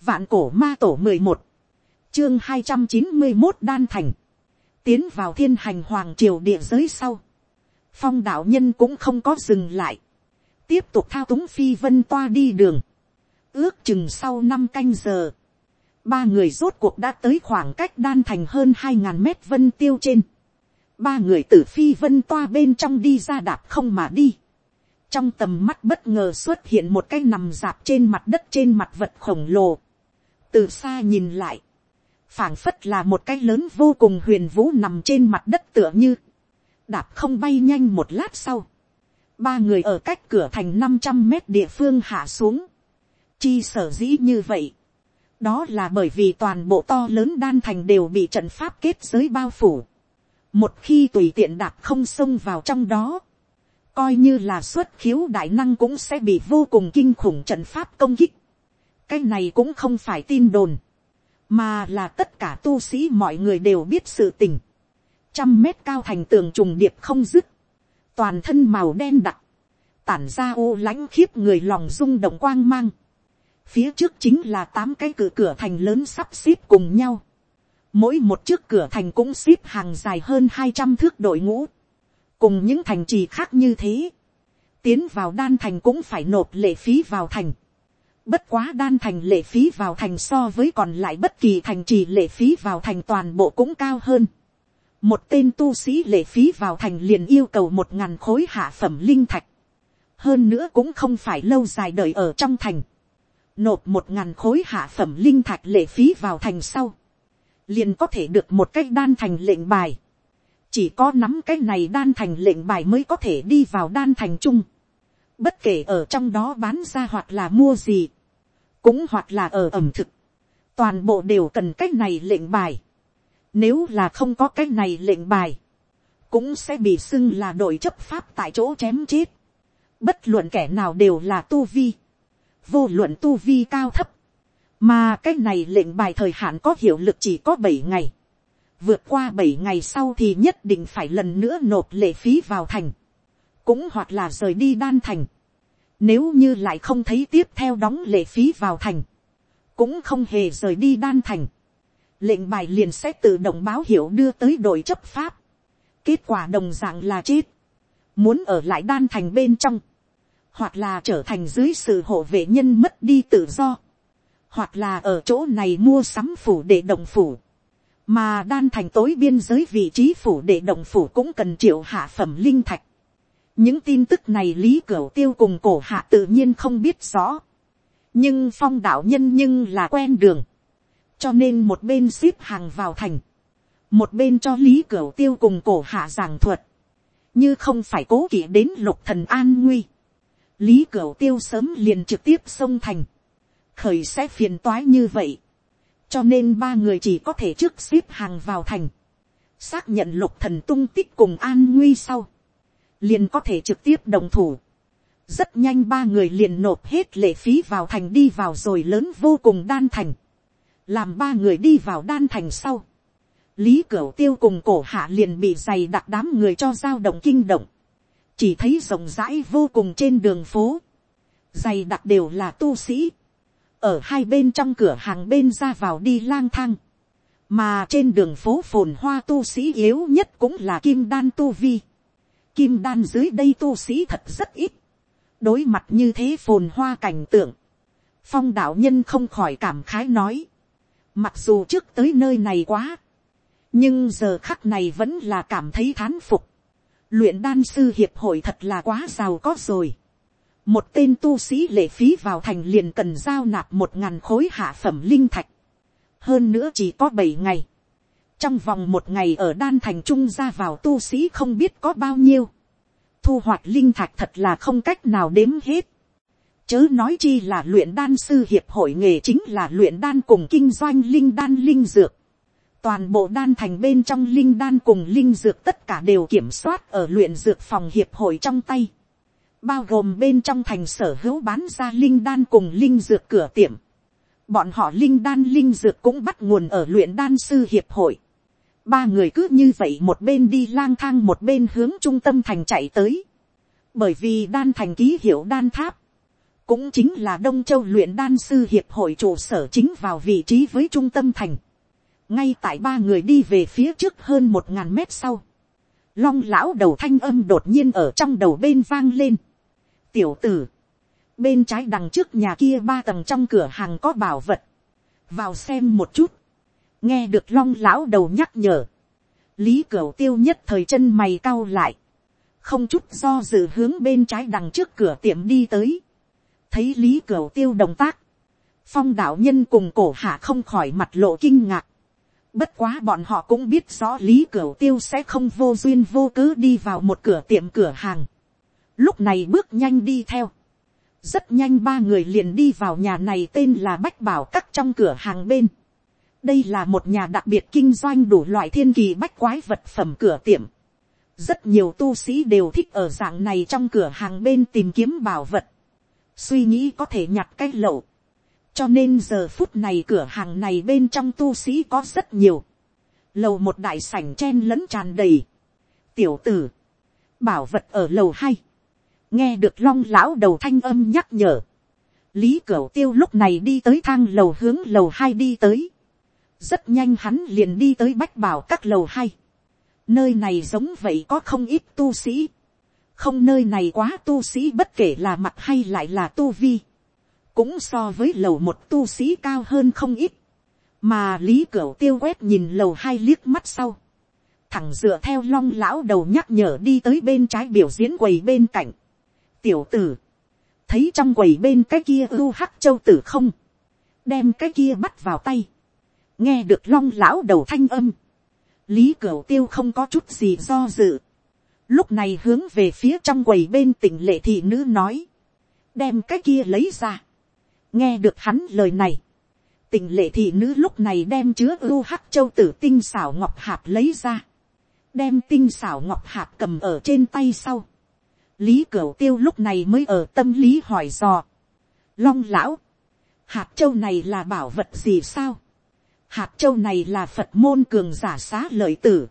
vạn cổ ma tổ mười một, chương hai trăm chín mươi một đan thành. tiến vào thiên hành hoàng triều địa giới sau. phong đạo nhân cũng không có dừng lại tiếp tục thao túng phi vân toa đi đường, ước chừng sau năm canh giờ, ba người rốt cuộc đã tới khoảng cách đan thành hơn hai ngàn mét vân tiêu trên, ba người từ phi vân toa bên trong đi ra đạp không mà đi, trong tầm mắt bất ngờ xuất hiện một cái nằm dạp trên mặt đất trên mặt vật khổng lồ, từ xa nhìn lại, phảng phất là một cái lớn vô cùng huyền vũ nằm trên mặt đất tựa như, đạp không bay nhanh một lát sau, ba người ở cách cửa thành năm trăm mét địa phương hạ xuống. Chi sở dĩ như vậy. Đó là bởi vì toàn bộ to lớn đan thành đều bị trận pháp kết giới bao phủ. Một khi tùy tiện đạp không xông vào trong đó. Coi như là xuất khiếu đại năng cũng sẽ bị vô cùng kinh khủng trận pháp công kích. Cái này cũng không phải tin đồn. Mà là tất cả tu sĩ mọi người đều biết sự tình. Trăm mét cao thành tường trùng điệp không dứt toàn thân màu đen đặc, tản ra ô lãnh khiếp người lòng rung động quang mang. Phía trước chính là tám cái cửa cửa thành lớn sắp xếp cùng nhau. Mỗi một chiếc cửa thành cũng xếp hàng dài hơn hai trăm thước đội ngũ. Cùng những thành trì khác như thế. Tiến vào đan thành cũng phải nộp lệ phí vào thành. Bất quá đan thành lệ phí vào thành so với còn lại bất kỳ thành trì lệ phí vào thành toàn bộ cũng cao hơn một tên tu sĩ lệ phí vào thành liền yêu cầu một ngàn khối hạ phẩm linh thạch. hơn nữa cũng không phải lâu dài đợi ở trong thành. nộp một ngàn khối hạ phẩm linh thạch lệ phí vào thành sau. liền có thể được một cái đan thành lệnh bài. chỉ có nắm cái này đan thành lệnh bài mới có thể đi vào đan thành chung. bất kể ở trong đó bán ra hoặc là mua gì. cũng hoặc là ở ẩm thực. toàn bộ đều cần cái này lệnh bài nếu là không có cái này lệnh bài, cũng sẽ bị xưng là đội chấp pháp tại chỗ chém chết. Bất luận kẻ nào đều là tu vi. Vô luận tu vi cao thấp. Mà cái này lệnh bài thời hạn có hiệu lực chỉ có bảy ngày. vượt qua bảy ngày sau thì nhất định phải lần nữa nộp lệ phí vào thành, cũng hoặc là rời đi đan thành, nếu như lại không thấy tiếp theo đóng lệ phí vào thành, cũng không hề rời đi đan thành, lệnh bài liền sẽ tự động báo hiệu đưa tới đội chấp pháp, kết quả đồng d ạ n g là chết, muốn ở lại đan thành bên trong, hoặc là trở thành dưới sự hộ vệ nhân mất đi tự do, hoặc là ở chỗ này mua sắm phủ để đồng phủ, mà đan thành tối biên giới vị trí phủ để đồng phủ cũng cần triệu hạ phẩm linh thạch. những tin tức này lý cửu tiêu cùng cổ hạ tự nhiên không biết rõ, nhưng phong đạo nhân nhưng là quen đường, cho nên một bên ship hàng vào thành, một bên cho lý cửu tiêu cùng cổ hạ giảng thuật, như không phải cố kỵ đến lục thần an nguy, lý cửu tiêu sớm liền trực tiếp xông thành, khởi sẽ phiền toái như vậy, cho nên ba người chỉ có thể trước ship hàng vào thành, xác nhận lục thần tung tích cùng an nguy sau, liền có thể trực tiếp đồng thủ. rất nhanh ba người liền nộp hết lệ phí vào thành đi vào rồi lớn vô cùng đan thành làm ba người đi vào đan thành sau, lý cửu tiêu cùng cổ hạ liền bị dày đặc đám người cho giao động kinh động, chỉ thấy rộng rãi vô cùng trên đường phố, dày đặc đều là tu sĩ, ở hai bên trong cửa hàng bên ra vào đi lang thang, mà trên đường phố phồn hoa tu sĩ yếu nhất cũng là kim đan tu vi, kim đan dưới đây tu sĩ thật rất ít, đối mặt như thế phồn hoa cảnh tượng, phong đạo nhân không khỏi cảm khái nói, Mặc dù trước tới nơi này quá. Nhưng giờ khắc này vẫn là cảm thấy thán phục. Luyện đan sư hiệp hội thật là quá giàu có rồi. Một tên tu sĩ lệ phí vào thành liền cần giao nạp một ngàn khối hạ phẩm linh thạch. Hơn nữa chỉ có bảy ngày. Trong vòng một ngày ở đan thành trung ra vào tu sĩ không biết có bao nhiêu. Thu hoạch linh thạch thật là không cách nào đếm hết Chớ nói chi là luyện đan sư hiệp hội nghề chính là luyện đan cùng kinh doanh linh đan linh dược. Toàn bộ đan thành bên trong linh đan cùng linh dược tất cả đều kiểm soát ở luyện dược phòng hiệp hội trong tay. Bao gồm bên trong thành sở hữu bán ra linh đan cùng linh dược cửa tiệm. Bọn họ linh đan linh dược cũng bắt nguồn ở luyện đan sư hiệp hội. Ba người cứ như vậy một bên đi lang thang một bên hướng trung tâm thành chạy tới. Bởi vì đan thành ký hiệu đan tháp cũng chính là đông châu luyện đan sư hiệp hội trụ sở chính vào vị trí với trung tâm thành. ngay tại ba người đi về phía trước hơn một ngàn mét sau. long lão đầu thanh âm đột nhiên ở trong đầu bên vang lên. tiểu tử, bên trái đằng trước nhà kia ba tầng trong cửa hàng có bảo vật. vào xem một chút. nghe được long lão đầu nhắc nhở. lý cửa tiêu nhất thời chân mày cau lại. không chút do dự hướng bên trái đằng trước cửa tiệm đi tới thấy lý cửu tiêu động tác, phong đạo nhân cùng cổ hạ không khỏi mặt lộ kinh ngạc. Bất quá bọn họ cũng biết rõ lý cửu tiêu sẽ không vô duyên vô cớ đi vào một cửa tiệm cửa hàng. Lúc này bước nhanh đi theo. Rất nhanh ba người liền đi vào nhà này tên là Bách Bảo Cắt trong cửa hàng bên. Đây là một nhà đặc biệt kinh doanh đủ loại thiên kỳ bách quái vật phẩm cửa tiệm. Rất nhiều tu sĩ đều thích ở dạng này trong cửa hàng bên tìm kiếm bảo vật suy nghĩ có thể nhặt cái lậu. cho nên giờ phút này cửa hàng này bên trong tu sĩ có rất nhiều. lầu một đại sảnh chen lẫn tràn đầy. tiểu tử, bảo vật ở lầu hai. nghe được long lão đầu thanh âm nhắc nhở. lý cửu tiêu lúc này đi tới thang lầu hướng lầu hai đi tới. rất nhanh hắn liền đi tới bách bảo các lầu hai. nơi này giống vậy có không ít tu sĩ không nơi này quá tu sĩ bất kể là mặt hay lại là tu vi, cũng so với lầu một tu sĩ cao hơn không ít, mà lý cửu tiêu quét nhìn lầu hai liếc mắt sau, thẳng dựa theo long lão đầu nhắc nhở đi tới bên trái biểu diễn quầy bên cạnh, tiểu tử, thấy trong quầy bên cái kia ưu hắc châu tử không, đem cái kia bắt vào tay, nghe được long lão đầu thanh âm, lý cửu tiêu không có chút gì do dự, lúc này hướng về phía trong quầy bên tỉnh lệ thị nữ nói, đem cái kia lấy ra. nghe được hắn lời này, tỉnh lệ thị nữ lúc này đem chứa ưu hắc châu tử tinh xảo ngọc hạp lấy ra, đem tinh xảo ngọc hạp cầm ở trên tay sau. lý cửu tiêu lúc này mới ở tâm lý hỏi dò. long lão, hạt châu này là bảo vật gì sao, hạt châu này là phật môn cường giả xá lợi tử,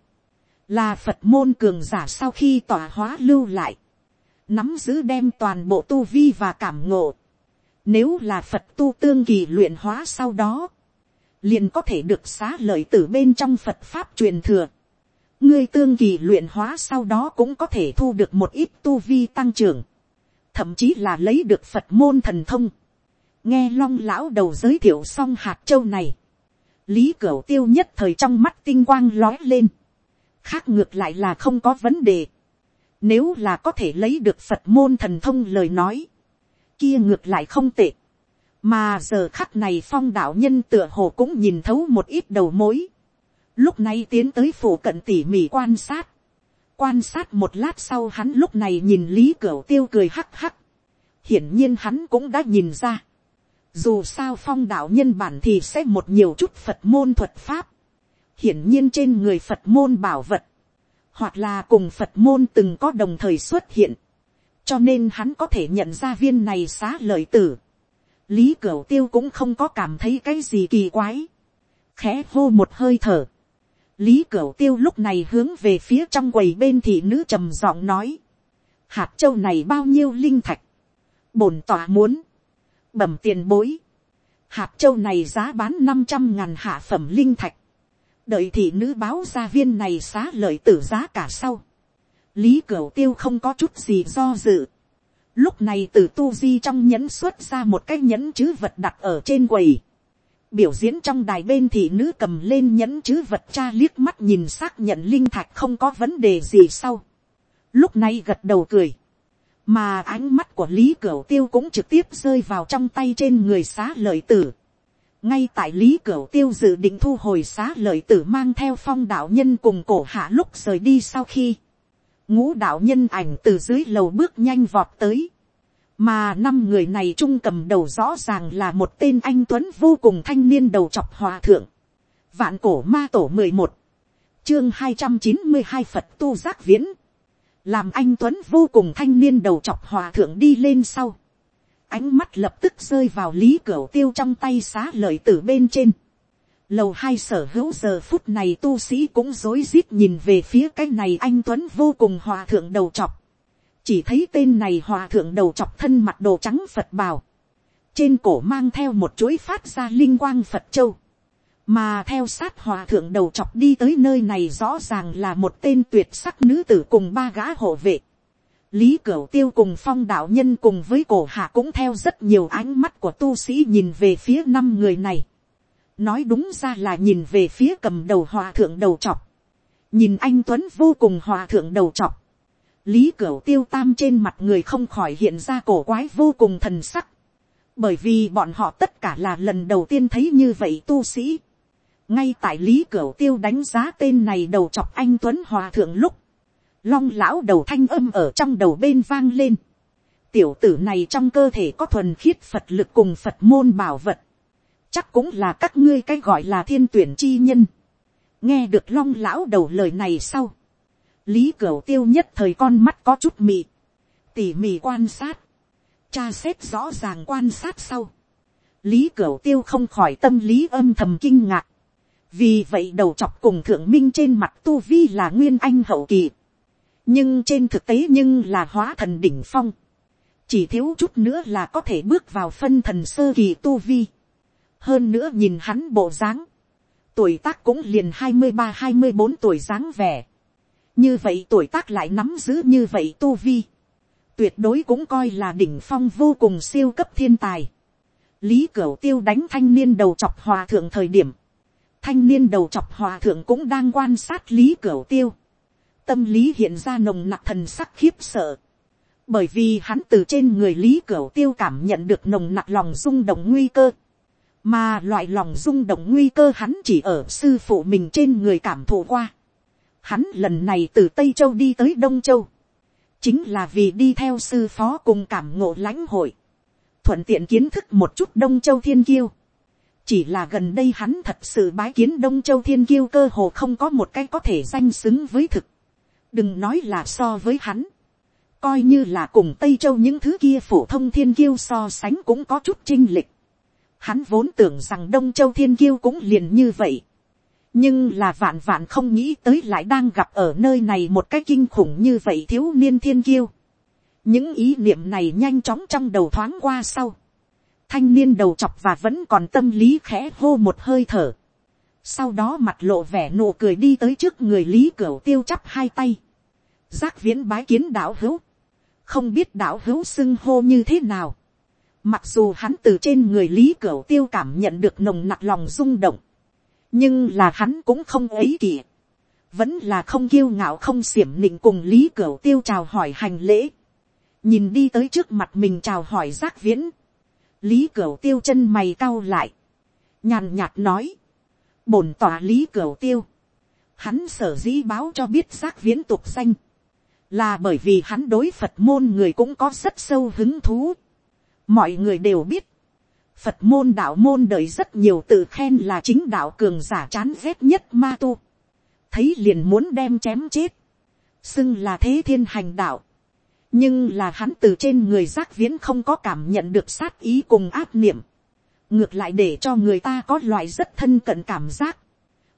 là phật môn cường giả sau khi tỏa hóa lưu lại, nắm giữ đem toàn bộ tu vi và cảm ngộ. Nếu là phật tu tương kỳ luyện hóa sau đó, liền có thể được xá lợi tử bên trong phật pháp truyền thừa. ngươi tương kỳ luyện hóa sau đó cũng có thể thu được một ít tu vi tăng trưởng, thậm chí là lấy được phật môn thần thông. nghe long lão đầu giới thiệu xong hạt châu này, lý cửu tiêu nhất thời trong mắt tinh quang lói lên, khác ngược lại là không có vấn đề. Nếu là có thể lấy được Phật môn thần thông lời nói, kia ngược lại không tệ. Mà giờ khắc này phong đạo nhân tựa hồ cũng nhìn thấu một ít đầu mối. Lúc này tiến tới phủ cận tỉ mỉ quan sát. Quan sát một lát sau hắn lúc này nhìn Lý Cửu Tiêu cười hắc hắc. Hiển nhiên hắn cũng đã nhìn ra. Dù sao phong đạo nhân bản thì sẽ một nhiều chút Phật môn thuật pháp. Hiển nhiên trên người Phật môn bảo vật hoặc là cùng phật môn từng có đồng thời xuất hiện, cho nên hắn có thể nhận ra viên này xá lợi tử. lý cửu tiêu cũng không có cảm thấy cái gì kỳ quái, khẽ hô một hơi thở. lý cửu tiêu lúc này hướng về phía trong quầy bên thị nữ trầm giọng nói, hạt châu này bao nhiêu linh thạch, bổn tỏa muốn, bẩm tiền bối, hạt châu này giá bán năm trăm ngàn hạ phẩm linh thạch, đợi thị nữ báo ra viên này xá lợi tử giá cả sau. lý cửu tiêu không có chút gì do dự. lúc này từ tu di trong nhẫn xuất ra một cái nhẫn chữ vật đặt ở trên quầy. biểu diễn trong đài bên thị nữ cầm lên nhẫn chữ vật cha liếc mắt nhìn xác nhận linh thạch không có vấn đề gì sau. lúc này gật đầu cười. mà ánh mắt của lý cửu tiêu cũng trực tiếp rơi vào trong tay trên người xá lợi tử ngay tại lý cửu tiêu dự định thu hồi xá lợi tử mang theo phong đạo nhân cùng cổ hạ lúc rời đi sau khi, ngũ đạo nhân ảnh từ dưới lầu bước nhanh vọt tới. Mà năm người này trung cầm đầu rõ ràng là một tên anh tuấn vô cùng thanh niên đầu chọc hòa thượng. Vạn cổ ma tổ mười một. Chương hai trăm chín mươi hai phật tu giác viễn. Làm anh tuấn vô cùng thanh niên đầu chọc hòa thượng đi lên sau ánh mắt lập tức rơi vào lý cửa tiêu trong tay xá lợi tử bên trên. Lầu hai sở hữu giờ phút này tu sĩ cũng rối rít nhìn về phía cái này anh Tuấn vô cùng hòa thượng đầu chọc Chỉ thấy tên này hòa thượng đầu chọc thân mặt đồ trắng Phật bào. Trên cổ mang theo một chuỗi phát ra linh quang Phật châu. Mà theo sát hòa thượng đầu chọc đi tới nơi này rõ ràng là một tên tuyệt sắc nữ tử cùng ba gã hộ vệ lý cửu tiêu cùng phong đạo nhân cùng với cổ hạ cũng theo rất nhiều ánh mắt của tu sĩ nhìn về phía năm người này. nói đúng ra là nhìn về phía cầm đầu hòa thượng đầu trọc. nhìn anh tuấn vô cùng hòa thượng đầu trọc. lý cửu tiêu tam trên mặt người không khỏi hiện ra cổ quái vô cùng thần sắc. bởi vì bọn họ tất cả là lần đầu tiên thấy như vậy tu sĩ. ngay tại lý cửu tiêu đánh giá tên này đầu chọc anh tuấn hòa thượng lúc long lão đầu thanh âm ở trong đầu bên vang lên. tiểu tử này trong cơ thể có thuần khiết phật lực cùng phật môn bảo vật. chắc cũng là các ngươi cái gọi là thiên tuyển chi nhân. nghe được long lão đầu lời này sau. lý cửu tiêu nhất thời con mắt có chút mị. tỉ mỉ quan sát. tra xét rõ ràng quan sát sau. lý cửu tiêu không khỏi tâm lý âm thầm kinh ngạc. vì vậy đầu chọc cùng thượng minh trên mặt tu vi là nguyên anh hậu kỳ nhưng trên thực tế nhưng là hóa thần đỉnh phong, chỉ thiếu chút nữa là có thể bước vào phân thần sơ kỳ tu vi. hơn nữa nhìn hắn bộ dáng, tuổi tác cũng liền hai mươi ba hai mươi bốn tuổi dáng vẻ. như vậy tuổi tác lại nắm giữ như vậy tu vi. tuyệt đối cũng coi là đỉnh phong vô cùng siêu cấp thiên tài. lý cửu tiêu đánh thanh niên đầu chọc hòa thượng thời điểm. thanh niên đầu chọc hòa thượng cũng đang quan sát lý cửu tiêu tâm lý hiện ra nồng nặc thần sắc khiếp sợ. Bởi vì hắn từ trên người lý cửu tiêu cảm nhận được nồng nặc lòng rung động nguy cơ. Mà loại lòng rung động nguy cơ hắn chỉ ở sư phụ mình trên người cảm thụ qua. Hắn lần này từ Tây Châu đi tới Đông Châu. Chính là vì đi theo sư phó cùng cảm ngộ lãnh hội. Thuận tiện kiến thức một chút Đông Châu Thiên Kiêu. Chỉ là gần đây hắn thật sự bái kiến Đông Châu Thiên Kiêu cơ hồ không có một cái có thể danh xứng với thực đừng nói là so với hắn, coi như là cùng tây châu những thứ kia phổ thông thiên kiêu so sánh cũng có chút chinh lịch. Hắn vốn tưởng rằng Đông Châu Thiên Kiêu cũng liền như vậy. Nhưng là vạn vạn không nghĩ tới lại đang gặp ở nơi này một cái kinh khủng như vậy thiếu niên thiên kiêu. Những ý niệm này nhanh chóng trong đầu thoáng qua sau. Thanh niên đầu chọc và vẫn còn tâm lý khẽ hô một hơi thở. Sau đó mặt lộ vẻ nụ cười đi tới trước người Lý Cửu tiêu chắp hai tay. Giác viễn bái kiến đạo hữu. Không biết đạo hữu xưng hô như thế nào Mặc dù hắn từ trên người Lý Cửu Tiêu cảm nhận được nồng nặc lòng rung động. Nhưng là hắn cũng không ấy kỷ. Vẫn là không kiêu ngạo không xiểm nịnh cùng Lý Cửu Tiêu chào hỏi hành lễ. Nhìn đi tới trước mặt mình chào hỏi giác viễn. Lý Cửu Tiêu chân mày cau lại. Nhàn nhạt nói. Bổn tỏa Lý Cửu Tiêu. Hắn sở dĩ báo cho biết giác viễn tục danh. Là bởi vì hắn đối Phật môn người cũng có rất sâu hứng thú. Mọi người đều biết, phật môn đạo môn đời rất nhiều tự khen là chính đạo cường giả chán ghét nhất ma tu, thấy liền muốn đem chém chết, xưng là thế thiên hành đạo, nhưng là hắn từ trên người giác viễn không có cảm nhận được sát ý cùng áp niệm, ngược lại để cho người ta có loại rất thân cận cảm giác,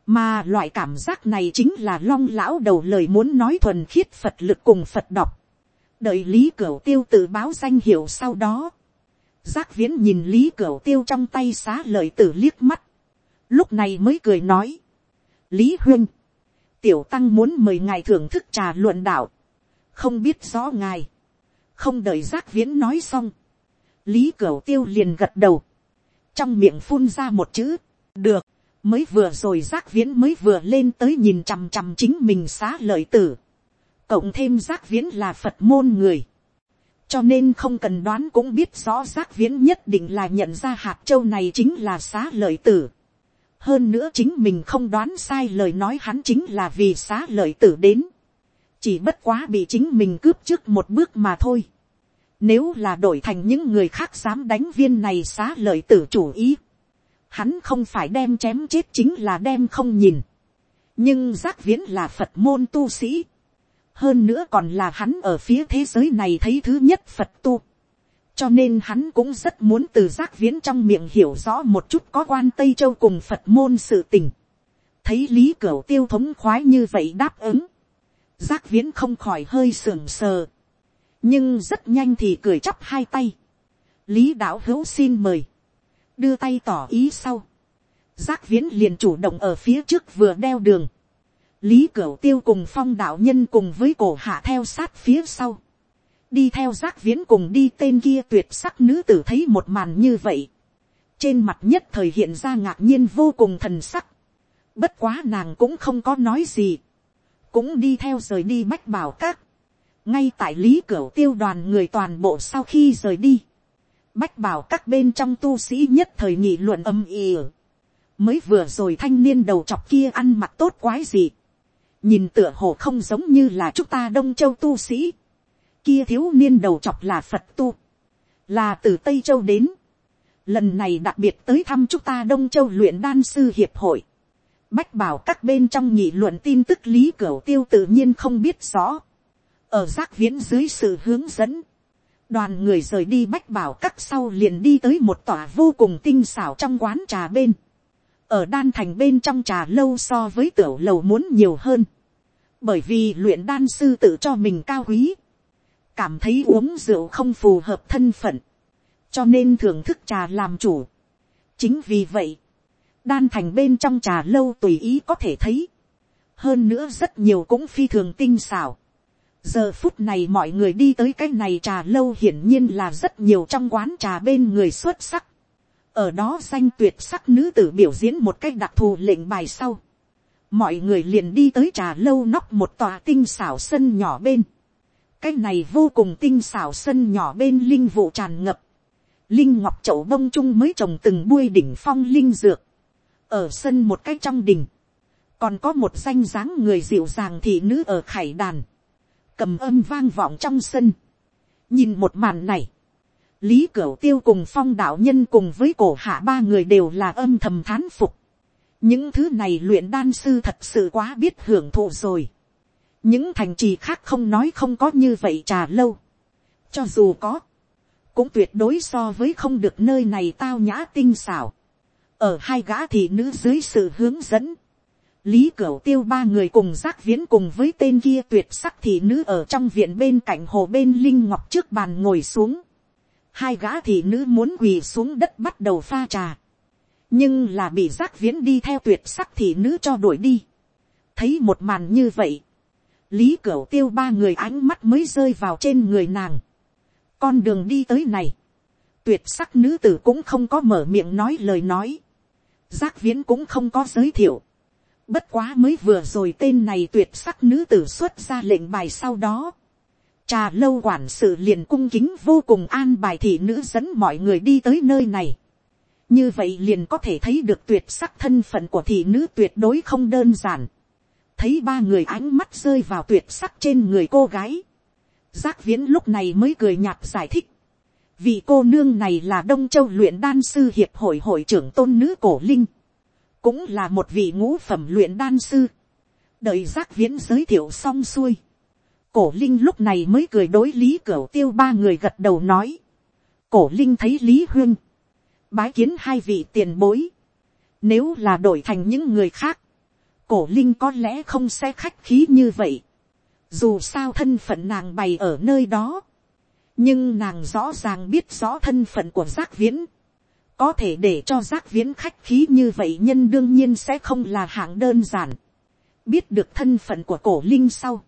mà loại cảm giác này chính là long lão đầu lời muốn nói thuần khiết phật lực cùng phật đọc, đợi lý cửu tiêu tự báo danh hiệu sau đó, Giác viễn nhìn lý cửu tiêu trong tay xá lợi tử liếc mắt. Lúc này mới cười nói. Lý Huyên Tiểu tăng muốn mời ngài thưởng thức trà luận đạo. Không biết rõ ngài. Không đợi giác viễn nói xong. Lý cửu tiêu liền gật đầu. Trong miệng phun ra một chữ. Được. Mới vừa rồi giác viễn mới vừa lên tới nhìn chằm chằm chính mình xá lợi tử. Cộng thêm giác viễn là Phật môn người cho nên không cần đoán cũng biết rõ giác viễn nhất định là nhận ra hạt châu này chính là xá lợi tử. hơn nữa chính mình không đoán sai lời nói hắn chính là vì xá lợi tử đến. chỉ bất quá bị chính mình cướp trước một bước mà thôi. nếu là đổi thành những người khác dám đánh viên này xá lợi tử chủ ý hắn không phải đem chém chết chính là đem không nhìn. nhưng giác viễn là phật môn tu sĩ hơn nữa còn là hắn ở phía thế giới này thấy thứ nhất phật tu. cho nên hắn cũng rất muốn từ giác viễn trong miệng hiểu rõ một chút có quan tây châu cùng phật môn sự tình. thấy lý cửu tiêu thống khoái như vậy đáp ứng. giác viễn không khỏi hơi sưởng sờ. nhưng rất nhanh thì cười chắp hai tay. lý đạo hữu xin mời đưa tay tỏ ý sau. giác viễn liền chủ động ở phía trước vừa đeo đường. Lý cửu tiêu cùng phong đạo nhân cùng với cổ hạ theo sát phía sau, đi theo giác viễn cùng đi tên kia tuyệt sắc nữ tử thấy một màn như vậy, trên mặt nhất thời hiện ra ngạc nhiên vô cùng thần sắc, bất quá nàng cũng không có nói gì, cũng đi theo rời đi bách bảo các, ngay tại lý cửu tiêu đoàn người toàn bộ sau khi rời đi, bách bảo các bên trong tu sĩ nhất thời nghị luận âm ỉ. Mới vừa rồi thanh niên đầu chọc kia ăn mặc tốt quái gì, nhìn tựa hồ không giống như là chúng ta đông châu tu sĩ, kia thiếu niên đầu chọc là phật tu, là từ tây châu đến, lần này đặc biệt tới thăm chúng ta đông châu luyện đan sư hiệp hội, bách bảo các bên trong nhị luận tin tức lý cửu tiêu tự nhiên không biết rõ, ở giác viễn dưới sự hướng dẫn, đoàn người rời đi bách bảo các sau liền đi tới một tòa vô cùng tinh xảo trong quán trà bên, ở đan thành bên trong trà lâu so với tiểu lầu muốn nhiều hơn, bởi vì luyện đan sư tự cho mình cao quý, cảm thấy uống rượu không phù hợp thân phận, cho nên thưởng thức trà làm chủ. chính vì vậy, đan thành bên trong trà lâu tùy ý có thể thấy, hơn nữa rất nhiều cũng phi thường tinh xảo giờ phút này mọi người đi tới cái này trà lâu hiển nhiên là rất nhiều trong quán trà bên người xuất sắc. ở đó danh tuyệt sắc nữ tử biểu diễn một cách đặc thù lệnh bài sau mọi người liền đi tới trà lâu nóc một tòa tinh xảo sân nhỏ bên. cái này vô cùng tinh xảo sân nhỏ bên linh vụ tràn ngập. linh ngọc chậu bông chung mới trồng từng buôi đỉnh phong linh dược. ở sân một cái trong đỉnh, còn có một danh dáng người dịu dàng thị nữ ở khải đàn, cầm âm vang vọng trong sân. nhìn một màn này, lý cửu tiêu cùng phong đạo nhân cùng với cổ hạ ba người đều là âm thầm thán phục những thứ này luyện đan sư thật sự quá biết hưởng thụ rồi. những thành trì khác không nói không có như vậy trà lâu. cho dù có, cũng tuyệt đối so với không được nơi này tao nhã tinh xảo. ở hai gã thị nữ dưới sự hướng dẫn, lý cửu tiêu ba người cùng giác viễn cùng với tên kia tuyệt sắc thị nữ ở trong viện bên cạnh hồ bên linh ngọc trước bàn ngồi xuống. hai gã thị nữ muốn quỳ xuống đất bắt đầu pha trà. nhưng là bị giác viễn đi theo tuyệt sắc thị nữ cho đuổi đi. thấy một màn như vậy, lý cửu tiêu ba người ánh mắt mới rơi vào trên người nàng. con đường đi tới này, tuyệt sắc nữ tử cũng không có mở miệng nói lời nói. giác viễn cũng không có giới thiệu Bất quá mới vừa rồi tên này tuyệt sắc nữ tử xuất ra lệnh bài sau đó. Trà lâu quản sự liền cung kính vô cùng an bài thị nữ dẫn mọi người đi tới nơi này. Như vậy liền có thể thấy được tuyệt sắc thân phận của thị nữ tuyệt đối không đơn giản. Thấy ba người ánh mắt rơi vào tuyệt sắc trên người cô gái. Giác viễn lúc này mới cười nhạt giải thích. Vị cô nương này là Đông Châu luyện đan sư hiệp hội hội trưởng tôn nữ cổ linh cũng là một vị ngũ phẩm luyện đan sư. đợi giác viễn giới thiệu xong xuôi. cổ linh lúc này mới cười đối lý cửa tiêu ba người gật đầu nói. cổ linh thấy lý huyên. bái kiến hai vị tiền bối. nếu là đổi thành những người khác, cổ linh có lẽ không sẽ khách khí như vậy. dù sao thân phận nàng bày ở nơi đó. nhưng nàng rõ ràng biết rõ thân phận của giác viễn có thể để cho giác viễn khách khí như vậy nhân đương nhiên sẽ không là hạng đơn giản. biết được thân phận của cổ linh sau.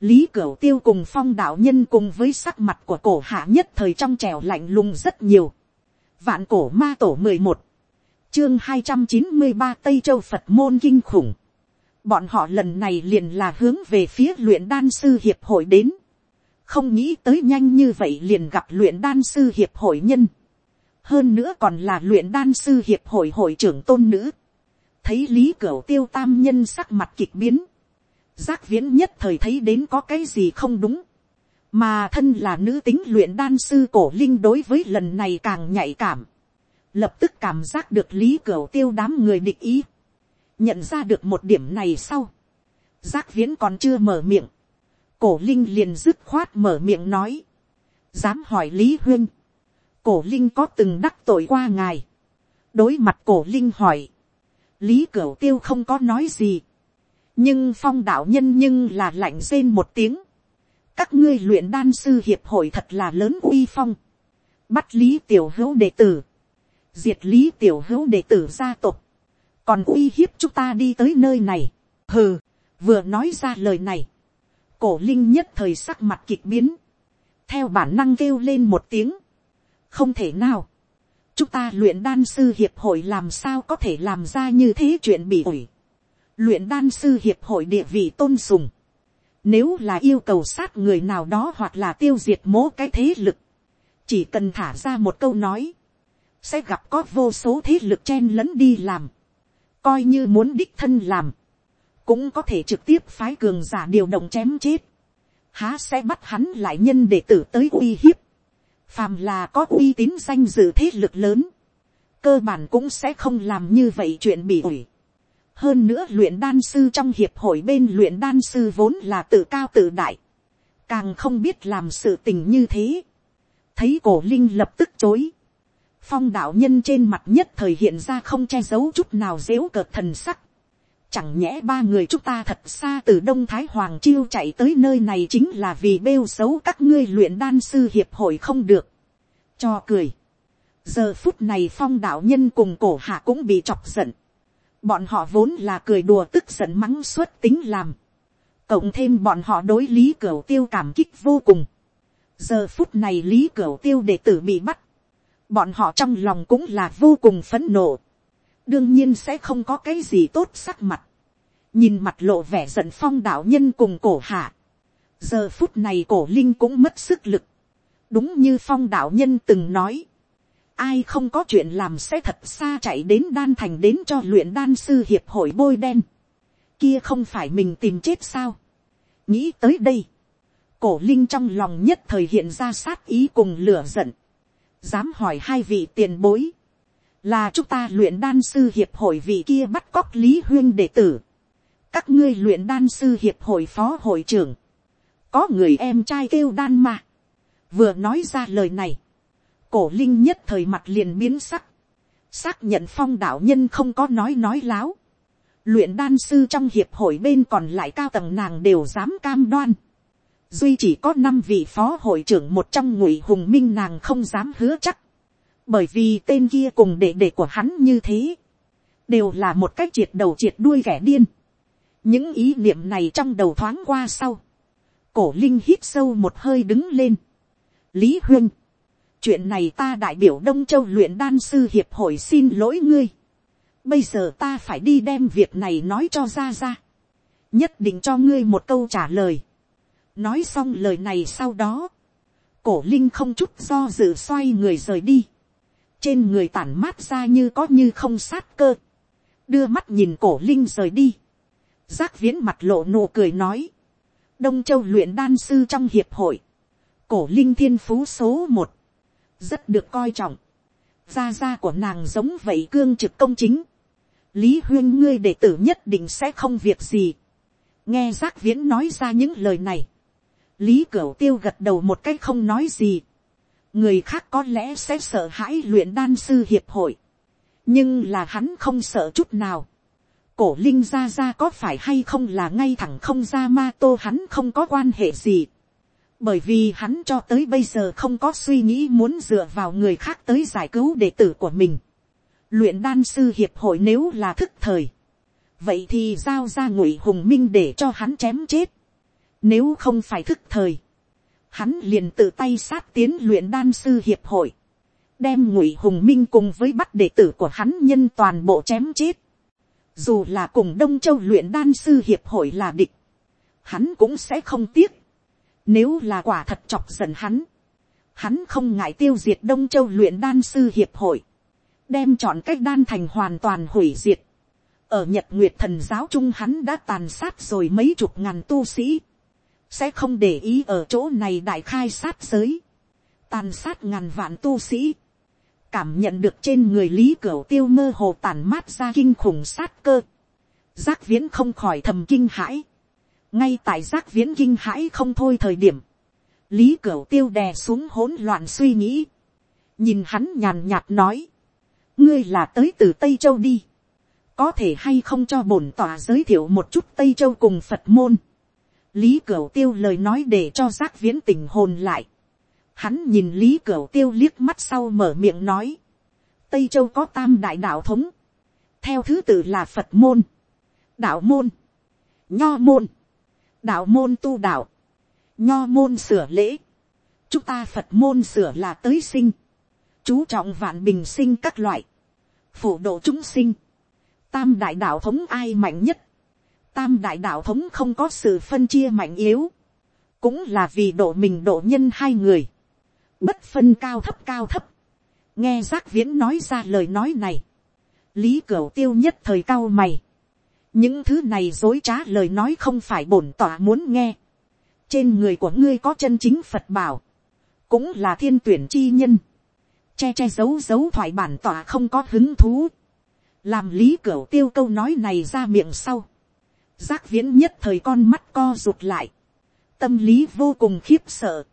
lý cửu tiêu cùng phong đạo nhân cùng với sắc mặt của cổ hạ nhất thời trong trèo lạnh lùng rất nhiều. vạn cổ ma tổ mười một, chương hai trăm chín mươi ba tây châu phật môn kinh khủng. bọn họ lần này liền là hướng về phía luyện đan sư hiệp hội đến. không nghĩ tới nhanh như vậy liền gặp luyện đan sư hiệp hội nhân hơn nữa còn là luyện đan sư hiệp hội hội trưởng tôn nữ, thấy lý cửu tiêu tam nhân sắc mặt kịch biến, giác viễn nhất thời thấy đến có cái gì không đúng, mà thân là nữ tính luyện đan sư cổ linh đối với lần này càng nhạy cảm, lập tức cảm giác được lý cửu tiêu đám người địch ý, nhận ra được một điểm này sau, giác viễn còn chưa mở miệng, cổ linh liền dứt khoát mở miệng nói, dám hỏi lý huyên, cổ linh có từng đắc tội qua ngài. đối mặt cổ linh hỏi, lý cửu tiêu không có nói gì. nhưng phong đạo nhân nhưng là lạnh rên một tiếng. các ngươi luyện đan sư hiệp hội thật là lớn uy phong. bắt lý tiểu hữu đệ tử. diệt lý tiểu hữu đệ tử gia tộc. còn uy hiếp chúng ta đi tới nơi này. hừ, vừa nói ra lời này. cổ linh nhất thời sắc mặt kịch biến. theo bản năng kêu lên một tiếng không thể nào. chúng ta luyện đan sư hiệp hội làm sao có thể làm ra như thế chuyện bị ủi. luyện đan sư hiệp hội địa vị tôn sùng. nếu là yêu cầu sát người nào đó hoặc là tiêu diệt mố cái thế lực, chỉ cần thả ra một câu nói, sẽ gặp có vô số thế lực chen lẫn đi làm, coi như muốn đích thân làm, cũng có thể trực tiếp phái cường giả điều động chém chết, há sẽ bắt hắn lại nhân để tử tới uy hiếp, phàm là có uy tín danh dự thế lực lớn, cơ bản cũng sẽ không làm như vậy chuyện bị ủi. hơn nữa luyện đan sư trong hiệp hội bên luyện đan sư vốn là tự cao tự đại, càng không biết làm sự tình như thế. thấy cổ linh lập tức chối, phong đạo nhân trên mặt nhất thời hiện ra không che giấu chút nào dếu cợt thần sắc. Chẳng nhẽ ba người chúng ta thật xa từ Đông Thái Hoàng Chiêu chạy tới nơi này chính là vì bêu xấu các ngươi luyện đan sư hiệp hội không được. Cho cười. Giờ phút này phong đạo nhân cùng cổ hạ cũng bị chọc giận. Bọn họ vốn là cười đùa tức giận mắng suốt tính làm. Cộng thêm bọn họ đối lý cửu tiêu cảm kích vô cùng. Giờ phút này lý cửu tiêu đệ tử bị bắt. Bọn họ trong lòng cũng là vô cùng phấn nộ đương nhiên sẽ không có cái gì tốt sắc mặt. nhìn mặt lộ vẻ giận phong đạo nhân cùng cổ hạ. giờ phút này cổ linh cũng mất sức lực. đúng như phong đạo nhân từng nói. ai không có chuyện làm sẽ thật xa chạy đến đan thành đến cho luyện đan sư hiệp hội bôi đen. kia không phải mình tìm chết sao. nghĩ tới đây. cổ linh trong lòng nhất thời hiện ra sát ý cùng lửa giận. dám hỏi hai vị tiền bối là chúng ta luyện đan sư hiệp hội vị kia bắt cóc lý huyên đệ tử, các ngươi luyện đan sư hiệp hội phó hội trưởng, có người em trai kêu đan mà, vừa nói ra lời này, cổ linh nhất thời mặt liền biến sắc, xác nhận phong đạo nhân không có nói nói láo, luyện đan sư trong hiệp hội bên còn lại cao tầng nàng đều dám cam đoan, duy chỉ có năm vị phó hội trưởng một trong ngụy hùng minh nàng không dám hứa chắc, bởi vì tên kia cùng đệ đệ của hắn như thế, đều là một cách triệt đầu triệt đuôi ghẻ điên. những ý niệm này trong đầu thoáng qua sau, cổ linh hít sâu một hơi đứng lên. lý huyên, chuyện này ta đại biểu đông châu luyện đan sư hiệp hội xin lỗi ngươi. bây giờ ta phải đi đem việc này nói cho ra ra. nhất định cho ngươi một câu trả lời. nói xong lời này sau đó, cổ linh không chút do dự xoay người rời đi trên người tản mát ra như có như không sát cơ. đưa mắt nhìn cổ linh rời đi. giác viễn mặt lộ nụ cười nói. đông châu luyện đan sư trong hiệp hội. cổ linh thiên phú số một rất được coi trọng. gia gia của nàng giống vậy cương trực công chính. lý huyên ngươi đệ tử nhất định sẽ không việc gì. nghe giác viễn nói ra những lời này. lý cửu tiêu gật đầu một cách không nói gì người khác có lẽ sẽ sợ hãi luyện đan sư hiệp hội. nhưng là hắn không sợ chút nào. cổ linh gia gia có phải hay không là ngay thẳng không ra ma tô hắn không có quan hệ gì bởi vì hắn cho tới bây giờ không có suy nghĩ muốn dựa vào người khác tới giải cứu đệ tử của mình. luyện đan sư hiệp hội nếu là thức thời, vậy thì giao ra ngụy hùng minh để cho hắn chém chết. nếu không phải thức thời, hắn liền tự tay sát tiến luyện đan sư hiệp hội, đem ngụy hùng minh cùng với bắt đệ tử của hắn nhân toàn bộ chém chết. dù là cùng đông châu luyện đan sư hiệp hội là địch, hắn cũng sẽ không tiếc nếu là quả thật chọc giận hắn, hắn không ngại tiêu diệt đông châu luyện đan sư hiệp hội, đem chọn cách đan thành hoàn toàn hủy diệt. ở nhật nguyệt thần giáo trung hắn đã tàn sát rồi mấy chục ngàn tu sĩ, sẽ không để ý ở chỗ này đại khai sát giới, tàn sát ngàn vạn tu sĩ, cảm nhận được trên người lý cửa tiêu mơ hồ tàn mát ra kinh khủng sát cơ, giác viễn không khỏi thầm kinh hãi, ngay tại giác viễn kinh hãi không thôi thời điểm, lý cửa tiêu đè xuống hỗn loạn suy nghĩ, nhìn hắn nhàn nhạt nói, ngươi là tới từ tây châu đi, có thể hay không cho bổn tòa giới thiệu một chút tây châu cùng phật môn, lý cửu tiêu lời nói để cho giác viễn tình hồn lại, hắn nhìn lý cửu tiêu liếc mắt sau mở miệng nói, tây châu có tam đại đạo thống, theo thứ tự là phật môn, đạo môn, nho môn, đạo môn tu đạo, nho môn sửa lễ, chúng ta phật môn sửa là tới sinh, chú trọng vạn bình sinh các loại, phổ độ chúng sinh, tam đại đạo thống ai mạnh nhất, tam đại đạo thống không có sự phân chia mạnh yếu, cũng là vì độ mình độ nhân hai người, bất phân cao thấp cao thấp, nghe giác viễn nói ra lời nói này, lý cửu tiêu nhất thời cao mày, những thứ này dối trá lời nói không phải bổn tỏa muốn nghe. trên người của ngươi có chân chính phật bảo, cũng là thiên tuyển chi nhân, che che giấu giấu thoại bản tỏa không có hứng thú, làm lý cửa tiêu câu nói này ra miệng sau, giác viễn nhất thời con mắt co rụt lại, tâm lý vô cùng khiếp sợ,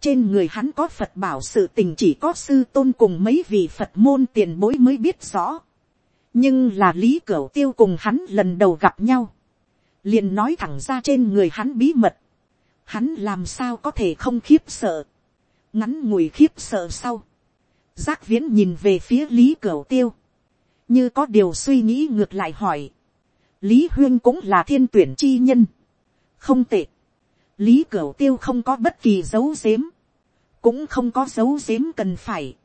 trên người hắn có phật bảo sự tình chỉ có sư tôn cùng mấy vị phật môn tiền bối mới biết rõ. Nhưng là lý cửu tiêu cùng hắn lần đầu gặp nhau, liền nói thẳng ra trên người hắn bí mật, hắn làm sao có thể không khiếp sợ, ngắn ngủi khiếp sợ sau, giác viễn nhìn về phía lý cửu tiêu, như có điều suy nghĩ ngược lại hỏi, lý huyên cũng là thiên tuyển chi nhân, không tệ, lý cửu tiêu không có bất kỳ dấu dếm, cũng không có dấu dếm cần phải,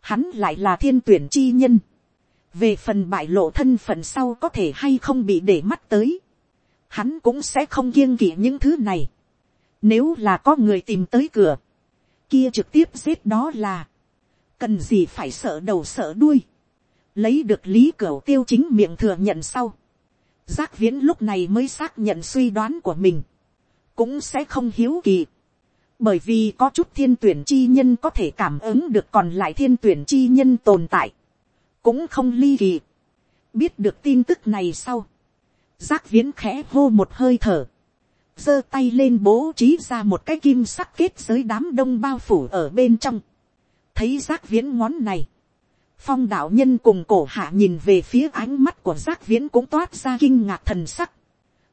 hắn lại là thiên tuyển chi nhân, về phần bại lộ thân phận sau có thể hay không bị để mắt tới, hắn cũng sẽ không kiêng kỵ những thứ này. Nếu là có người tìm tới cửa, kia trực tiếp giết đó là, cần gì phải sợ đầu sợ đuôi, lấy được lý cửa tiêu chính miệng thừa nhận sau. Giác viễn lúc này mới xác nhận suy đoán của mình, cũng sẽ không hiếu kỳ. Bởi vì có chút thiên tuyển chi nhân có thể cảm ứng được còn lại thiên tuyển chi nhân tồn tại. Cũng không ly kỳ. biết được tin tức này sau, giác viễn khẽ hô một hơi thở, giơ tay lên bố trí ra một cái kim sắc kết giới đám đông bao phủ ở bên trong, thấy giác viễn ngón này, phong đạo nhân cùng cổ hạ nhìn về phía ánh mắt của giác viễn cũng toát ra kinh ngạc thần sắc.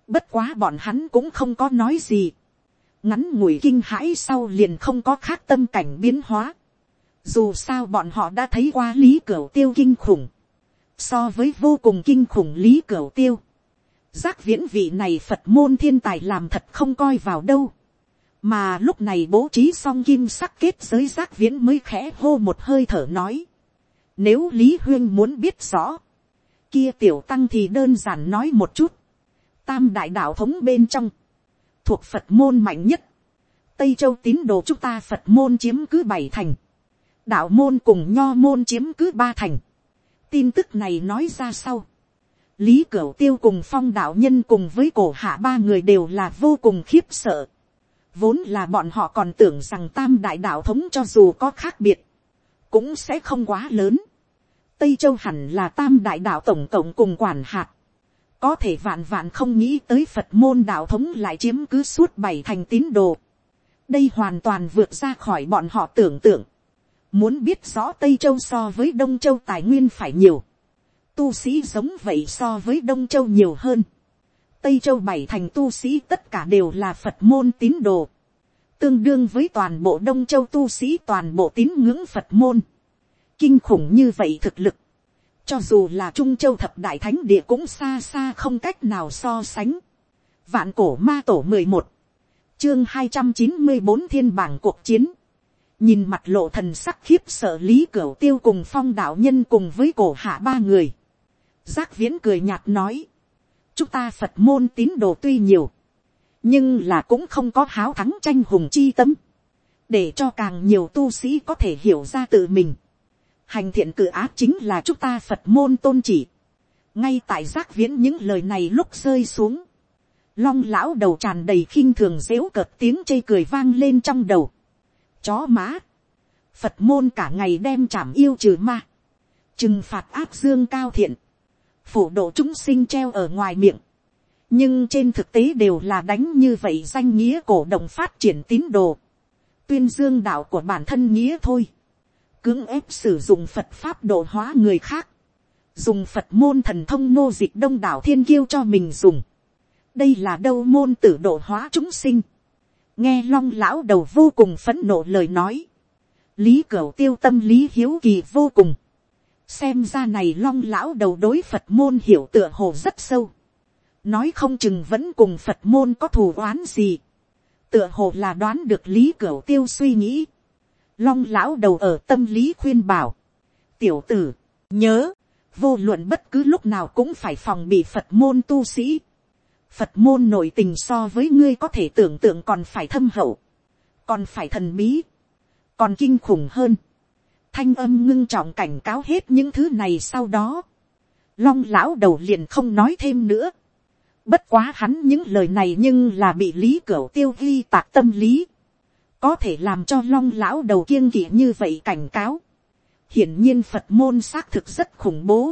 bất quá bọn hắn cũng không có nói gì. ngắn ngủi kinh hãi sau liền không có khác tâm cảnh biến hóa. dù sao bọn họ đã thấy qua lý cửu tiêu kinh khủng. so với vô cùng kinh khủng lý cửu tiêu. giác viễn vị này phật môn thiên tài làm thật không coi vào đâu. mà lúc này bố trí xong kim sắc kết giới giác viễn mới khẽ hô một hơi thở nói nếu Lý Huyên muốn biết rõ. Kia tiểu tăng thì đơn giản nói một chút. Tam đại đạo thống bên trong. Thuộc Phật môn mạnh nhất. Tây Châu tín đồ chúng ta Phật môn chiếm cứ bảy thành. Đạo môn cùng nho môn chiếm cứ ba thành. Tin tức này nói ra sau. Lý Cửu Tiêu cùng phong đạo nhân cùng với cổ hạ ba người đều là vô cùng khiếp sợ. Vốn là bọn họ còn tưởng rằng tam đại đạo thống cho dù có khác biệt. Cũng sẽ không quá lớn. Tây Châu hẳn là tam đại đạo tổng cộng cùng quản hạt. Có thể vạn vạn không nghĩ tới Phật môn đạo thống lại chiếm cứ suốt bảy thành tín đồ. Đây hoàn toàn vượt ra khỏi bọn họ tưởng tượng. Muốn biết rõ Tây Châu so với Đông Châu tài nguyên phải nhiều. Tu sĩ giống vậy so với Đông Châu nhiều hơn. Tây Châu bảy thành tu sĩ tất cả đều là Phật môn tín đồ. Tương đương với toàn bộ Đông Châu tu sĩ toàn bộ tín ngưỡng Phật môn. Kinh khủng như vậy thực lực, cho dù là trung châu thập đại thánh địa cũng xa xa không cách nào so sánh. vạn cổ ma tổ mười một, chương hai trăm chín mươi bốn thiên bảng cuộc chiến, nhìn mặt lộ thần sắc khiếp sợ lý cửu tiêu cùng phong đạo nhân cùng với cổ hạ ba người. giác viễn cười nhạt nói, chúng ta phật môn tín đồ tuy nhiều, nhưng là cũng không có háo thắng tranh hùng chi tâm, để cho càng nhiều tu sĩ có thể hiểu ra tự mình. Hành thiện cử ác chính là chúng ta phật môn tôn chỉ. ngay tại giác viễn những lời này lúc rơi xuống, long lão đầu tràn đầy khinh thường dếu cợt tiếng chê cười vang lên trong đầu. chó má, phật môn cả ngày đem chảm yêu trừ ma, trừng phạt ác dương cao thiện, phổ độ chúng sinh treo ở ngoài miệng, nhưng trên thực tế đều là đánh như vậy danh nghĩa cổ động phát triển tín đồ, tuyên dương đạo của bản thân nghĩa thôi. Cưỡng ép sử dụng phật pháp độ hóa người khác, dùng phật môn thần thông nô dịch đông đảo thiên kiêu cho mình dùng, đây là đâu môn tử độ hóa chúng sinh, nghe long lão đầu vô cùng phấn nộ lời nói, lý cửu tiêu tâm lý hiếu kỳ vô cùng, xem ra này long lão đầu đối phật môn hiểu tựa hồ rất sâu, nói không chừng vẫn cùng phật môn có thù oán gì, tựa hồ là đoán được lý cửu tiêu suy nghĩ, long lão đầu ở tâm lý khuyên bảo, tiểu tử, nhớ, vô luận bất cứ lúc nào cũng phải phòng bị phật môn tu sĩ. phật môn nội tình so với ngươi có thể tưởng tượng còn phải thâm hậu, còn phải thần bí, còn kinh khủng hơn. thanh âm ngưng trọng cảnh cáo hết những thứ này sau đó. long lão đầu liền không nói thêm nữa bất quá hắn những lời này nhưng là bị lý cửu tiêu ghi tạc tâm lý có thể làm cho long lão đầu kiêng kỵ như vậy cảnh cáo. hiển nhiên phật môn xác thực rất khủng bố.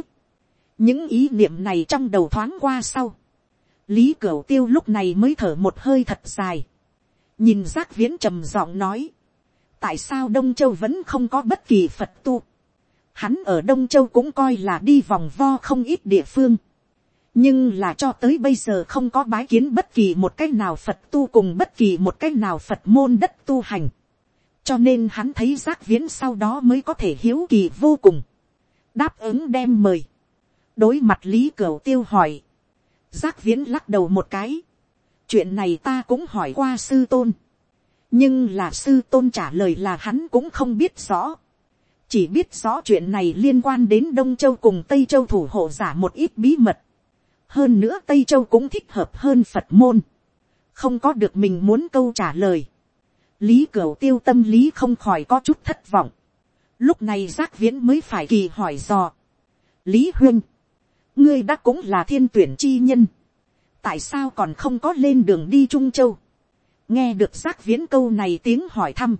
những ý niệm này trong đầu thoáng qua sau. lý cửu tiêu lúc này mới thở một hơi thật dài. nhìn giác viễn trầm giọng nói. tại sao đông châu vẫn không có bất kỳ phật tu. hắn ở đông châu cũng coi là đi vòng vo không ít địa phương nhưng là cho tới bây giờ không có bái kiến bất kỳ một cách nào phật tu cùng bất kỳ một cách nào phật môn đất tu hành. cho nên hắn thấy giác viễn sau đó mới có thể hiếu kỳ vô cùng. đáp ứng đem mời. đối mặt lý cửu tiêu hỏi. giác viễn lắc đầu một cái. chuyện này ta cũng hỏi qua sư tôn. nhưng là sư tôn trả lời là hắn cũng không biết rõ chỉ biết rõ chuyện này liên quan đến đông châu cùng tây châu thủ hộ giả một ít bí mật hơn nữa tây châu cũng thích hợp hơn phật môn, không có được mình muốn câu trả lời, lý cửu tiêu tâm lý không khỏi có chút thất vọng, lúc này giác viễn mới phải kỳ hỏi dò, lý huyên, ngươi đã cũng là thiên tuyển chi nhân, tại sao còn không có lên đường đi trung châu, nghe được giác viễn câu này tiếng hỏi thăm,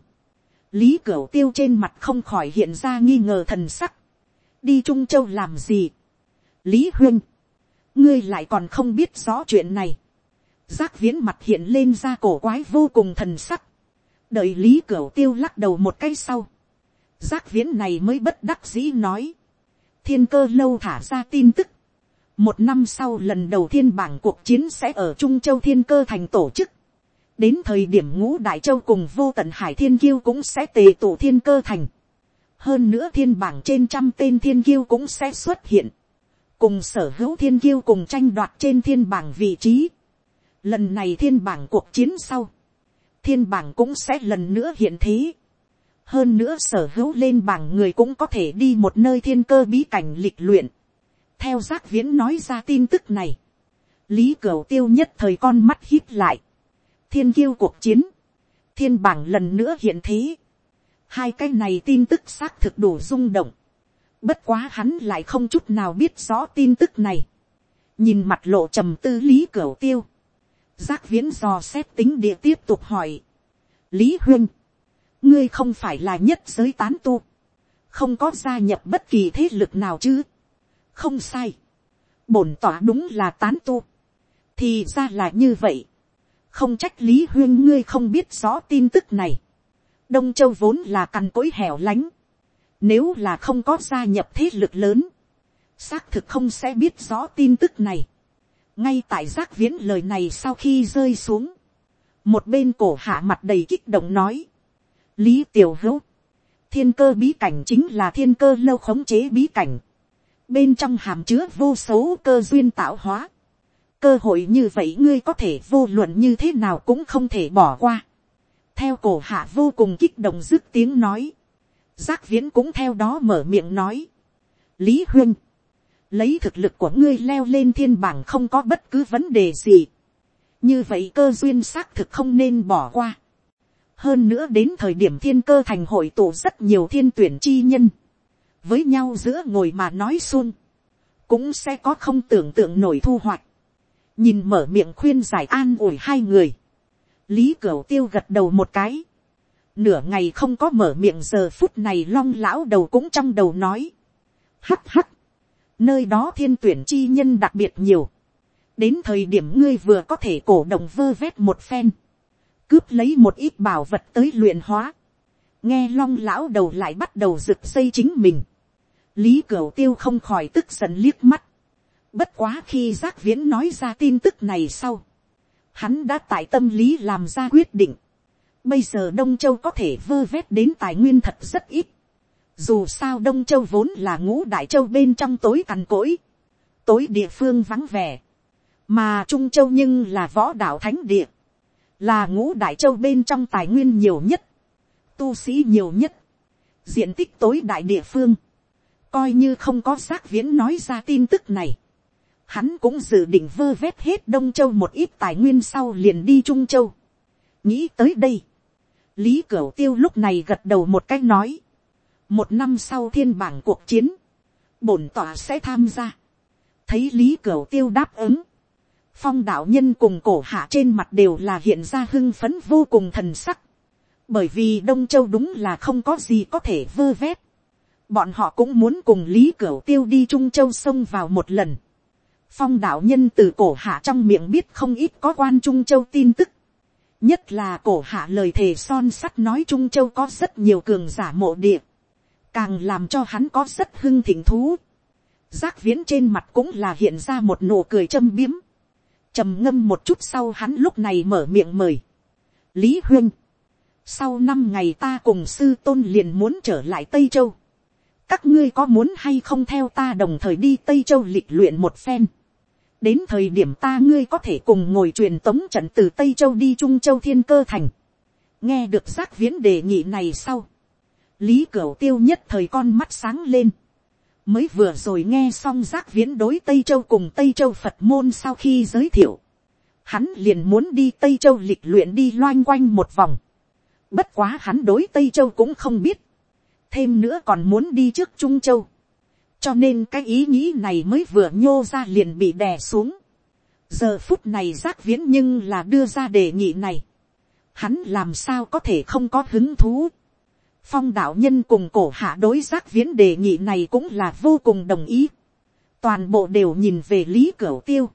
lý cửu tiêu trên mặt không khỏi hiện ra nghi ngờ thần sắc, đi trung châu làm gì, lý huyên, ngươi lại còn không biết rõ chuyện này. giác viễn mặt hiện lên ra cổ quái vô cùng thần sắc. đợi lý cửu tiêu lắc đầu một cái sau. giác viễn này mới bất đắc dĩ nói, thiên cơ lâu thả ra tin tức, một năm sau lần đầu tiên bảng cuộc chiến sẽ ở trung châu thiên cơ thành tổ chức, đến thời điểm ngũ đại châu cùng vô tận hải thiên kiêu cũng sẽ tề tổ thiên cơ thành, hơn nữa thiên bảng trên trăm tên thiên kiêu cũng sẽ xuất hiện, cùng sở hữu thiên kiêu cùng tranh đoạt trên thiên bảng vị trí. Lần này thiên bảng cuộc chiến sau, thiên bảng cũng sẽ lần nữa hiện thế. hơn nữa sở hữu lên bảng người cũng có thể đi một nơi thiên cơ bí cảnh lịch luyện. theo giác viễn nói ra tin tức này, lý cửu tiêu nhất thời con mắt hít lại, thiên kiêu cuộc chiến, thiên bảng lần nữa hiện thế. hai cái này tin tức xác thực đủ rung động bất quá hắn lại không chút nào biết rõ tin tức này. nhìn mặt lộ trầm tư lý cửu tiêu, giác viễn dò xét tính địa tiếp tục hỏi. lý huyên, ngươi không phải là nhất giới tán tu, không có gia nhập bất kỳ thế lực nào chứ. không sai, bổn tỏa đúng là tán tu, thì ra là như vậy không trách lý huyên ngươi không biết rõ tin tức này. đông châu vốn là cằn cỗi hẻo lánh nếu là không có gia nhập thế lực lớn, xác thực không sẽ biết rõ tin tức này. ngay tại giác viễn lời này sau khi rơi xuống, một bên cổ hạ mặt đầy kích động nói, lý tiểu hữu, thiên cơ bí cảnh chính là thiên cơ lâu khống chế bí cảnh, bên trong hàm chứa vô số cơ duyên tạo hóa, cơ hội như vậy ngươi có thể vô luận như thế nào cũng không thể bỏ qua. theo cổ hạ vô cùng kích động dứt tiếng nói giác viễn cũng theo đó mở miệng nói. lý huyên, lấy thực lực của ngươi leo lên thiên bảng không có bất cứ vấn đề gì. như vậy cơ duyên xác thực không nên bỏ qua. hơn nữa đến thời điểm thiên cơ thành hội tụ rất nhiều thiên tuyển chi nhân. với nhau giữa ngồi mà nói xuân. cũng sẽ có không tưởng tượng nổi thu hoạch nhìn mở miệng khuyên giải an ủi hai người, lý cửu tiêu gật đầu một cái, nửa ngày không có mở miệng giờ phút này long lão đầu cũng trong đầu nói, Hắc hắc, nơi đó thiên tuyển chi nhân đặc biệt nhiều, đến thời điểm ngươi vừa có thể cổ động vơ vét một phen, cướp lấy một ít bảo vật tới luyện hóa, nghe long lão đầu lại bắt đầu rực xây chính mình, lý cửu tiêu không khỏi tức giận liếc mắt, Bất quá khi giác viễn nói ra tin tức này sau. Hắn đã tại tâm lý làm ra quyết định. Bây giờ Đông Châu có thể vơ vét đến tài nguyên thật rất ít. Dù sao Đông Châu vốn là ngũ đại châu bên trong tối cằn cỗi. Tối địa phương vắng vẻ. Mà Trung Châu nhưng là võ đạo thánh địa. Là ngũ đại châu bên trong tài nguyên nhiều nhất. Tu sĩ nhiều nhất. Diện tích tối đại địa phương. Coi như không có giác viễn nói ra tin tức này hắn cũng dự định vơ vét hết đông châu một ít tài nguyên sau liền đi trung châu. nghĩ tới đây, lý cửu tiêu lúc này gật đầu một cách nói, một năm sau thiên bảng cuộc chiến, bổn tỏa sẽ tham gia. thấy lý cửu tiêu đáp ứng, phong đạo nhân cùng cổ hạ trên mặt đều là hiện ra hưng phấn vô cùng thần sắc, bởi vì đông châu đúng là không có gì có thể vơ vét. bọn họ cũng muốn cùng lý cửu tiêu đi trung châu sông vào một lần phong đạo nhân từ cổ hạ trong miệng biết không ít có quan trung châu tin tức nhất là cổ hạ lời thề son sắt nói trung châu có rất nhiều cường giả mộ địa. càng làm cho hắn có rất hưng thỉnh thú. giác viễn trên mặt cũng là hiện ra một nụ cười châm biếm. trầm ngâm một chút sau hắn lúc này mở miệng mời. lý huyên. sau năm ngày ta cùng sư tôn liền muốn trở lại tây châu các ngươi có muốn hay không theo ta đồng thời đi tây châu lịch luyện một phen đến thời điểm ta ngươi có thể cùng ngồi truyền tống trận từ tây châu đi trung châu thiên cơ thành. nghe được giác viễn đề nghị này sau. lý cửu tiêu nhất thời con mắt sáng lên. mới vừa rồi nghe xong giác viễn đối tây châu cùng tây châu phật môn sau khi giới thiệu. hắn liền muốn đi tây châu lịch luyện đi loanh quanh một vòng. bất quá hắn đối tây châu cũng không biết. thêm nữa còn muốn đi trước trung châu cho nên cái ý nghĩ này mới vừa nhô ra liền bị đè xuống. giờ phút này giác viễn nhưng là đưa ra đề nghị này. hắn làm sao có thể không có hứng thú. phong đạo nhân cùng cổ hạ đối giác viễn đề nghị này cũng là vô cùng đồng ý. toàn bộ đều nhìn về lý cửu tiêu.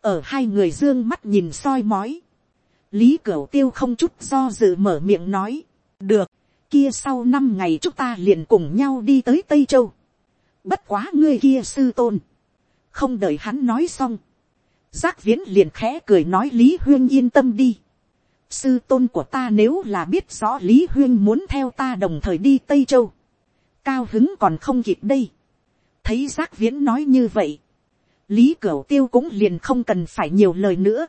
ở hai người dương mắt nhìn soi mói. lý cửu tiêu không chút do dự mở miệng nói. được, kia sau năm ngày chúng ta liền cùng nhau đi tới tây châu bất quá ngươi kia sư tôn. không đợi hắn nói xong. giác viễn liền khẽ cười nói lý huyên yên tâm đi. sư tôn của ta nếu là biết rõ lý huyên muốn theo ta đồng thời đi tây châu. cao hứng còn không kịp đây. thấy giác viễn nói như vậy. lý cửu tiêu cũng liền không cần phải nhiều lời nữa.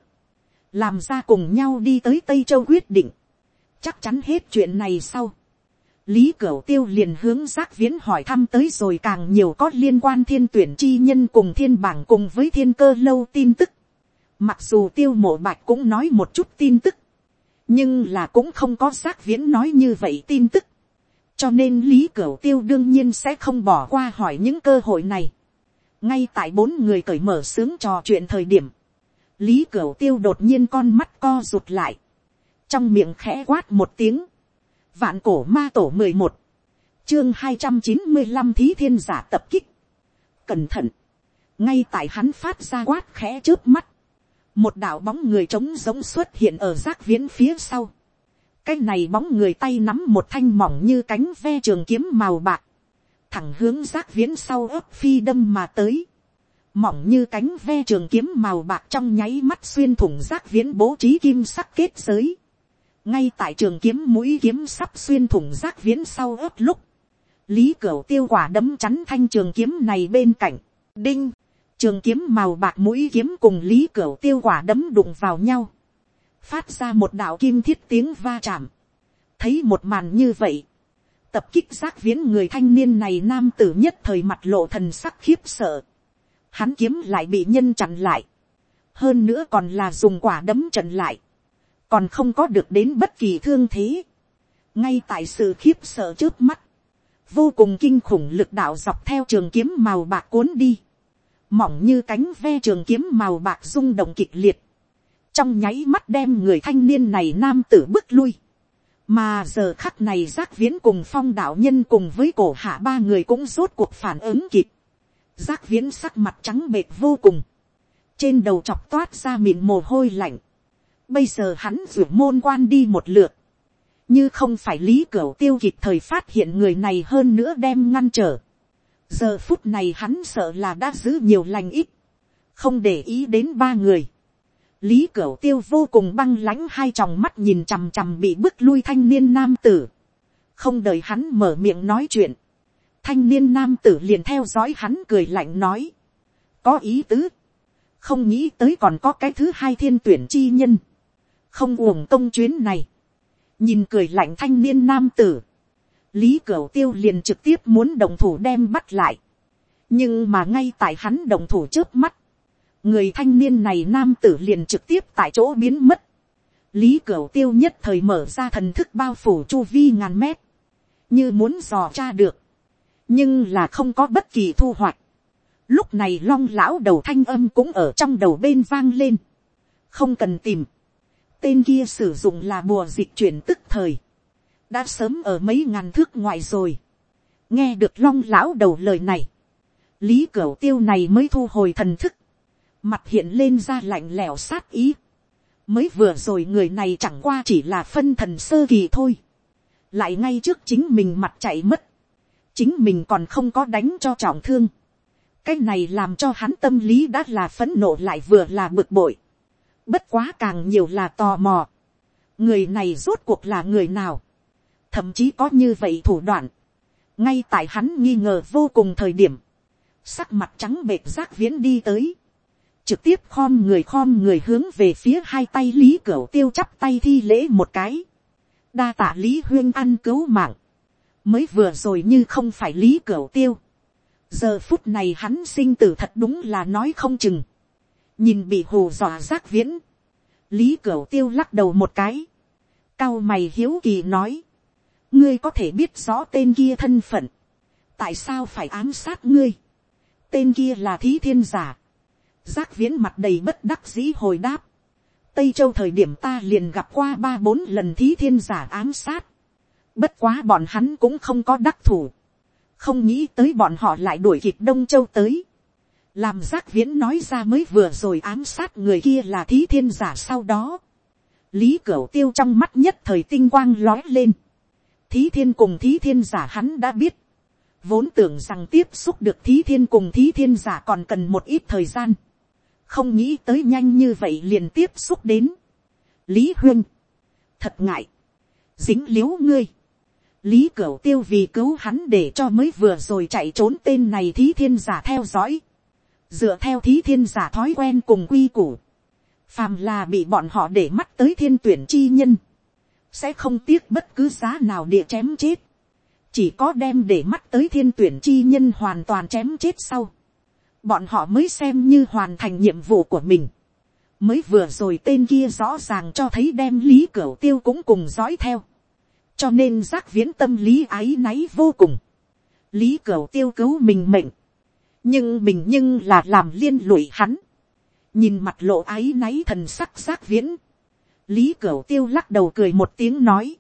làm ra cùng nhau đi tới tây châu quyết định. chắc chắn hết chuyện này sau Lý Cửu Tiêu liền hướng giác viễn hỏi thăm tới rồi càng nhiều có liên quan thiên tuyển chi nhân cùng thiên bảng cùng với thiên cơ lâu tin tức. Mặc dù tiêu mộ bạch cũng nói một chút tin tức. Nhưng là cũng không có giác viễn nói như vậy tin tức. Cho nên Lý Cửu Tiêu đương nhiên sẽ không bỏ qua hỏi những cơ hội này. Ngay tại bốn người cởi mở sướng trò chuyện thời điểm. Lý Cửu Tiêu đột nhiên con mắt co rụt lại. Trong miệng khẽ quát một tiếng Vạn cổ ma tổ mười một Chương hai trăm chín mươi 295 thí thiên giả tập kích. Cẩn thận. Ngay tại hắn phát ra quát khẽ trước mắt. Một đạo bóng người trống giống xuất hiện ở giác viễn phía sau. Cái này bóng người tay nắm một thanh mỏng như cánh ve trường kiếm màu bạc. Thẳng hướng giác viễn sau ấp phi đâm mà tới. Mỏng như cánh ve trường kiếm màu bạc trong nháy mắt xuyên thủng giác viễn bố trí kim sắc kết giới ngay tại trường kiếm mũi kiếm sắp xuyên thủng rác viễn sau ớt lúc, lý cửu tiêu quả đấm chắn thanh trường kiếm này bên cạnh, đinh, trường kiếm màu bạc mũi kiếm cùng lý cửu tiêu quả đấm đụng vào nhau, phát ra một đạo kim thiết tiếng va chạm, thấy một màn như vậy, tập kích giác viễn người thanh niên này nam tử nhất thời mặt lộ thần sắc khiếp sợ, hắn kiếm lại bị nhân chặn lại, hơn nữa còn là dùng quả đấm chặn lại, còn không có được đến bất kỳ thương thế, ngay tại sự khiếp sợ trước mắt, vô cùng kinh khủng lực đạo dọc theo trường kiếm màu bạc cuốn đi, mỏng như cánh ve trường kiếm màu bạc rung động kịch liệt, trong nháy mắt đem người thanh niên này nam tử bước lui, mà giờ khắc này giác viễn cùng phong đạo nhân cùng với cổ hạ ba người cũng rốt cuộc phản ứng kịp, giác viễn sắc mặt trắng bệt vô cùng, trên đầu chọc toát ra mịn mồ hôi lạnh, Bây giờ hắn rủ môn quan đi một lượt. Như không phải lý cửu tiêu kịp thời phát hiện người này hơn nữa đem ngăn trở. Giờ phút này hắn sợ là đã giữ nhiều lành ít. Không để ý đến ba người. Lý Cửu Tiêu vô cùng băng lãnh hai tròng mắt nhìn chằm chằm bị bức lui thanh niên nam tử. Không đợi hắn mở miệng nói chuyện. Thanh niên nam tử liền theo dõi hắn cười lạnh nói. Có ý tứ. Không nghĩ tới còn có cái thứ hai thiên tuyển chi nhân không uổng công chuyến này, nhìn cười lạnh thanh niên nam tử, lý cửu tiêu liền trực tiếp muốn đồng thủ đem bắt lại, nhưng mà ngay tại hắn đồng thủ trước mắt, người thanh niên này nam tử liền trực tiếp tại chỗ biến mất, lý cửu tiêu nhất thời mở ra thần thức bao phủ chu vi ngàn mét, như muốn dò tra được, nhưng là không có bất kỳ thu hoạch. Lúc này long lão đầu thanh âm cũng ở trong đầu bên vang lên. Không cần tìm tên kia sử dụng là bùa dịch chuyển tức thời, đã sớm ở mấy ngàn thước ngoài rồi, nghe được long lão đầu lời này, lý cửa tiêu này mới thu hồi thần thức, mặt hiện lên ra lạnh lẽo sát ý, mới vừa rồi người này chẳng qua chỉ là phân thần sơ kỳ thôi, lại ngay trước chính mình mặt chạy mất, chính mình còn không có đánh cho trọng thương, cái này làm cho hắn tâm lý đã là phấn nộ lại vừa là bực bội, Bất quá càng nhiều là tò mò. Người này rốt cuộc là người nào? Thậm chí có như vậy thủ đoạn. Ngay tại hắn nghi ngờ vô cùng thời điểm. Sắc mặt trắng bệt giác viễn đi tới. Trực tiếp khom người khom người hướng về phía hai tay Lý Cửu Tiêu chắp tay thi lễ một cái. Đa tạ Lý Huyên ăn cứu mạng. Mới vừa rồi như không phải Lý Cửu Tiêu. Giờ phút này hắn sinh tử thật đúng là nói không chừng nhìn bị hù dọa giác viễn, lý cửu tiêu lắc đầu một cái, cao mày hiếu kỳ nói, ngươi có thể biết rõ tên kia thân phận, tại sao phải ám sát ngươi, tên kia là thí thiên giả, giác viễn mặt đầy bất đắc dĩ hồi đáp, tây châu thời điểm ta liền gặp qua ba bốn lần thí thiên giả ám sát, bất quá bọn hắn cũng không có đắc thủ, không nghĩ tới bọn họ lại đuổi kịp đông châu tới, làm giác viễn nói ra mới vừa rồi ám sát người kia là thí thiên giả sau đó, lý cửu tiêu trong mắt nhất thời tinh quang lói lên, thí thiên cùng thí thiên giả hắn đã biết, vốn tưởng rằng tiếp xúc được thí thiên cùng thí thiên giả còn cần một ít thời gian, không nghĩ tới nhanh như vậy liền tiếp xúc đến. lý huyên, thật ngại, dính l i ễ u ngươi, lý cửu tiêu vì cứu hắn để cho mới vừa rồi chạy trốn tên này thí thiên giả theo dõi, dựa theo thí thiên giả thói quen cùng quy củ, phàm là bị bọn họ để mắt tới thiên tuyển chi nhân, sẽ không tiếc bất cứ giá nào địa chém chết, chỉ có đem để mắt tới thiên tuyển chi nhân hoàn toàn chém chết sau, bọn họ mới xem như hoàn thành nhiệm vụ của mình. mới vừa rồi tên kia rõ ràng cho thấy đem lý cửa tiêu cũng cùng dõi theo. cho nên giác viễn tâm lý áy náy vô cùng. lý cửa tiêu cứu mình mệnh nhưng mình nhưng là làm liên lụy hắn. nhìn mặt lộ áy náy thần sắc giác viễn. lý cửu tiêu lắc đầu cười một tiếng nói.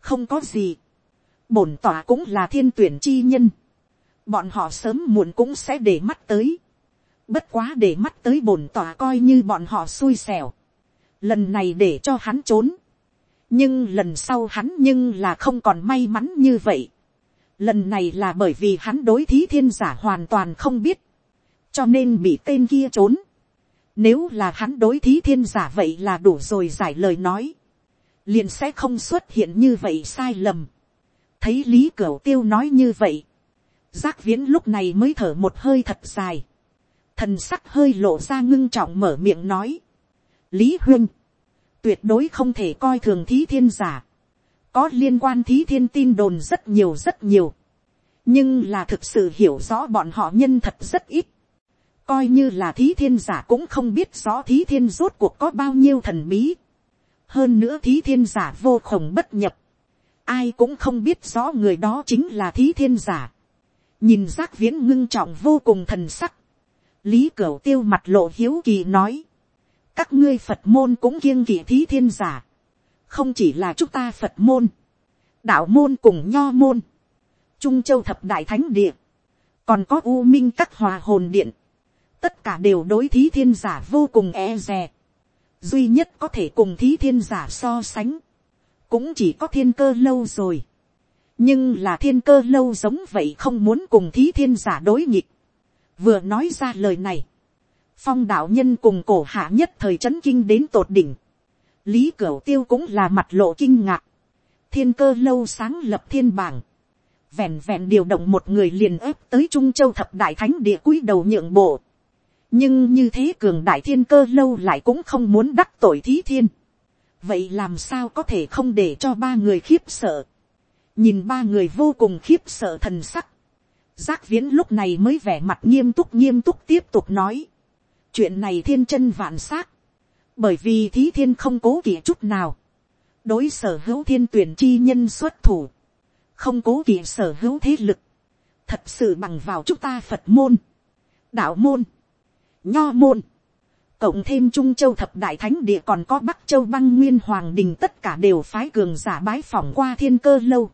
không có gì. bổn tỏa cũng là thiên tuyển chi nhân bọn họ sớm muộn cũng sẽ để mắt tới. bất quá để mắt tới bổn tỏa coi như bọn họ xui xẻo. lần này để cho hắn trốn. nhưng lần sau hắn nhưng là không còn may mắn như vậy lần này là bởi vì hắn đối thí thiên giả hoàn toàn không biết. cho nên bị tên kia trốn. nếu là hắn đối thí thiên giả vậy là đủ rồi giải lời nói. liền sẽ không xuất hiện như vậy sai lầm. thấy lý cửu tiêu nói như vậy Giác viễn lúc này mới thở một hơi thật dài. Thần sắc hơi lộ ra ngưng trọng mở miệng nói. Lý huynh. Tuyệt đối không thể coi thường thí thiên giả. Có liên quan thí thiên tin đồn rất nhiều rất nhiều. Nhưng là thực sự hiểu rõ bọn họ nhân thật rất ít. Coi như là thí thiên giả cũng không biết rõ thí thiên rốt cuộc có bao nhiêu thần bí. Hơn nữa thí thiên giả vô khổng bất nhập. Ai cũng không biết rõ người đó chính là thí thiên giả nhìn giác viễn ngưng trọng vô cùng thần sắc, lý cửu tiêu mặt lộ hiếu kỳ nói, các ngươi phật môn cũng kiêng kỵ thí thiên giả, không chỉ là chúng ta phật môn, đạo môn cùng nho môn, trung châu thập đại thánh địa, còn có u minh các hòa hồn điện, tất cả đều đối thí thiên giả vô cùng e dè, duy nhất có thể cùng thí thiên giả so sánh, cũng chỉ có thiên cơ lâu rồi. Nhưng là thiên cơ lâu giống vậy không muốn cùng thí thiên giả đối nghịch. vừa nói ra lời này, phong đạo nhân cùng cổ hạ nhất thời c h ấ n kinh đến tột đỉnh, lý cửu tiêu cũng là mặt lộ kinh ngạc, thiên cơ lâu sáng lập thiên bảng, vẹn vẹn điều động một người liền ép tới trung châu thập đại thánh địa cúi đầu nhượng bộ, nhưng như thế cường đại thiên cơ lâu lại cũng không muốn đắc tội thí thiên, vậy làm sao có thể không để cho ba người khiếp sợ, nhìn ba người vô cùng khiếp sợ thần sắc, giác viễn lúc này mới vẻ mặt nghiêm túc nghiêm túc tiếp tục nói, chuyện này thiên chân vạn s á c bởi vì thí thiên không cố kỵ chút nào, đối sở hữu thiên tuyển chi nhân xuất thủ, không cố kỵ sở hữu thế lực, thật sự bằng vào chúng ta phật môn, đạo môn, nho môn, cộng thêm trung châu thập đại thánh địa còn có bắc châu băng nguyên hoàng đình tất cả đều phái cường giả bái phỏng qua thiên cơ lâu.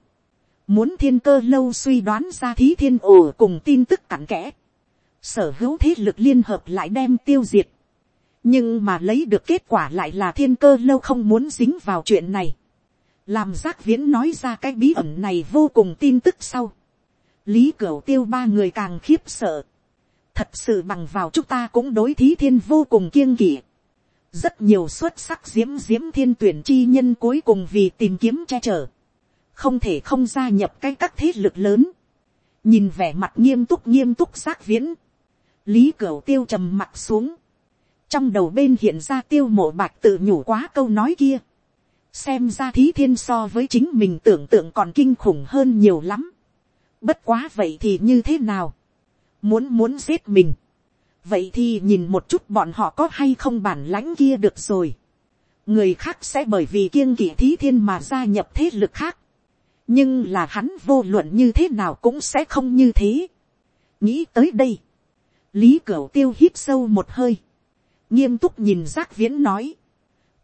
Muốn thiên cơ lâu suy đoán ra thí thiên ồ cùng tin tức cặn kẽ, sở hữu thế lực liên hợp lại đem tiêu diệt, nhưng mà lấy được kết quả lại là thiên cơ lâu không muốn dính vào chuyện này, làm giác viễn nói ra cái bí ẩn này vô cùng tin tức sau, lý cửu tiêu ba người càng khiếp sợ, thật sự bằng vào chúng ta cũng đối thí thiên vô cùng kiêng kỵ, rất nhiều xuất sắc diễm diễm thiên tuyển chi nhân cuối cùng vì tìm kiếm che chở, không thể không gia nhập cái các thế lực lớn, nhìn vẻ mặt nghiêm túc nghiêm túc giác viễn, lý cửu tiêu trầm mặt xuống, trong đầu bên hiện ra tiêu mộ bạch tự nhủ quá câu nói kia, xem ra thí thiên so với chính mình tưởng tượng còn kinh khủng hơn nhiều lắm, bất quá vậy thì như thế nào, muốn muốn giết mình, vậy thì nhìn một chút bọn họ có hay không bản lãnh kia được rồi, người khác sẽ bởi vì kiêng kỵ thí thiên mà gia nhập thế lực khác, nhưng là hắn vô luận như thế nào cũng sẽ không như thế. nghĩ tới đây, lý cửu tiêu hít sâu một hơi, nghiêm túc nhìn giác viễn nói,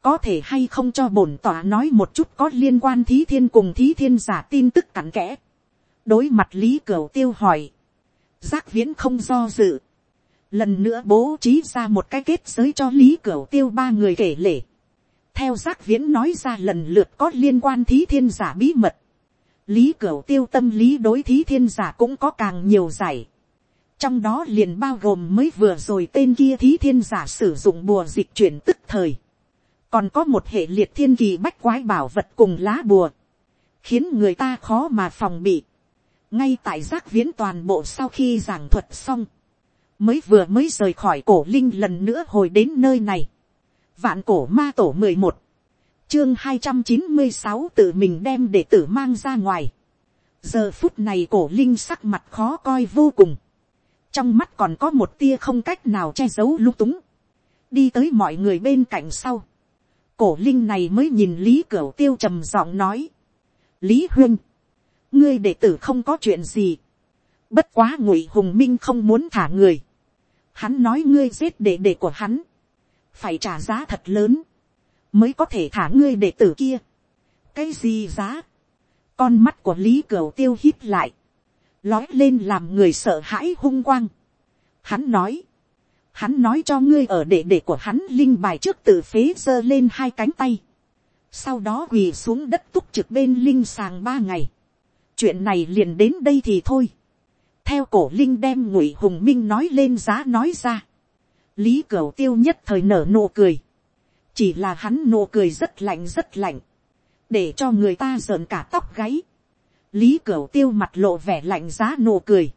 có thể hay không cho bổn tỏa nói một chút có liên quan thí thiên cùng thí thiên giả tin tức cặn kẽ. đối mặt lý cửu tiêu hỏi, giác viễn không do dự, lần nữa bố trí ra một cái kết giới cho lý cửu tiêu ba người kể lể. theo giác viễn nói ra lần lượt có liên quan thí thiên giả bí mật, lý cửu tiêu tâm lý đối thí thiên giả cũng có càng nhiều giải trong đó liền bao gồm mới vừa rồi tên kia thí thiên giả sử dụng bùa dịch chuyển tức thời. còn có một hệ liệt thiên kỳ bách quái bảo vật cùng lá bùa, khiến người ta khó mà phòng bị. ngay tại giác viễn toàn bộ sau khi giảng thuật xong, mới vừa mới rời khỏi cổ linh lần nữa hồi đến nơi này. vạn cổ ma tổ mười một, chương hai trăm chín mươi sáu tự mình đem để tử mang ra ngoài. giờ phút này cổ linh sắc mặt khó coi vô cùng trong mắt còn có một tia không cách nào che giấu lung túng. đi tới mọi người bên cạnh sau. cổ linh này mới nhìn lý cửu tiêu trầm giọng nói. lý huyên, ngươi đệ tử không có chuyện gì. bất quá ngụy hùng minh không muốn thả người. hắn nói ngươi giết đệ đệ của hắn. phải trả giá thật lớn mới có thể thả ngươi đệ tử kia. cái gì giá, con mắt của lý cửu tiêu hít lại, lói lên làm người sợ hãi hung quang. hắn nói, hắn nói cho ngươi ở đệ đệ của hắn linh bài trước tự phế giơ lên hai cánh tay, sau đó quỳ xuống đất túc trực bên linh sàng ba ngày, chuyện này liền đến đây thì thôi, theo cổ linh đem ngụy hùng minh nói lên giá nói ra, lý cửu tiêu nhất thời nở nụ cười, chỉ là hắn nụ cười rất lạnh rất lạnh, để cho người ta giỡn cả tóc gáy lý cửu tiêu mặt lộ vẻ lạnh giá nụ cười,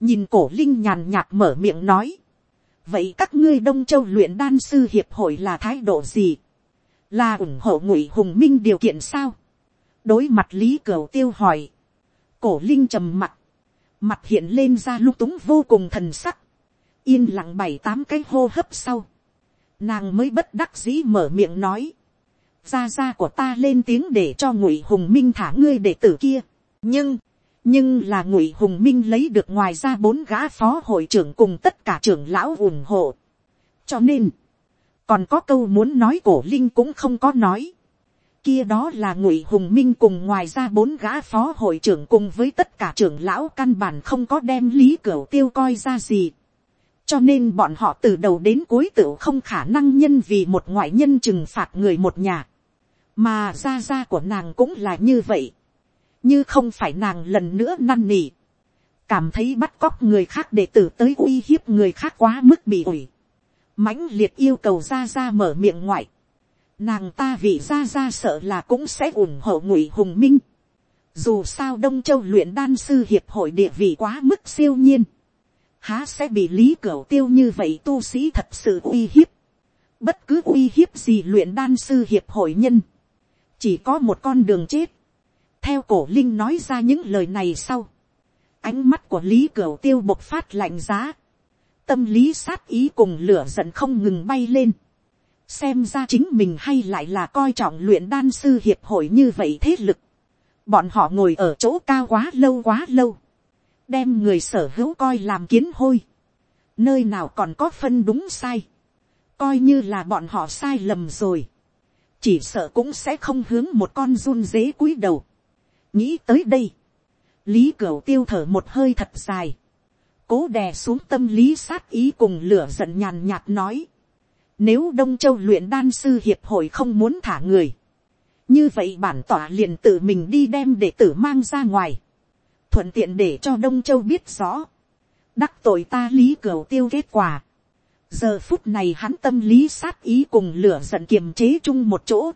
nhìn cổ linh nhàn nhạt mở miệng nói, vậy các ngươi đông châu luyện đan sư hiệp hội là thái độ gì, là ủng hộ ngụy hùng minh điều kiện sao, đối mặt lý cửu tiêu hỏi, cổ linh trầm mặt, mặt hiện lên ra lung túng vô cùng thần sắc, yên lặng bảy tám cái hô hấp sau, nàng mới bất đắc dĩ mở miệng nói, gia gia của ta lên tiếng để cho ngụy hùng minh thả ngươi đệ tử kia, nhưng, nhưng là ngụy hùng minh lấy được ngoài ra bốn gã phó hội trưởng cùng tất cả trưởng lão ủng hộ, cho nên, còn có câu muốn nói cổ linh cũng không có nói, kia đó là ngụy hùng minh cùng ngoài ra bốn gã phó hội trưởng cùng với tất cả trưởng lão căn bản không có đem lý cửa tiêu coi ra gì. Cho nên bọn họ từ đầu đến cuối tự không khả năng nhân vì một ngoại nhân trừng phạt người một nhà, mà gia gia của nàng cũng là như vậy, như không phải nàng lần nữa năn nỉ, cảm thấy bắt cóc người khác để tử tới uy hiếp người khác quá mức bị ủi, mãnh liệt yêu cầu gia gia mở miệng ngoại, nàng ta vì gia gia sợ là cũng sẽ ủng hộ ngụy hùng minh, dù sao đông châu luyện đan sư hiệp hội địa vị quá mức siêu nhiên, há sẽ bị lý cửa tiêu như vậy tu sĩ thật sự uy hiếp. Bất cứ uy hiếp gì luyện đan sư hiệp hội nhân. Chỉ có một con đường chết. Theo cổ linh nói ra những lời này sau. Ánh mắt của lý cửu tiêu bộc phát lạnh giá. Tâm lý sát ý cùng lửa giận không ngừng bay lên. Xem ra chính mình hay lại là coi trọng luyện đan sư hiệp hội như vậy thế lực. Bọn họ ngồi ở chỗ cao quá lâu quá lâu đem người sở hữu coi làm kiến hôi, nơi nào còn có phân đúng sai, coi như là bọn họ sai lầm rồi, chỉ sợ cũng sẽ không hướng một con run dế cúi đầu nghĩ tới đây, lý cửu tiêu thở một hơi thật dài, cố đè xuống tâm lý sát ý cùng lửa giận nhàn nhạt nói, nếu đông châu luyện đan sư hiệp hội không muốn thả người, như vậy bản tỏa liền tự mình đi đem đệ tử mang ra ngoài, thuận tiện để cho đông châu biết rõ, đắc tội ta lý cửu tiêu kết quả. giờ phút này hắn tâm lý sát ý cùng lửa giận kiềm chế chung một chỗ,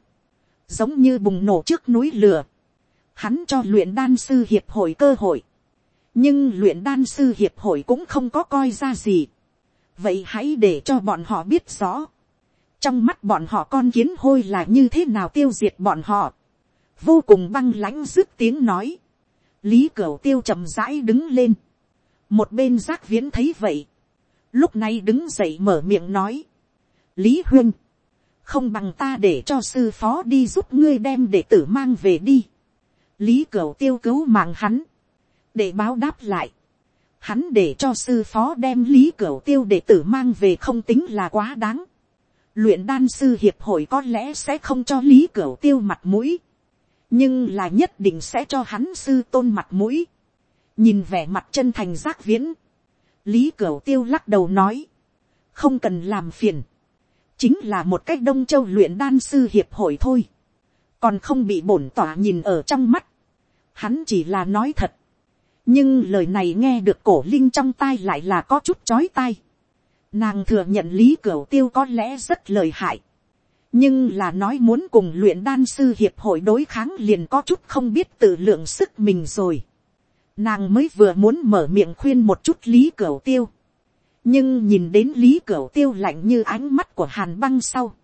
giống như bùng nổ trước núi lửa hắn cho luyện đan sư hiệp hội cơ hội, nhưng luyện đan sư hiệp hội cũng không có coi ra gì. vậy hãy để cho bọn họ biết rõ, trong mắt bọn họ con kiến hôi là như thế nào tiêu diệt bọn họ, vô cùng băng lãnh dứt tiếng nói, lý cửu tiêu chậm rãi đứng lên, một bên giác viễn thấy vậy, lúc này đứng dậy mở miệng nói, lý huyên, không bằng ta để cho sư phó đi giúp ngươi đem đệ tử mang về đi, lý cửu tiêu cứu mạng hắn, để báo đáp lại, hắn để cho sư phó đem lý cửu tiêu đệ tử mang về không tính là quá đáng, luyện đan sư hiệp hội có lẽ sẽ không cho lý cửu tiêu mặt mũi, nhưng là nhất định sẽ cho hắn sư tôn mặt mũi. nhìn vẻ mặt chân thành giác viễn, lý cửu tiêu lắc đầu nói, không cần làm phiền, chính là một cách đông châu luyện đan sư hiệp hội thôi, còn không bị bổn tỏa nhìn ở trong mắt, hắn chỉ là nói thật, nhưng lời này nghe được cổ linh trong tai lại là có chút chói tai. Nàng thừa nhận lý cửu tiêu có lẽ rất lời hại, nhưng là nói muốn cùng luyện đan sư hiệp hội đối kháng liền có chút không biết tự lượng sức mình rồi. Nàng mới vừa muốn mở miệng khuyên một chút lý cửu tiêu, nhưng nhìn đến lý cửu tiêu lạnh như ánh mắt của hàn băng sau,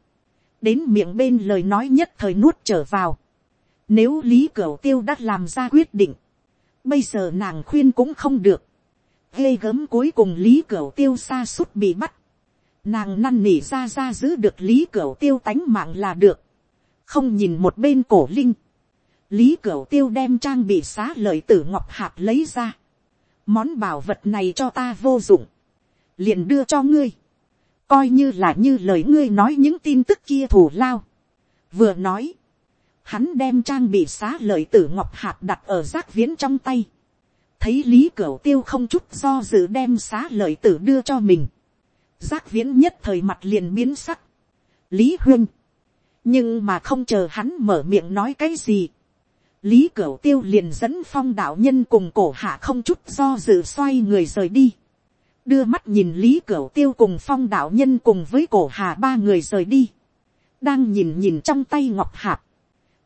đến miệng bên lời nói nhất thời nuốt trở vào. Nếu lý cửu tiêu đã làm ra quyết định, bây giờ nàng khuyên cũng không được. ghê gớm cuối cùng lý cửu tiêu xa suốt bị bắt. nàng năn nỉ ra ra giữ được lý cửu tiêu tánh mạng là được. không nhìn một bên cổ linh. lý cửu tiêu đem trang bị xá lợi tử ngọc hạt lấy ra. món bảo vật này cho ta vô dụng. liền đưa cho ngươi coi như là như lời ngươi nói những tin tức kia thủ lao. vừa nói hắn đem trang bị xá lợi tử ngọc hạt đặt ở giác viễn trong tay, thấy lý cửu tiêu không chút do dự đem xá lợi tử đưa cho mình, giác viễn nhất thời mặt liền biến sắc, lý huyên, nhưng mà không chờ hắn mở miệng nói cái gì, lý cửu tiêu liền dẫn phong đạo nhân cùng cổ hạ không chút do dự xoay người rời đi, đưa mắt nhìn lý cửu tiêu cùng phong đạo nhân cùng với cổ hà ba người rời đi, đang nhìn nhìn trong tay ngọc hạt,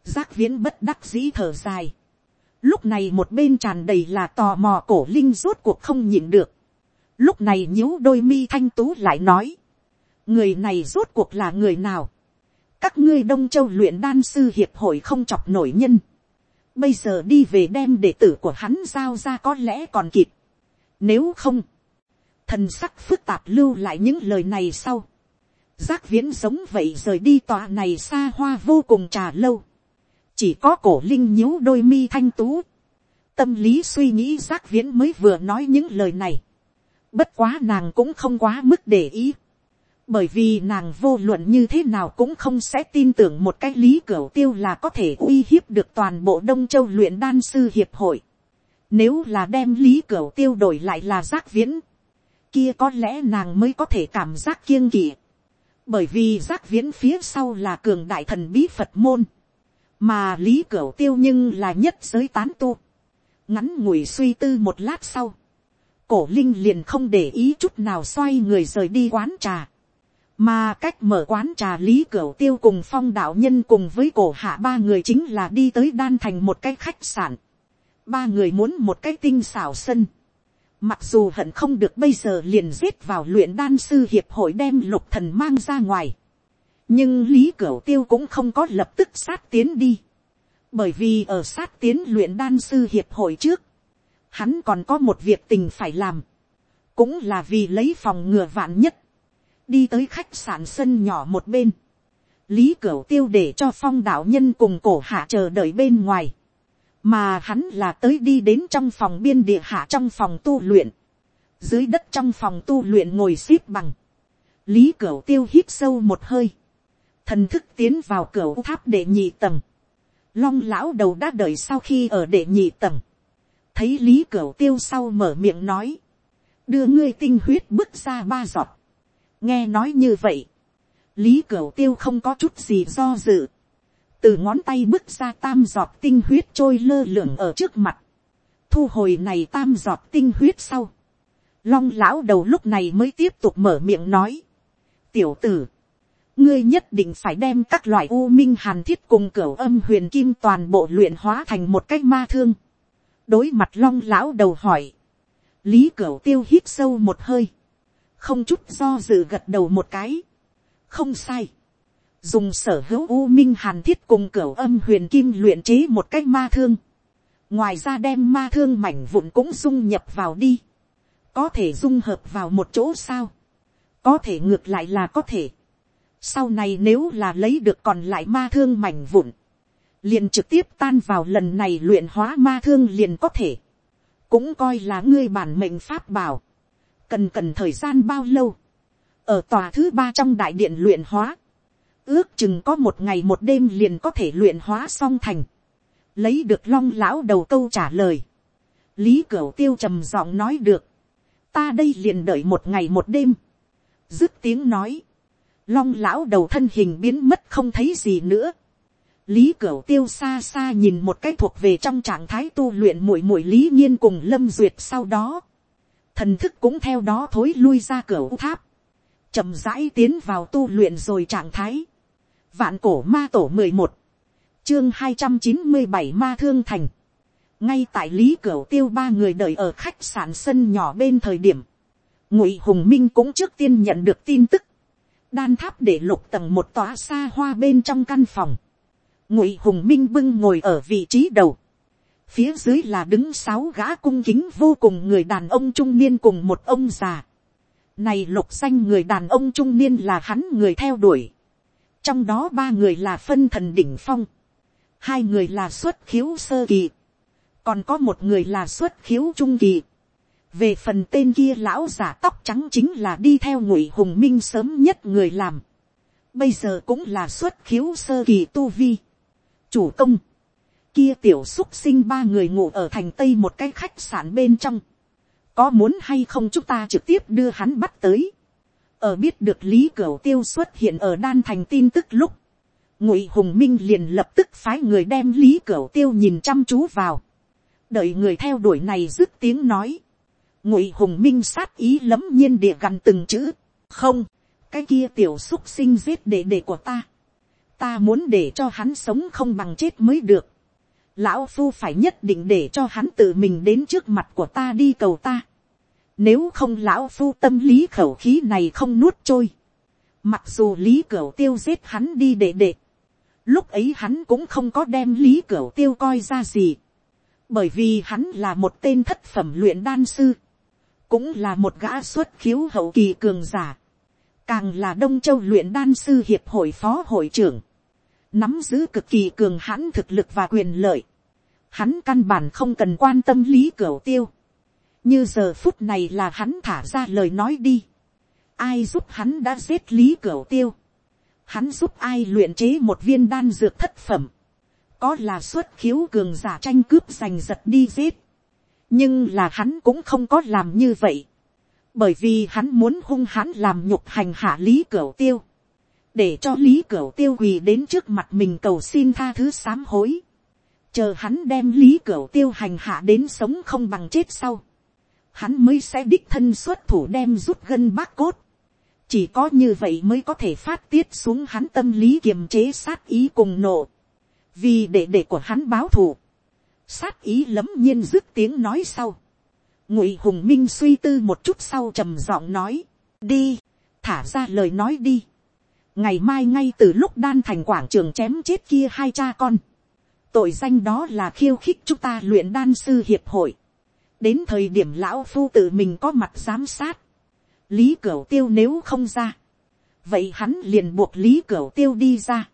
giác viễn bất đắc dĩ thở dài. Lúc này một bên tràn đầy là tò mò cổ linh rốt cuộc không nhịn được. Lúc này nhíu đôi mi thanh tú lại nói. Người này rốt cuộc là người nào? Các ngươi Đông Châu luyện đan sư hiệp hội không chọc nổi nhân. Bây giờ đi về đem đệ tử của hắn giao ra có lẽ còn kịp. Nếu không, thần sắc phức tạp lưu lại những lời này sau. Giác viễn giống vậy rời đi tòa này xa hoa vô cùng trà lâu chỉ có cổ linh nhíu đôi mi thanh tú, tâm lý suy nghĩ giác viễn mới vừa nói những lời này, bất quá nàng cũng không quá mức để ý, bởi vì nàng vô luận như thế nào cũng không sẽ tin tưởng một cái lý cửa tiêu là có thể uy hiếp được toàn bộ đông châu luyện đan sư hiệp hội. Nếu là đem lý cửa tiêu đổi lại là giác viễn, kia có lẽ nàng mới có thể cảm giác kiêng kỵ. Bởi vì giác viễn phía sau là cường đại thần bí Phật môn mà lý cửu tiêu nhưng là nhất giới tán tu. ngắn ngủi suy tư một lát sau, cổ linh liền không để ý chút nào xoay người rời đi quán trà. mà cách mở quán trà lý cửu tiêu cùng phong đạo nhân cùng với cổ hạ ba người chính là đi tới đan thành một cái khách sạn. ba người muốn một cái tinh xảo sân. Mặc dù hận không được bây giờ liền giết vào luyện đan sư hiệp hội đem lục thần mang ra ngoài. Nhưng lý cửu tiêu cũng không có lập tức sát tiến đi, bởi vì ở sát tiến luyện đan sư hiệp hội trước, hắn còn có một việc tình phải làm, cũng là vì lấy phòng ngừa vạn nhất, đi tới khách sạn sân nhỏ một bên, lý cửu tiêu để cho phong đạo nhân cùng cổ hạ chờ đợi bên ngoài, mà hắn là tới đi đến trong phòng biên địa hạ trong phòng tu luyện, dưới đất trong phòng tu luyện ngồi x ế p bằng, lý cửu tiêu hít sâu một hơi, thần thức tiến vào cửa tháp đệ nhị tầng, long lão đầu đã đợi sau khi ở đệ nhị tầng, thấy lý cửa tiêu sau mở miệng nói, đưa ngươi tinh huyết bước ra ba giọt, nghe nói như vậy, lý cửa tiêu không có chút gì do dự, từ ngón tay bước ra tam giọt tinh huyết trôi lơ lửng ở trước mặt, thu hồi này tam giọt tinh huyết sau, long lão đầu lúc này mới tiếp tục mở miệng nói, tiểu tử, ngươi nhất định phải đem các loại u minh hàn thiết cùng cửa âm huyền kim toàn bộ luyện hóa thành một cái ma thương. đối mặt long lão đầu hỏi, lý cửa tiêu hít sâu một hơi, không chút do dự gật đầu một cái, không sai, dùng sở hữu u minh hàn thiết cùng cửa âm huyền kim luyện chế một cái ma thương, ngoài ra đem ma thương mảnh vụn cũng dung nhập vào đi, có thể dung hợp vào một chỗ sao, có thể ngược lại là có thể, sau này nếu là lấy được còn lại ma thương mảnh vụn. Liền trực tiếp tan vào lần này luyện hóa ma thương liền có thể. Cũng coi là ngươi bản mệnh pháp bảo. Cần cần thời gian bao lâu. Ở tòa thứ ba trong đại điện luyện hóa. Ước chừng có một ngày một đêm liền có thể luyện hóa xong thành. Lấy được long lão đầu câu trả lời. Lý Cửu tiêu trầm giọng nói được. Ta đây liền đợi một ngày một đêm. Dứt tiếng nói long lão đầu thân hình biến mất không thấy gì nữa. lý cửu tiêu xa xa nhìn một cái thuộc về trong trạng thái tu luyện muội muội lý nhiên cùng lâm duyệt sau đó, thần thức cũng theo đó thối lui ra cửa tháp, chậm rãi tiến vào tu luyện rồi trạng thái, vạn cổ ma tổ mười một, chương hai trăm chín mươi bảy ma thương thành, ngay tại lý cửu tiêu ba người đợi ở khách sạn sân nhỏ bên thời điểm, ngụy hùng minh cũng trước tiên nhận được tin tức, đan tháp để lục tầng một tòa xa hoa bên trong căn phòng, ngụy hùng minh bưng ngồi ở vị trí đầu, phía dưới là đứng sáu gã cung kính vô cùng người đàn ông trung niên cùng một ông già, này lục xanh người đàn ông trung niên là hắn người theo đuổi, trong đó ba người là phân thần đỉnh phong, hai người là xuất khiếu sơ kỳ, còn có một người là xuất khiếu trung kỳ. về phần tên kia lão giả tóc trắng chính là đi theo ngụy hùng minh sớm nhất người làm. bây giờ cũng là xuất khiếu sơ kỳ tu vi. chủ công, kia tiểu xúc sinh ba người ngủ ở thành tây một cái khách sạn bên trong. có muốn hay không chúng ta trực tiếp đưa hắn bắt tới ở biết được lý cửu tiêu xuất hiện ở đan thành tin tức lúc, ngụy hùng minh liền lập tức phái người đem lý cửu tiêu nhìn chăm chú vào đợi người theo đuổi này dứt tiếng nói. ngụy hùng minh sát ý lấm nhiên địa gằn từng chữ. không, cái kia tiểu xúc sinh giết đệ đệ của ta. ta muốn để cho hắn sống không bằng chết mới được. lão phu phải nhất định để cho hắn tự mình đến trước mặt của ta đi cầu ta nếu không lão phu tâm lý khẩu khí này không nuốt trôi. mặc dù lý cửu tiêu giết hắn đi đệ đệ. lúc ấy hắn cũng không có đem lý cửu tiêu coi ra gì. Bởi vì hắn là một tên thất phẩm luyện đan sư, cũng là một gã xuất khiếu hậu kỳ cường giả, càng là đông châu luyện đan sư hiệp hội phó hội trưởng, nắm giữ cực kỳ cường hãn thực lực và quyền lợi, hắn căn bản không cần quan tâm lý cửa tiêu, như giờ phút này là hắn thả ra lời nói đi, ai giúp hắn đã giết lý cửa tiêu, hắn giúp ai luyện chế một viên đan dược thất phẩm, có là xuất khiếu cường giả tranh cướp giành giật đi giết. nhưng là hắn cũng không có làm như vậy. bởi vì hắn muốn hung hãn làm nhục hành hạ lý cửa tiêu. để cho lý cửa tiêu quỳ đến trước mặt mình cầu xin tha thứ sám hối. chờ hắn đem lý cửu tiêu hành hạ đến sống không bằng chết sau hắn mới sẽ đích thân xuất thủ đem rút gân bác cốt. Chỉ có như vậy mới có thể phát tiết xuống hắn tâm lý kiềm chế sát ý cùng nộ. Vì để để của hắn báo thù, sát ý lấm nhiên dứt tiếng nói sau, ngụy hùng minh suy tư một chút sau trầm giọng nói, đi, thả ra lời nói đi, ngày mai ngay từ lúc đan thành quảng trường chém chết kia hai cha con, tội danh đó là khiêu khích chúng ta luyện đan sư hiệp hội, đến thời điểm lão phu tự mình có mặt giám sát, lý cửu tiêu nếu không ra, vậy hắn liền buộc lý cửu tiêu đi ra,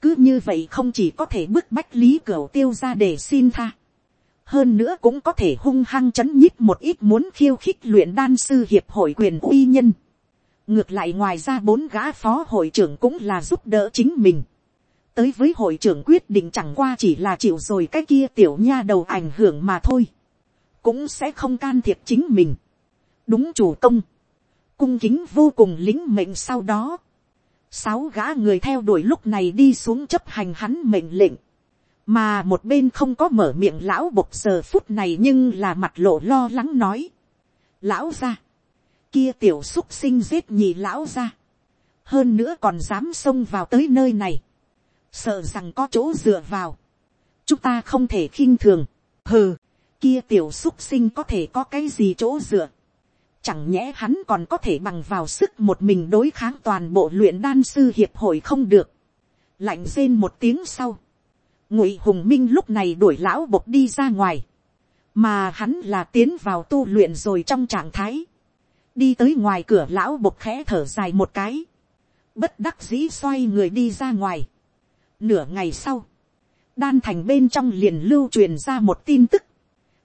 cứ như vậy không chỉ có thể bức bách lý cửu tiêu ra để xin tha. hơn nữa cũng có thể hung hăng chấn nhích một ít muốn khiêu khích luyện đan sư hiệp hội quyền uy nhân. ngược lại ngoài ra bốn gã phó hội trưởng cũng là giúp đỡ chính mình. tới với hội trưởng quyết định chẳng qua chỉ là chịu rồi cái kia tiểu nha đầu ảnh hưởng mà thôi cũng sẽ không can thiệp chính mình. đúng chủ công. cung kính vô cùng lính mệnh sau đó. Sáu gã người theo đuổi lúc này đi xuống chấp hành hắn mệnh lệnh, mà một bên không có mở miệng lão bộc giờ phút này nhưng là mặt lộ lo lắng nói. lão ra, kia tiểu xúc sinh giết nhì lão ra, hơn nữa còn dám xông vào tới nơi này, sợ rằng có chỗ dựa vào, chúng ta không thể khinh thường, hừ, kia tiểu xúc sinh có thể có cái gì chỗ dựa, Chẳng nhẽ hắn còn có thể bằng vào sức một mình đối kháng toàn bộ luyện đan sư hiệp hội không được. Lạnh rên một tiếng sau. Ngụy Hùng Minh lúc này đuổi lão bộc đi ra ngoài. Mà hắn là tiến vào tu luyện rồi trong trạng thái. Đi tới ngoài cửa lão bộc khẽ thở dài một cái. Bất đắc dĩ xoay người đi ra ngoài. Nửa ngày sau. Đan thành bên trong liền lưu truyền ra một tin tức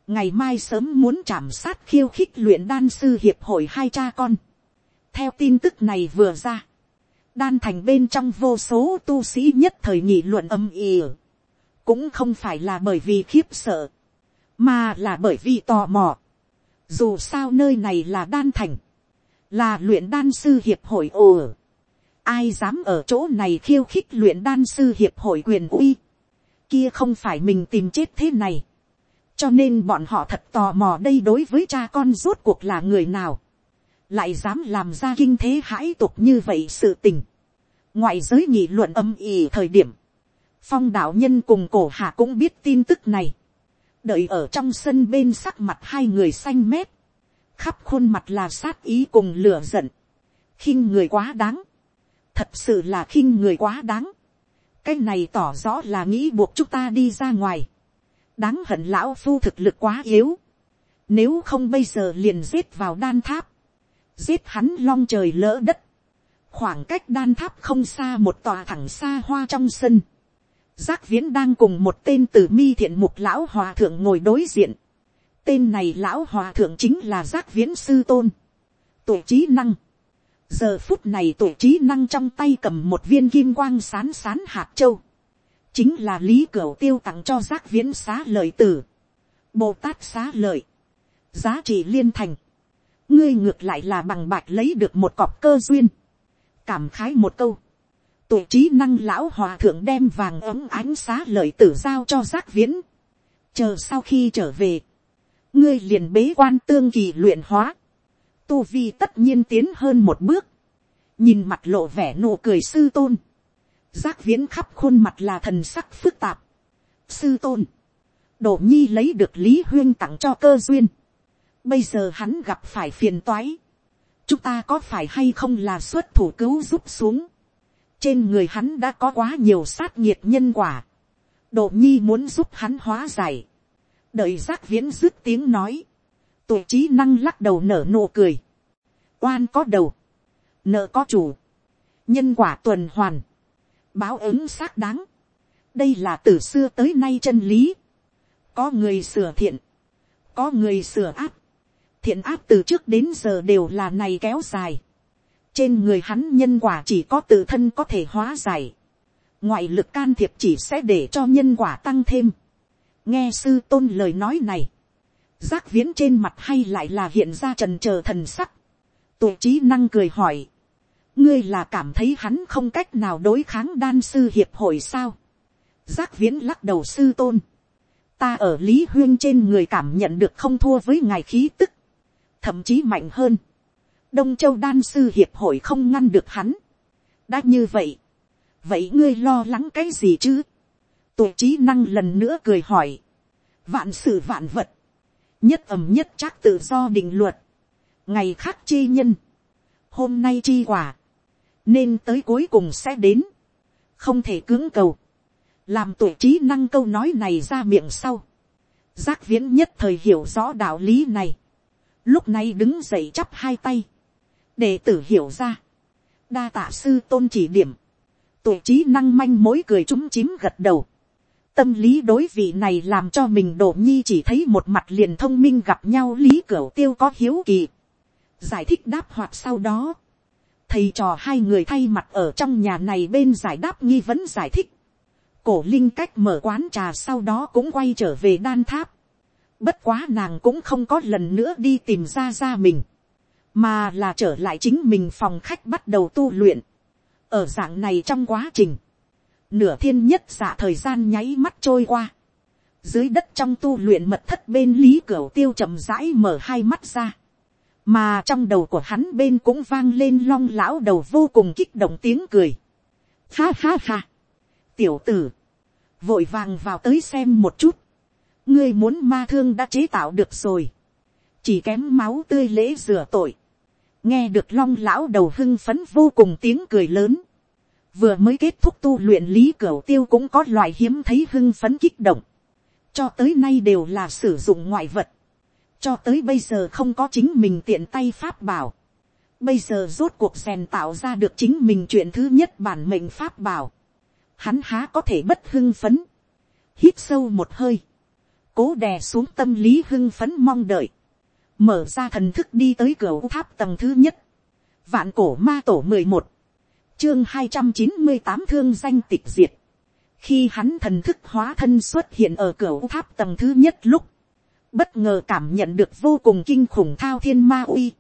ngày mai sớm muốn chạm sát khiêu khích luyện đan sư hiệp hội hai cha con. theo tin tức này vừa ra, đan thành bên trong vô số tu sĩ nhất thời nghị luận âm ỉ. cũng không phải là bởi vì khiếp sợ, mà là bởi vì tò mò. dù sao nơi này là đan thành, là luyện đan sư hiệp hội ồ ai dám ở chỗ này khiêu khích luyện đan sư hiệp hội quyền uy, kia không phải mình tìm chết thế này, cho nên bọn họ thật tò mò đây đối với cha con rốt cuộc là người nào, lại dám làm ra kinh thế hãi tục như vậy sự tình, ngoại giới nghị luận âm ỉ thời điểm, phong đạo nhân cùng cổ hạ cũng biết tin tức này, đợi ở trong sân bên sắc mặt hai người xanh mét, khắp khuôn mặt là sát ý cùng lửa giận, khinh người quá đáng, thật sự là khinh người quá đáng, cái này tỏ rõ là nghĩ buộc chúng ta đi ra ngoài, đáng hận lão phu thực lực quá yếu, nếu không bây giờ liền giết vào đan tháp, giết hắn long trời lỡ đất, khoảng cách đan tháp không xa một tòa thẳng xa hoa trong sân, giác viễn đang cùng một tên tử mi thiện mục lão hòa thượng ngồi đối diện, tên này lão hòa thượng chính là giác viễn sư tôn, tuổi trí năng, giờ phút này tuổi trí năng trong tay cầm một viên kim quang sán sán hạt châu, chính là lý cửu tiêu tặng cho giác viễn xá lợi tử, bồ tát xá lợi, giá trị liên thành, ngươi ngược lại là bằng bạch lấy được một cọp cơ duyên, cảm khái một câu, tuổi trí năng lão hòa thượng đem vàng ấm ánh xá lợi tử giao cho giác viễn, chờ sau khi trở về, ngươi liền bế quan tương kỳ luyện hóa, tu vi tất nhiên tiến hơn một bước, nhìn mặt lộ vẻ nụ cười sư tôn, giác viễn khắp khuôn mặt là thần sắc phức tạp, sư tôn, đổ nhi lấy được lý huyên tặng cho cơ duyên, bây giờ hắn gặp phải phiền toái, chúng ta có phải hay không là xuất thủ cứu giúp xuống, trên người hắn đã có quá nhiều sát nhiệt nhân quả, độ nhi muốn giúp hắn hóa giải, đợi giác viễn dứt tiếng nói, tuổi trí năng lắc đầu nở nụ cười, oan có đầu, nợ có chủ, nhân quả tuần hoàn, báo ứng xác đáng, đây là từ xưa tới nay chân lý, có người sửa thiện, có người sửa áp, thiện áp từ trước đến giờ đều là này kéo dài, trên người hắn nhân quả chỉ có tự thân có thể hóa giải, ngoại lực can thiệp chỉ sẽ để cho nhân quả tăng thêm, nghe sư tôn lời nói này, giác viễn trên mặt hay lại là hiện ra trần trờ thần sắc, tuổi trí năng cười hỏi, ngươi là cảm thấy hắn không cách nào đối kháng đan sư hiệp hội sao, giác viễn lắc đầu sư tôn, ta ở lý huyên trên người cảm nhận được không thua với ngài khí tức, thậm chí mạnh hơn, đông châu đan sư hiệp hội không ngăn được hắn, đã như vậy, vậy ngươi lo lắng cái gì chứ, tuổi trí năng lần nữa cười hỏi, vạn sự vạn vật, nhất ẩm nhất chắc tự do định luật, ngày khác chi nhân, hôm nay chi quả, nên tới cuối cùng sẽ đến, không thể cưỡng cầu, làm tuổi trí năng câu nói này ra miệng sau, giác viễn nhất thời hiểu rõ đạo lý này, lúc này đứng dậy chắp hai tay, để tử hiểu ra, đa tạ sư tôn chỉ điểm, tuổi trí năng manh mối cười chúng chím gật đầu, tâm lý đối vị này làm cho mình đổ nhi chỉ thấy một mặt liền thông minh gặp nhau lý cửa tiêu có hiếu kỳ, giải thích đáp hoạt sau đó, thầy trò hai người thay mặt ở trong nhà này bên giải đáp nghi vấn giải thích, cổ linh cách mở quán trà sau đó cũng quay trở về đan tháp, bất quá nàng cũng không có lần nữa đi tìm ra ra mình, mà là trở lại chính mình phòng khách bắt đầu tu luyện. ở dạng này trong quá trình, nửa thiên nhất giả thời gian nháy mắt trôi qua, dưới đất trong tu luyện mật thất bên lý Cửu tiêu chậm rãi mở hai mắt ra, mà trong đầu của hắn bên cũng vang lên long lão đầu vô cùng kích động tiếng cười. Ha ha ha, tiểu tử, vội vàng vào tới xem một chút, ngươi muốn ma thương đã chế tạo được rồi, chỉ kém máu tươi lễ rửa tội, nghe được long lão đầu hưng phấn vô cùng tiếng cười lớn, vừa mới kết thúc tu luyện lý cửa tiêu cũng có loại hiếm thấy hưng phấn kích động, cho tới nay đều là sử dụng ngoại vật, cho tới bây giờ không có chính mình tiện tay pháp bảo, bây giờ rốt cuộc rèn tạo ra được chính mình chuyện thứ nhất bản mệnh pháp bảo, hắn há có thể bất hưng phấn, hít sâu một hơi, cố đè xuống tâm lý hưng phấn mong đợi, mở ra thần thức đi tới cửa tháp tầng thứ nhất, vạn cổ ma tổ mười một, chương hai trăm chín mươi tám thương danh tịch diệt, khi hắn thần thức hóa thân xuất hiện ở cửa tháp tầng thứ nhất lúc, bất ngờ cảm nhận được vô cùng kinh khủng thao thiên ma uy,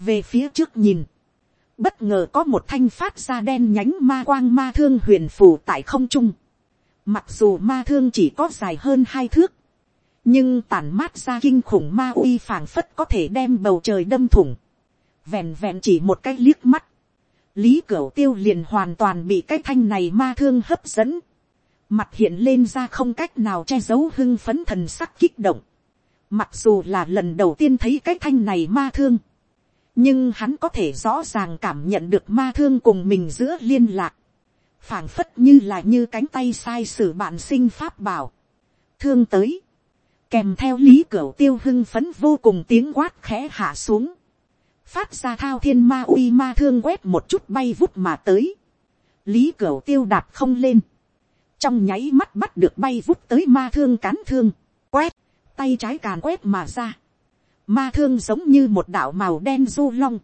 về phía trước nhìn, Bất ngờ có một thanh phát ra đen nhánh ma quang ma thương huyền phù tại không trung. Mặc dù ma thương chỉ có dài hơn hai thước. Nhưng tản mát ra kinh khủng ma uy phảng phất có thể đem bầu trời đâm thủng. Vẹn vẹn chỉ một cái liếc mắt. Lý Cửu Tiêu liền hoàn toàn bị cái thanh này ma thương hấp dẫn. Mặt hiện lên ra không cách nào che giấu hưng phấn thần sắc kích động. Mặc dù là lần đầu tiên thấy cái thanh này ma thương nhưng hắn có thể rõ ràng cảm nhận được ma thương cùng mình giữa liên lạc, phảng phất như là như cánh tay sai sử bạn sinh pháp bảo, thương tới, kèm theo lý cửa tiêu hưng phấn vô cùng tiếng quát khẽ hạ xuống, phát ra thao thiên ma uy ma thương quét một chút bay vút mà tới, lý cửa tiêu đạp không lên, trong nháy mắt bắt được bay vút tới ma thương cán thương, quét, tay trái càn quét mà ra, Ma thương giống như một đạo màu đen du long.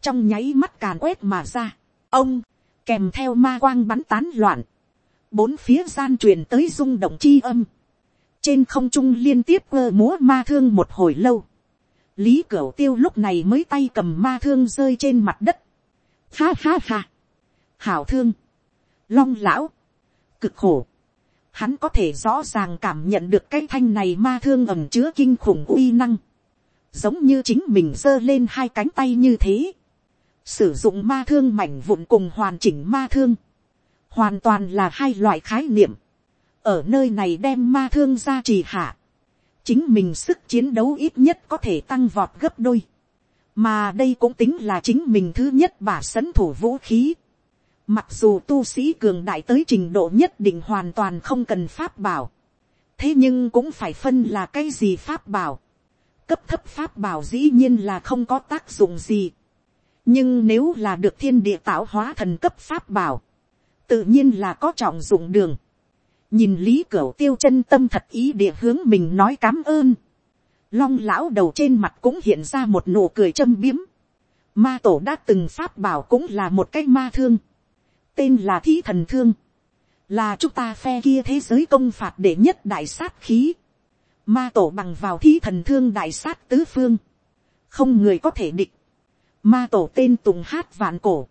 Trong nháy mắt càn quét mà ra. Ông, kèm theo ma quang bắn tán loạn. Bốn phía gian truyền tới rung động chi âm. Trên không trung liên tiếp ơ múa ma thương một hồi lâu. Lý Cửu Tiêu lúc này mới tay cầm ma thương rơi trên mặt đất. Ha ha ha. Hảo thương. Long lão. Cực khổ. Hắn có thể rõ ràng cảm nhận được cái thanh này ma thương ẩm chứa kinh khủng uy năng. Giống như chính mình giơ lên hai cánh tay như thế, sử dụng ma thương mảnh vụn cùng hoàn chỉnh ma thương, hoàn toàn là hai loại khái niệm, ở nơi này đem ma thương ra trì hạ, chính mình sức chiến đấu ít nhất có thể tăng vọt gấp đôi, mà đây cũng tính là chính mình thứ nhất bả sấn thủ vũ khí, mặc dù tu sĩ cường đại tới trình độ nhất định hoàn toàn không cần pháp bảo, thế nhưng cũng phải phân là cái gì pháp bảo, cấp thấp pháp bảo dĩ nhiên là không có tác dụng gì. nhưng nếu là được thiên địa tạo hóa thần cấp pháp bảo, tự nhiên là có trọng dụng đường. nhìn lý cửu tiêu chân tâm thật ý địa hướng mình nói cám ơn. long lão đầu trên mặt cũng hiện ra một nụ cười châm biếm. ma tổ đã từng pháp bảo cũng là một cái ma thương tên là thí thần thương. là chúng ta phe kia thế giới công phạt để nhất đại sát khí Ma tổ bằng vào thí thần thương đại sát tứ phương. Không người có thể địch. Ma tổ tên tùng hát vạn cổ.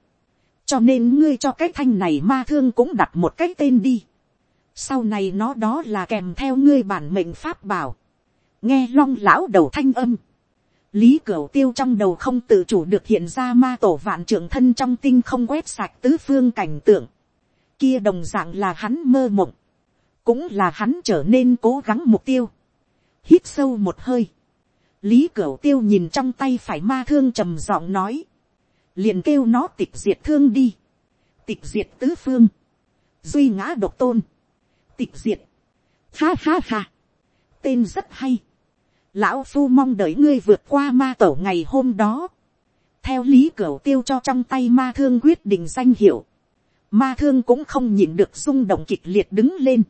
Cho nên ngươi cho cái thanh này ma thương cũng đặt một cái tên đi. Sau này nó đó là kèm theo ngươi bản mệnh pháp bảo. Nghe long lão đầu thanh âm. Lý Cửu Tiêu trong đầu không tự chủ được hiện ra ma tổ vạn trưởng thân trong tinh không quét sạch tứ phương cảnh tượng. Kia đồng dạng là hắn mơ mộng. Cũng là hắn trở nên cố gắng mục tiêu. Hít sâu một hơi, lý cửu tiêu nhìn trong tay phải ma thương trầm giọng nói, liền kêu nó tịch diệt thương đi, tịch diệt tứ phương, duy ngã độc tôn, tịch diệt, ha ha ha, tên rất hay, lão phu mong đợi ngươi vượt qua ma tổ ngày hôm đó, theo lý cửa tiêu cho trong tay ma thương quyết định danh hiệu, ma thương cũng không nhịn được rung động kịch liệt đứng lên,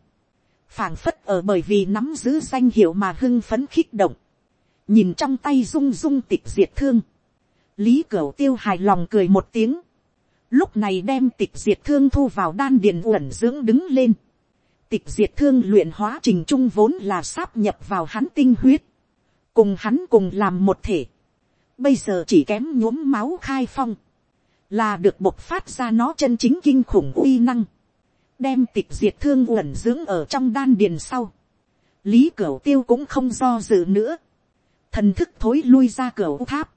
phảng phất ở bởi vì nắm giữ danh hiệu mà hưng phấn khích động, nhìn trong tay rung rung tịch diệt thương, lý cửa tiêu hài lòng cười một tiếng, lúc này đem tịch diệt thương thu vào đan điền uẩn dưỡng đứng lên, tịch diệt thương luyện hóa trình trung vốn là sáp nhập vào hắn tinh huyết, cùng hắn cùng làm một thể, bây giờ chỉ kém nhuốm máu khai phong, là được bộc phát ra nó chân chính kinh khủng uy năng, đem tịch diệt thương uẩn dưỡng ở trong đan điền sau. Lý Cửu Tiêu cũng không do dự nữa. Thần thức thối lui ra cửa tháp.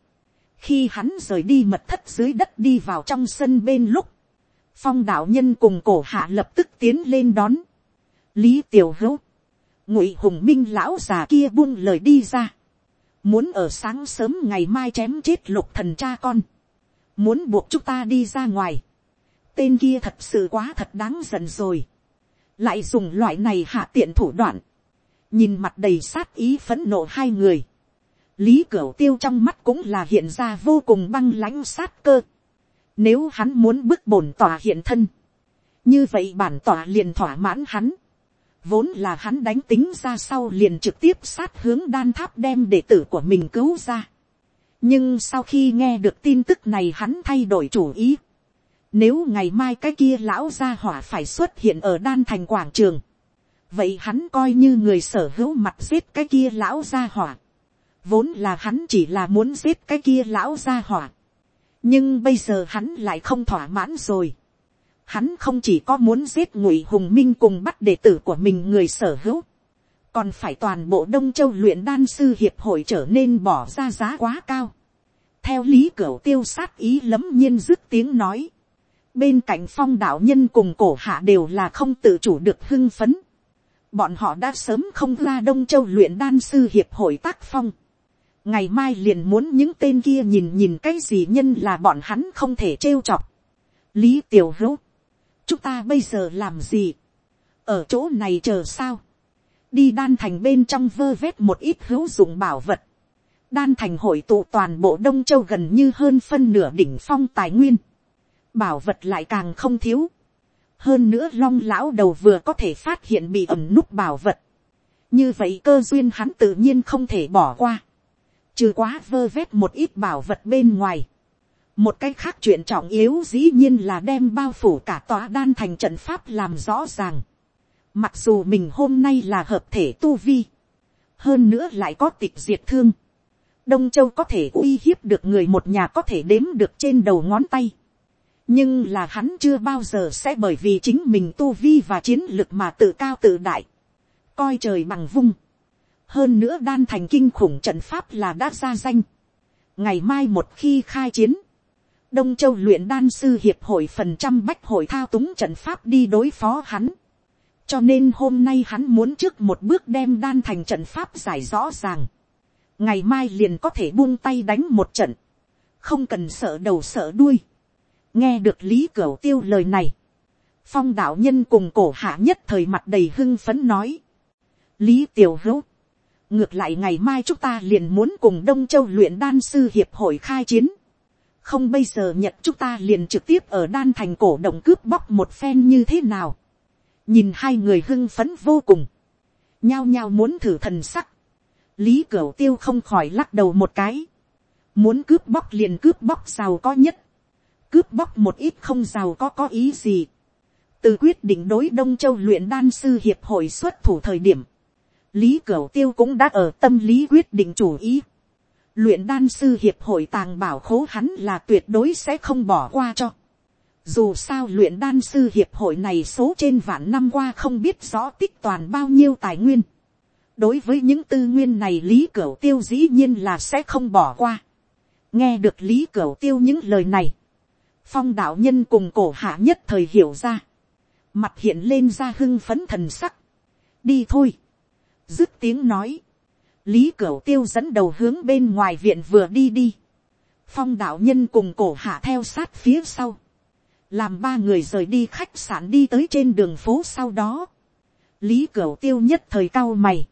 Khi hắn rời đi mật thất dưới đất đi vào trong sân bên lúc. Phong đạo nhân cùng cổ hạ lập tức tiến lên đón. Lý Tiểu Hữu. Ngụy Hùng Minh lão già kia buông lời đi ra. Muốn ở sáng sớm ngày mai chém chết lục thần cha con. Muốn buộc chúng ta đi ra ngoài tên kia thật sự quá thật đáng giận rồi. lại dùng loại này hạ tiện thủ đoạn. nhìn mặt đầy sát ý phấn nộ hai người. lý cửu tiêu trong mắt cũng là hiện ra vô cùng băng lãnh sát cơ. nếu hắn muốn bức bổn tòa hiện thân. như vậy bản tòa liền thỏa mãn hắn vốn là hắn đánh tính ra sau liền trực tiếp sát hướng đan tháp đem đệ tử của mình cứu ra. nhưng sau khi nghe được tin tức này hắn thay đổi chủ ý nếu ngày mai cái kia lão gia hỏa phải xuất hiện ở đan thành quảng trường. Vậy hắn coi như người sở hữu mặt giết cái kia lão gia hỏa. Vốn là hắn chỉ là muốn giết cái kia lão gia hỏa. nhưng bây giờ hắn lại không thỏa mãn rồi. Hắn không chỉ có muốn giết ngụy hùng minh cùng bắt đệ tử của mình người sở hữu, còn phải toàn bộ đông châu luyện đan sư hiệp hội trở nên bỏ ra giá quá cao. theo lý cửa tiêu sát ý lấm nhiên dứt tiếng nói, bên cạnh phong đạo nhân cùng cổ hạ đều là không tự chủ được hưng phấn. bọn họ đã sớm không ra đông châu luyện đan sư hiệp hội tác phong. ngày mai liền muốn những tên kia nhìn nhìn cái gì nhân là bọn hắn không thể trêu chọc. lý tiểu hữu, chúng ta bây giờ làm gì, ở chỗ này chờ sao, đi đan thành bên trong vơ vét một ít hữu dụng bảo vật, đan thành hội tụ toàn bộ đông châu gần như hơn phân nửa đỉnh phong tài nguyên, bảo vật lại càng không thiếu, hơn nữa long lão đầu vừa có thể phát hiện bị ẩm núp bảo vật, như vậy cơ duyên hắn tự nhiên không thể bỏ qua, trừ quá vơ vét một ít bảo vật bên ngoài, một cái khác chuyện trọng yếu dĩ nhiên là đem bao phủ cả tòa đan thành trận pháp làm rõ ràng. Mặc dù mình hôm nay là hợp thể tu vi, hơn nữa lại có tịch diệt thương. Đông Châu có thể uy hiếp được người một nhà có thể đếm được trên đầu ngón tay. Nhưng là hắn chưa bao giờ sẽ bởi vì chính mình tu vi và chiến lực mà tự cao tự đại. Coi trời bằng vung. Hơn nữa đan thành kinh khủng trận pháp là đã ra danh. Ngày mai một khi khai chiến đông châu luyện đan sư hiệp hội phần trăm bách hội thao túng trận pháp đi đối phó hắn. cho nên hôm nay hắn muốn trước một bước đem đan thành trận pháp giải rõ ràng. ngày mai liền có thể buông tay đánh một trận. không cần sợ đầu sợ đuôi. nghe được lý cửu tiêu lời này. phong đạo nhân cùng cổ hạ nhất thời mặt đầy hưng phấn nói. lý tiểu hữu. ngược lại ngày mai chúng ta liền muốn cùng đông châu luyện đan sư hiệp hội khai chiến không bây giờ nhận chúng ta liền trực tiếp ở đan thành cổ động cướp bóc một phen như thế nào. nhìn hai người hưng phấn vô cùng, nhao nhao muốn thử thần sắc. lý cửu tiêu không khỏi lắc đầu một cái, muốn cướp bóc liền cướp bóc giàu có nhất, cướp bóc một ít không giàu có có ý gì. từ quyết định đối đông châu luyện đan sư hiệp hội xuất thủ thời điểm, lý cửu tiêu cũng đã ở tâm lý quyết định chủ ý luyện đan sư hiệp hội tàng bảo khố hắn là tuyệt đối sẽ không bỏ qua cho. Dù sao luyện đan sư hiệp hội này số trên vạn năm qua không biết rõ tích toàn bao nhiêu tài nguyên. Đối với những tư nguyên này Lý Cửu Tiêu dĩ nhiên là sẽ không bỏ qua. Nghe được Lý Cửu Tiêu những lời này. Phong đạo nhân cùng cổ hạ nhất thời hiểu ra. Mặt hiện lên ra hưng phấn thần sắc. Đi thôi. Dứt tiếng nói lý cửu tiêu dẫn đầu hướng bên ngoài viện vừa đi đi. phong đạo nhân cùng cổ hạ theo sát phía sau. làm ba người rời đi khách sạn đi tới trên đường phố sau đó. lý cửu tiêu nhất thời cao mày.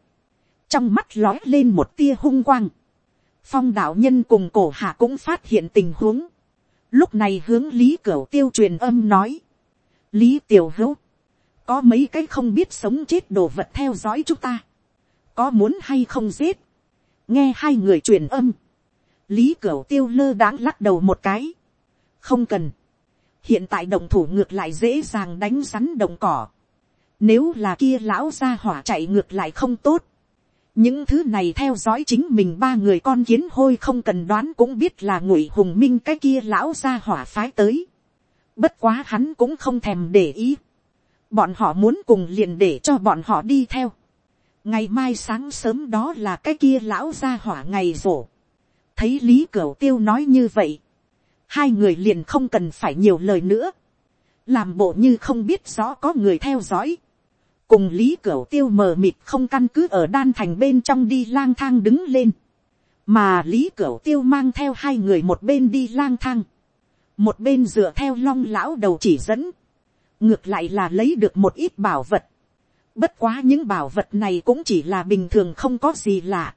trong mắt lói lên một tia hung quang. phong đạo nhân cùng cổ hạ cũng phát hiện tình huống. lúc này hướng lý cửu tiêu truyền âm nói. lý tiểu hữu. có mấy cái không biết sống chết đồ vật theo dõi chúng ta có muốn hay không giết, nghe hai người truyền âm, lý cửu tiêu lơ đãng lắc đầu một cái, không cần, hiện tại đồng thủ ngược lại dễ dàng đánh rắn đồng cỏ, nếu là kia lão ra hỏa chạy ngược lại không tốt, những thứ này theo dõi chính mình ba người con kiến hôi không cần đoán cũng biết là ngụy hùng minh cái kia lão ra hỏa phái tới. bất quá hắn cũng không thèm để ý. bọn họ muốn cùng liền để cho bọn họ đi theo ngày mai sáng sớm đó là cái kia lão ra hỏa ngày rổ. thấy lý cửu tiêu nói như vậy, hai người liền không cần phải nhiều lời nữa, làm bộ như không biết rõ có người theo dõi, cùng lý cửu tiêu mờ mịt không căn cứ ở đan thành bên trong đi lang thang đứng lên, mà lý cửu tiêu mang theo hai người một bên đi lang thang, một bên dựa theo long lão đầu chỉ dẫn, ngược lại là lấy được một ít bảo vật, Bất quá những bảo vật này cũng chỉ là bình thường không có gì lạ.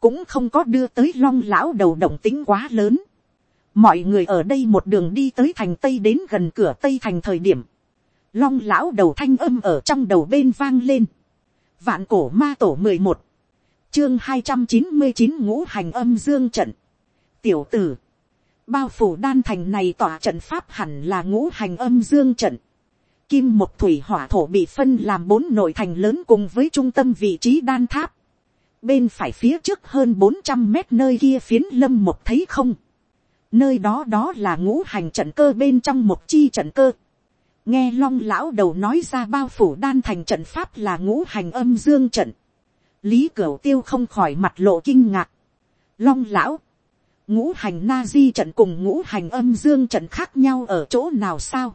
Cũng không có đưa tới long lão đầu động tính quá lớn. Mọi người ở đây một đường đi tới thành Tây đến gần cửa Tây thành thời điểm. Long lão đầu thanh âm ở trong đầu bên vang lên. Vạn cổ ma tổ mười một Chương hai trăm chín mươi chín ngũ hành âm dương trận. Tiểu tử. Bao phủ đan thành này tỏa trận pháp hẳn là ngũ hành âm dương trận kim một thủy hỏa thổ bị phân làm bốn nội thành lớn cùng với trung tâm vị trí đan tháp. Bên phải phía trước hơn bốn trăm mét nơi kia phiến lâm một thấy không. nơi đó đó là ngũ hành trận cơ bên trong một chi trận cơ. nghe long lão đầu nói ra bao phủ đan thành trận pháp là ngũ hành âm dương trận. lý cửu tiêu không khỏi mặt lộ kinh ngạc. long lão, ngũ hành na di trận cùng ngũ hành âm dương trận khác nhau ở chỗ nào sao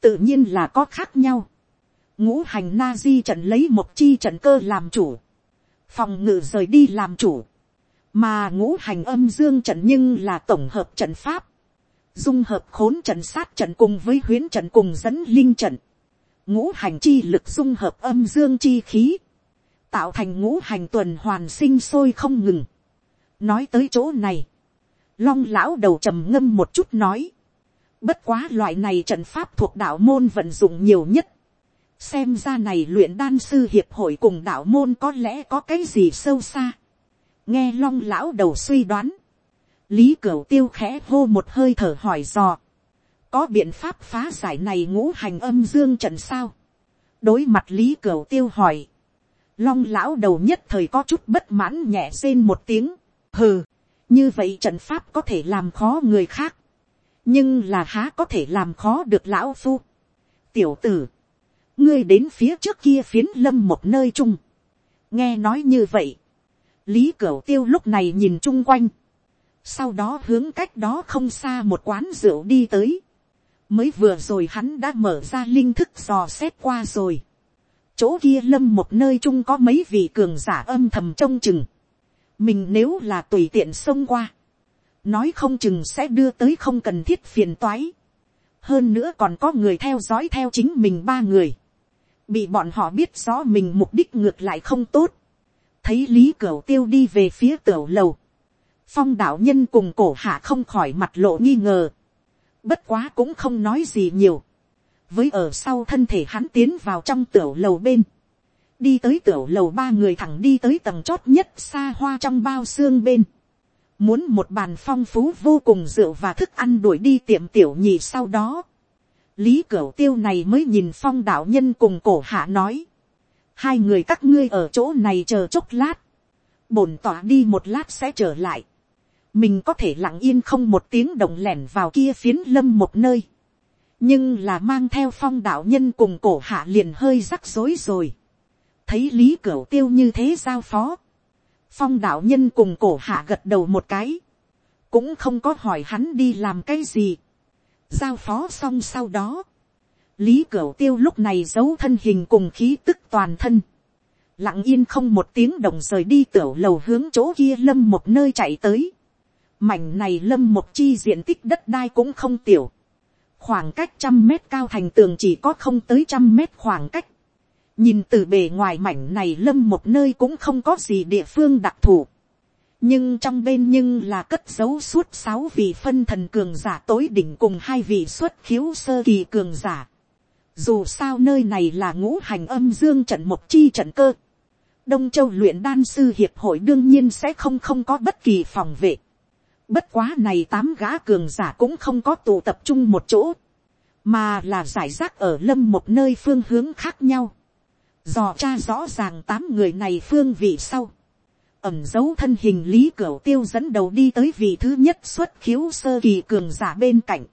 tự nhiên là có khác nhau. ngũ hành na di trận lấy một chi trận cơ làm chủ. phòng ngự rời đi làm chủ mà ngũ hành âm dương trận nhưng là tổng hợp trận pháp, dung hợp khốn trận sát trận cùng với huyến trận cùng dẫn linh trận, ngũ hành chi lực dung hợp âm dương chi khí, tạo thành ngũ hành tuần hoàn sinh sôi không ngừng. nói tới chỗ này, long lão đầu trầm ngâm một chút nói, bất quá loại này trận pháp thuộc đạo môn vận dụng nhiều nhất, xem ra này luyện đan sư hiệp hội cùng đạo môn có lẽ có cái gì sâu xa. Nghe long lão đầu suy đoán, lý cửu tiêu khẽ hô một hơi thở hỏi dò, có biện pháp phá giải này ngũ hành âm dương trận sao, đối mặt lý cửu tiêu hỏi, long lão đầu nhất thời có chút bất mãn nhẹ rên một tiếng, hừ, như vậy trận pháp có thể làm khó người khác, nhưng là há có thể làm khó được lão phu. tiểu tử, ngươi đến phía trước kia phiến lâm một nơi chung, nghe nói như vậy, lý cửu tiêu lúc này nhìn chung quanh, sau đó hướng cách đó không xa một quán rượu đi tới, mới vừa rồi hắn đã mở ra linh thức dò xét qua rồi, chỗ kia lâm một nơi chung có mấy vị cường giả âm thầm trông chừng, mình nếu là tùy tiện xông qua, nói không chừng sẽ đưa tới không cần thiết phiền toái, hơn nữa còn có người theo dõi theo chính mình ba người, bị bọn họ biết rõ mình mục đích ngược lại không tốt, thấy lý cửu tiêu đi về phía tiểu lầu, phong đạo nhân cùng cổ hạ không khỏi mặt lộ nghi ngờ, bất quá cũng không nói gì nhiều, với ở sau thân thể hắn tiến vào trong tiểu lầu bên, đi tới tiểu lầu ba người thẳng đi tới tầng chót nhất xa hoa trong bao xương bên, muốn một bàn phong phú vô cùng rượu và thức ăn đuổi đi tiệm tiểu nhị sau đó, lý cửu tiêu này mới nhìn phong đạo nhân cùng cổ hạ nói, hai người các ngươi ở chỗ này chờ chốc lát, bổn tỏa đi một lát sẽ trở lại, mình có thể lặng yên không một tiếng động lẻn vào kia phiến lâm một nơi, nhưng là mang theo phong đạo nhân cùng cổ hạ liền hơi rắc rối rồi, thấy lý cửu tiêu như thế giao phó, phong đạo nhân cùng cổ hạ gật đầu một cái, cũng không có hỏi hắn đi làm cái gì, giao phó xong sau đó, lý cửu tiêu lúc này giấu thân hình cùng khí tức toàn thân, lặng yên không một tiếng đồng rời đi tiểu lầu hướng chỗ kia lâm một nơi chạy tới. mảnh này lâm một chi diện tích đất đai cũng không tiểu, khoảng cách trăm mét cao thành tường chỉ có không tới trăm mét khoảng cách nhìn từ bề ngoài mảnh này lâm một nơi cũng không có gì địa phương đặc thù. nhưng trong bên nhưng là cất giấu suốt sáu vị phân thần cường giả tối đỉnh cùng hai vị xuất khiếu sơ kỳ cường giả dù sao nơi này là ngũ hành âm dương trận một chi trận cơ. Đông Châu luyện đan sư hiệp hội đương nhiên sẽ không không có bất kỳ phòng vệ. Bất quá này tám gã cường giả cũng không có tụ tập trung một chỗ. Mà là giải rác ở lâm một nơi phương hướng khác nhau. Dò tra rõ ràng tám người này phương vị sau. Ẩm dấu thân hình lý cửa tiêu dẫn đầu đi tới vị thứ nhất xuất khiếu sơ kỳ cường giả bên cạnh.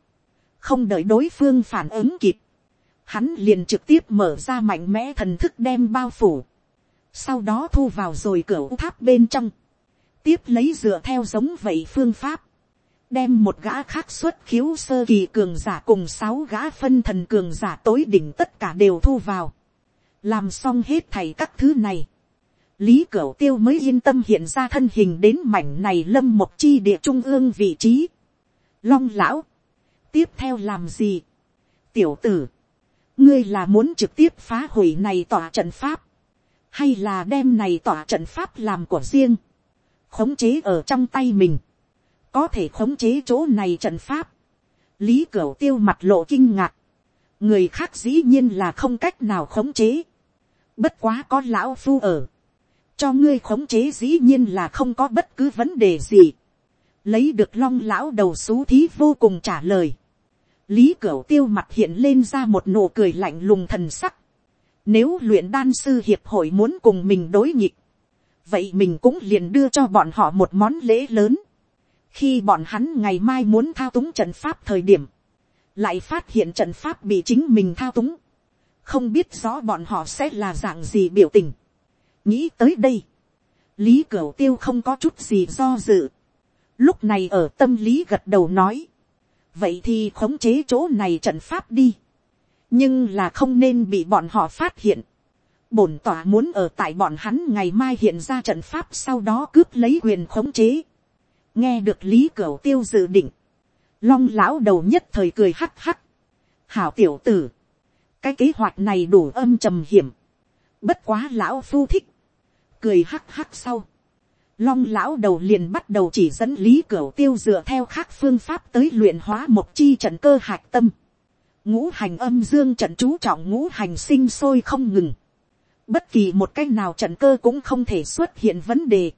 Không đợi đối phương phản ứng kịp. Hắn liền trực tiếp mở ra mạnh mẽ thần thức đem bao phủ, sau đó thu vào rồi cửa tháp bên trong, tiếp lấy dựa theo giống vậy phương pháp, đem một gã khác xuất khiếu sơ kỳ cường giả cùng sáu gã phân thần cường giả tối đỉnh tất cả đều thu vào, làm xong hết thầy các thứ này, lý cửu tiêu mới yên tâm hiện ra thân hình đến mảnh này lâm một chi địa trung ương vị trí, long lão, tiếp theo làm gì, tiểu tử, ngươi là muốn trực tiếp phá hủy này tỏa trận pháp, hay là đem này tỏa trận pháp làm của riêng, khống chế ở trong tay mình, có thể khống chế chỗ này trận pháp, lý cửu tiêu mặt lộ kinh ngạc, người khác dĩ nhiên là không cách nào khống chế, bất quá có lão phu ở, cho ngươi khống chế dĩ nhiên là không có bất cứ vấn đề gì, lấy được long lão đầu xú thí vô cùng trả lời, lý cửu tiêu mặt hiện lên ra một nụ cười lạnh lùng thần sắc. Nếu luyện đan sư hiệp hội muốn cùng mình đối nghịch, vậy mình cũng liền đưa cho bọn họ một món lễ lớn. khi bọn hắn ngày mai muốn thao túng trận pháp thời điểm, lại phát hiện trận pháp bị chính mình thao túng, không biết rõ bọn họ sẽ là dạng gì biểu tình. nghĩ tới đây, lý cửu tiêu không có chút gì do dự, lúc này ở tâm lý gật đầu nói, vậy thì khống chế chỗ này trận pháp đi, nhưng là không nên bị bọn họ phát hiện. bổn tỏa muốn ở tại bọn hắn ngày mai hiện ra trận pháp sau đó cướp lấy quyền khống chế. nghe được lý cửu tiêu dự định, long lão đầu nhất thời cười hắc hắc. hảo tiểu tử, cái kế hoạch này đủ âm trầm hiểm, bất quá lão phu thích, cười hắc hắc sau. Long lão đầu liền bắt đầu chỉ dẫn lý cửu tiêu dựa theo khác phương pháp tới luyện hóa một chi trận cơ hạch tâm. Ngũ hành âm dương trận chú trọng ngũ hành sinh sôi không ngừng. Bất kỳ một cách nào trận cơ cũng không thể xuất hiện vấn đề.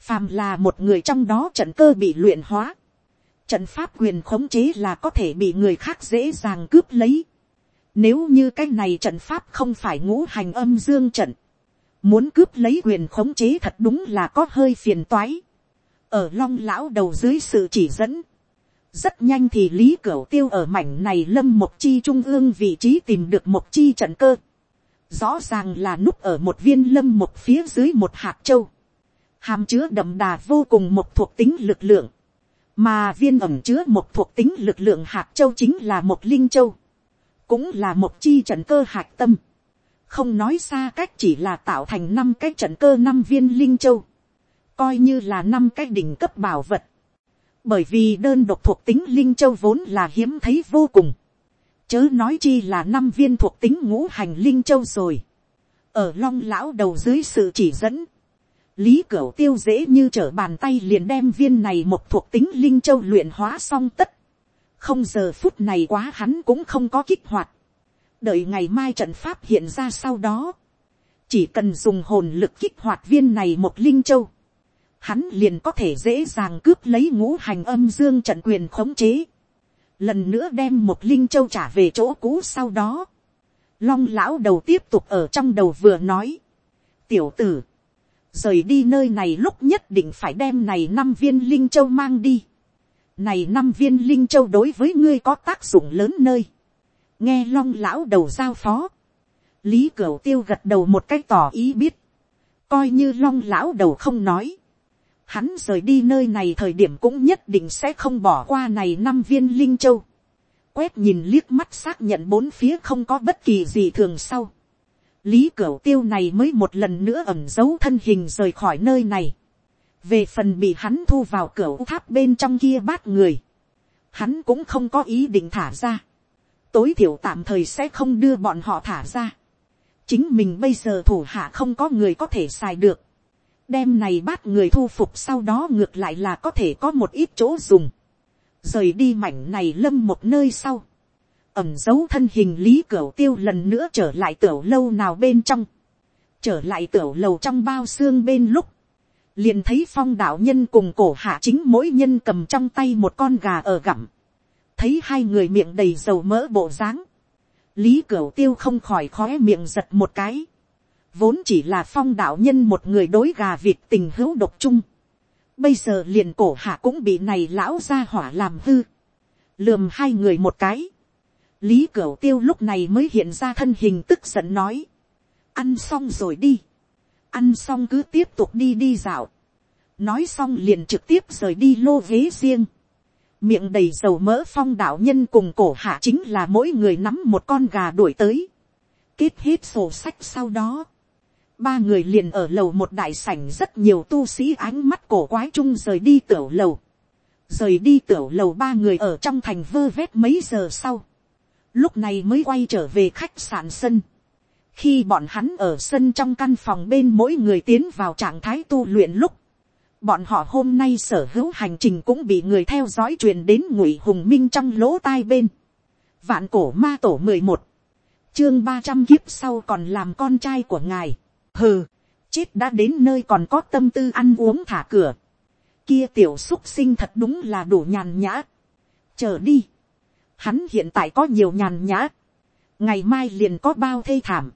Phàm là một người trong đó trận cơ bị luyện hóa. Trận pháp quyền khống chế là có thể bị người khác dễ dàng cướp lấy. Nếu như cái này trận pháp không phải ngũ hành âm dương trận muốn cướp lấy quyền khống chế thật đúng là có hơi phiền toái. ở long lão đầu dưới sự chỉ dẫn, rất nhanh thì lý cửu tiêu ở mảnh này lâm một chi trung ương vị trí tìm được một chi trận cơ. rõ ràng là núp ở một viên lâm một phía dưới một hạt châu. hàm chứa đậm đà vô cùng một thuộc tính lực lượng. mà viên ẩm chứa một thuộc tính lực lượng hạt châu chính là một linh châu cũng là một chi trận cơ hạch tâm. Không nói xa cách chỉ là tạo thành năm cái trận cơ năm viên linh châu, coi như là năm cái đỉnh cấp bảo vật, bởi vì đơn độc thuộc tính linh châu vốn là hiếm thấy vô cùng, chớ nói chi là năm viên thuộc tính ngũ hành linh châu rồi, ở long lão đầu dưới sự chỉ dẫn, lý cửu tiêu dễ như trở bàn tay liền đem viên này một thuộc tính linh châu luyện hóa xong tất, không giờ phút này quá hắn cũng không có kích hoạt, đợi ngày mai trận pháp hiện ra sau đó, chỉ cần dùng hồn lực kích hoạt viên này một linh châu, hắn liền có thể dễ dàng cướp lấy ngũ hành âm dương trận quyền khống chế, lần nữa đem một linh châu trả về chỗ cũ sau đó, long lão đầu tiếp tục ở trong đầu vừa nói, tiểu tử, rời đi nơi này lúc nhất định phải đem này năm viên linh châu mang đi, này năm viên linh châu đối với ngươi có tác dụng lớn nơi, nghe long lão đầu giao phó, lý cửu tiêu gật đầu một cách tỏ ý biết, coi như long lão đầu không nói, hắn rời đi nơi này thời điểm cũng nhất định sẽ không bỏ qua này năm viên linh châu, quét nhìn liếc mắt xác nhận bốn phía không có bất kỳ gì thường sau, lý cửu tiêu này mới một lần nữa ẩm giấu thân hình rời khỏi nơi này, về phần bị hắn thu vào cửa tháp bên trong kia bát người, hắn cũng không có ý định thả ra tối thiểu tạm thời sẽ không đưa bọn họ thả ra. chính mình bây giờ thủ hạ không có người có thể xài được. đem này bắt người thu phục sau đó ngược lại là có thể có một ít chỗ dùng. rời đi mảnh này lâm một nơi sau. ẩm dấu thân hình lý cửa tiêu lần nữa trở lại tiểu lâu nào bên trong. trở lại tiểu lầu trong bao xương bên lúc liền thấy phong đạo nhân cùng cổ hạ chính mỗi nhân cầm trong tay một con gà ở gặm. Thấy hai người miệng đầy dầu mỡ bộ dáng, lý cửu tiêu không khỏi khóe miệng giật một cái, vốn chỉ là phong đạo nhân một người đối gà vịt tình hữu độc chung, bây giờ liền cổ hạ cũng bị này lão ra hỏa làm hư, lườm hai người một cái, lý cửu tiêu lúc này mới hiện ra thân hình tức giận nói, ăn xong rồi đi, ăn xong cứ tiếp tục đi đi dạo, nói xong liền trực tiếp rời đi lô ghế riêng, miệng đầy dầu mỡ phong đạo nhân cùng cổ hạ chính là mỗi người nắm một con gà đuổi tới. kết hết sổ sách sau đó, ba người liền ở lầu một đại sảnh rất nhiều tu sĩ ánh mắt cổ quái chung rời đi tiểu lầu. rời đi tiểu lầu ba người ở trong thành vơ vét mấy giờ sau. lúc này mới quay trở về khách sạn sân khi bọn hắn ở sân trong căn phòng bên mỗi người tiến vào trạng thái tu luyện lúc, Bọn họ hôm nay sở hữu hành trình cũng bị người theo dõi truyền đến ngụy hùng minh trong lỗ tai bên. Vạn cổ ma tổ mười một Chương ba trăm kiếp sau còn làm con trai của ngài. Hừ, chết đã đến nơi còn có tâm tư ăn uống thả cửa. Kia tiểu xúc sinh thật đúng là đủ nhàn nhã. Chờ đi. Hắn hiện tại có nhiều nhàn nhã. Ngày mai liền có bao thê thảm.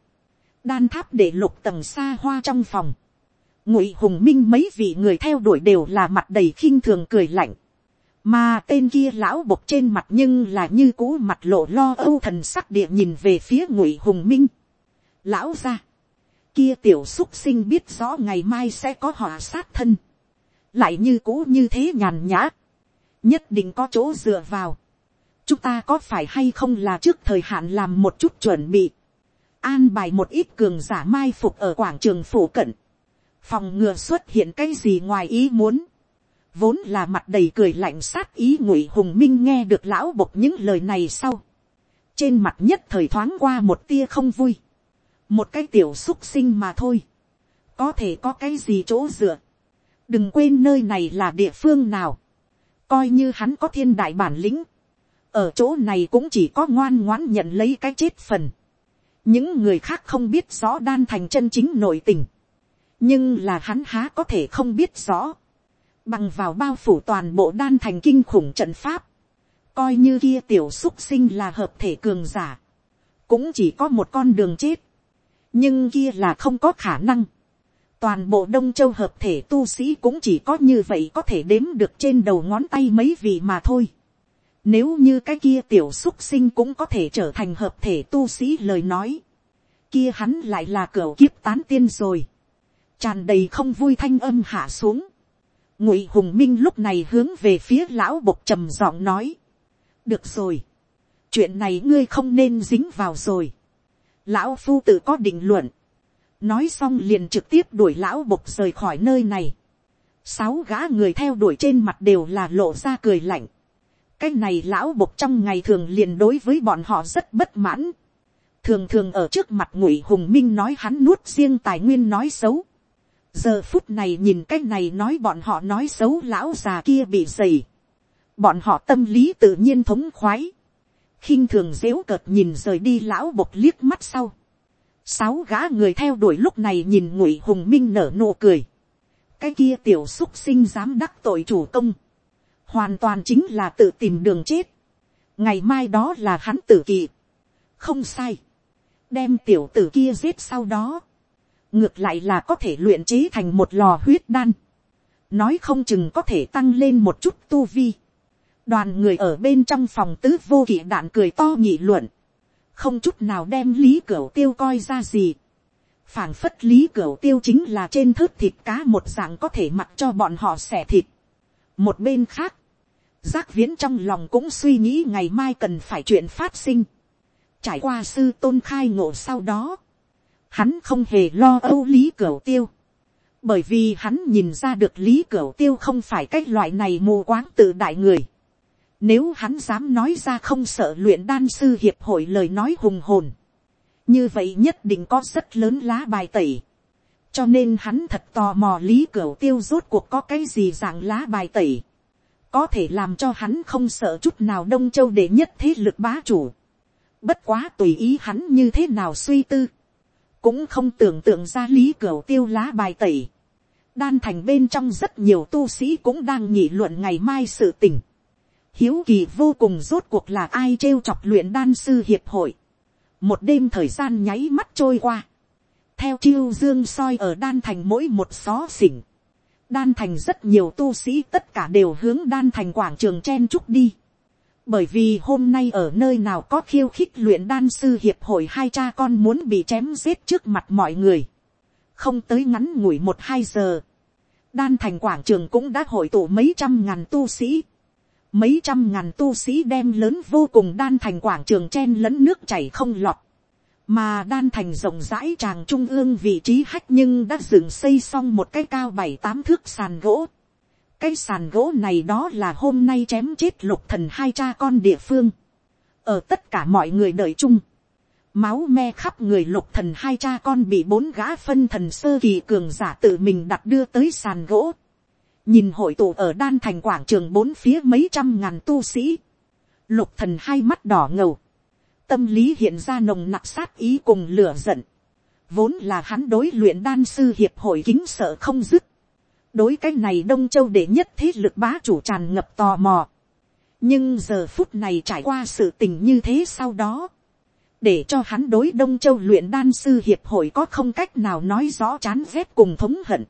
Đan tháp để lục tầng xa hoa trong phòng ngụy hùng minh mấy vị người theo đuổi đều là mặt đầy khinh thường cười lạnh. mà tên kia lão bộc trên mặt nhưng là như cũ mặt lộ lo âu thần sắc địa nhìn về phía ngụy hùng minh. lão ra, kia tiểu xúc sinh biết rõ ngày mai sẽ có họ sát thân, lại như cũ như thế nhàn nhã, nhất định có chỗ dựa vào. chúng ta có phải hay không là trước thời hạn làm một chút chuẩn bị, an bài một ít cường giả mai phục ở quảng trường phủ cận, phòng ngừa xuất hiện cái gì ngoài ý muốn, vốn là mặt đầy cười lạnh sát ý ngụy hùng minh nghe được lão bộc những lời này sau, trên mặt nhất thời thoáng qua một tia không vui, một cái tiểu xúc sinh mà thôi, có thể có cái gì chỗ dựa, đừng quên nơi này là địa phương nào, coi như hắn có thiên đại bản lĩnh, ở chỗ này cũng chỉ có ngoan ngoãn nhận lấy cái chết phần, những người khác không biết rõ đan thành chân chính nội tình, nhưng là hắn há có thể không biết rõ, bằng vào bao phủ toàn bộ đan thành kinh khủng trận pháp, coi như kia tiểu xúc sinh là hợp thể cường giả, cũng chỉ có một con đường chết, nhưng kia là không có khả năng. toàn bộ đông châu hợp thể tu sĩ cũng chỉ có như vậy có thể đếm được trên đầu ngón tay mấy vị mà thôi nếu như cái kia tiểu xúc sinh cũng có thể trở thành hợp thể tu sĩ lời nói, kia hắn lại là cửa kiếp tán tiên rồi. tràn đầy không vui thanh âm hạ xuống. ngụy hùng minh lúc này hướng về phía lão bộc trầm giọng nói. được rồi. chuyện này ngươi không nên dính vào rồi lão phu tự có định luận, nói xong liền trực tiếp đuổi lão bộc rời khỏi nơi này. sáu gã người theo đuổi trên mặt đều là lộ ra cười lạnh cái này lão bục trong ngày thường liền đối với bọn họ rất bất mãn. thường thường ở trước mặt ngụy hùng minh nói hắn nuốt riêng tài nguyên nói xấu. giờ phút này nhìn cái này nói bọn họ nói xấu lão già kia bị dày. bọn họ tâm lý tự nhiên thống khoái khinh thường dếu cợt nhìn rời đi lão bộc liếc mắt sau. Sáu gã người theo đuổi lúc này nhìn ngụy hùng minh nở nụ cười. Cái kia tiểu xúc sinh dám đắc tội chủ công. Hoàn toàn chính là tự tìm đường chết. Ngày mai đó là hắn tử kỳ. Không sai. Đem tiểu tử kia giết sau đó. Ngược lại là có thể luyện chế thành một lò huyết đan. Nói không chừng có thể tăng lên một chút tu vi đoàn người ở bên trong phòng tứ vô kỵ đạn cười to nhị luận, không chút nào đem lý cửa tiêu coi ra gì. phảng phất lý cửu tiêu chính là trên thớt thịt cá một dạng có thể mặc cho bọn họ xẻ thịt. một bên khác, giác viễn trong lòng cũng suy nghĩ ngày mai cần phải chuyện phát sinh. trải qua sư tôn khai ngộ sau đó, hắn không hề lo âu lý cửa tiêu bởi vì hắn nhìn ra được lý cửa tiêu không phải cái loại này mù quáng tự đại người. Nếu hắn dám nói ra không sợ luyện đan sư hiệp hội lời nói hùng hồn. Như vậy nhất định có rất lớn lá bài tẩy. Cho nên hắn thật tò mò lý cửa tiêu rốt cuộc có cái gì dạng lá bài tẩy. Có thể làm cho hắn không sợ chút nào đông châu để nhất thế lực bá chủ. Bất quá tùy ý hắn như thế nào suy tư. Cũng không tưởng tượng ra lý cửa tiêu lá bài tẩy. Đan thành bên trong rất nhiều tu sĩ cũng đang nghị luận ngày mai sự tình hiếu kỳ vô cùng rốt cuộc là ai trêu chọc luyện đan sư hiệp hội. một đêm thời gian nháy mắt trôi qua. theo chiêu dương soi ở đan thành mỗi một xó xỉnh đan thành rất nhiều tu sĩ tất cả đều hướng đan thành quảng trường chen chúc đi. bởi vì hôm nay ở nơi nào có khiêu khích luyện đan sư hiệp hội hai cha con muốn bị chém giết trước mặt mọi người. không tới ngắn ngủi một hai giờ. đan thành quảng trường cũng đã hội tụ mấy trăm ngàn tu sĩ mấy trăm ngàn tu sĩ đem lớn vô cùng đan thành quảng trường chen lẫn nước chảy không lọt. Mà đan thành rộng rãi tràng trung ương vị trí hách nhưng đã dựng xây xong một cái cao bảy tám thước sàn gỗ. Cái sàn gỗ này đó là hôm nay chém chết lục thần hai cha con địa phương. Ở tất cả mọi người đợi chung. Máu me khắp người lục thần hai cha con bị bốn gã phân thần sơ kỳ cường giả tự mình đặt đưa tới sàn gỗ nhìn hội tụ ở đan thành quảng trường bốn phía mấy trăm ngàn tu sĩ, lục thần hai mắt đỏ ngầu, tâm lý hiện ra nồng nặc sát ý cùng lửa giận, vốn là hắn đối luyện đan sư hiệp hội kính sợ không dứt, đối cái này đông châu để nhất thế lực bá chủ tràn ngập tò mò, nhưng giờ phút này trải qua sự tình như thế sau đó, để cho hắn đối đông châu luyện đan sư hiệp hội có không cách nào nói rõ chán ghét cùng thống hận.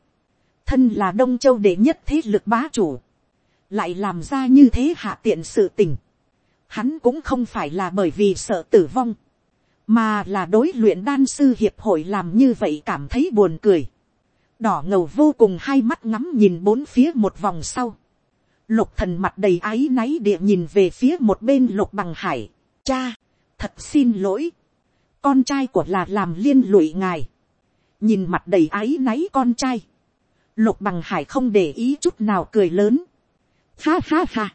Thân là đông châu đệ nhất thế lực bá chủ, lại làm ra như thế hạ tiện sự tình. Hắn cũng không phải là bởi vì sợ tử vong, mà là đối luyện đan sư hiệp hội làm như vậy cảm thấy buồn cười. Đỏ ngầu vô cùng hai mắt ngắm nhìn bốn phía một vòng sau. Lục thần mặt đầy áy náy địa nhìn về phía một bên lục bằng hải. Cha, thật xin lỗi. Con trai của là làm liên lụy ngài. Nhìn mặt đầy áy náy con trai. Lục bằng hải không để ý chút nào cười lớn. Ha ha ha.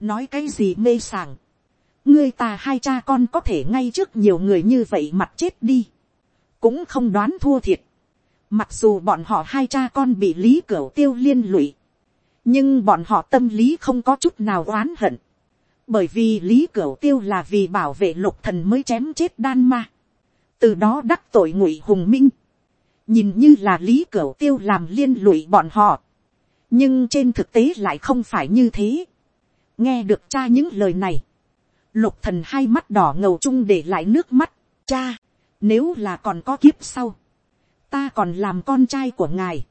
Nói cái gì mê sảng. Ngươi ta hai cha con có thể ngay trước nhiều người như vậy mặt chết đi. Cũng không đoán thua thiệt. Mặc dù bọn họ hai cha con bị lý cửa tiêu liên lụy. Nhưng bọn họ tâm lý không có chút nào oán hận. Bởi vì lý cửa tiêu là vì bảo vệ lục thần mới chém chết đan ma. Từ đó đắc tội ngụy hùng minh. Nhìn như là lý cửa tiêu làm liên lụy bọn họ. Nhưng trên thực tế lại không phải như thế. Nghe được cha những lời này. Lục thần hai mắt đỏ ngầu chung để lại nước mắt. Cha, nếu là còn có kiếp sau ta còn làm con trai của ngài,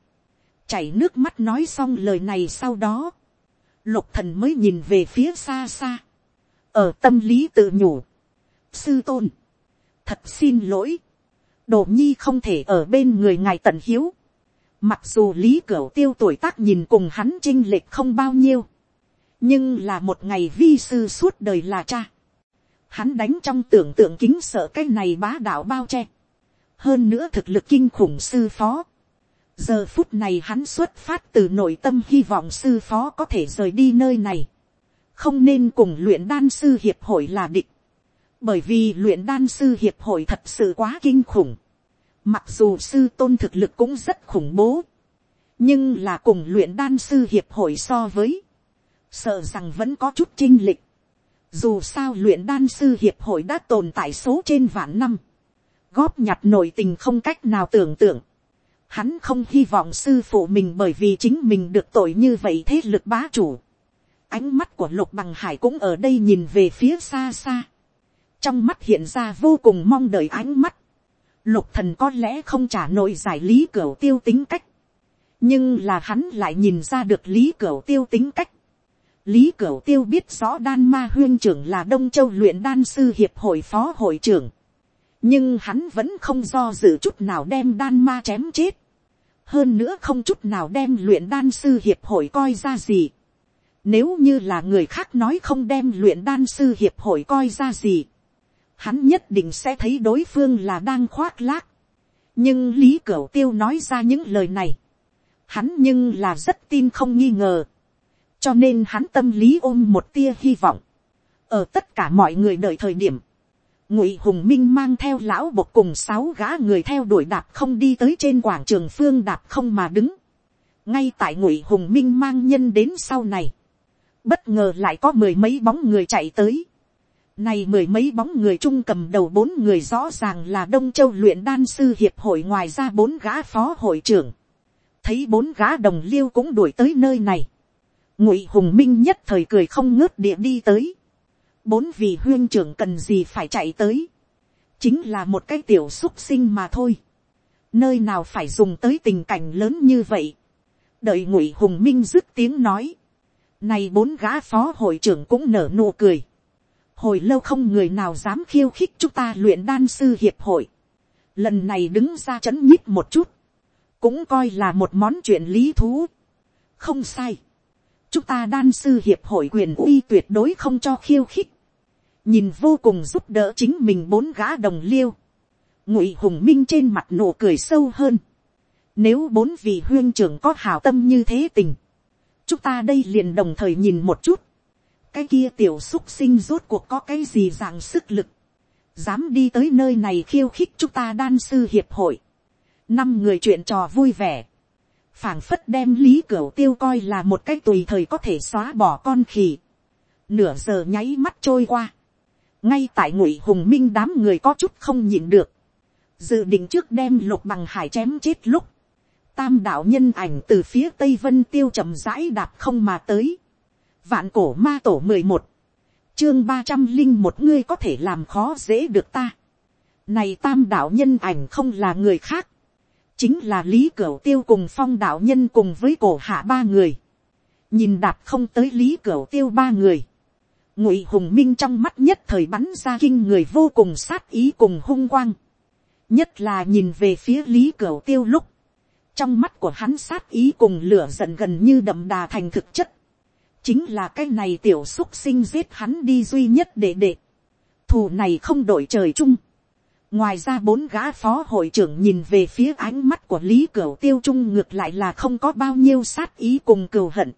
chảy nước mắt nói xong lời này sau đó, lục thần mới nhìn về phía xa xa, ở tâm lý tự nhủ, sư tôn, thật xin lỗi, đồ nhi không thể ở bên người ngài tận hiếu, mặc dù lý cửu tiêu tuổi tác nhìn cùng hắn chinh lệch không bao nhiêu, nhưng là một ngày vi sư suốt đời là cha, hắn đánh trong tưởng tượng kính sợ cái này bá đạo bao che, hơn nữa thực lực kinh khủng sư phó. giờ phút này hắn xuất phát từ nội tâm hy vọng sư phó có thể rời đi nơi này. không nên cùng luyện đan sư hiệp hội là địch. bởi vì luyện đan sư hiệp hội thật sự quá kinh khủng. mặc dù sư tôn thực lực cũng rất khủng bố. nhưng là cùng luyện đan sư hiệp hội so với, sợ rằng vẫn có chút chinh lịch. dù sao luyện đan sư hiệp hội đã tồn tại số trên vạn năm góp nhặt nội tình không cách nào tưởng tượng. Hắn không hy vọng sư phụ mình bởi vì chính mình được tội như vậy thế lực bá chủ. Ánh mắt của lục bằng hải cũng ở đây nhìn về phía xa xa. Trong mắt hiện ra vô cùng mong đợi ánh mắt. Lục thần có lẽ không trả nổi giải lý cửa tiêu tính cách. Nhưng là hắn lại nhìn ra được lý cửa tiêu tính cách. Lý Cửu Tiêu biết rõ đan ma huyên trưởng là Đông Châu luyện đan sư hiệp hội phó hội trưởng nhưng hắn vẫn không do dự chút nào đem đan ma chém chết. hơn nữa không chút nào đem luyện đan sư hiệp hội coi ra gì. nếu như là người khác nói không đem luyện đan sư hiệp hội coi ra gì. hắn nhất định sẽ thấy đối phương là đang khoác lác. nhưng lý cửu tiêu nói ra những lời này. hắn nhưng là rất tin không nghi ngờ cho nên hắn tâm lý ôm một tia hy vọng. ở tất cả mọi người đợi thời điểm, ngụy hùng minh mang theo lão bộc cùng sáu gã người theo đuổi đạp không đi tới trên quảng trường phương đạp không mà đứng. ngay tại ngụy hùng minh mang nhân đến sau này. bất ngờ lại có mười mấy bóng người chạy tới. này mười mấy bóng người trung cầm đầu bốn người rõ ràng là đông châu luyện đan sư hiệp hội ngoài ra bốn gã phó hội trưởng. thấy bốn gã đồng liêu cũng đuổi tới nơi này ngụy hùng minh nhất thời cười không ngớt địa đi tới. bốn vị huyên trưởng cần gì phải chạy tới, chính là một cái tiểu xúc sinh mà thôi, nơi nào phải dùng tới tình cảnh lớn như vậy, đợi ngụy hùng minh dứt tiếng nói, này bốn gã phó hội trưởng cũng nở nụ cười, hồi lâu không người nào dám khiêu khích chúng ta luyện đan sư hiệp hội, lần này đứng ra c h ấ n nhích một chút, cũng coi là một món chuyện lý thú, không sai, chúng ta đan sư hiệp hội quyền uy tuyệt đối không cho khiêu khích, nhìn vô cùng giúp đỡ chính mình bốn gã đồng liêu, ngụy hùng minh trên mặt nụ cười sâu hơn. Nếu bốn vị huyên trưởng có hào tâm như thế tình, chúng ta đây liền đồng thời nhìn một chút, cái kia tiểu xúc sinh rốt cuộc có cái gì dạng sức lực, dám đi tới nơi này khiêu khích chúng ta đan sư hiệp hội, năm người chuyện trò vui vẻ, phảng phất đem lý cửu tiêu coi là một cái tùy thời có thể xóa bỏ con khỉ, nửa giờ nháy mắt trôi qua, ngay tại ngụy hùng minh đám người có chút không nhịn được, dự định trước đem lục bằng hải chém chết lúc, tam đạo nhân ảnh từ phía tây vân tiêu chậm rãi đạp không mà tới, vạn cổ ma tổ mười một, chương ba trăm linh một ngươi có thể làm khó dễ được ta. Này tam đạo nhân ảnh không là người khác, chính là lý cửu tiêu cùng phong đạo nhân cùng với cổ hạ ba người. nhìn đạp không tới lý cửu tiêu ba người, ngụy hùng minh trong mắt nhất thời bắn ra kinh người vô cùng sát ý cùng hung quang, nhất là nhìn về phía lý cửu tiêu lúc, trong mắt của hắn sát ý cùng lửa giận gần như đậm đà thành thực chất, chính là cái này tiểu xúc sinh giết hắn đi duy nhất để để, thù này không đổi trời chung, ngoài ra bốn gã phó hội trưởng nhìn về phía ánh mắt của lý cửu tiêu trung ngược lại là không có bao nhiêu sát ý cùng cừu hận,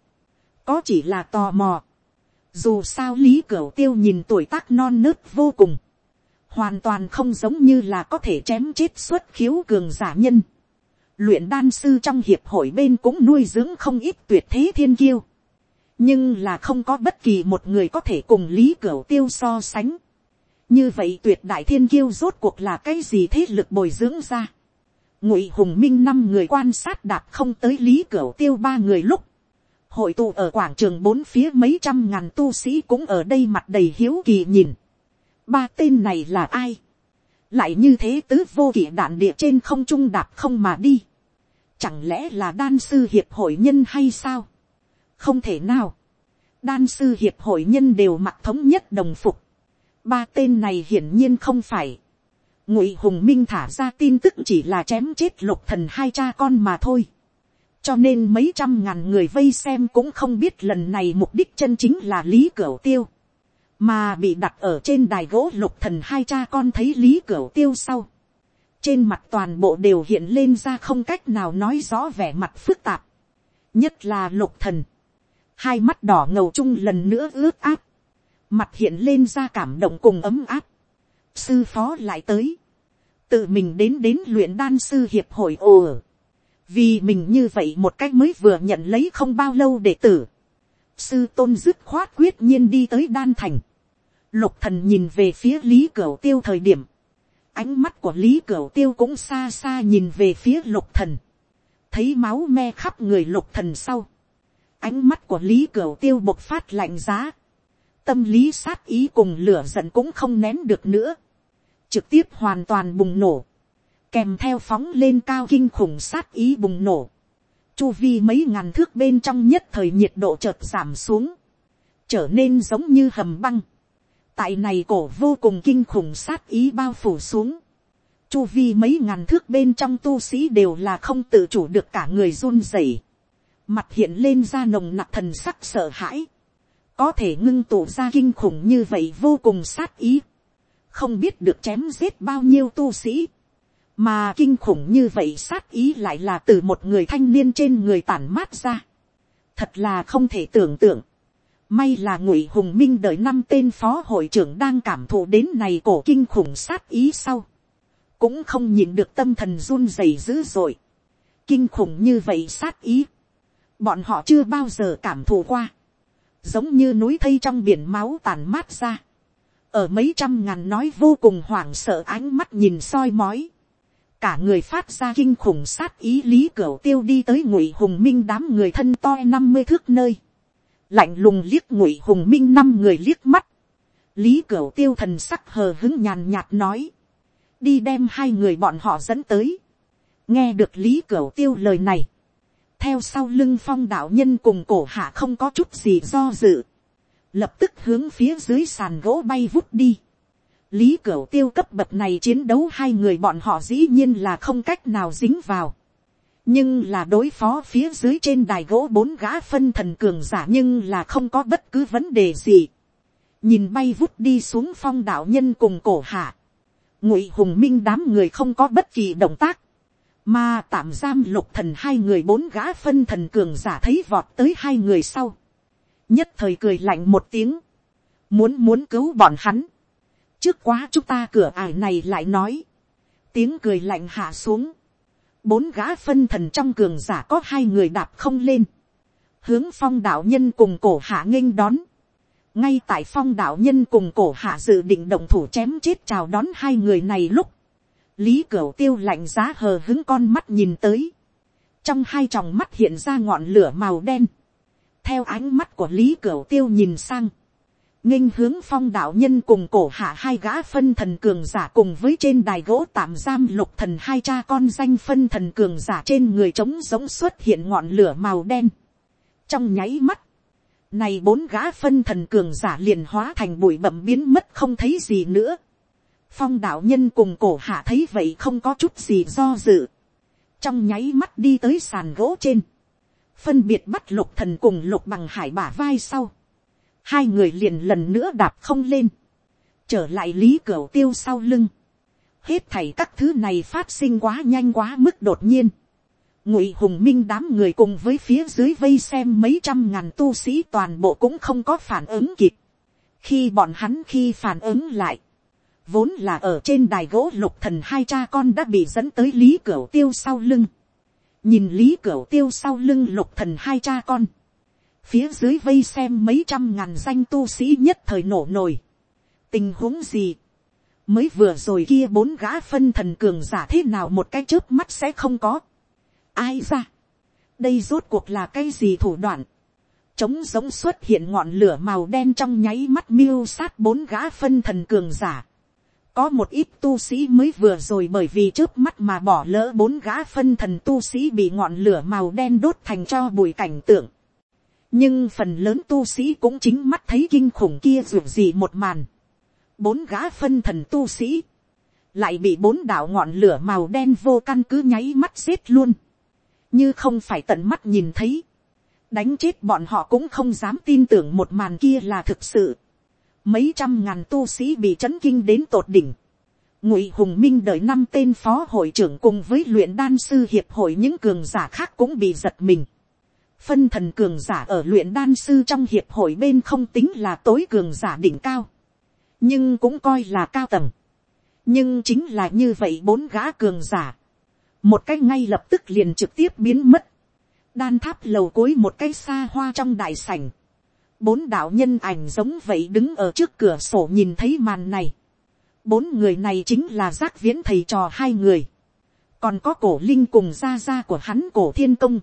có chỉ là tò mò. dù sao lý cửu tiêu nhìn tuổi tác non nớt vô cùng, hoàn toàn không giống như là có thể chém chết xuất khiếu cường giả nhân. luyện đan sư trong hiệp hội bên cũng nuôi dưỡng không ít tuyệt thế thiên kiêu, nhưng là không có bất kỳ một người có thể cùng lý cửu tiêu so sánh như vậy tuyệt đại thiên kiêu rốt cuộc là cái gì thế lực bồi dưỡng ra. ngụy hùng minh năm người quan sát đạp không tới lý cửa tiêu ba người lúc. hội tụ ở quảng trường bốn phía mấy trăm ngàn tu sĩ cũng ở đây mặt đầy hiếu kỳ nhìn. ba tên này là ai. lại như thế tứ vô kỷ đạn địa trên không trung đạp không mà đi. chẳng lẽ là đan sư hiệp hội nhân hay sao. không thể nào. đan sư hiệp hội nhân đều mặc thống nhất đồng phục ba tên này hiển nhiên không phải. ngụy hùng minh thả ra tin tức chỉ là chém chết lục thần hai cha con mà thôi. cho nên mấy trăm ngàn người vây xem cũng không biết lần này mục đích chân chính là lý cửu tiêu. mà bị đặt ở trên đài gỗ lục thần hai cha con thấy lý cửu tiêu sau. trên mặt toàn bộ đều hiện lên ra không cách nào nói rõ vẻ mặt phức tạp. nhất là lục thần. hai mắt đỏ ngầu chung lần nữa ướt áp mặt hiện lên ra cảm động cùng ấm áp, sư phó lại tới, tự mình đến đến luyện đan sư hiệp hội ồ vì mình như vậy một cách mới vừa nhận lấy không bao lâu để tử, sư tôn dứt khoát quyết nhiên đi tới đan thành, lục thần nhìn về phía lý cửu tiêu thời điểm, ánh mắt của lý cửu tiêu cũng xa xa nhìn về phía lục thần, thấy máu me khắp người lục thần sau, ánh mắt của lý cửu tiêu bộc phát lạnh giá, tâm lý sát ý cùng lửa giận cũng không nén được nữa, trực tiếp hoàn toàn bùng nổ, kèm theo phóng lên cao kinh khủng sát ý bùng nổ, chu vi mấy ngàn thước bên trong nhất thời nhiệt độ chợt giảm xuống, trở nên giống như hầm băng, tại này cổ vô cùng kinh khủng sát ý bao phủ xuống, chu vi mấy ngàn thước bên trong tu sĩ đều là không tự chủ được cả người run rẩy, mặt hiện lên ra nồng nặc thần sắc sợ hãi, có thể ngưng tụ ra kinh khủng như vậy vô cùng sát ý, không biết được chém giết bao nhiêu tu sĩ, mà kinh khủng như vậy sát ý lại là từ một người thanh niên trên người tản mát ra, thật là không thể tưởng tượng, may là ngụy hùng minh đợi năm tên phó hội trưởng đang cảm thụ đến này cổ kinh khủng sát ý sau, cũng không nhìn được tâm thần run rẩy dữ dội, kinh khủng như vậy sát ý, bọn họ chưa bao giờ cảm thụ qua, giống như núi thây trong biển máu tàn mát ra, ở mấy trăm ngàn nói vô cùng hoảng sợ ánh mắt nhìn soi mói, cả người phát ra kinh khủng sát ý lý cửa tiêu đi tới ngụy hùng minh đám người thân to năm mươi thước nơi, lạnh lùng liếc ngụy hùng minh năm người liếc mắt, lý cửa tiêu thần sắc hờ hứng nhàn nhạt nói, đi đem hai người bọn họ dẫn tới, nghe được lý cửa tiêu lời này, theo sau lưng phong đạo nhân cùng cổ hạ không có chút gì do dự, lập tức hướng phía dưới sàn gỗ bay vút đi. lý cửu tiêu cấp bậc này chiến đấu hai người bọn họ dĩ nhiên là không cách nào dính vào. nhưng là đối phó phía dưới trên đài gỗ bốn gã phân thần cường giả nhưng là không có bất cứ vấn đề gì. nhìn bay vút đi xuống phong đạo nhân cùng cổ hạ. ngụy hùng minh đám người không có bất kỳ động tác mà tạm giam lục thần hai người bốn gã phân thần cường giả thấy vọt tới hai người sau. Nhất thời cười lạnh một tiếng. Muốn muốn cứu bọn hắn. Trước quá chúng ta cửa ải này lại nói. Tiếng cười lạnh hạ xuống. Bốn gã phân thần trong cường giả có hai người đạp không lên. Hướng phong đạo nhân cùng cổ hạ nghênh đón. Ngay tại phong đạo nhân cùng cổ hạ dự định động thủ chém chết chào đón hai người này lúc lý cửu tiêu lạnh giá hờ hứng con mắt nhìn tới, trong hai tròng mắt hiện ra ngọn lửa màu đen, theo ánh mắt của lý cửu tiêu nhìn sang, nghênh hướng phong đạo nhân cùng cổ hạ hai gã phân thần cường giả cùng với trên đài gỗ tạm giam lục thần hai cha con danh phân thần cường giả trên người trống giống xuất hiện ngọn lửa màu đen. trong nháy mắt, Này bốn gã phân thần cường giả liền hóa thành bụi bẩm biến mất không thấy gì nữa. Phong đạo nhân cùng cổ hạ thấy vậy không có chút gì do dự. Trong nháy mắt đi tới sàn gỗ trên. Phân biệt bắt lục thần cùng lục bằng hải bả vai sau. Hai người liền lần nữa đạp không lên. Trở lại lý cửa tiêu sau lưng. Hết thảy các thứ này phát sinh quá nhanh quá mức đột nhiên ngụy hùng minh đám người cùng với phía dưới vây xem mấy trăm ngàn tu sĩ toàn bộ cũng không có phản ứng kịp. khi bọn hắn khi phản ứng lại, vốn là ở trên đài gỗ lục thần hai cha con đã bị dẫn tới lý cửu tiêu sau lưng. nhìn lý cửu tiêu sau lưng lục thần hai cha con. phía dưới vây xem mấy trăm ngàn danh tu sĩ nhất thời nổ nổi. tình huống gì. mới vừa rồi kia bốn gã phân thần cường giả thế nào một cái trước mắt sẽ không có ai ra. đây rốt cuộc là cái gì thủ đoạn. trống giống xuất hiện ngọn lửa màu đen trong nháy mắt miêu sát bốn gã phân thần cường giả có một ít tu sĩ mới vừa rồi bởi vì trước mắt mà bỏ lỡ bốn gã phân thần tu sĩ bị ngọn lửa màu đen đốt thành cho bụi cảnh tượng. nhưng phần lớn tu sĩ cũng chính mắt thấy kinh khủng kia ruột gì một màn. bốn gã phân thần tu sĩ lại bị bốn đạo ngọn lửa màu đen vô căn cứ nháy mắt giết luôn như không phải tận mắt nhìn thấy, đánh chết bọn họ cũng không dám tin tưởng một màn kia là thực sự. Mấy trăm ngàn tu sĩ bị chấn kinh đến tột đỉnh. Ngụy Hùng Minh đợi năm tên phó hội trưởng cùng với luyện đan sư hiệp hội những cường giả khác cũng bị giật mình. Phân thần cường giả ở luyện đan sư trong hiệp hội bên không tính là tối cường giả đỉnh cao. Nhưng cũng coi là cao tầng. Nhưng chính là như vậy bốn gã cường giả một cái ngay lập tức liền trực tiếp biến mất, đan tháp lầu cuối một cái xa hoa trong đại sảnh, bốn đạo nhân ảnh giống vậy đứng ở trước cửa sổ nhìn thấy màn này, bốn người này chính là giác viễn thầy trò hai người, còn có cổ linh cùng gia gia của hắn cổ thiên công,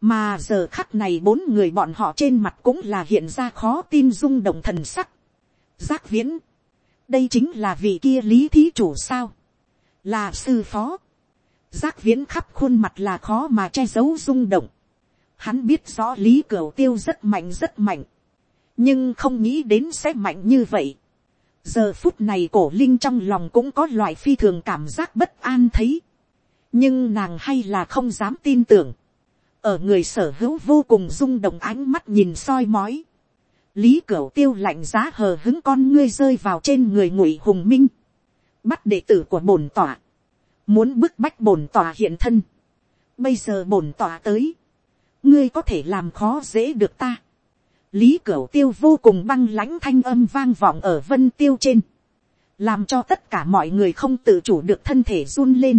mà giờ khắc này bốn người bọn họ trên mặt cũng là hiện ra khó tin rung động thần sắc. Giác viễn, đây chính là vị kia lý thí chủ sao, là sư phó, giác viễn khắp khuôn mặt là khó mà che giấu rung động. Hắn biết rõ lý cửu tiêu rất mạnh rất mạnh. Nhưng không nghĩ đến sẽ mạnh như vậy. Giờ phút này cổ linh trong lòng cũng có loại phi thường cảm giác bất an thấy. Nhưng nàng hay là không dám tin tưởng. Ở người sở hữu vô cùng rung động ánh mắt nhìn soi mói. Lý cửu tiêu lạnh giá hờ hứng con ngươi rơi vào trên người ngụy hùng minh. Bắt đệ tử của bổn tỏa muốn bức bách bổn tòa hiện thân, bây giờ bổn tòa tới, ngươi có thể làm khó dễ được ta lý cửu tiêu vô cùng băng lãnh thanh âm vang vọng ở vân tiêu trên, làm cho tất cả mọi người không tự chủ được thân thể run lên.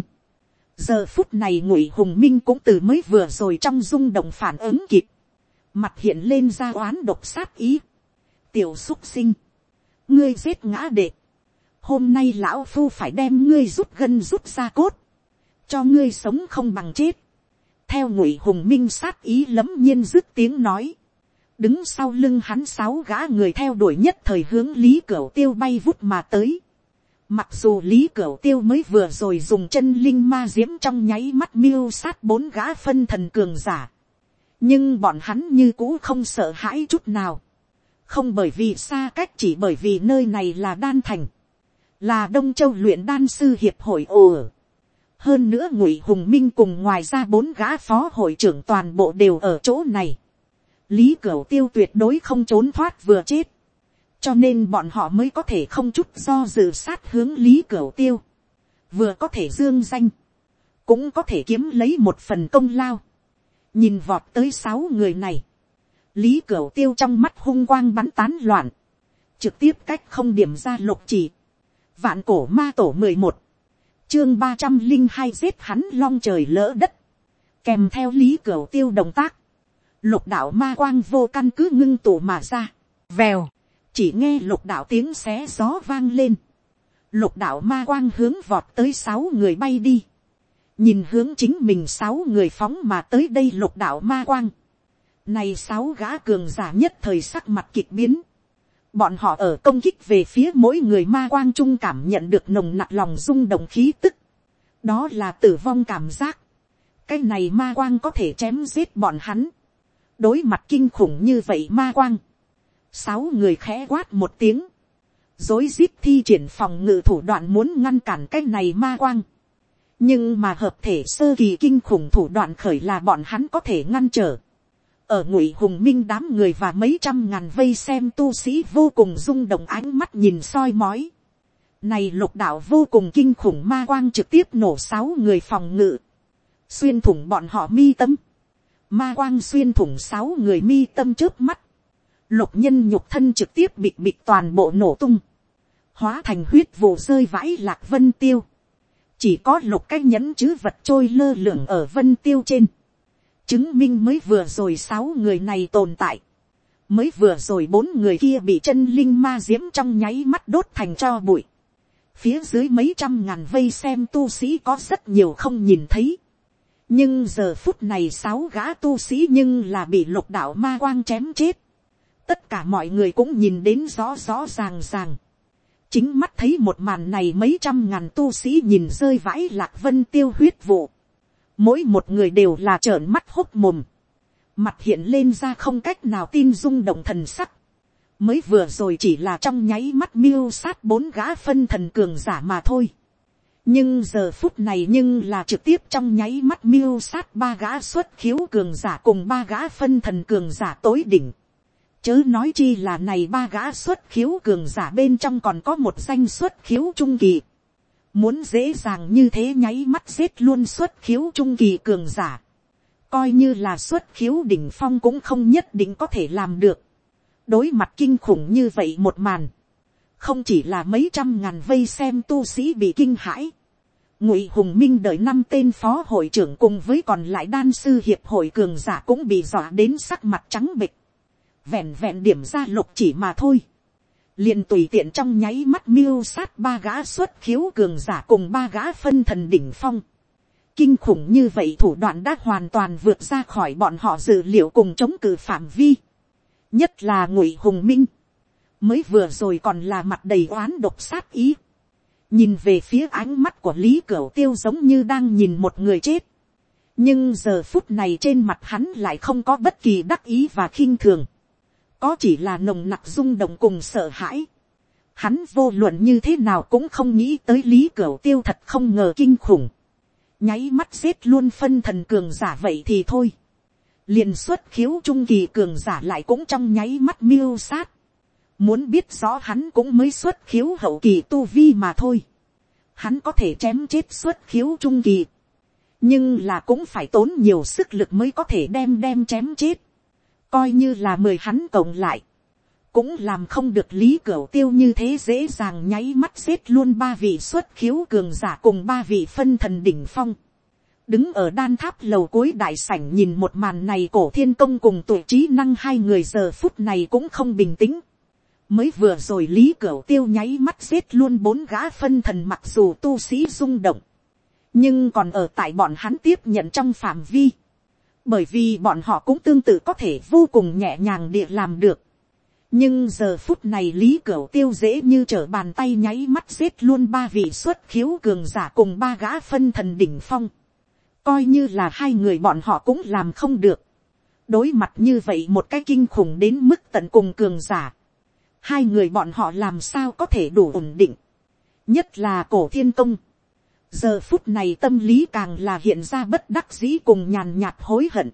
giờ phút này ngụy hùng minh cũng từ mới vừa rồi trong rung động phản ứng kịp, mặt hiện lên ra oán độc sát ý, tiểu xúc sinh, ngươi giết ngã đệ, hôm nay lão phu phải đem ngươi rút gân rút ra cốt, cho ngươi sống không bằng chết. theo ngụy hùng minh sát ý lấm nhiên dứt tiếng nói, đứng sau lưng hắn sáu gã người theo đuổi nhất thời hướng lý cửu tiêu bay vút mà tới. Mặc dù lý cửu tiêu mới vừa rồi dùng chân linh ma diễm trong nháy mắt miêu sát bốn gã phân thần cường giả. nhưng bọn hắn như cũ không sợ hãi chút nào. không bởi vì xa cách chỉ bởi vì nơi này là đan thành là đông châu luyện đan sư hiệp hội ồ ở. hơn nữa ngụy hùng minh cùng ngoài ra bốn gã phó hội trưởng toàn bộ đều ở chỗ này lý cửu tiêu tuyệt đối không trốn thoát vừa chết. cho nên bọn họ mới có thể không chút do dự sát hướng lý cửu tiêu. vừa có thể dương danh, cũng có thể kiếm lấy một phần công lao. nhìn vọt tới sáu người này. lý cửu tiêu trong mắt hung quang bắn tán loạn. trực tiếp cách không điểm ra lục chỉ Vạn cổ ma tổ mười một Chương ba trăm linh hai giết hắn long trời lỡ đất. Kèm theo lý Cửu tiêu động tác. Lục đạo ma quang vô căn cứ ngưng tụ mà ra. Vèo. Chỉ nghe lục đạo tiếng xé gió vang lên. Lục đạo ma quang hướng vọt tới sáu người bay đi. Nhìn hướng chính mình sáu người phóng mà tới đây lục đạo ma quang. Này sáu gã cường giả nhất thời sắc mặt kịch biến bọn họ ở công kích về phía mỗi người ma quang trung cảm nhận được nồng nặc lòng rung động khí tức. đó là tử vong cảm giác. cái này ma quang có thể chém giết bọn hắn đối mặt kinh khủng như vậy ma quang, sáu người khẽ quát một tiếng, dối rít thi triển phòng ngự thủ đoạn muốn ngăn cản cái này ma quang, nhưng mà hợp thể sơ kỳ kinh khủng thủ đoạn khởi là bọn hắn có thể ngăn trở, ở ngụy hùng minh đám người và mấy trăm ngàn vây xem tu sĩ vô cùng rung động ánh mắt nhìn soi mói. Này lục đạo vô cùng kinh khủng ma quang trực tiếp nổ sáu người phòng ngự. Xuyên thủng bọn họ mi tâm. Ma quang xuyên thủng sáu người mi tâm trước mắt. Lục nhân nhục thân trực tiếp bị bị toàn bộ nổ tung. Hóa thành huyết vụ rơi vãi lạc vân tiêu. Chỉ có lục cái nhẫn chứ vật trôi lơ lửng ở vân tiêu trên chứng minh mới vừa rồi sáu người này tồn tại, mới vừa rồi bốn người kia bị chân linh ma diễm trong nháy mắt đốt thành cho bụi, phía dưới mấy trăm ngàn vây xem tu sĩ có rất nhiều không nhìn thấy, nhưng giờ phút này sáu gã tu sĩ nhưng là bị lục đạo ma quang chém chết, tất cả mọi người cũng nhìn đến rõ rõ ràng ràng, chính mắt thấy một màn này mấy trăm ngàn tu sĩ nhìn rơi vãi lạc vân tiêu huyết vụ, mỗi một người đều là trợn mắt hốc mồm, mặt hiện lên ra không cách nào tin rung động thần sắc, mới vừa rồi chỉ là trong nháy mắt miêu sát bốn gã phân thần cường giả mà thôi nhưng giờ phút này nhưng là trực tiếp trong nháy mắt miêu sát ba gã xuất khiếu cường giả cùng ba gã phân thần cường giả tối đỉnh. chớ nói chi là này ba gã xuất khiếu cường giả bên trong còn có một danh xuất khiếu trung kỳ muốn dễ dàng như thế nháy mắt giết luôn xuất khiếu trung kỳ cường giả, coi như là xuất khiếu đỉnh phong cũng không nhất định có thể làm được. đối mặt kinh khủng như vậy một màn, không chỉ là mấy trăm ngàn vây xem tu sĩ bị kinh hãi, ngụy hùng minh đợi năm tên phó hội trưởng cùng với còn lại đan sư hiệp hội cường giả cũng bị dọa đến sắc mặt trắng bịch, vẹn vẹn điểm ra lục chỉ mà thôi liền tùy tiện trong nháy mắt miêu sát ba gã xuất khiếu cường giả cùng ba gã phân thần đỉnh phong. Kinh khủng như vậy thủ đoạn đã hoàn toàn vượt ra khỏi bọn họ dự liệu cùng chống cự phạm vi. Nhất là ngụy hùng minh. Mới vừa rồi còn là mặt đầy oán độc sát ý. Nhìn về phía ánh mắt của Lý Cửu Tiêu giống như đang nhìn một người chết. Nhưng giờ phút này trên mặt hắn lại không có bất kỳ đắc ý và khinh thường có chỉ là nồng nặc rung động cùng sợ hãi. Hắn vô luận như thế nào cũng không nghĩ tới lý cửu tiêu thật không ngờ kinh khủng. Nháy mắt giết luôn phân thần cường giả vậy thì thôi. liền xuất khiếu trung kỳ cường giả lại cũng trong nháy mắt miêu sát. Muốn biết rõ hắn cũng mới xuất khiếu hậu kỳ tu vi mà thôi. Hắn có thể chém chết xuất khiếu trung kỳ. Nhưng là cũng phải tốn nhiều sức lực mới có thể đem đem chém chết coi như là mời hắn cộng lại, cũng làm không được lý cửa tiêu như thế dễ dàng nháy mắt xếp luôn ba vị xuất khiếu cường giả cùng ba vị phân thần đỉnh phong. đứng ở đan tháp lầu cuối đại sảnh nhìn một màn này cổ thiên công cùng tuổi trí năng hai người giờ phút này cũng không bình tĩnh mới vừa rồi lý cửu tiêu nháy mắt giết luôn bốn gã phân thần mặc dù tu sĩ rung động. nhưng còn ở tại bọn hắn tiếp nhận trong phạm vi bởi vì bọn họ cũng tương tự có thể vô cùng nhẹ nhàng địa làm được. nhưng giờ phút này lý cửu tiêu dễ như trở bàn tay nháy mắt giết luôn ba vị xuất khiếu cường giả cùng ba gã phân thần đỉnh phong. coi như là hai người bọn họ cũng làm không được. đối mặt như vậy một cái kinh khủng đến mức tận cùng cường giả hai người bọn họ làm sao có thể đủ ổn định. nhất là cổ thiên công giờ phút này tâm lý càng là hiện ra bất đắc dĩ cùng nhàn nhạt hối hận.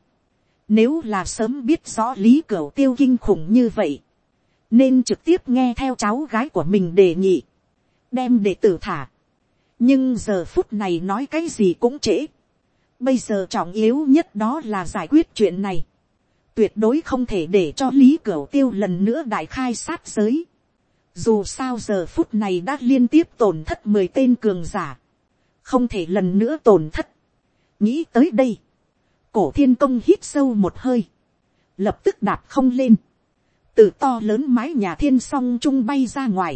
Nếu là sớm biết rõ lý cửa tiêu kinh khủng như vậy, nên trực tiếp nghe theo cháu gái của mình đề nghị, đem để tử thả. nhưng giờ phút này nói cái gì cũng trễ. bây giờ trọng yếu nhất đó là giải quyết chuyện này tuyệt đối không thể để cho lý cửu tiêu lần nữa đại khai sát giới. dù sao giờ phút này đã liên tiếp tổn thất mười tên cường giả không thể lần nữa tổn thất. nghĩ tới đây, cổ thiên công hít sâu một hơi, lập tức đạp không lên, từ to lớn mái nhà thiên song trung bay ra ngoài.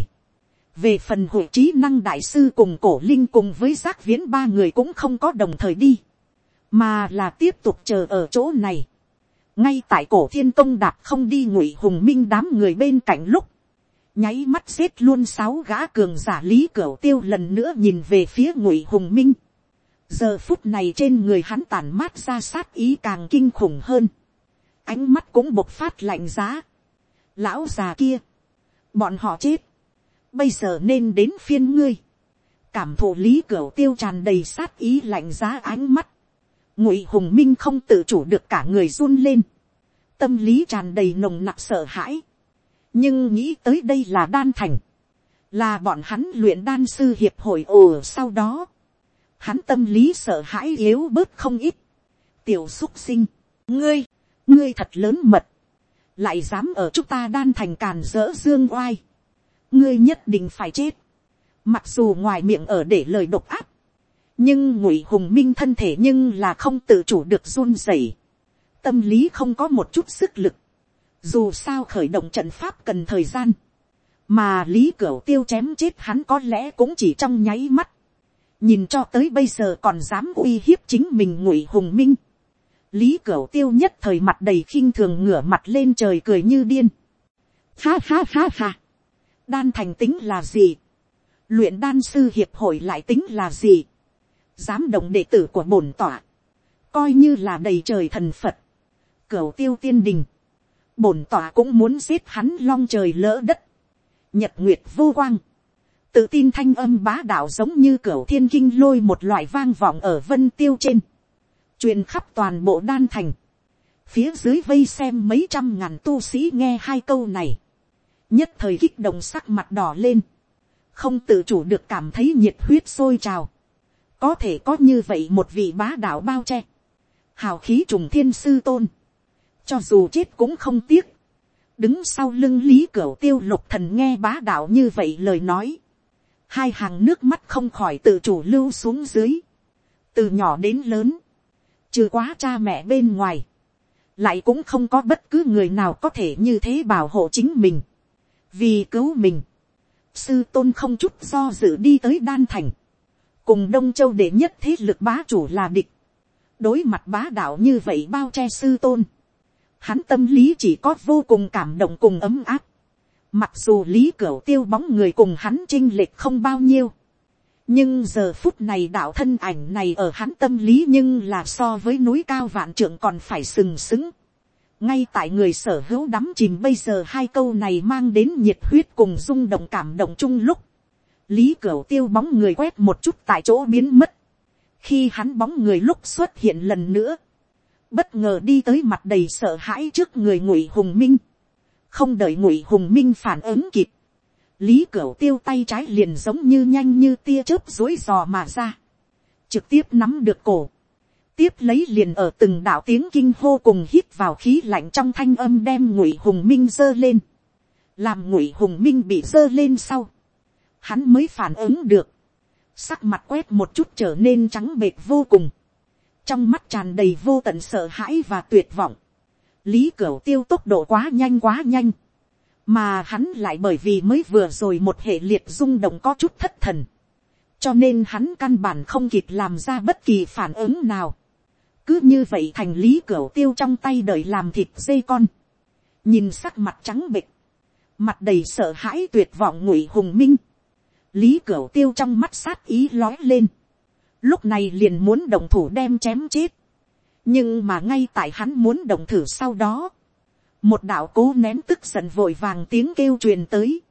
về phần hội trí năng đại sư cùng cổ linh cùng với giác viễn ba người cũng không có đồng thời đi, mà là tiếp tục chờ ở chỗ này ngay tại cổ thiên công đạp không đi ngụy hùng minh đám người bên cạnh lúc, nháy mắt xếp luôn sáu gã cường giả lý cửu tiêu lần nữa nhìn về phía ngụy hùng minh. giờ phút này trên người hắn tàn mát ra sát ý càng kinh khủng hơn. ánh mắt cũng bộc phát lạnh giá, lão già kia, bọn họ chết, bây giờ nên đến phiên ngươi, cảm thụ lý cửa tiêu tràn đầy sát ý lạnh giá ánh mắt, ngụy hùng minh không tự chủ được cả người run lên, tâm lý tràn đầy nồng nặc sợ hãi, nhưng nghĩ tới đây là đan thành, là bọn hắn luyện đan sư hiệp hội ồ sau đó, hắn tâm lý sợ hãi yếu bớt không ít, tiểu xúc sinh, ngươi, ngươi thật lớn mật, lại dám ở chúng ta đan thành càn dỡ dương oai, ngươi nhất định phải chết, mặc dù ngoài miệng ở để lời độc áp, nhưng ngụy hùng minh thân thể nhưng là không tự chủ được run rẩy, tâm lý không có một chút sức lực, dù sao khởi động trận pháp cần thời gian, mà lý cửu tiêu chém chết hắn có lẽ cũng chỉ trong nháy mắt, nhìn cho tới bây giờ còn dám uy hiếp chính mình ngụy hùng minh, lý cửu tiêu nhất thời mặt đầy khinh thường ngửa mặt lên trời cười như điên, ha ha ha ha, đan thành tính là gì, luyện đan sư hiệp hội lại tính là gì, dám động đệ tử của bổn tỏa, coi như là đầy trời thần phật, cửu tiêu tiên đình, bổn tỏa cũng muốn giết hắn long trời lỡ đất, nhật nguyệt vô quang, tự tin thanh âm bá đạo giống như cửu thiên kinh lôi một loại vang vọng ở vân tiêu trên, truyền khắp toàn bộ đan thành, phía dưới vây xem mấy trăm ngàn tu sĩ nghe hai câu này, nhất thời kích động sắc mặt đỏ lên, không tự chủ được cảm thấy nhiệt huyết sôi trào, có thể có như vậy một vị bá đạo bao che, hào khí trùng thiên sư tôn, cho dù chết cũng không tiếc, đứng sau lưng lý cửa tiêu lục thần nghe bá đạo như vậy lời nói, hai hàng nước mắt không khỏi tự chủ lưu xuống dưới, từ nhỏ đến lớn, trừ quá cha mẹ bên ngoài, lại cũng không có bất cứ người nào có thể như thế bảo hộ chính mình, vì cứu mình, sư tôn không chút do dự đi tới đan thành, cùng đông châu đệ nhất thế lực bá chủ là địch, đối mặt bá đạo như vậy bao che sư tôn, hắn tâm lý chỉ có vô cùng cảm động cùng ấm áp, mặc dù lý cửu tiêu bóng người cùng hắn chinh lệch không bao nhiêu, nhưng giờ phút này đạo thân ảnh này ở hắn tâm lý nhưng là so với núi cao vạn trượng còn phải sừng sững. ngay tại người sở hữu đắm chìm bây giờ hai câu này mang đến nhiệt huyết cùng rung động cảm động chung lúc lý cửu tiêu bóng người quét một chút tại chỗ biến mất. khi hắn bóng người lúc xuất hiện lần nữa, bất ngờ đi tới mặt đầy sợ hãi trước người ngụy hùng minh. không đợi ngụy hùng minh phản ứng kịp lý cửu tiêu tay trái liền giống như nhanh như tia chớp dối dò mà ra, trực tiếp nắm được cổ, tiếp lấy liền ở từng đạo tiếng kinh hô cùng hít vào khí lạnh trong thanh âm đem ngụy hùng minh dơ lên, làm ngụy hùng minh bị dơ lên sau, hắn mới phản ứng được, sắc mặt quét một chút trở nên trắng bệt vô cùng, trong mắt tràn đầy vô tận sợ hãi và tuyệt vọng, lý cửu tiêu tốc độ quá nhanh quá nhanh, mà hắn lại bởi vì mới vừa rồi một hệ liệt rung động có chút thất thần, cho nên hắn căn bản không kịp làm ra bất kỳ phản ứng nào. cứ như vậy thành lý cửa tiêu trong tay đợi làm thịt dây con, nhìn sắc mặt trắng bịch, mặt đầy sợ hãi tuyệt vọng ngụy hùng minh, lý cửa tiêu trong mắt sát ý lói lên, lúc này liền muốn đồng thủ đem chém chết, nhưng mà ngay tại hắn muốn đồng thử sau đó, một đạo cố nén tức giận vội vàng tiếng kêu truyền tới.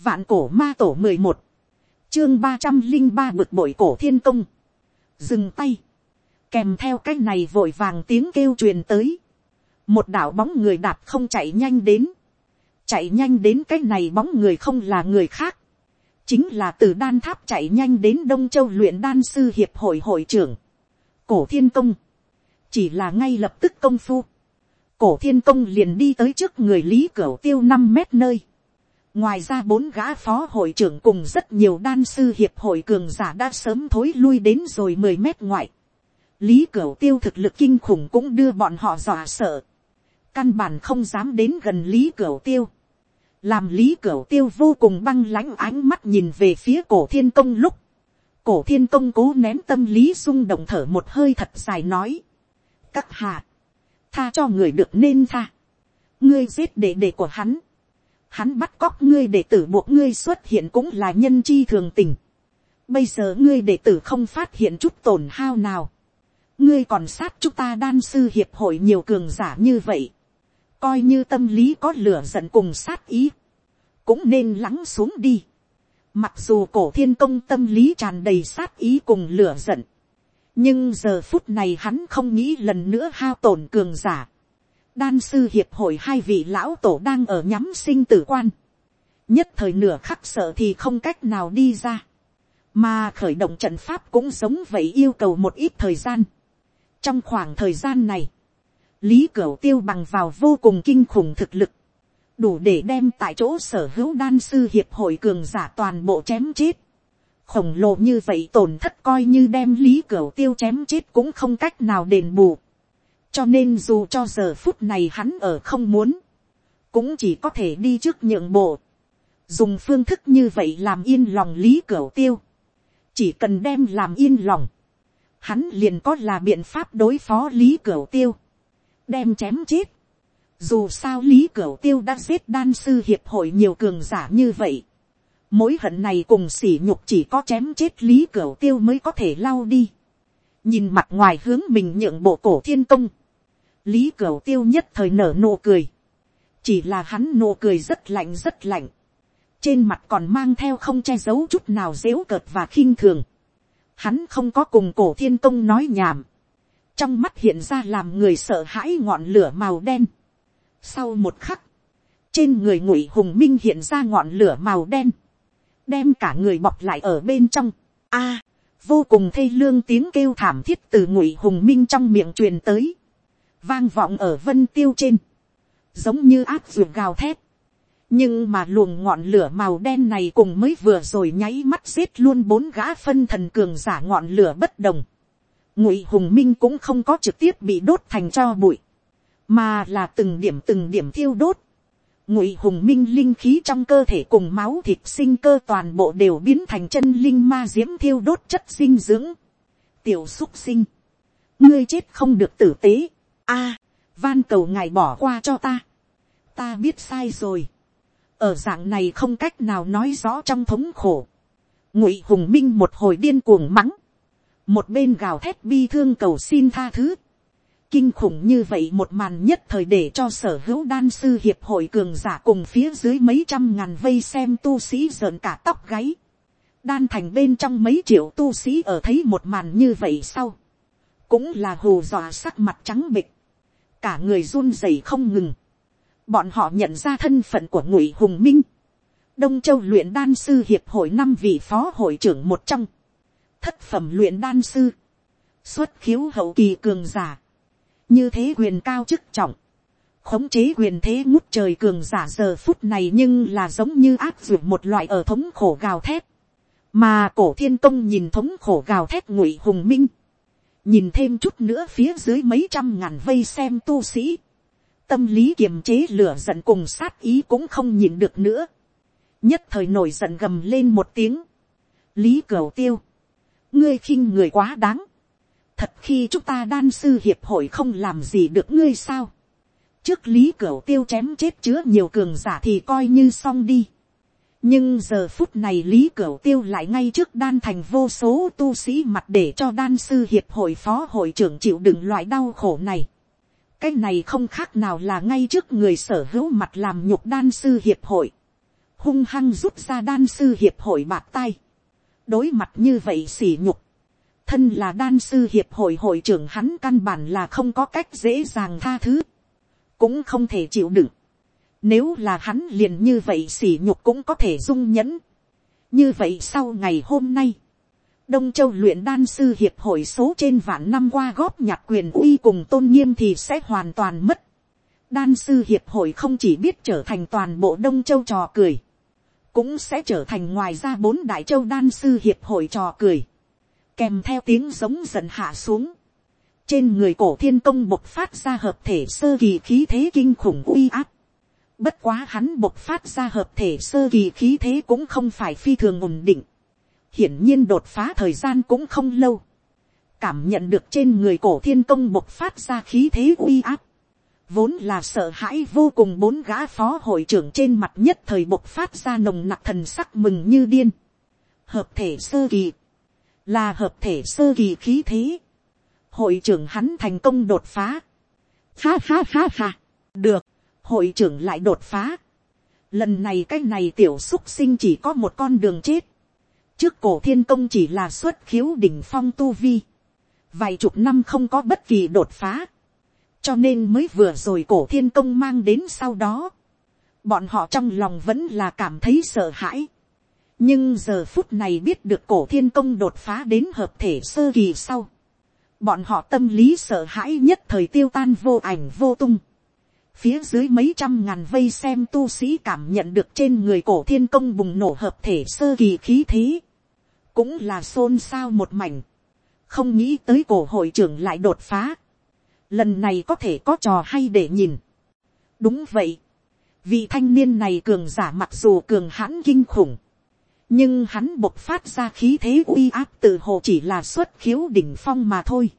vạn cổ ma tổ mười một, chương ba trăm linh ba bực bội cổ thiên công. dừng tay, kèm theo cái này vội vàng tiếng kêu truyền tới. một đạo bóng người đạp không chạy nhanh đến. chạy nhanh đến cái này bóng người không là người khác chính là từ đan tháp chạy nhanh đến đông châu luyện đan sư hiệp hội hội trưởng. cổ thiên công. chỉ là ngay lập tức công phu, cổ thiên công liền đi tới trước người lý cửa tiêu năm mét nơi. ngoài ra bốn gã phó hội trưởng cùng rất nhiều đan sư hiệp hội cường giả đã sớm thối lui đến rồi mười mét ngoại. lý cửa tiêu thực lực kinh khủng cũng đưa bọn họ dọa sợ. căn bản không dám đến gần lý cửa tiêu làm lý cửu tiêu vô cùng băng lãnh ánh mắt nhìn về phía cổ thiên công lúc. cổ thiên công cố nén tâm lý xung động thở một hơi thật dài nói. các hạ, tha cho người được nên tha. ngươi giết đệ đệ của hắn. hắn bắt cóc ngươi đệ tử buộc ngươi xuất hiện cũng là nhân chi thường tình. bây giờ ngươi đệ tử không phát hiện chút tổn hao nào. ngươi còn sát chúng ta đan sư hiệp hội nhiều cường giả như vậy coi như tâm lý có lửa giận cùng sát ý, cũng nên lắng xuống đi. Mặc dù cổ thiên công tâm lý tràn đầy sát ý cùng lửa giận, nhưng giờ phút này hắn không nghĩ lần nữa hao tổn cường giả. đan sư hiệp hội hai vị lão tổ đang ở nhắm sinh tử quan. nhất thời nửa khắc sợ thì không cách nào đi ra. mà khởi động trận pháp cũng giống vậy yêu cầu một ít thời gian. trong khoảng thời gian này, lý cửu tiêu bằng vào vô cùng kinh khủng thực lực, đủ để đem tại chỗ sở hữu đan sư hiệp hội cường giả toàn bộ chém chết khổng lồ như vậy tổn thất coi như đem lý cửu tiêu chém chết cũng không cách nào đền bù. cho nên dù cho giờ phút này hắn ở không muốn, cũng chỉ có thể đi trước nhượng bộ. dùng phương thức như vậy làm yên lòng lý cửu tiêu. chỉ cần đem làm yên lòng, hắn liền có là biện pháp đối phó lý cửu tiêu đem chém chết. dù sao lý Cửu tiêu đã giết đan sư hiệp hội nhiều cường giả như vậy mỗi hận này cùng sỉ nhục chỉ có chém chết lý cửu tiêu mới có thể lau đi. Nhìn mặt ngoài hướng mình nhượng bộ cổ thiên công. Lý cửu tiêu nhất thời nở nụ cười. Chỉ là hắn nụ cười rất lạnh rất lạnh. Trên mặt còn mang theo không che giấu chút nào dễu cợt và khinh thường. Hắn không có cùng cổ thiên công nói nhảm. Trong mắt hiện ra làm người sợ hãi ngọn lửa màu đen. Sau một khắc. Trên người ngụy hùng minh hiện ra ngọn lửa màu đen đem cả người bọc lại ở bên trong. A, vô cùng thê lương tiếng kêu thảm thiết từ ngụy hùng minh trong miệng truyền tới, vang vọng ở vân tiêu trên, giống như áp ruột gào thét. nhưng mà luồng ngọn lửa màu đen này cùng mới vừa rồi nháy mắt giết luôn bốn gã phân thần cường giả ngọn lửa bất đồng ngụy hùng minh cũng không có trực tiếp bị đốt thành cho bụi, mà là từng điểm từng điểm thiêu đốt ngụy hùng minh linh khí trong cơ thể cùng máu thịt sinh cơ toàn bộ đều biến thành chân linh ma diễm thiêu đốt chất dinh dưỡng. tiểu xúc sinh, ngươi chết không được tử tế. a, van cầu ngài bỏ qua cho ta. ta biết sai rồi. ở dạng này không cách nào nói rõ trong thống khổ. ngụy hùng minh một hồi điên cuồng mắng một bên gào thét bi thương cầu xin tha thứ Kinh khủng như vậy một màn nhất thời để cho sở hữu đan sư hiệp hội cường giả cùng phía dưới mấy trăm ngàn vây xem tu sĩ rợn cả tóc gáy. Đan thành bên trong mấy triệu tu sĩ ở thấy một màn như vậy sau. Cũng là hù dọa sắc mặt trắng bịch. Cả người run rẩy không ngừng. Bọn họ nhận ra thân phận của ngụy Hùng Minh. Đông Châu luyện đan sư hiệp hội năm vị phó hội trưởng một trong. Thất phẩm luyện đan sư. Xuất khiếu hậu kỳ cường giả như thế quyền cao chức trọng, khống chế quyền thế ngút trời cường giả giờ phút này nhưng là giống như áp dụng một loại ở thống khổ gào thét, mà cổ thiên công nhìn thống khổ gào thét ngụy hùng minh, nhìn thêm chút nữa phía dưới mấy trăm ngàn vây xem tu sĩ, tâm lý kiềm chế lửa giận cùng sát ý cũng không nhìn được nữa, nhất thời nổi giận gầm lên một tiếng, lý cửu tiêu, ngươi khinh người quá đáng, thật khi chúng ta đan sư hiệp hội không làm gì được ngươi sao. trước lý cửu tiêu chém chết chứa nhiều cường giả thì coi như xong đi. nhưng giờ phút này lý cửu tiêu lại ngay trước đan thành vô số tu sĩ mặt để cho đan sư hiệp hội phó hội trưởng chịu đựng loại đau khổ này. cái này không khác nào là ngay trước người sở hữu mặt làm nhục đan sư hiệp hội. hung hăng rút ra đan sư hiệp hội bạc tay đối mặt như vậy xỉ nhục thân là đan sư hiệp hội hội trưởng hắn căn bản là không có cách dễ dàng tha thứ, cũng không thể chịu đựng. Nếu là hắn liền như vậy sỉ nhục cũng có thể dung nhẫn. Như vậy sau ngày hôm nay, Đông Châu luyện đan sư hiệp hội số trên vạn năm qua góp nhặt quyền uy cùng tôn nghiêm thì sẽ hoàn toàn mất. Đan sư hiệp hội không chỉ biết trở thành toàn bộ Đông Châu trò cười, cũng sẽ trở thành ngoài ra bốn đại châu đan sư hiệp hội trò cười. Kèm theo tiếng giống giận hạ xuống, trên người cổ thiên công bộc phát ra hợp thể sơ kỳ khí thế kinh khủng uy áp, bất quá hắn bộc phát ra hợp thể sơ kỳ khí thế cũng không phải phi thường ổn định, hiển nhiên đột phá thời gian cũng không lâu, cảm nhận được trên người cổ thiên công bộc phát ra khí thế uy áp, vốn là sợ hãi vô cùng bốn gã phó hội trưởng trên mặt nhất thời bộc phát ra nồng nặc thần sắc mừng như điên. Hợp thể sơ kỳ là hợp thể sơ kỳ khí thế, hội trưởng hắn thành công đột phá, ha ha ha ha, được, hội trưởng lại đột phá. lần này cái này tiểu xúc sinh chỉ có một con đường chết. trước cổ thiên công chỉ là xuất khiếu đỉnh phong tu vi. vài chục năm không có bất kỳ đột phá cho nên mới vừa rồi cổ thiên công mang đến sau đó. bọn họ trong lòng vẫn là cảm thấy sợ hãi. nhưng giờ phút này biết được cổ thiên công đột phá đến hợp thể sơ kỳ sau. bọn họ tâm lý sợ hãi nhất thời tiêu tan vô ảnh vô tung phía dưới mấy trăm ngàn vây xem tu sĩ cảm nhận được trên người cổ thiên công bùng nổ hợp thể sơ kỳ khí thế, cũng là xôn xao một mảnh, không nghĩ tới cổ hội trưởng lại đột phá, lần này có thể có trò hay để nhìn. đúng vậy, vị thanh niên này cường giả mặc dù cường hãn kinh khủng, nhưng hắn bộc phát ra khí thế uy áp tự hồ chỉ là xuất khiếu đỉnh phong mà thôi.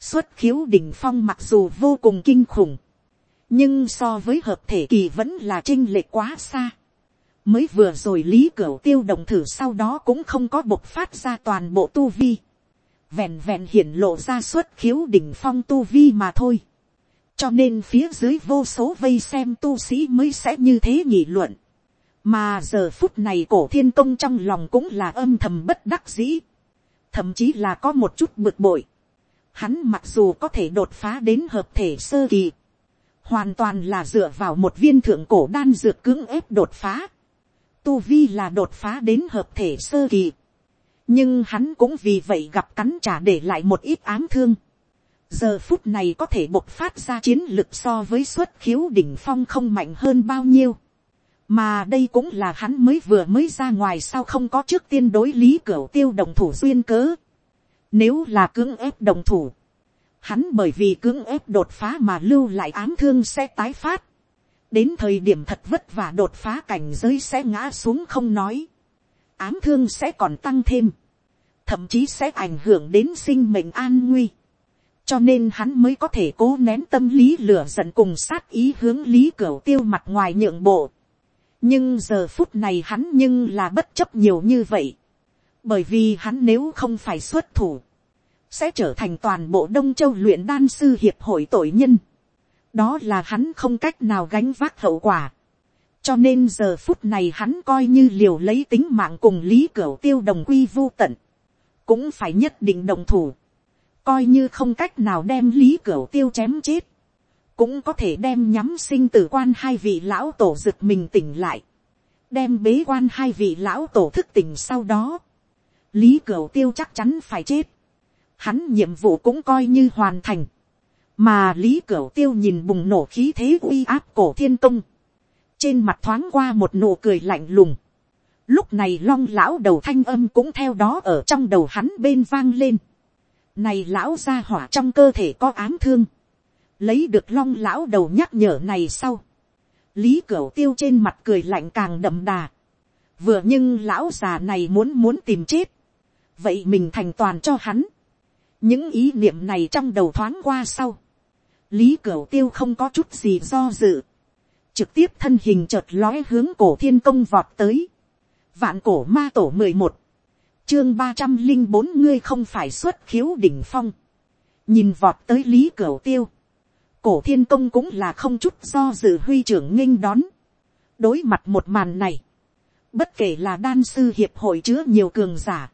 xuất khiếu đỉnh phong mặc dù vô cùng kinh khủng, nhưng so với hợp thể kỳ vẫn là chênh lệch quá xa. mới vừa rồi lý cửu tiêu đồng thử sau đó cũng không có bộc phát ra toàn bộ tu vi vẹn vẹn hiển lộ ra xuất khiếu đỉnh phong tu vi mà thôi. cho nên phía dưới vô số vây xem tu sĩ mới sẽ như thế nhị luận. mà giờ phút này cổ thiên công trong lòng cũng là âm thầm bất đắc dĩ. thậm chí là có một chút bực bội. hắn mặc dù có thể đột phá đến hợp thể sơ kỳ, hoàn toàn là dựa vào một viên thượng cổ đan dược cưỡng ép đột phá. Tu vi là đột phá đến hợp thể sơ kỳ nhưng hắn cũng vì vậy gặp cắn trả để lại một ít ám thương. giờ phút này có thể bộc phát ra chiến lực so với xuất khiếu đỉnh phong không mạnh hơn bao nhiêu. mà đây cũng là hắn mới vừa mới ra ngoài sao không có trước tiên đối lý cửa tiêu đồng thủ duyên cớ. nếu là cưỡng ép đồng thủ, hắn bởi vì cưỡng ép đột phá mà lưu lại ám thương sẽ tái phát. đến thời điểm thật vất vả đột phá cảnh giới sẽ ngã xuống không nói. ám thương sẽ còn tăng thêm thậm chí sẽ ảnh hưởng đến sinh mệnh an nguy. cho nên hắn mới có thể cố nén tâm lý lửa giận cùng sát ý hướng lý cửa tiêu mặt ngoài nhượng bộ. nhưng giờ phút này hắn nhưng là bất chấp nhiều như vậy. bởi vì hắn nếu không phải xuất thủ, sẽ trở thành toàn bộ đông châu luyện đan sư hiệp hội tội nhân. đó là hắn không cách nào gánh vác hậu quả. cho nên giờ phút này hắn coi như liều lấy tính mạng cùng lý cửu tiêu đồng quy vô tận cũng phải nhất định đồng thủ. coi như không cách nào đem lý cửu tiêu chém chết. cũng có thể đem nhắm sinh tử quan hai vị lão tổ giựt mình tỉnh lại. đem bế quan hai vị lão tổ thức tỉnh sau đó. lý cửu tiêu chắc chắn phải chết hắn nhiệm vụ cũng coi như hoàn thành. mà lý cửu tiêu nhìn bùng nổ khí thế uy áp cổ thiên công. trên mặt thoáng qua một nụ cười lạnh lùng lúc này long lão đầu thanh âm cũng theo đó ở trong đầu hắn bên vang lên. này lão ra hỏa trong cơ thể có ám thương. lấy được long lão đầu nhắc nhở này sau. lý cửu tiêu trên mặt cười lạnh càng đậm đà. vừa nhưng lão già này muốn muốn tìm chết. vậy mình thành toàn cho hắn những ý niệm này trong đầu thoáng qua sau, lý cửu tiêu không có chút gì do dự, trực tiếp thân hình chợt lói hướng cổ thiên công vọt tới, vạn cổ ma tổ mười một, chương ba trăm linh bốn ngươi không phải xuất khiếu đỉnh phong, nhìn vọt tới lý cửu tiêu, cổ thiên công cũng là không chút do dự huy trưởng nghênh đón, đối mặt một màn này, bất kể là đan sư hiệp hội chứa nhiều cường giả,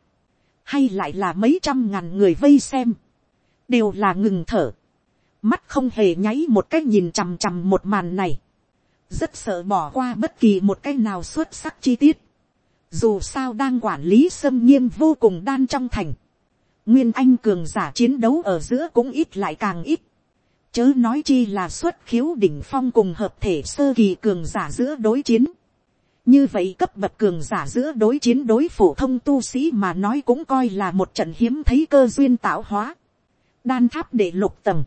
hay lại là mấy trăm ngàn người vây xem, đều là ngừng thở, mắt không hề nháy một cái nhìn chằm chằm một màn này, rất sợ bỏ qua bất kỳ một cái nào xuất sắc chi tiết, dù sao đang quản lý xâm nghiêm vô cùng đan trong thành, nguyên anh cường giả chiến đấu ở giữa cũng ít lại càng ít, chớ nói chi là xuất khiếu đỉnh phong cùng hợp thể sơ kỳ cường giả giữa đối chiến, như vậy cấp bậc cường giả giữa đối chiến đối phổ thông tu sĩ mà nói cũng coi là một trận hiếm thấy cơ duyên tạo hóa. đan tháp để lục tầng.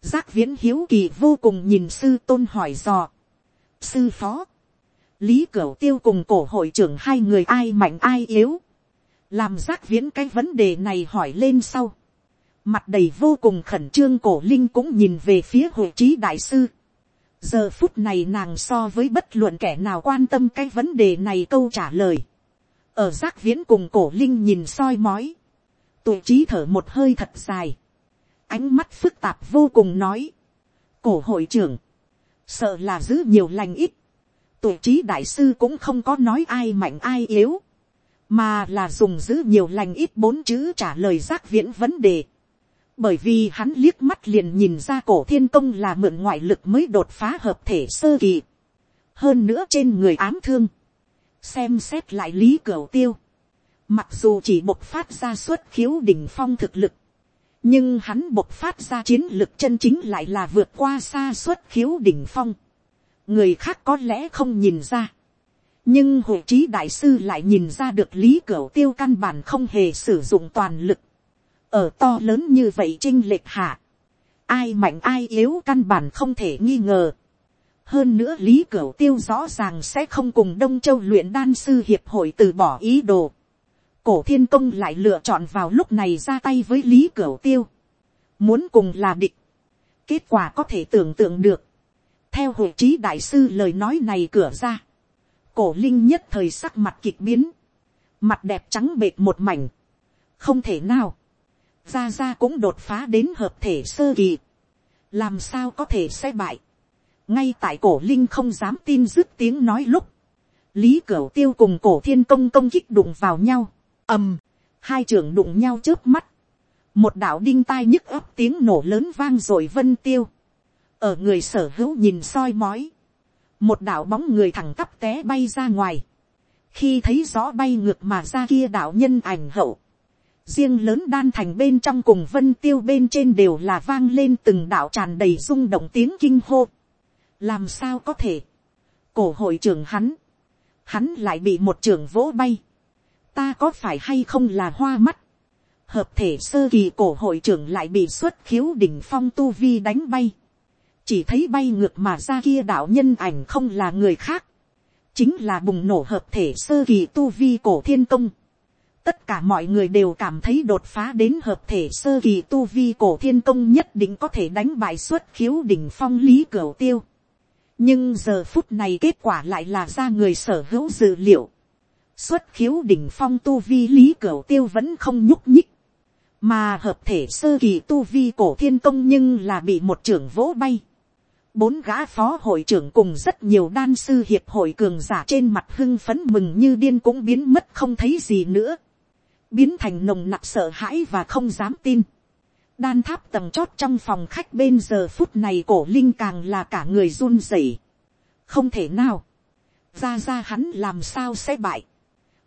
giác viễn hiếu kỳ vô cùng nhìn sư tôn hỏi dò. sư phó lý cửu tiêu cùng cổ hội trưởng hai người ai mạnh ai yếu. làm giác viễn cái vấn đề này hỏi lên sau. mặt đầy vô cùng khẩn trương cổ linh cũng nhìn về phía hội trí đại sư giờ phút này nàng so với bất luận kẻ nào quan tâm cái vấn đề này câu trả lời. ở giác viễn cùng cổ linh nhìn soi mói. tụ trí thở một hơi thật dài. ánh mắt phức tạp vô cùng nói. cổ hội trưởng, sợ là giữ nhiều lành ít, tuổi trí đại sư cũng không có nói ai mạnh ai yếu, mà là dùng giữ nhiều lành ít bốn chữ trả lời giác viễn vấn đề. bởi vì hắn liếc mắt liền nhìn ra cổ thiên công là mượn ngoại lực mới đột phá hợp thể sơ kỳ. hơn nữa trên người ám thương, xem xét lại lý cửa tiêu, mặc dù chỉ bộc phát ra xuất khiếu đỉnh phong thực lực, nhưng hắn bộc phát ra chiến lực chân chính lại là vượt qua xa xuất khiếu đỉnh phong người khác có lẽ không nhìn ra. nhưng hội trí đại sư lại nhìn ra được lý cửa tiêu căn bản không hề sử dụng toàn lực. ở to lớn như vậy trinh lệch hạ. ai mạnh ai yếu căn bản không thể nghi ngờ. hơn nữa lý cửa tiêu rõ ràng sẽ không cùng đông châu luyện đan sư hiệp hội từ bỏ ý đồ cổ thiên công lại lựa chọn vào lúc này ra tay với lý cửa tiêu, muốn cùng là địch, kết quả có thể tưởng tượng được, theo hội trí đại sư lời nói này cửa ra, cổ linh nhất thời sắc mặt kịch biến, mặt đẹp trắng bệt một mảnh, không thể nào, ra ra cũng đột phá đến hợp thể sơ kỳ, làm sao có thể sẽ bại, ngay tại cổ linh không dám tin dứt tiếng nói lúc, lý cửu tiêu cùng cổ thiên công công kích đụng vào nhau, ầm, hai trưởng đụng nhau trước mắt, một đạo đinh tai nhức ấp tiếng nổ lớn vang rồi vân tiêu, ở người sở hữu nhìn soi mói, một đạo bóng người thẳng tắp té bay ra ngoài, khi thấy rõ bay ngược mà ra kia đạo nhân ảnh hậu, riêng lớn đan thành bên trong cùng vân tiêu bên trên đều là vang lên từng đạo tràn đầy rung động tiếng kinh hô, làm sao có thể, cổ hội trưởng hắn, hắn lại bị một trưởng vỗ bay, ta có phải hay không là hoa mắt, hợp thể sơ kỳ cổ hội trưởng lại bị xuất khiếu đỉnh phong tu vi đánh bay, chỉ thấy bay ngược mà ra kia đạo nhân ảnh không là người khác, chính là bùng nổ hợp thể sơ kỳ tu vi cổ thiên công. Tất cả mọi người đều cảm thấy đột phá đến hợp thể sơ kỳ tu vi cổ thiên công nhất định có thể đánh bại xuất khiếu đỉnh phong lý cửu tiêu. Nhưng giờ phút này kết quả lại là ra người sở hữu dữ liệu xuất khiếu đỉnh phong tu vi lý cửu tiêu vẫn không nhúc nhích, mà hợp thể sơ kỳ tu vi cổ thiên công nhưng là bị một trưởng vỗ bay. Bốn gã phó hội trưởng cùng rất nhiều đan sư hiệp hội cường giả trên mặt hưng phấn mừng như điên cũng biến mất không thấy gì nữa. Biến thành nồng nặc sợ hãi và không dám tin. Đan tháp tầng chót trong phòng khách bên giờ phút này cổ linh càng là cả người run rẩy. Không thể nào. Ra ra hắn làm sao sẽ bại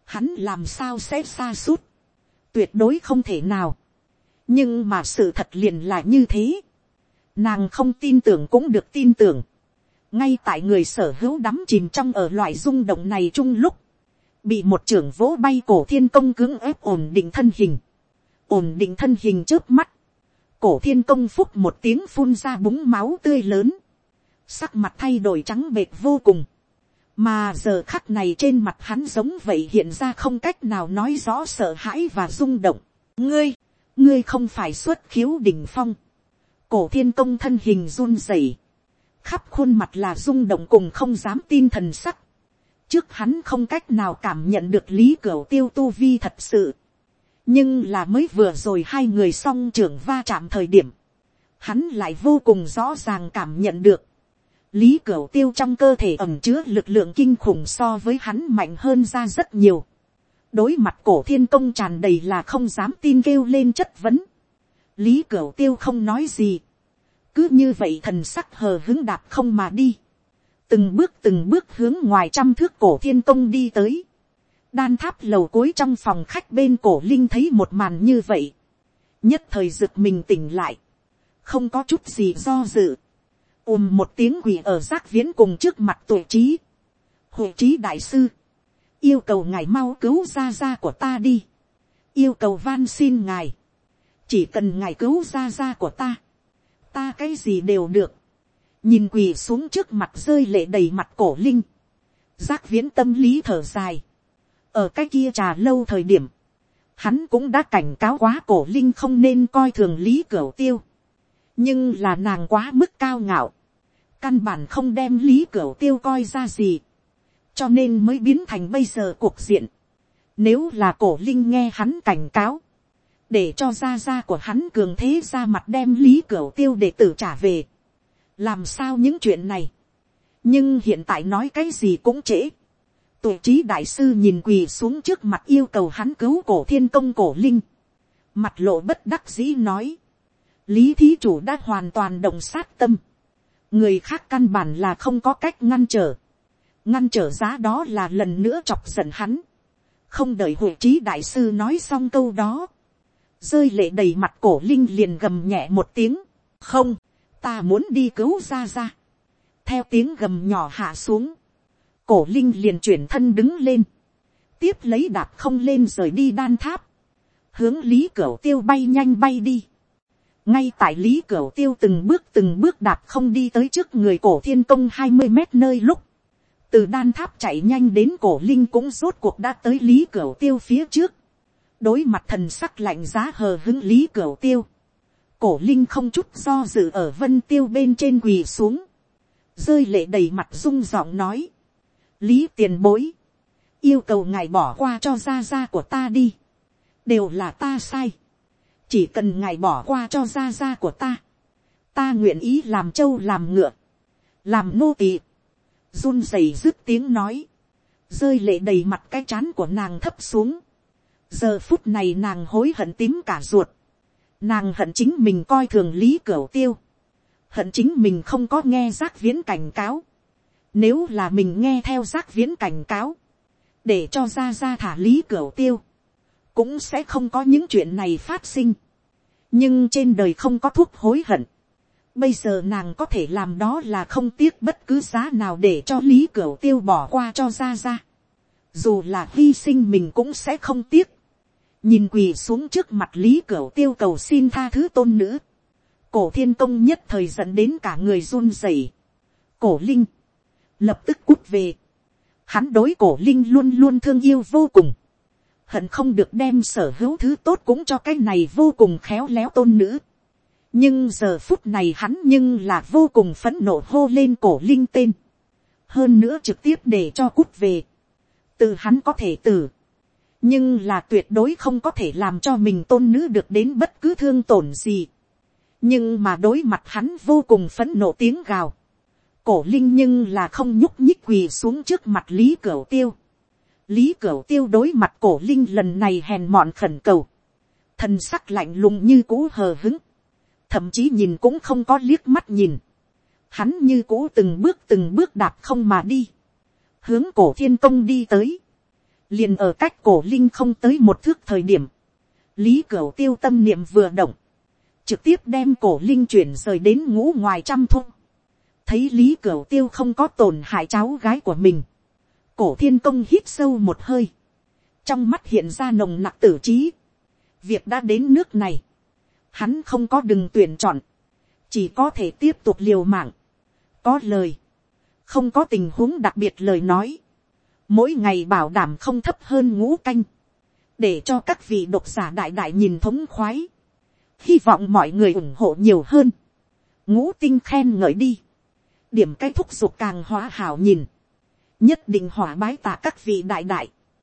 hắn làm sao sẽ xa suốt, tuyệt đối không thể nào. nhưng mà sự thật liền là như thế nàng không tin tưởng cũng được tin tưởng. ngay tại người sở hữu đắm chìm trong ở loại rung động này chung lúc, bị một trưởng vỗ bay cổ thiên công cưỡng ép ổn định thân hình, ổn định thân hình trước mắt, cổ thiên công phúc một tiếng phun ra búng máu tươi lớn, sắc mặt thay đổi trắng bệt vô cùng, mà giờ khắc này trên mặt hắn giống vậy hiện ra không cách nào nói rõ sợ hãi và rung động. ngươi, ngươi không phải xuất khiếu đỉnh phong cổ thiên công thân hình run rẩy, khắp khuôn mặt là rung động cùng không dám tin thần sắc. trước hắn không cách nào cảm nhận được lý cửu tiêu tu vi thật sự. nhưng là mới vừa rồi hai người song trưởng va chạm thời điểm, hắn lại vô cùng rõ ràng cảm nhận được lý cửu tiêu trong cơ thể ẩm chứa lực lượng kinh khủng so với hắn mạnh hơn ra rất nhiều. đối mặt cổ thiên công tràn đầy là không dám tin kêu lên chất vấn lý cửu tiêu không nói gì. cứ như vậy thần sắc hờ hứng đạp không mà đi. từng bước từng bước hướng ngoài trăm thước cổ thiên công đi tới. đan tháp lầu Cối trong phòng khách bên cổ linh thấy một màn như vậy. nhất thời rực mình tỉnh lại. không có chút gì do dự ùm một tiếng quỳ ở giác viễn cùng trước mặt tuổi trí. hội trí đại sư, yêu cầu ngài mau cứu ra ra của ta đi. yêu cầu van xin ngài, chỉ cần ngài cứu ra ra của ta, ta cái gì đều được. nhìn quỳ xuống trước mặt rơi lệ đầy mặt cổ linh, giác viễn tâm lý thở dài, ở cái kia trà lâu thời điểm, hắn cũng đã cảnh cáo quá cổ linh không nên coi thường lý cửa tiêu. Nhưng là nàng quá mức cao ngạo, căn bản không đem lý cửa tiêu coi ra gì, cho nên mới biến thành bây giờ cuộc diện. Nếu là cổ linh nghe hắn cảnh cáo, để cho gia gia của hắn cường thế ra mặt đem lý cửu tiêu để tử trả về, làm sao những chuyện này, nhưng hiện tại nói cái gì cũng trễ. tuổi trí đại sư nhìn quỳ xuống trước mặt yêu cầu hắn cứu cổ thiên công cổ linh. Mặt lộ bất đắc dĩ nói. Lý thí chủ đã hoàn toàn đồng sát tâm. Người khác căn bản là không có cách ngăn trở. Ngăn trở giá đó là lần nữa chọc giận hắn. Không đợi hội trí đại sư nói xong câu đó. Rơi lệ đầy mặt cổ linh liền gầm nhẹ một tiếng. Không, ta muốn đi cứu ra ra. Theo tiếng gầm nhỏ hạ xuống. Cổ linh liền chuyển thân đứng lên. Tiếp lấy đạp không lên rời đi đan tháp. Hướng lý cửa tiêu bay nhanh bay đi ngay tại lý cửa tiêu từng bước từng bước đạp không đi tới trước người cổ thiên công hai mươi mét nơi lúc, từ đan tháp chạy nhanh đến cổ linh cũng rốt cuộc đã tới lý cửa tiêu phía trước, đối mặt thần sắc lạnh giá hờ hứng lý cửa tiêu, cổ linh không chút do dự ở vân tiêu bên trên quỳ xuống, rơi lệ đầy mặt rung giọng nói, lý tiền bối, yêu cầu ngài bỏ qua cho gia gia của ta đi, đều là ta sai, chỉ cần ngài bỏ qua cho gia gia của ta, ta nguyện ý làm trâu làm ngựa, làm nô tỳ, run rẩy dứt tiếng nói, rơi lệ đầy mặt cái chán của nàng thấp xuống, giờ phút này nàng hối hận tím cả ruột, nàng hận chính mình coi thường lý cửa tiêu, hận chính mình không có nghe giác viễn cảnh cáo, nếu là mình nghe theo giác viễn cảnh cáo, để cho ra ra thả lý cửa tiêu, cũng sẽ không có những chuyện này phát sinh. nhưng trên đời không có thuốc hối hận. bây giờ nàng có thể làm đó là không tiếc bất cứ giá nào để cho lý cửu tiêu bỏ qua cho ra ra. dù là hy sinh mình cũng sẽ không tiếc nhìn quỳ xuống trước mặt lý cửu tiêu cầu xin tha thứ tôn nữ. cổ thiên công nhất thời dẫn đến cả người run rẩy. cổ linh, lập tức cút về. hắn đối cổ linh luôn luôn thương yêu vô cùng hận không được đem sở hữu thứ tốt cũng cho cái này vô cùng khéo léo tôn nữ. nhưng giờ phút này hắn nhưng là vô cùng phẫn nộ hô lên cổ linh tên. hơn nữa trực tiếp để cho cút về. từ hắn có thể tử nhưng là tuyệt đối không có thể làm cho mình tôn nữ được đến bất cứ thương tổn gì. nhưng mà đối mặt hắn vô cùng phấn nộ tiếng gào. cổ linh nhưng là không nhúc nhích quỳ xuống trước mặt lý cửu tiêu. Lý cửu tiêu đối mặt cổ linh lần này hèn mọn khẩn cầu, thần sắc lạnh lùng như cũ hờ hứng, thậm chí nhìn cũng không có liếc mắt nhìn, hắn như cũ từng bước từng bước đạp không mà đi, hướng cổ thiên công đi tới, liền ở cách cổ linh không tới một thước thời điểm, lý cửu tiêu tâm niệm vừa động, trực tiếp đem cổ linh chuyển rời đến ngũ ngoài trăm thung, thấy lý cửu tiêu không có tổn hại cháu gái của mình, cổ thiên công hít sâu một hơi, trong mắt hiện ra nồng nặc tử trí. việc đã đến nước này, hắn không có đừng tuyển chọn, chỉ có thể tiếp tục liều mạng, có lời, không có tình huống đặc biệt lời nói, mỗi ngày bảo đảm không thấp hơn ngũ canh, để cho các vị độc giả đại đại nhìn thống khoái, hy vọng mọi người ủng hộ nhiều hơn, ngũ tinh khen ngợi đi, điểm cái thúc giục càng hóa hảo nhìn, nhất định hỏa bái tạ các vị đại đại,